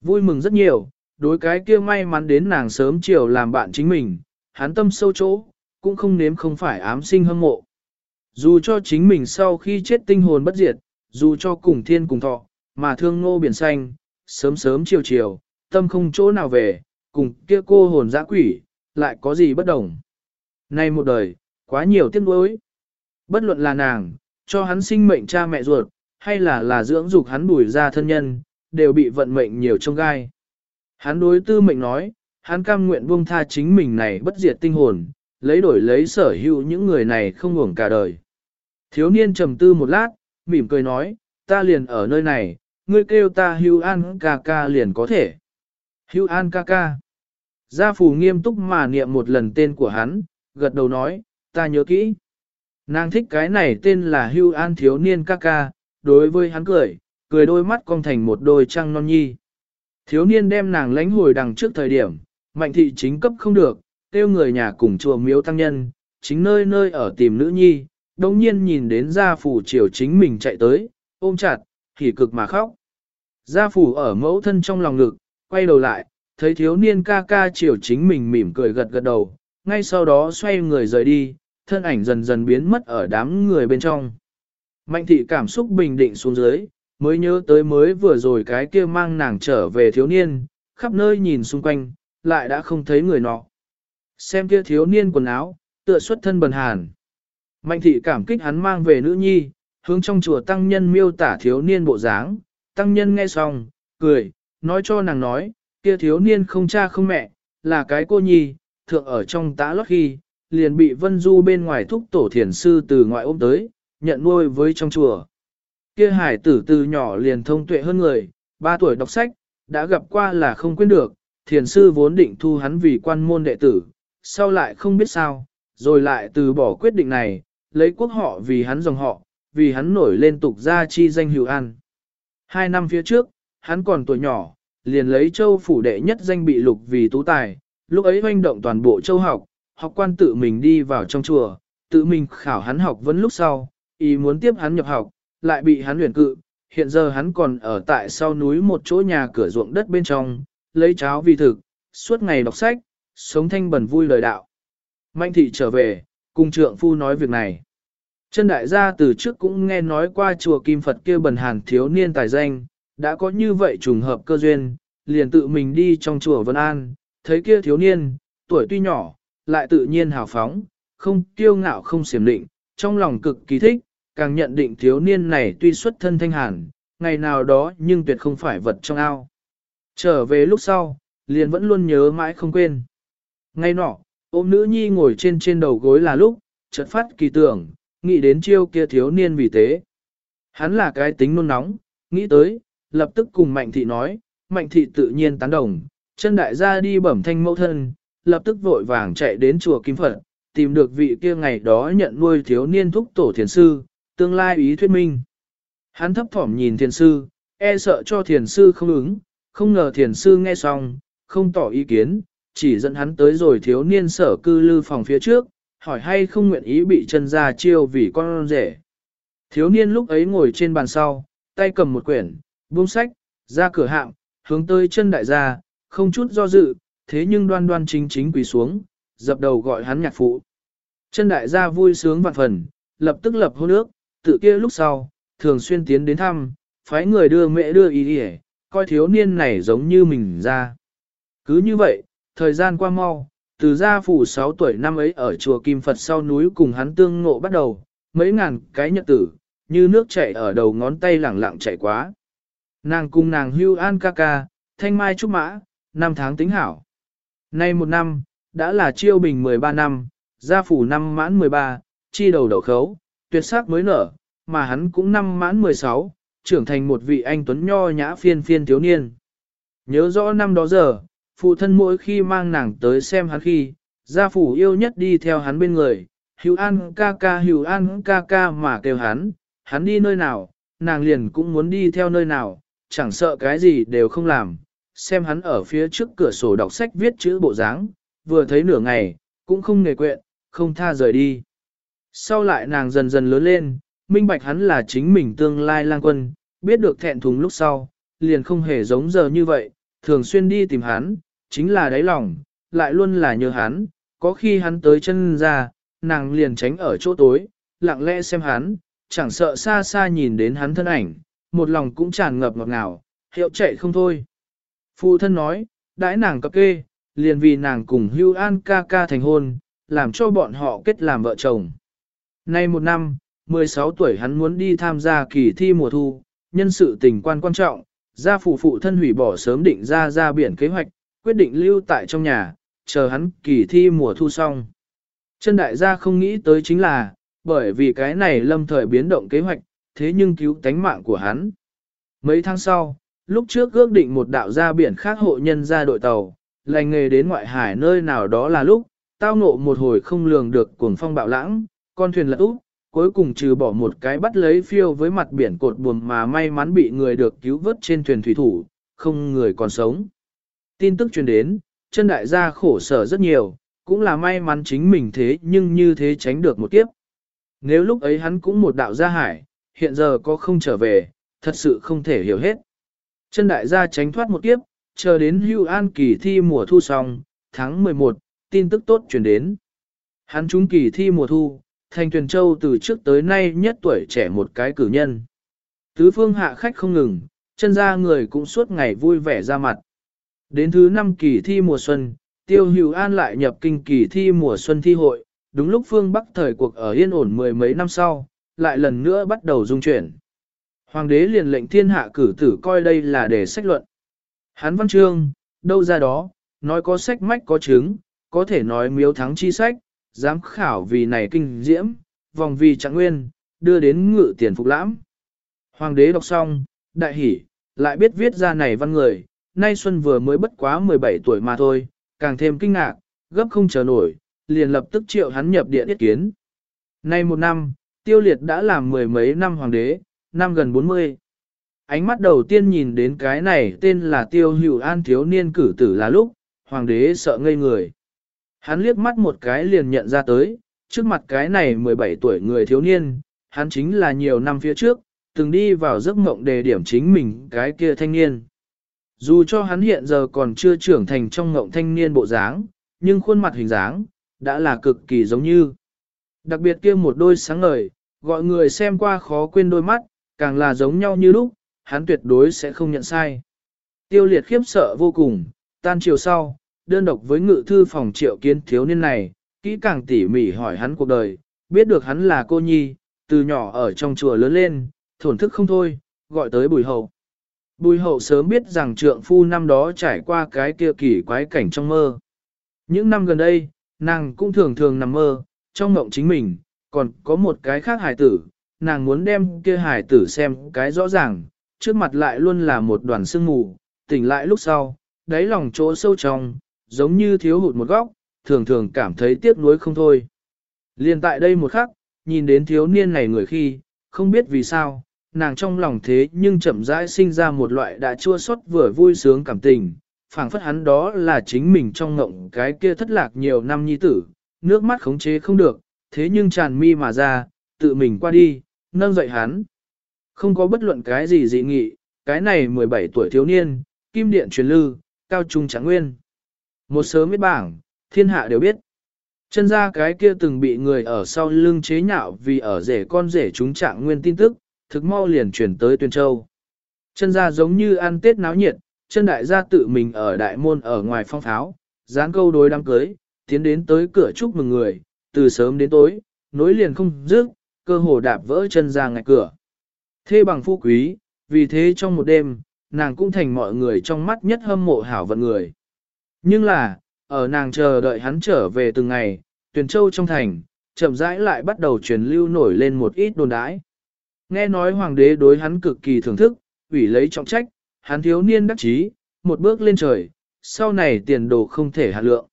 Vui mừng rất nhiều, đối cái kia may mắn đến nàng sớm chiều làm bạn chính mình, hắn tâm sâu chỗ, cũng không nếm không phải ám sinh hâm mộ. Dù cho chính mình sau khi chết tinh hồn bất diệt, dù cho cùng thiên cùng thọ, mà thương ngô biển xanh, sớm sớm chiều chiều, tâm không chỗ nào về, cùng kia cô hồn dã quỷ, lại có gì bất đồng. Nay một đời, quá nhiều tiếc nuối. Bất luận là nàng, cho hắn sinh mệnh cha mẹ ruột, hay là là dưỡng dục hắn bùi ra thân nhân, đều bị vận mệnh nhiều trong gai. Hắn đối tư mệnh nói, hắn cam nguyện buông tha chính mình này bất diệt tinh hồn, lấy đổi lấy sở hữu những người này không ngủng cả đời. Thiếu niên trầm tư một lát, mỉm cười nói, ta liền ở nơi này, ngươi kêu ta hưu an ca ca liền có thể. Hưu an ca ca. Gia phù nghiêm túc mà niệm một lần tên của hắn, gật đầu nói, ta nhớ kỹ. Nàng thích cái này tên là hưu an thiếu niên ca ca, đối với hắn cười, cười đôi mắt cong thành một đôi trăng non nhi. Thiếu niên đem nàng lánh hồi đằng trước thời điểm, mạnh thị chính cấp không được, tiêu người nhà cùng chùa miếu tăng nhân, chính nơi nơi ở tìm nữ nhi, đồng nhiên nhìn đến gia phủ triều chính mình chạy tới, ôm chặt, thì cực mà khóc. Gia phủ ở mẫu thân trong lòng ngực, quay đầu lại, thấy thiếu niên ca ca triều chính mình mỉm cười gật gật đầu, ngay sau đó xoay người rời đi, thân ảnh dần dần biến mất ở đám người bên trong. Mạnh thị cảm xúc bình định xuống dưới, mới nhớ tới mới vừa rồi cái kia mang nàng trở về thiếu niên, khắp nơi nhìn xung quanh, lại đã không thấy người nọ. Xem kia thiếu niên quần áo, tựa xuất thân bần hàn. Mạnh thị cảm kích hắn mang về nữ nhi, hướng trong chùa tăng nhân miêu tả thiếu niên bộ dáng, tăng nhân nghe xong, cười, nói cho nàng nói, kia thiếu niên không cha không mẹ, là cái cô nhi, thượng ở trong tã lót khi, liền bị vân du bên ngoài thúc tổ thiền sư từ ngoại ôm tới, nhận nuôi với trong chùa. Kia hải tử từ nhỏ liền thông tuệ hơn người, ba tuổi đọc sách, đã gặp qua là không quên được, thiền sư vốn định thu hắn vì quan môn đệ tử, sau lại không biết sao, rồi lại từ bỏ quyết định này, lấy quốc họ vì hắn dòng họ, vì hắn nổi lên tục gia chi danh hữu an. Hai năm phía trước, hắn còn tuổi nhỏ, liền lấy châu phủ đệ nhất danh bị lục vì tú tài, lúc ấy hoành động toàn bộ châu học, học quan tự mình đi vào trong chùa, tự mình khảo hắn học vấn lúc sau, ý muốn tiếp hắn nhập học, lại bị hắn luyện cự, hiện giờ hắn còn ở tại sau núi một chỗ nhà cửa ruộng đất bên trong, lấy cháo vì thực, suốt ngày đọc sách, sống thanh bẩn vui lời đạo. Mạnh thị trở về, cùng trượng phu nói việc này. Chân đại gia từ trước cũng nghe nói qua chùa Kim Phật kia bần hàn thiếu niên tài danh, đã có như vậy trùng hợp cơ duyên, liền tự mình đi trong chùa Vân An, thấy kia thiếu niên, tuổi tuy nhỏ, lại tự nhiên hào phóng, không kiêu ngạo không xiểm định, trong lòng cực kỳ thích, càng nhận định thiếu niên này tuy xuất thân thanh hàn, ngày nào đó nhưng tuyệt không phải vật trong ao. Trở về lúc sau, liền vẫn luôn nhớ mãi không quên. Ngay nọ, ôm nữ nhi ngồi trên trên đầu gối là lúc, chợt phát kỳ tưởng, nghĩ đến chiêu kia thiếu niên vì thế. Hắn là cái tính nôn nóng, nghĩ tới, lập tức cùng Mạnh Thị nói, Mạnh Thị tự nhiên tán đồng, chân đại gia đi bẩm thanh mẫu thân, lập tức vội vàng chạy đến chùa Kim Phật, tìm được vị kia ngày đó nhận nuôi thiếu niên thúc tổ thiền sư, tương lai ý thuyết minh. Hắn thấp thỏm nhìn thiền sư, e sợ cho thiền sư không ứng, không ngờ thiền sư nghe xong, không tỏ ý kiến, chỉ dẫn hắn tới rồi thiếu niên sở cư lư phòng phía trước, hỏi hay không nguyện ý bị chân ra chiêu vì con rể. Thiếu niên lúc ấy ngồi trên bàn sau, tay cầm một quyển, buông sách, ra cửa hạm, hướng tới chân đại gia, không chút do dự, thế nhưng đoan đoan chính chính quỳ xuống, dập đầu gọi hắn nhạc phụ. Chân đại gia vui sướng vạn phần, lập tức lập hôn ước, tự kia lúc sau, thường xuyên tiến đến thăm, phái người đưa mẹ đưa ý đi coi thiếu niên này giống như mình ra. Cứ như vậy, thời gian qua mau, từ gia phủ 6 tuổi năm ấy ở chùa Kim Phật sau núi cùng hắn tương ngộ bắt đầu, mấy ngàn cái nhật tử, như nước chảy ở đầu ngón tay lẳng lặng chảy quá. Nàng cùng nàng hưu an ca ca, thanh mai trúc mã, năm tháng tính hảo. Nay một năm, đã là chiêu bình 13 năm, gia phủ năm mãn 13, chi đầu đầu khấu, tuyệt sắc mới nở, mà hắn cũng năm mãn 16, trưởng thành một vị anh tuấn nho nhã phiên phiên thiếu niên. Nhớ rõ năm đó giờ, phụ thân mỗi khi mang nàng tới xem hắn khi, gia phủ yêu nhất đi theo hắn bên người, hữu an ca ca hữu an ca ca mà kêu hắn, hắn đi nơi nào, nàng liền cũng muốn đi theo nơi nào, chẳng sợ cái gì đều không làm, xem hắn ở phía trước cửa sổ đọc sách viết chữ bộ dáng, vừa thấy nửa ngày, cũng không nghề quyện, không tha rời đi. Sau lại nàng dần dần lớn lên, minh bạch hắn là chính mình tương lai lang quân, biết được thẹn thùng lúc sau, liền không hề giống giờ như vậy, thường xuyên đi tìm hắn, chính là đáy lòng, lại luôn là nhớ hắn, có khi hắn tới chân ra, nàng liền tránh ở chỗ tối, lặng lẽ xem hắn, chẳng sợ xa xa nhìn đến hắn thân ảnh, một lòng cũng tràn ngập ngọt ngào, hiệu chạy không thôi. Phụ thân nói, đãi nàng cập kê, liền vì nàng cùng hưu an ca ca thành hôn, làm cho bọn họ kết làm vợ chồng. Nay một năm, 16 tuổi hắn muốn đi tham gia kỳ thi mùa thu, nhân sự tình quan quan trọng, gia phụ phụ thân hủy bỏ sớm định ra ra biển kế hoạch, quyết định lưu tại trong nhà, chờ hắn kỳ thi mùa thu xong. Chân đại gia không nghĩ tới chính là, bởi vì cái này lâm thời biến động kế hoạch, thế nhưng cứu tánh mạng của hắn. Mấy tháng sau, lúc trước ước định một đạo ra biển khác hộ nhân ra đội tàu, lành nghề đến ngoại hải nơi nào đó là lúc, tao ngộ một hồi không lường được cuồng phong bạo lãng, con thuyền lật úp, cuối cùng trừ bỏ một cái bắt lấy phiêu với mặt biển cột buồm mà may mắn bị người được cứu vớt trên thuyền thủy thủ, không người còn sống. Tin tức truyền đến, chân đại gia khổ sở rất nhiều, cũng là may mắn chính mình thế nhưng như thế tránh được một kiếp. Nếu lúc ấy hắn cũng một đạo gia hải, hiện giờ có không trở về, thật sự không thể hiểu hết. Chân đại gia tránh thoát một kiếp, chờ đến hưu an kỳ thi mùa thu xong, tháng 11, tin tức tốt truyền đến. Hắn trúng kỳ thi mùa thu, thành tuyển châu từ trước tới nay nhất tuổi trẻ một cái cử nhân. Tứ phương hạ khách không ngừng, chân ra người cũng suốt ngày vui vẻ ra mặt. Đến thứ năm kỳ thi mùa xuân, tiêu hữu an lại nhập kinh kỳ thi mùa xuân thi hội, đúng lúc phương Bắc thời cuộc ở yên ổn mười mấy năm sau, lại lần nữa bắt đầu dung chuyển. Hoàng đế liền lệnh thiên hạ cử tử coi đây là để sách luận. Hán văn chương, đâu ra đó, nói có sách mách có chứng, có thể nói miếu thắng chi sách, giám khảo vì này kinh diễm, vòng vì trạng nguyên, đưa đến ngự tiền phục lãm. Hoàng đế đọc xong, đại hỉ, lại biết viết ra này văn người, nay Xuân vừa mới bất quá 17 tuổi mà thôi, càng thêm kinh ngạc, gấp không chờ nổi, liền lập tức triệu hắn nhập điện yết kiến. Nay một năm, tiêu liệt đã làm mười mấy năm hoàng đế, năm gần 40. Ánh mắt đầu tiên nhìn đến cái này tên là tiêu hữu an thiếu niên cử tử là lúc, hoàng đế sợ ngây người. Hắn liếc mắt một cái liền nhận ra tới, trước mặt cái này 17 tuổi người thiếu niên, hắn chính là nhiều năm phía trước, từng đi vào giấc mộng đề điểm chính mình cái kia thanh niên. Dù cho hắn hiện giờ còn chưa trưởng thành trong ngộng thanh niên bộ dáng, nhưng khuôn mặt hình dáng, đã là cực kỳ giống như. Đặc biệt kia một đôi sáng ngời, gọi người xem qua khó quên đôi mắt, càng là giống nhau như lúc, hắn tuyệt đối sẽ không nhận sai. Tiêu liệt khiếp sợ vô cùng, tan chiều sau, đơn độc với ngự thư phòng triệu kiến thiếu niên này, kỹ càng tỉ mỉ hỏi hắn cuộc đời, biết được hắn là cô nhi, từ nhỏ ở trong chùa lớn lên, thổn thức không thôi, gọi tới bùi hậu. Bùi hậu sớm biết rằng trượng phu năm đó trải qua cái kia kỳ quái cảnh trong mơ. Những năm gần đây, nàng cũng thường thường nằm mơ, trong mộng chính mình, còn có một cái khác hài tử, nàng muốn đem kia hài tử xem cái rõ ràng, trước mặt lại luôn là một đoàn sương mù, tỉnh lại lúc sau, đáy lòng chỗ sâu trong, giống như thiếu hụt một góc, thường thường cảm thấy tiếc nuối không thôi. Liên tại đây một khắc, nhìn đến thiếu niên này người khi, không biết vì sao, nàng trong lòng thế nhưng chậm rãi sinh ra một loại đã chua xót vừa vui sướng cảm tình, phảng phất hắn đó là chính mình trong ngộng cái kia thất lạc nhiều năm nhi tử, nước mắt khống chế không được, thế nhưng tràn mi mà ra, tự mình qua đi, nâng dậy hắn. Không có bất luận cái gì dị nghị, cái này 17 tuổi thiếu niên, kim điện truyền lư, cao trung tráng nguyên. Một sớm biết bảng, thiên hạ đều biết. Chân ra cái kia từng bị người ở sau lưng chế nhạo vì ở rể con rể chúng trạng nguyên tin tức, thực mau liền chuyển tới tuyên châu. Chân ra giống như ăn tết náo nhiệt, chân đại gia tự mình ở đại môn ở ngoài phong pháo, dán câu đối đám cưới, tiến đến tới cửa chúc mừng người, từ sớm đến tối, nối liền không dứt, cơ hồ đạp vỡ chân ra ngạch cửa. Thê bằng phu quý, vì thế trong một đêm, nàng cũng thành mọi người trong mắt nhất hâm mộ hảo vận người. Nhưng là, ở nàng chờ đợi hắn trở về từng ngày, tuyển châu trong thành, chậm rãi lại bắt đầu truyền lưu nổi lên một ít đồn đãi. Nghe nói hoàng đế đối hắn cực kỳ thưởng thức, ủy lấy trọng trách, hắn thiếu niên đắc chí, một bước lên trời, sau này tiền đồ không thể hạ lượng.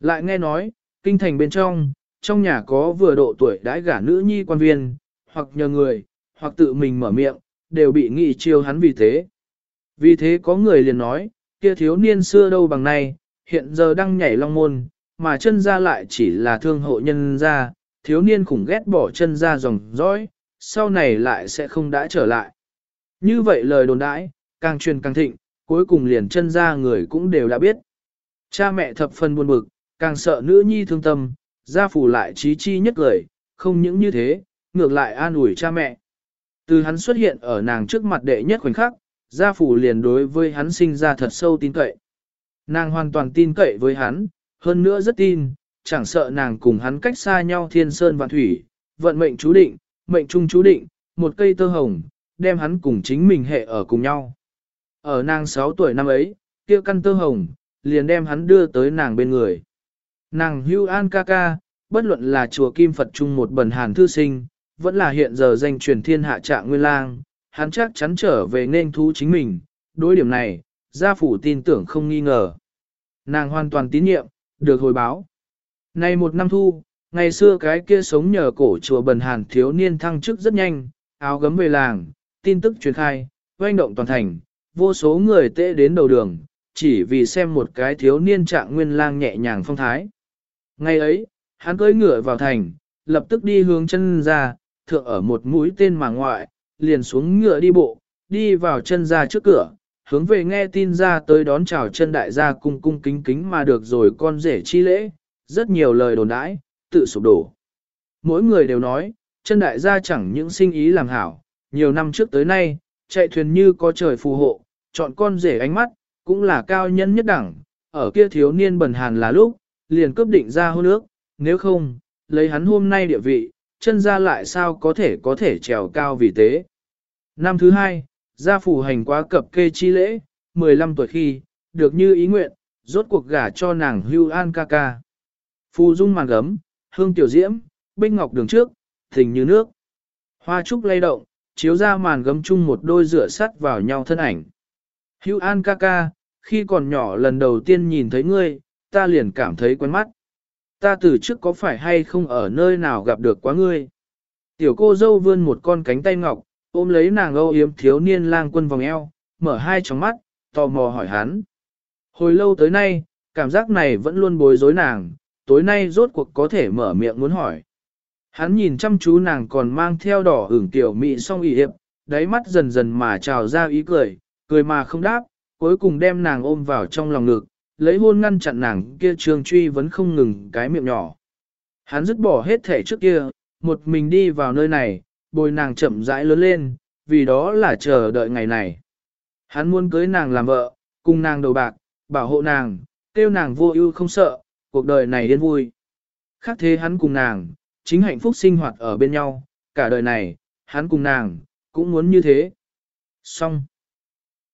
Lại nghe nói, kinh thành bên trong, trong nhà có vừa độ tuổi đãi gả nữ nhi quan viên, hoặc nhờ người, hoặc tự mình mở miệng, đều bị nghị chiêu hắn vì thế. Vì thế có người liền nói, kia thiếu niên xưa đâu bằng nay, hiện giờ đang nhảy long môn, mà chân ra lại chỉ là thương hộ nhân ra, thiếu niên khủng ghét bỏ chân ra dòng dõi, sau này lại sẽ không đã trở lại. Như vậy lời đồn đãi, càng truyền càng thịnh, cuối cùng liền chân ra người cũng đều đã biết. Cha mẹ thập phần buồn bực, càng sợ nữ nhi thương tâm, gia phủ lại trí chi nhất lời, không những như thế, ngược lại an ủi cha mẹ. Từ hắn xuất hiện ở nàng trước mặt đệ nhất khoảnh khắc, gia phủ liền đối với hắn sinh ra thật sâu tin cậy. Nàng hoàn toàn tin cậy với hắn, hơn nữa rất tin, chẳng sợ nàng cùng hắn cách xa nhau thiên sơn và thủy, vận mệnh chú định, mệnh trung chú định, một cây tơ hồng, đem hắn cùng chính mình hệ ở cùng nhau. Ở nàng 6 tuổi năm ấy, kia căn tơ hồng, liền đem hắn đưa tới nàng bên người. Nàng hưu an ca ca, bất luận là chùa Kim Phật Trung một bần hàn thư sinh, vẫn là hiện giờ danh truyền thiên hạ trạng nguyên lang, hắn chắc chắn trở về nên thú chính mình, đối điểm này, gia phủ tin tưởng không nghi ngờ. Nàng hoàn toàn tín nhiệm, được hồi báo. Này một năm thu, ngày xưa cái kia sống nhờ cổ chùa bần hàn thiếu niên thăng chức rất nhanh, áo gấm về làng, tin tức truyền khai, doanh động toàn thành, vô số người tệ đến đầu đường, chỉ vì xem một cái thiếu niên trạng nguyên lang nhẹ nhàng phong thái. Ngày ấy, hắn cưỡi ngựa vào thành, lập tức đi hướng chân ra, thượng ở một mũi tên mà ngoại, liền xuống ngựa đi bộ, đi vào chân ra trước cửa, hướng về nghe tin ra tới đón chào chân đại gia cung cung kính kính mà được rồi con rể chi lễ, rất nhiều lời đồn đãi, tự sụp đổ. Mỗi người đều nói, chân đại gia chẳng những sinh ý làm hảo, nhiều năm trước tới nay, chạy thuyền như có trời phù hộ, chọn con rể ánh mắt, cũng là cao nhân nhất đẳng, ở kia thiếu niên bần hàn là lúc, liền cướp định ra hôn ước, nếu không, lấy hắn hôm nay địa vị, chân ra lại sao có thể có thể trèo cao vì thế. Năm thứ hai, gia phủ hành quá cập kê chi lễ, 15 tuổi khi, được như ý nguyện, rốt cuộc gả cho nàng hưu an ca ca. Phù dung màn gấm, hương tiểu diễm, bích ngọc đường trước, thình như nước. Hoa trúc lay động, chiếu ra màn gấm chung một đôi rửa sắt vào nhau thân ảnh. Hưu an ca ca, khi còn nhỏ lần đầu tiên nhìn thấy ngươi, ta liền cảm thấy quen mắt. Ta từ trước có phải hay không ở nơi nào gặp được quá ngươi. Tiểu cô dâu vươn một con cánh tay ngọc, ôm lấy nàng âu yếm thiếu niên lang quân vòng eo, mở hai tròng mắt, tò mò hỏi hắn. Hồi lâu tới nay, cảm giác này vẫn luôn bối rối nàng, tối nay rốt cuộc có thể mở miệng muốn hỏi. Hắn nhìn chăm chú nàng còn mang theo đỏ ửng tiểu mị song y hiệp, đáy mắt dần dần mà trào ra ý cười, cười mà không đáp, cuối cùng đem nàng ôm vào trong lòng ngực, lấy hôn ngăn chặn nàng kia trường truy vẫn không ngừng cái miệng nhỏ. Hắn dứt bỏ hết thể trước kia, một mình đi vào nơi này, bồi nàng chậm rãi lớn lên, vì đó là chờ đợi ngày này. Hắn muốn cưới nàng làm vợ, cùng nàng đầu bạc, bảo hộ nàng, kêu nàng vô ưu không sợ, cuộc đời này yên vui. Khác thế hắn cùng nàng, chính hạnh phúc sinh hoạt ở bên nhau, cả đời này, hắn cùng nàng, cũng muốn như thế. Xong.